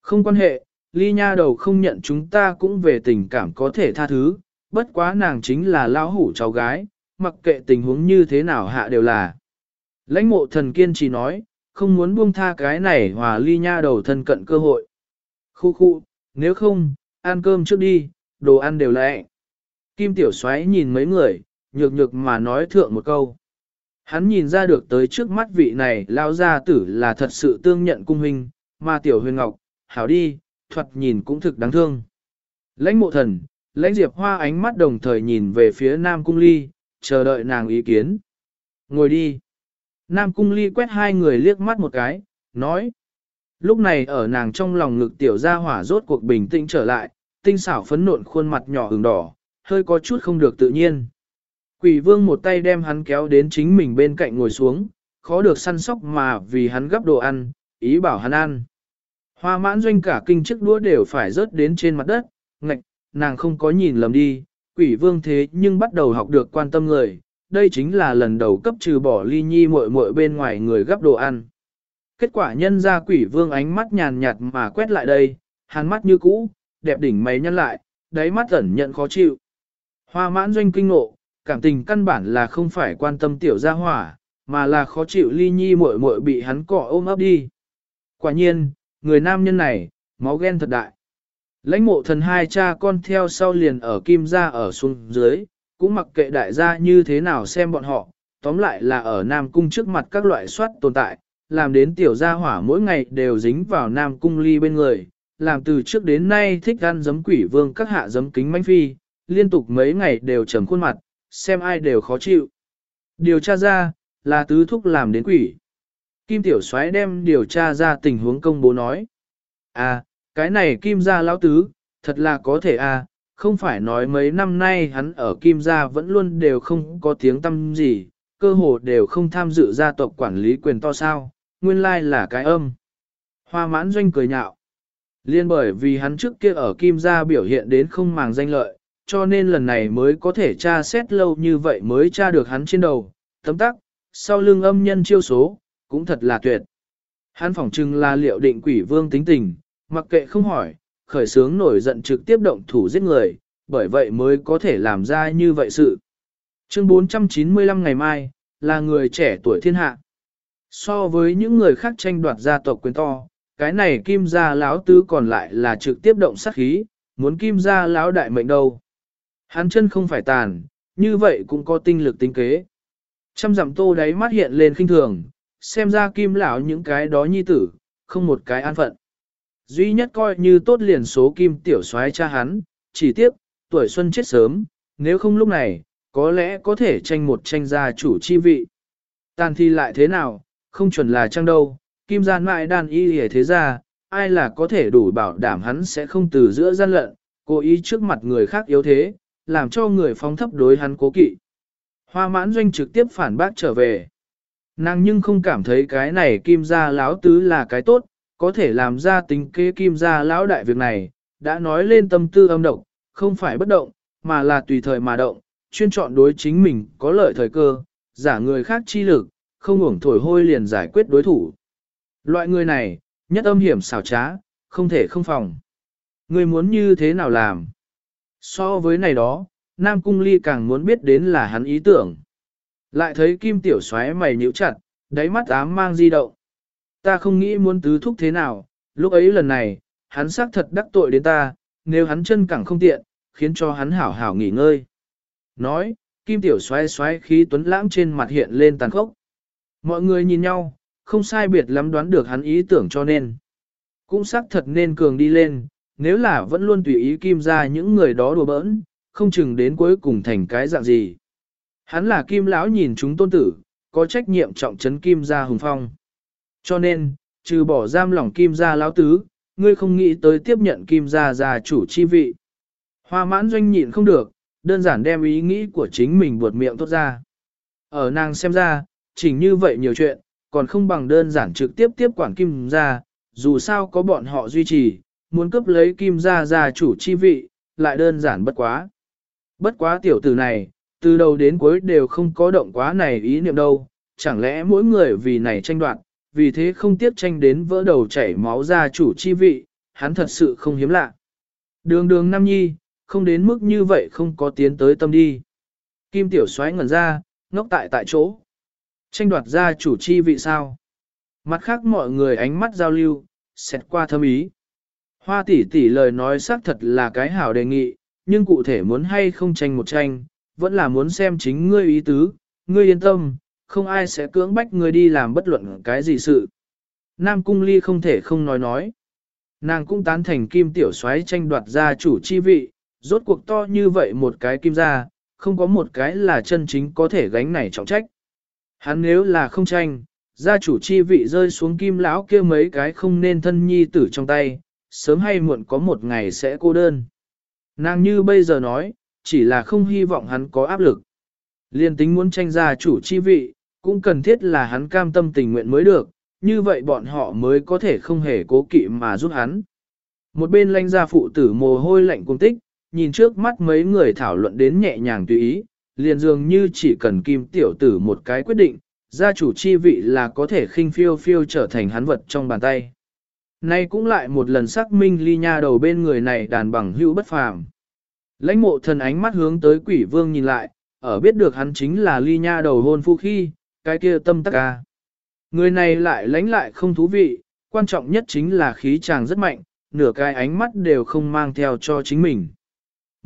Không quan hệ, ly nha đầu không nhận chúng ta cũng về tình cảm có thể tha thứ, bất quá nàng chính là lao hủ cháu gái, mặc kệ tình huống như thế nào hạ đều là. Lãnh mộ thần kiên trì nói, không muốn buông tha cái này hòa ly nha đầu thân cận cơ hội. Khu khu, nếu không, ăn cơm trước đi, đồ ăn đều lẹ. Kim tiểu xoáy nhìn mấy người, nhược nhược mà nói thượng một câu. Hắn nhìn ra được tới trước mắt vị này lao gia tử là thật sự tương nhận cung hình, mà tiểu huyền ngọc, hảo đi, thuật nhìn cũng thực đáng thương. Lãnh mộ thần, lãnh diệp hoa ánh mắt đồng thời nhìn về phía nam cung ly, chờ đợi nàng ý kiến. Ngồi đi. Nam cung ly quét hai người liếc mắt một cái, nói. Lúc này ở nàng trong lòng ngực tiểu gia hỏa rốt cuộc bình tĩnh trở lại, tinh xảo phấn nộn khuôn mặt nhỏ ửng đỏ, hơi có chút không được tự nhiên. Quỷ vương một tay đem hắn kéo đến chính mình bên cạnh ngồi xuống, khó được săn sóc mà vì hắn gấp đồ ăn, ý bảo hắn ăn. Hoa mãn doanh cả kinh chiếc đũa đều phải rớt đến trên mặt đất, ngạch, nàng không có nhìn lầm đi, quỷ vương thế nhưng bắt đầu học được quan tâm người, đây chính là lần đầu cấp trừ bỏ ly nhi muội muội bên ngoài người gấp đồ ăn. Kết quả nhân ra quỷ vương ánh mắt nhàn nhạt mà quét lại đây, hắn mắt như cũ, đẹp đỉnh mày nhăn lại, đáy mắt ẩn nhận khó chịu. Hoa mãn doanh kinh ngộ, cảm tình căn bản là không phải quan tâm tiểu gia hỏa, mà là khó chịu ly nhi muội muội bị hắn cọ ôm ấp đi. Quả nhiên, người nam nhân này, máu ghen thật đại. Lãnh mộ thần hai cha con theo sau liền ở kim gia ở xuống dưới, cũng mặc kệ đại gia như thế nào xem bọn họ, tóm lại là ở Nam Cung trước mặt các loại soát tồn tại, làm đến tiểu gia hỏa mỗi ngày đều dính vào Nam Cung ly bên người, làm từ trước đến nay thích ăn giấm quỷ vương các hạ giấm kính manh phi, liên tục mấy ngày đều trầm khuôn mặt, xem ai đều khó chịu. Điều tra ra, là tứ thúc làm đến quỷ. Kim Tiểu Soái đem điều tra ra tình huống công bố nói. À, cái này Kim gia lão tứ, thật là có thể à, không phải nói mấy năm nay hắn ở Kim gia vẫn luôn đều không có tiếng tâm gì, cơ hồ đều không tham dự gia tộc quản lý quyền to sao, nguyên lai là cái âm. Hoa mãn doanh cười nhạo. Liên bởi vì hắn trước kia ở Kim gia biểu hiện đến không màng danh lợi, cho nên lần này mới có thể tra xét lâu như vậy mới tra được hắn trên đầu, tấm tắc, sau lưng âm nhân chiêu số, cũng thật là tuyệt. Hắn phỏng chừng là liệu định quỷ vương tính tình, mặc kệ không hỏi, khởi sướng nổi giận trực tiếp động thủ giết người, bởi vậy mới có thể làm ra như vậy sự. Chương 495 ngày mai, là người trẻ tuổi thiên hạ. So với những người khác tranh đoạt gia tộc quyền to, cái này kim gia lão tứ còn lại là trực tiếp động sát khí, muốn kim gia lão đại mệnh đâu. Hắn chân không phải tàn, như vậy cũng có tinh lực tính kế. Trăm dặm tô đáy mắt hiện lên khinh thường, xem ra kim lão những cái đó nhi tử, không một cái an phận. Duy nhất coi như tốt liền số kim tiểu soái cha hắn, chỉ tiếc, tuổi xuân chết sớm, nếu không lúc này, có lẽ có thể tranh một tranh gia chủ chi vị. Tàn thi lại thế nào, không chuẩn là trang đâu, kim gian mại đàn y hề thế ra, ai là có thể đủ bảo đảm hắn sẽ không từ giữa gian lận, cố ý trước mặt người khác yếu thế, làm cho người phóng thấp đối hắn cố kỵ. Hoa mãn doanh trực tiếp phản bác trở về. Nàng nhưng không cảm thấy cái này kim gia lão tứ là cái tốt, có thể làm ra tính kế kim gia lão đại việc này, đã nói lên tâm tư âm độc, không phải bất động, mà là tùy thời mà động, chuyên chọn đối chính mình có lợi thời cơ, giả người khác chi lực, không ngủng thổi hôi liền giải quyết đối thủ. Loại người này, nhất âm hiểm xảo trá, không thể không phòng. Người muốn như thế nào làm? So với này đó, Nam Cung Ly càng muốn biết đến là hắn ý tưởng. Lại thấy Kim Tiểu xoáy mày nhíu chặt, đáy mắt ám mang di động. Ta không nghĩ muốn tứ thúc thế nào, lúc ấy lần này, hắn xác thật đắc tội đến ta, nếu hắn chân cẳng không tiện, khiến cho hắn hảo hảo nghỉ ngơi. Nói, Kim Tiểu Soái soái khí tuấn lãng trên mặt hiện lên tàn khốc. Mọi người nhìn nhau, không sai biệt lắm đoán được hắn ý tưởng cho nên. Cũng xác thật nên cường đi lên, nếu là vẫn luôn tùy ý Kim ra những người đó đùa bỡn, không chừng đến cuối cùng thành cái dạng gì. Hắn là Kim lão nhìn chúng tôn tử, có trách nhiệm trọng trấn Kim gia hùng phong. Cho nên, trừ bỏ giam lỏng Kim gia lão tứ, ngươi không nghĩ tới tiếp nhận Kim gia gia chủ chi vị. Hoa mãn doanh nhịn không được, đơn giản đem ý nghĩ của chính mình buột miệng tốt ra. Ở nàng xem ra, chỉnh như vậy nhiều chuyện, còn không bằng đơn giản trực tiếp tiếp quản Kim gia, dù sao có bọn họ duy trì, muốn cướp lấy Kim gia gia chủ chi vị, lại đơn giản bất quá. Bất quá tiểu tử này, từ đầu đến cuối đều không có động quá này ý niệm đâu, chẳng lẽ mỗi người vì này tranh đoạt, vì thế không tiếp tranh đến vỡ đầu chảy máu gia chủ chi vị, hắn thật sự không hiếm lạ. Đường đường Nam Nhi, không đến mức như vậy không có tiến tới tâm đi. Kim Tiểu xoáy ngẩn ra, ngốc tại tại chỗ. Tranh đoạt ra chủ chi vị sao? Mặt khác mọi người ánh mắt giao lưu, xét qua thâm ý. Hoa tỷ tỷ lời nói xác thật là cái hảo đề nghị, nhưng cụ thể muốn hay không tranh một tranh, vẫn là muốn xem chính ngươi ý tứ, ngươi yên tâm, không ai sẽ cưỡng bách ngươi đi làm bất luận cái gì sự. Nam Cung Ly không thể không nói nói. Nàng cũng tán thành kim tiểu soái tranh đoạt gia chủ chi vị, rốt cuộc to như vậy một cái kim gia, không có một cái là chân chính có thể gánh này trọng trách. Hắn nếu là không tranh, gia chủ chi vị rơi xuống kim lão kia mấy cái không nên thân nhi tử trong tay, sớm hay muộn có một ngày sẽ cô đơn. Nàng như bây giờ nói, chỉ là không hy vọng hắn có áp lực. Liên tính muốn tranh gia chủ chi vị, cũng cần thiết là hắn cam tâm tình nguyện mới được, như vậy bọn họ mới có thể không hề cố kỵ mà giúp hắn. Một bên lanh gia phụ tử mồ hôi lạnh cung tích, nhìn trước mắt mấy người thảo luận đến nhẹ nhàng tùy ý, liền dường như chỉ cần kim tiểu tử một cái quyết định, gia chủ chi vị là có thể khinh phiêu phiêu trở thành hắn vật trong bàn tay. Nay cũng lại một lần xác minh ly nha đầu bên người này đàn bằng hữu bất phàm. Lãnh mộ thần ánh mắt hướng tới quỷ vương nhìn lại, ở biết được hắn chính là ly nha đầu hôn phu khi, cái kia tâm tắc ca. Người này lại lãnh lại không thú vị, quan trọng nhất chính là khí chàng rất mạnh, nửa cái ánh mắt đều không mang theo cho chính mình.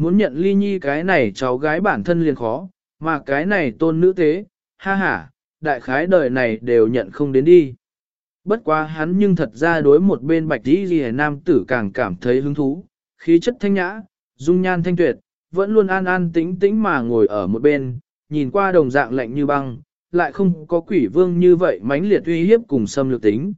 Muốn nhận ly nhi cái này cháu gái bản thân liền khó, mà cái này tôn nữ tế, ha ha, đại khái đời này đều nhận không đến đi. Bất quá hắn nhưng thật ra đối một bên bạch đi ghi nam tử càng cảm thấy hứng thú, khí chất thanh nhã, dung nhan thanh tuyệt, vẫn luôn an an tĩnh tĩnh mà ngồi ở một bên, nhìn qua đồng dạng lạnh như băng, lại không có quỷ vương như vậy mãnh liệt uy hiếp cùng xâm lược tính.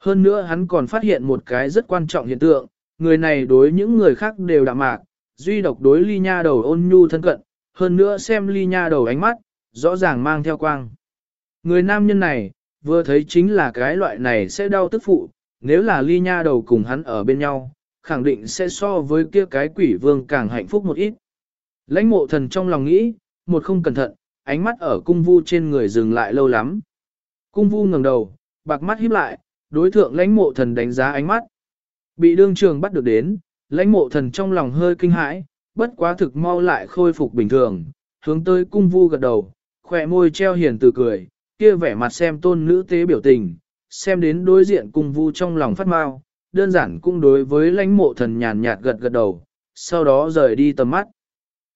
Hơn nữa hắn còn phát hiện một cái rất quan trọng hiện tượng, người này đối những người khác đều đạm mạc, duy độc đối ly nha đầu ôn nhu thân cận, hơn nữa xem ly nha đầu ánh mắt, rõ ràng mang theo quang. Người nam nhân này, vừa thấy chính là cái loại này sẽ đau tức phụ, nếu là ly nha đầu cùng hắn ở bên nhau, khẳng định sẽ so với kia cái quỷ vương càng hạnh phúc một ít. Lãnh mộ thần trong lòng nghĩ, một không cẩn thận, ánh mắt ở cung vu trên người dừng lại lâu lắm. Cung vu ngẩng đầu, bạc mắt híp lại, đối thượng lãnh mộ thần đánh giá ánh mắt. Bị đương trường bắt được đến, lãnh mộ thần trong lòng hơi kinh hãi, bất quá thực mau lại khôi phục bình thường, hướng tới cung vu gật đầu, khỏe môi treo hiền từ cười, kia vẻ mặt xem tôn nữ tế biểu tình, xem đến đối diện cung vu trong lòng phát mau, đơn giản cũng đối với lãnh mộ thần nhàn nhạt gật gật đầu, sau đó rời đi tầm mắt.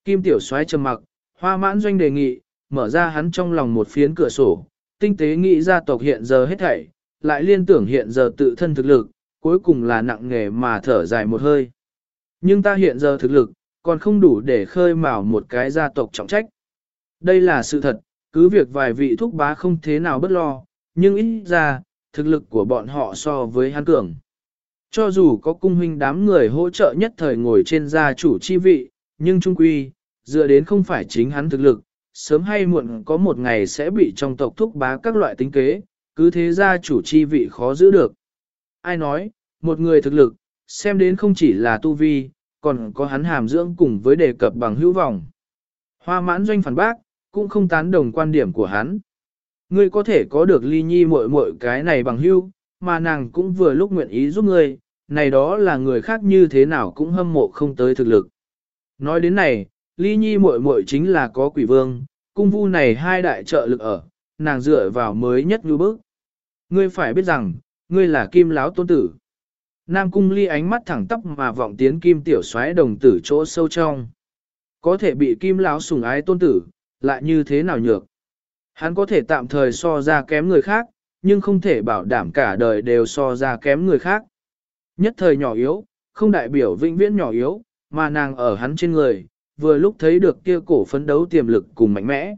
Kim tiểu xoáy trầm mặc, hoa mãn doanh đề nghị, mở ra hắn trong lòng một phiến cửa sổ, tinh tế nghĩ ra tộc hiện giờ hết thảy, lại liên tưởng hiện giờ tự thân thực lực, cuối cùng là nặng nghề mà thở dài một hơi. Nhưng ta hiện giờ thực lực, còn không đủ để khơi mào một cái gia tộc trọng trách. Đây là sự thật, cứ việc vài vị thúc bá không thế nào bất lo, nhưng ít ra, thực lực của bọn họ so với hắn cường. Cho dù có cung huynh đám người hỗ trợ nhất thời ngồi trên gia chủ chi vị, nhưng trung quy, dựa đến không phải chính hắn thực lực, sớm hay muộn có một ngày sẽ bị trong tộc thúc bá các loại tính kế, cứ thế gia chủ chi vị khó giữ được. Ai nói, một người thực lực, xem đến không chỉ là tu vi, còn có hắn hàm dưỡng cùng với đề cập bằng hữu vọng. Hoa mãn doanh phản bác, cũng không tán đồng quan điểm của hắn. Ngươi có thể có được ly nhi muội muội cái này bằng hữu, mà nàng cũng vừa lúc nguyện ý giúp ngươi, này đó là người khác như thế nào cũng hâm mộ không tới thực lực. Nói đến này, ly nhi muội muội chính là có quỷ vương, cung vu này hai đại trợ lực ở, nàng dựa vào mới nhất như bước. Ngươi phải biết rằng, ngươi là kim láo tôn tử. Nam cung ly ánh mắt thẳng tắp mà vọng tiến kim tiểu xoáy đồng tử chỗ sâu trong. Có thể bị kim lão sủng ái tôn tử, lại như thế nào nhược. Hắn có thể tạm thời so ra kém người khác, nhưng không thể bảo đảm cả đời đều so ra kém người khác. Nhất thời nhỏ yếu, không đại biểu vĩnh viễn nhỏ yếu, mà nàng ở hắn trên người, vừa lúc thấy được kia cổ phấn đấu tiềm lực cùng mạnh mẽ.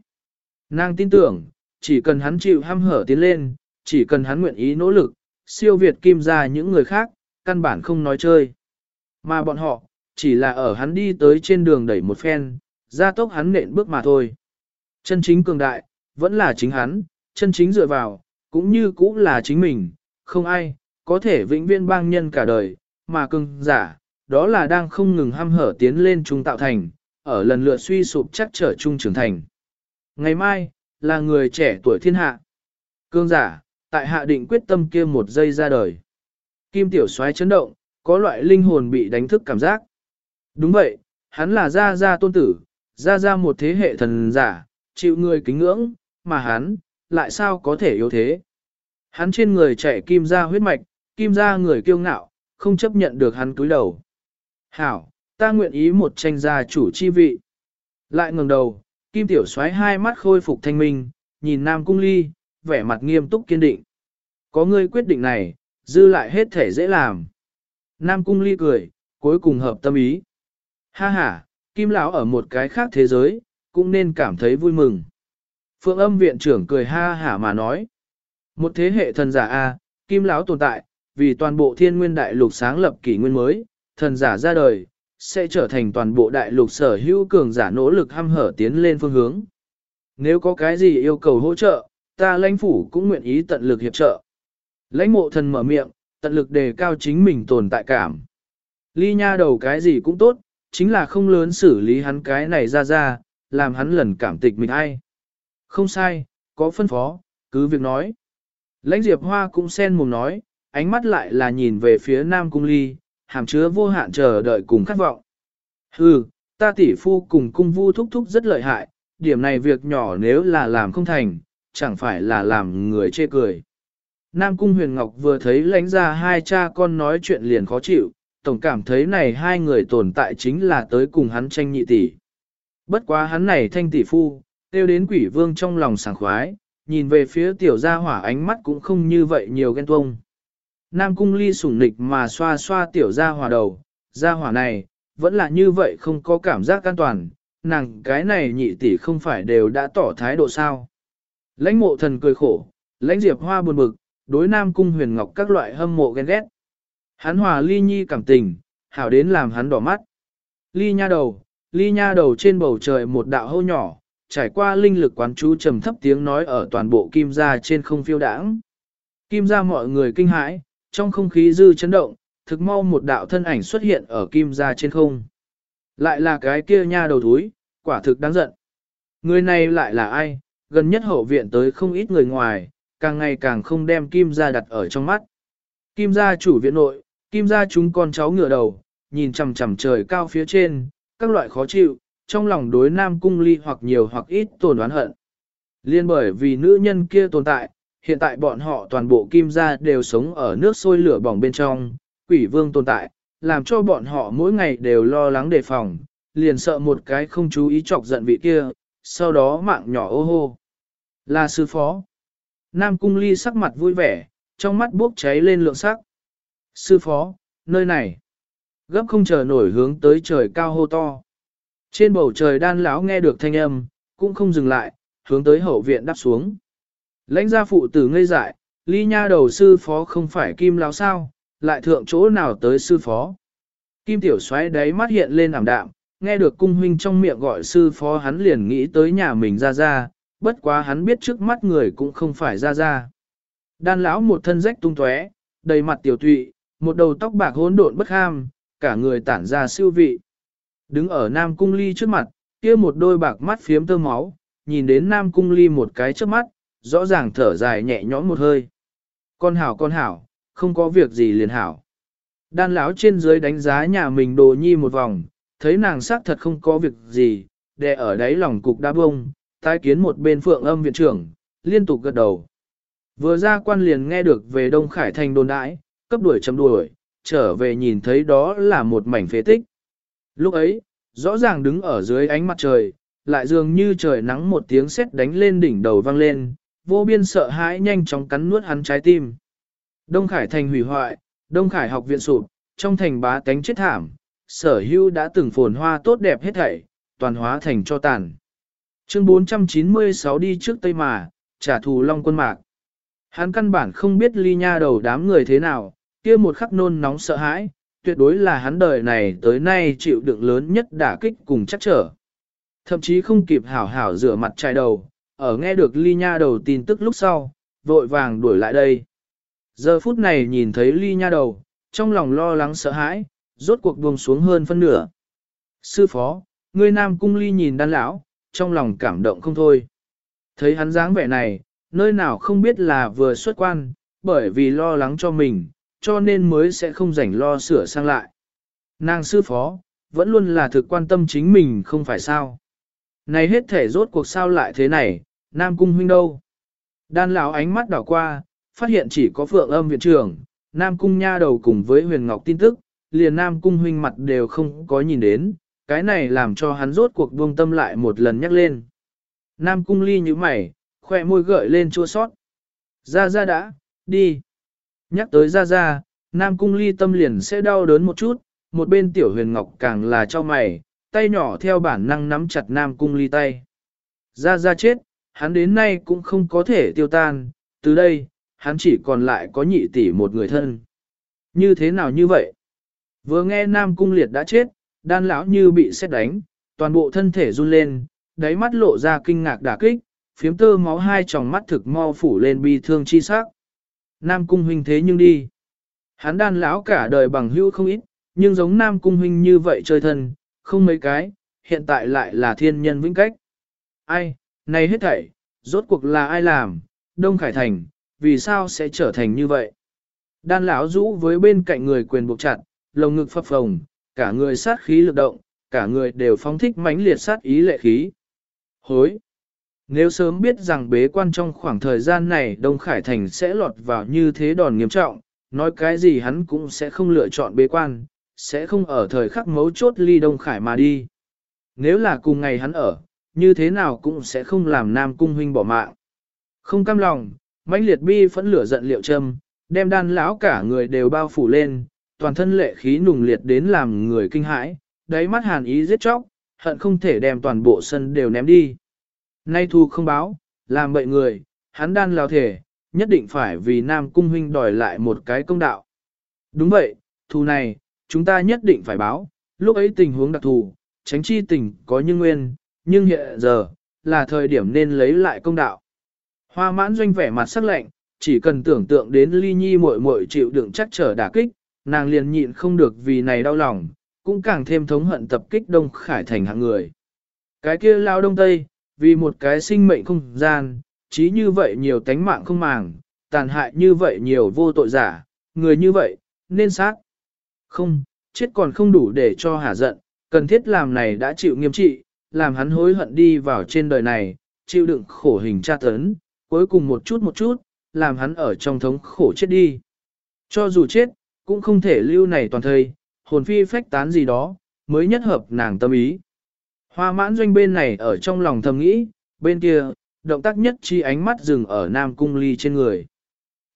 Nàng tin tưởng, chỉ cần hắn chịu ham hở tiến lên, chỉ cần hắn nguyện ý nỗ lực, siêu việt kim ra những người khác, căn bản không nói chơi. Mà bọn họ, chỉ là ở hắn đi tới trên đường đẩy một phen, ra tốc hắn nện bước mà thôi. Chân chính cường đại, vẫn là chính hắn, chân chính dựa vào, cũng như cũng là chính mình, không ai, có thể vĩnh viên bang nhân cả đời, mà cường giả, đó là đang không ngừng ham hở tiến lên trung tạo thành, ở lần lượt suy sụp chắc trở trung trưởng thành. Ngày mai, là người trẻ tuổi thiên hạ. Cương giả, tại hạ định quyết tâm kia một giây ra đời. Kim tiểu soái chấn động, có loại linh hồn bị đánh thức cảm giác. Đúng vậy, hắn là gia gia tôn tử, gia gia một thế hệ thần giả, chịu người kính ngưỡng, mà hắn, lại sao có thể yếu thế. Hắn trên người chạy kim ra huyết mạch, kim ra người kiêu ngạo, không chấp nhận được hắn cúi đầu. Hảo, ta nguyện ý một tranh gia chủ chi vị. Lại ngẩng đầu, kim tiểu soái hai mắt khôi phục thanh minh, nhìn nam cung ly, vẻ mặt nghiêm túc kiên định. Có ngươi quyết định này, dư lại hết thể dễ làm. Nam cung ly cười, cuối cùng hợp tâm ý. Ha ha, kim lão ở một cái khác thế giới, cũng nên cảm thấy vui mừng. Phượng âm viện trưởng cười ha hả mà nói. Một thế hệ thần giả A, kim lão tồn tại, vì toàn bộ thiên nguyên đại lục sáng lập kỷ nguyên mới, thần giả ra đời, sẽ trở thành toàn bộ đại lục sở hữu cường giả nỗ lực hăm hở tiến lên phương hướng. Nếu có cái gì yêu cầu hỗ trợ, ta lãnh phủ cũng nguyện ý tận lực hiệp trợ. Lãnh mộ thần mở miệng, tận lực đề cao chính mình tồn tại cảm. Ly nha đầu cái gì cũng tốt, chính là không lớn xử lý hắn cái này ra ra, làm hắn lần cảm tịch mình ai. Không sai, có phân phó, cứ việc nói. Lãnh Diệp Hoa cũng sen mồm nói, ánh mắt lại là nhìn về phía Nam Cung Ly, hàm chứa vô hạn chờ đợi cùng khát vọng. Hừ, ta tỷ phu cùng cung vu thúc thúc rất lợi hại, điểm này việc nhỏ nếu là làm không thành, chẳng phải là làm người chê cười. Nam Cung Huyền Ngọc vừa thấy lãnh ra hai cha con nói chuyện liền khó chịu, tổng cảm thấy này hai người tồn tại chính là tới cùng hắn tranh nhị tỷ. Bất quá hắn này thanh tỷ phu, tiêu đến quỷ vương trong lòng sảng khoái, nhìn về phía tiểu gia hỏa ánh mắt cũng không như vậy nhiều ghen tuông. Nam cung ly sủng nịch mà xoa xoa tiểu gia hỏa đầu, gia hỏa này, vẫn là như vậy không có cảm giác an toàn, nàng cái này nhị tỷ không phải đều đã tỏ thái độ sao. Lãnh mộ thần cười khổ, lãnh diệp hoa buồn bực, đối nam cung huyền ngọc các loại hâm mộ ghen ghét. Hắn hòa ly nhi cảm tình, hảo đến làm hắn đỏ mắt. Ly nha đầu, ly nha đầu trên bầu trời một đạo hô nhỏ, trải qua linh lực quán chú trầm thấp tiếng nói ở toàn bộ kim gia trên không phiêu đãng. Kim gia mọi người kinh hãi, trong không khí dư chấn động, thực mau một đạo thân ảnh xuất hiện ở kim gia trên không. Lại là cái kia nha đầu thúi, quả thực đáng giận. Người này lại là ai, gần nhất hậu viện tới không ít người ngoài, càng ngày càng không đem kim gia đặt ở trong mắt. Kim gia chủ viện nội, kim gia chúng con cháu ngửa đầu, nhìn chằm chằm trời cao phía trên, các loại khó chịu, trong lòng đối nam cung ly hoặc nhiều hoặc ít tổn oán hận. Liên bởi vì nữ nhân kia tồn tại, hiện tại bọn họ toàn bộ kim gia đều sống ở nước sôi lửa bỏng bên trong, quỷ vương tồn tại, làm cho bọn họ mỗi ngày đều lo lắng đề phòng, liền sợ một cái không chú ý chọc giận vị kia, sau đó mạng nhỏ ô hô. Là sư phó. Nam cung ly sắc mặt vui vẻ, trong mắt bốc cháy lên lượng sắc. Sư phó, nơi này. Gấp không chờ nổi hướng tới trời cao hô to. Trên bầu trời đan lão nghe được thanh âm, cũng không dừng lại, hướng tới hậu viện đáp xuống. Lãnh gia phụ tử ngây dại, ly nha đầu sư phó không phải kim lão sao, lại thượng chỗ nào tới sư phó. Kim tiểu xoáy đáy mắt hiện lên ảm đạm, nghe được cung huynh trong miệng gọi sư phó hắn liền nghĩ tới nhà mình ra ra, bất quá hắn biết trước mắt người cũng không phải ra ra. Đan lão một thân rách tung tóe, đầy mặt tiểu tụy, một đầu tóc bạc hỗn độn bất ham, cả người tản ra siêu vị. Đứng ở Nam Cung Ly trước mặt, kia một đôi bạc mắt phiếm tơ máu, nhìn đến Nam Cung Ly một cái trước mắt, rõ ràng thở dài nhẹ nhõm một hơi. Con hảo con hảo, không có việc gì liền hảo. Đan lão trên dưới đánh giá nhà mình đồ nhi một vòng, thấy nàng xác thật không có việc gì, đè ở đáy lòng cục đá bông, tái kiến một bên phượng âm viện trưởng, liên tục gật đầu. Vừa ra quan liền nghe được về Đông Khải Thành đồn đãi, cấp đuổi chấm đuổi, trở về nhìn thấy đó là một mảnh phế tích. Lúc ấy, rõ ràng đứng ở dưới ánh mặt trời, lại dường như trời nắng một tiếng sét đánh lên đỉnh đầu vang lên, vô biên sợ hãi nhanh chóng cắn nuốt hắn trái tim. Đông Khải Thành hủy hoại, Đông Khải học viện sụp, trong thành bá tánh chết thảm, sở hưu đã từng phồn hoa tốt đẹp hết thảy, toàn hóa thành cho tàn. Chương 496 đi trước Tây Mà, trả thù Long quân mạc. Hắn căn bản không biết ly nha đầu đám người thế nào, kia một khắc nôn nóng sợ hãi, tuyệt đối là hắn đời này tới nay chịu đựng lớn nhất đả kích cùng chắc trở. Thậm chí không kịp hảo hảo rửa mặt trai đầu, ở nghe được ly nha đầu tin tức lúc sau, vội vàng đuổi lại đây. Giờ phút này nhìn thấy ly nha đầu, trong lòng lo lắng sợ hãi, rốt cuộc buông xuống hơn phân nửa. Sư phó, người nam cung ly nhìn đan lão, trong lòng cảm động không thôi. Thấy hắn dáng vẻ này, nơi nào không biết là vừa xuất quan, bởi vì lo lắng cho mình, cho nên mới sẽ không rảnh lo sửa sang lại. Nàng sư phó, vẫn luôn là thực quan tâm chính mình không phải sao. Này hết thể rốt cuộc sao lại thế này, Nam Cung huynh đâu? Đan lão ánh mắt đảo qua, phát hiện chỉ có phượng âm viện trưởng, Nam Cung nha đầu cùng với huyền ngọc tin tức, liền Nam Cung huynh mặt đều không có nhìn đến, cái này làm cho hắn rốt cuộc buông tâm lại một lần nhắc lên. Nam Cung ly như mày, khoe môi gợi lên chua sót. Ra ra đã, đi. Nhắc tới ra ra, Nam Cung ly tâm liền sẽ đau đớn một chút, một bên tiểu huyền ngọc càng là cho mày, tay nhỏ theo bản năng nắm chặt Nam Cung ly tay. Ra ra chết, hắn đến nay cũng không có thể tiêu tan, từ đây, hắn chỉ còn lại có nhị tỷ một người thân. Như thế nào như vậy? Vừa nghe Nam Cung liệt đã chết, đan lão như bị xét đánh, toàn bộ thân thể run lên, đáy mắt lộ ra kinh ngạc đả kích, phiếm tơ máu hai tròng mắt thực mau phủ lên bi thương chi sắc. Nam cung huynh thế nhưng đi. Hắn đan lão cả đời bằng hữu không ít, nhưng giống Nam cung huynh như vậy chơi thân, không mấy cái, hiện tại lại là thiên nhân vĩnh cách. Ai, này hết thảy, rốt cuộc là ai làm, Đông Khải Thành, vì sao sẽ trở thành như vậy? Đan lão rũ với bên cạnh người quyền buộc chặt, lồng ngực phập phồng, cả người sát khí lực động, cả người đều phóng thích mãnh liệt sát ý lệ khí. Hối! Nếu sớm biết rằng bế quan trong khoảng thời gian này Đông Khải Thành sẽ lọt vào như thế đòn nghiêm trọng, nói cái gì hắn cũng sẽ không lựa chọn bế quan, sẽ không ở thời khắc mấu chốt ly Đông Khải mà đi. Nếu là cùng ngày hắn ở, như thế nào cũng sẽ không làm Nam Cung huynh bỏ mạng. Không cam lòng, mãnh liệt bi phẫn lửa giận liệu châm, đem đan lão cả người đều bao phủ lên, toàn thân lệ khí nùng liệt đến làm người kinh hãi, đáy mắt hàn ý giết chóc, hận không thể đem toàn bộ sân đều ném đi. Nay thu không báo, làm bậy người, hắn đan lao thể, nhất định phải vì Nam Cung huynh đòi lại một cái công đạo. Đúng vậy, thù này, chúng ta nhất định phải báo, lúc ấy tình huống đặc thù, tránh chi tình có như nguyên, nhưng hiện giờ, là thời điểm nên lấy lại công đạo. Hoa mãn doanh vẻ mặt sắc lạnh, chỉ cần tưởng tượng đến ly nhi muội muội chịu đựng chắc trở đả kích, nàng liền nhịn không được vì này đau lòng, cũng càng thêm thống hận tập kích Đông Khải thành hạng người. Cái kia lao Đông Tây, vì một cái sinh mệnh không gian, chí như vậy nhiều tánh mạng không màng, tàn hại như vậy nhiều vô tội giả, người như vậy, nên sát. Không, chết còn không đủ để cho hả giận, cần thiết làm này đã chịu nghiêm trị, làm hắn hối hận đi vào trên đời này, chịu đựng khổ hình tra tấn, cuối cùng một chút một chút, làm hắn ở trong thống khổ chết đi. Cho dù chết, cũng không thể lưu này toàn thời, hồn phi phách tán gì đó, mới nhất hợp nàng tâm ý. Hoa mãn doanh bên này ở trong lòng thầm nghĩ, bên kia, động tác nhất chi ánh mắt dừng ở Nam Cung Ly trên người.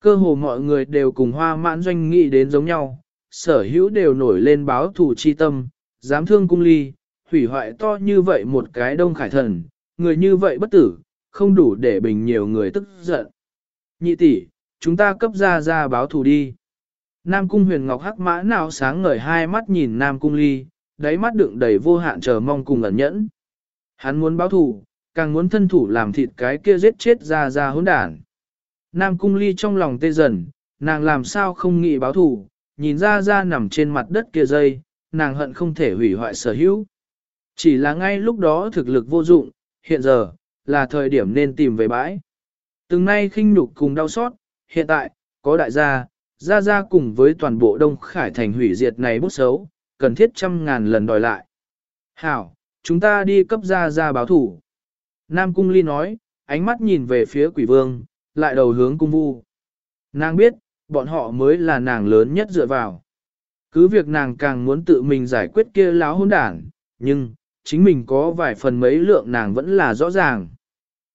Cơ hồ mọi người đều cùng hoa mãn doanh nghĩ đến giống nhau, sở hữu đều nổi lên báo thù chi tâm, dám thương Cung Ly, hủy hoại to như vậy một cái đông khải thần, người như vậy bất tử, không đủ để bình nhiều người tức giận. Nhị tỷ, chúng ta cấp ra ra báo thù đi. Nam Cung huyền ngọc hắc mã nào sáng ngời hai mắt nhìn Nam Cung Ly, đáy mắt đựng đầy vô hạn chờ mong cùng ẩn nhẫn. Hắn muốn báo thù, càng muốn thân thủ làm thịt cái kia giết chết ra ra hỗn đản. Nam cung ly trong lòng tê dần, nàng làm sao không nghĩ báo thù, nhìn ra ra nằm trên mặt đất kia dây, nàng hận không thể hủy hoại sở hữu. Chỉ là ngay lúc đó thực lực vô dụng, hiện giờ, là thời điểm nên tìm về bãi. Từng nay khinh nhục cùng đau xót, hiện tại, có đại gia, gia gia cùng với toàn bộ Đông Khải thành hủy diệt này bút xấu, cần thiết trăm ngàn lần đòi lại. Hảo, chúng ta đi cấp gia gia báo thủ. Nam Cung Ly nói, ánh mắt nhìn về phía quỷ vương, lại đầu hướng cung vu. Nàng biết, bọn họ mới là nàng lớn nhất dựa vào. Cứ việc nàng càng muốn tự mình giải quyết kia láo hôn đảng, nhưng, chính mình có vài phần mấy lượng nàng vẫn là rõ ràng.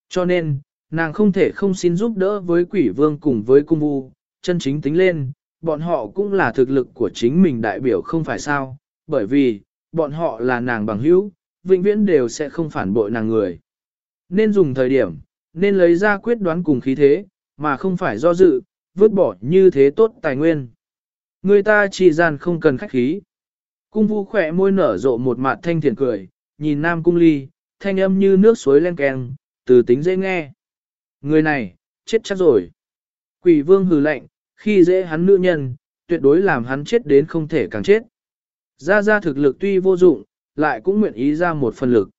Cho nên, nàng không thể không xin giúp đỡ với quỷ vương cùng với cung vu, chân chính tính lên, bọn họ cũng là thực lực của chính mình đại biểu không phải sao, bởi vì, bọn họ là nàng bằng hữu, vĩnh viễn đều sẽ không phản bội nàng người. Nên dùng thời điểm, nên lấy ra quyết đoán cùng khí thế, mà không phải do dự, vứt bỏ như thế tốt tài nguyên. Người ta chỉ gian không cần khách khí. Cung vu khỏe môi nở rộ một mặt thanh thiện cười, nhìn nam cung ly, thanh âm như nước suối len keng, từ tính dễ nghe. Người này, chết chắc rồi. Quỷ vương hừ lạnh, khi dễ hắn nữ nhân, tuyệt đối làm hắn chết đến không thể càng chết. Ra ra thực lực tuy vô dụng, lại cũng nguyện ý ra một phần lực.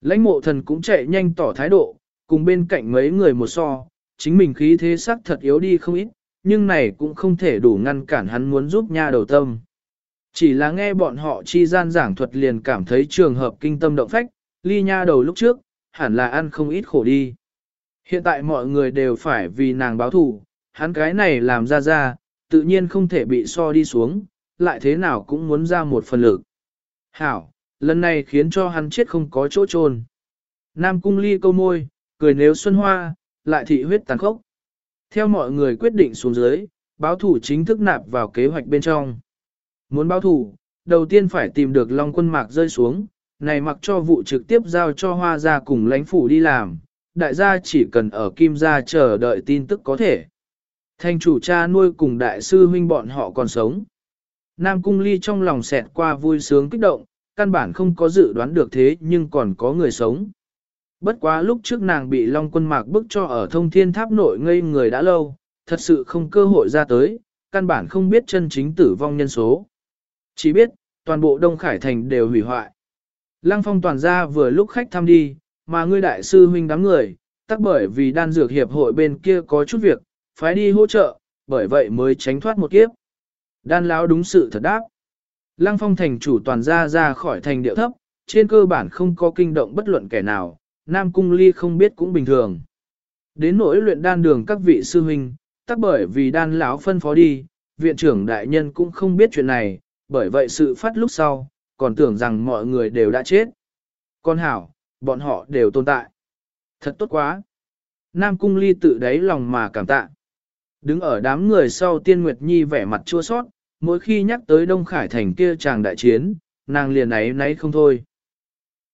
Lãnh mộ thần cũng chạy nhanh tỏ thái độ, cùng bên cạnh mấy người một so, chính mình khí thế sắc thật yếu đi không ít, nhưng này cũng không thể đủ ngăn cản hắn muốn giúp nha đầu tâm. Chỉ là nghe bọn họ chi gian giảng thuật liền cảm thấy trường hợp kinh tâm động phách, ly nha đầu lúc trước, hẳn là ăn không ít khổ đi. Hiện tại mọi người đều phải vì nàng báo thù, hắn cái này làm ra ra, tự nhiên không thể bị so đi xuống, lại thế nào cũng muốn ra một phần lực. Hảo, lần này khiến cho hắn chết không có chỗ trôn. Nam cung ly câu môi, cười nếu xuân hoa, lại thị huyết tàn khốc. Theo mọi người quyết định xuống dưới, báo thủ chính thức nạp vào kế hoạch bên trong. Muốn báo thủ, đầu tiên phải tìm được Long quân mạc rơi xuống, này mặc cho vụ trực tiếp giao cho hoa gia cùng lãnh phủ đi làm, đại gia chỉ cần ở kim gia chờ đợi tin tức có thể. Thành chủ cha nuôi cùng đại sư huynh bọn họ còn sống. Nam Cung Ly trong lòng xẹt qua vui sướng kích động, căn bản không có dự đoán được thế nhưng còn có người sống. Bất quá lúc trước nàng bị Long quân mạc bức cho ở thông thiên tháp nội ngây người đã lâu, thật sự không cơ hội ra tới, căn bản không biết chân chính tử vong nhân số. Chỉ biết, toàn bộ Đông Khải Thành đều hủy hoại. Lăng phong toàn ra vừa lúc khách thăm đi, mà ngươi đại sư huynh đám người, tắc bởi vì đan dược hiệp hội bên kia có chút việc, phái đi hỗ trợ, bởi vậy mới tránh thoát một kiếp. Đan lão đúng sự thật đáp. Lăng phong thành chủ toàn ra ra khỏi thành điệu thấp, trên cơ bản không có kinh động bất luận kẻ nào, Nam Cung Ly không biết cũng bình thường. Đến nỗi luyện đan đường các vị sư huynh, tắc bởi vì đan lão phân phó đi, viện trưởng đại nhân cũng không biết chuyện này, bởi vậy sự phát lúc sau, còn tưởng rằng mọi người đều đã chết. Con hảo, bọn họ đều tồn tại. Thật tốt quá. Nam Cung Ly tự đáy lòng mà cảm tạ. Đứng ở đám người sau Tiên Nguyệt Nhi vẻ mặt chua sót, mỗi khi nhắc tới Đông Khải Thành kia chàng đại chiến, nàng liền ấy nấy không thôi.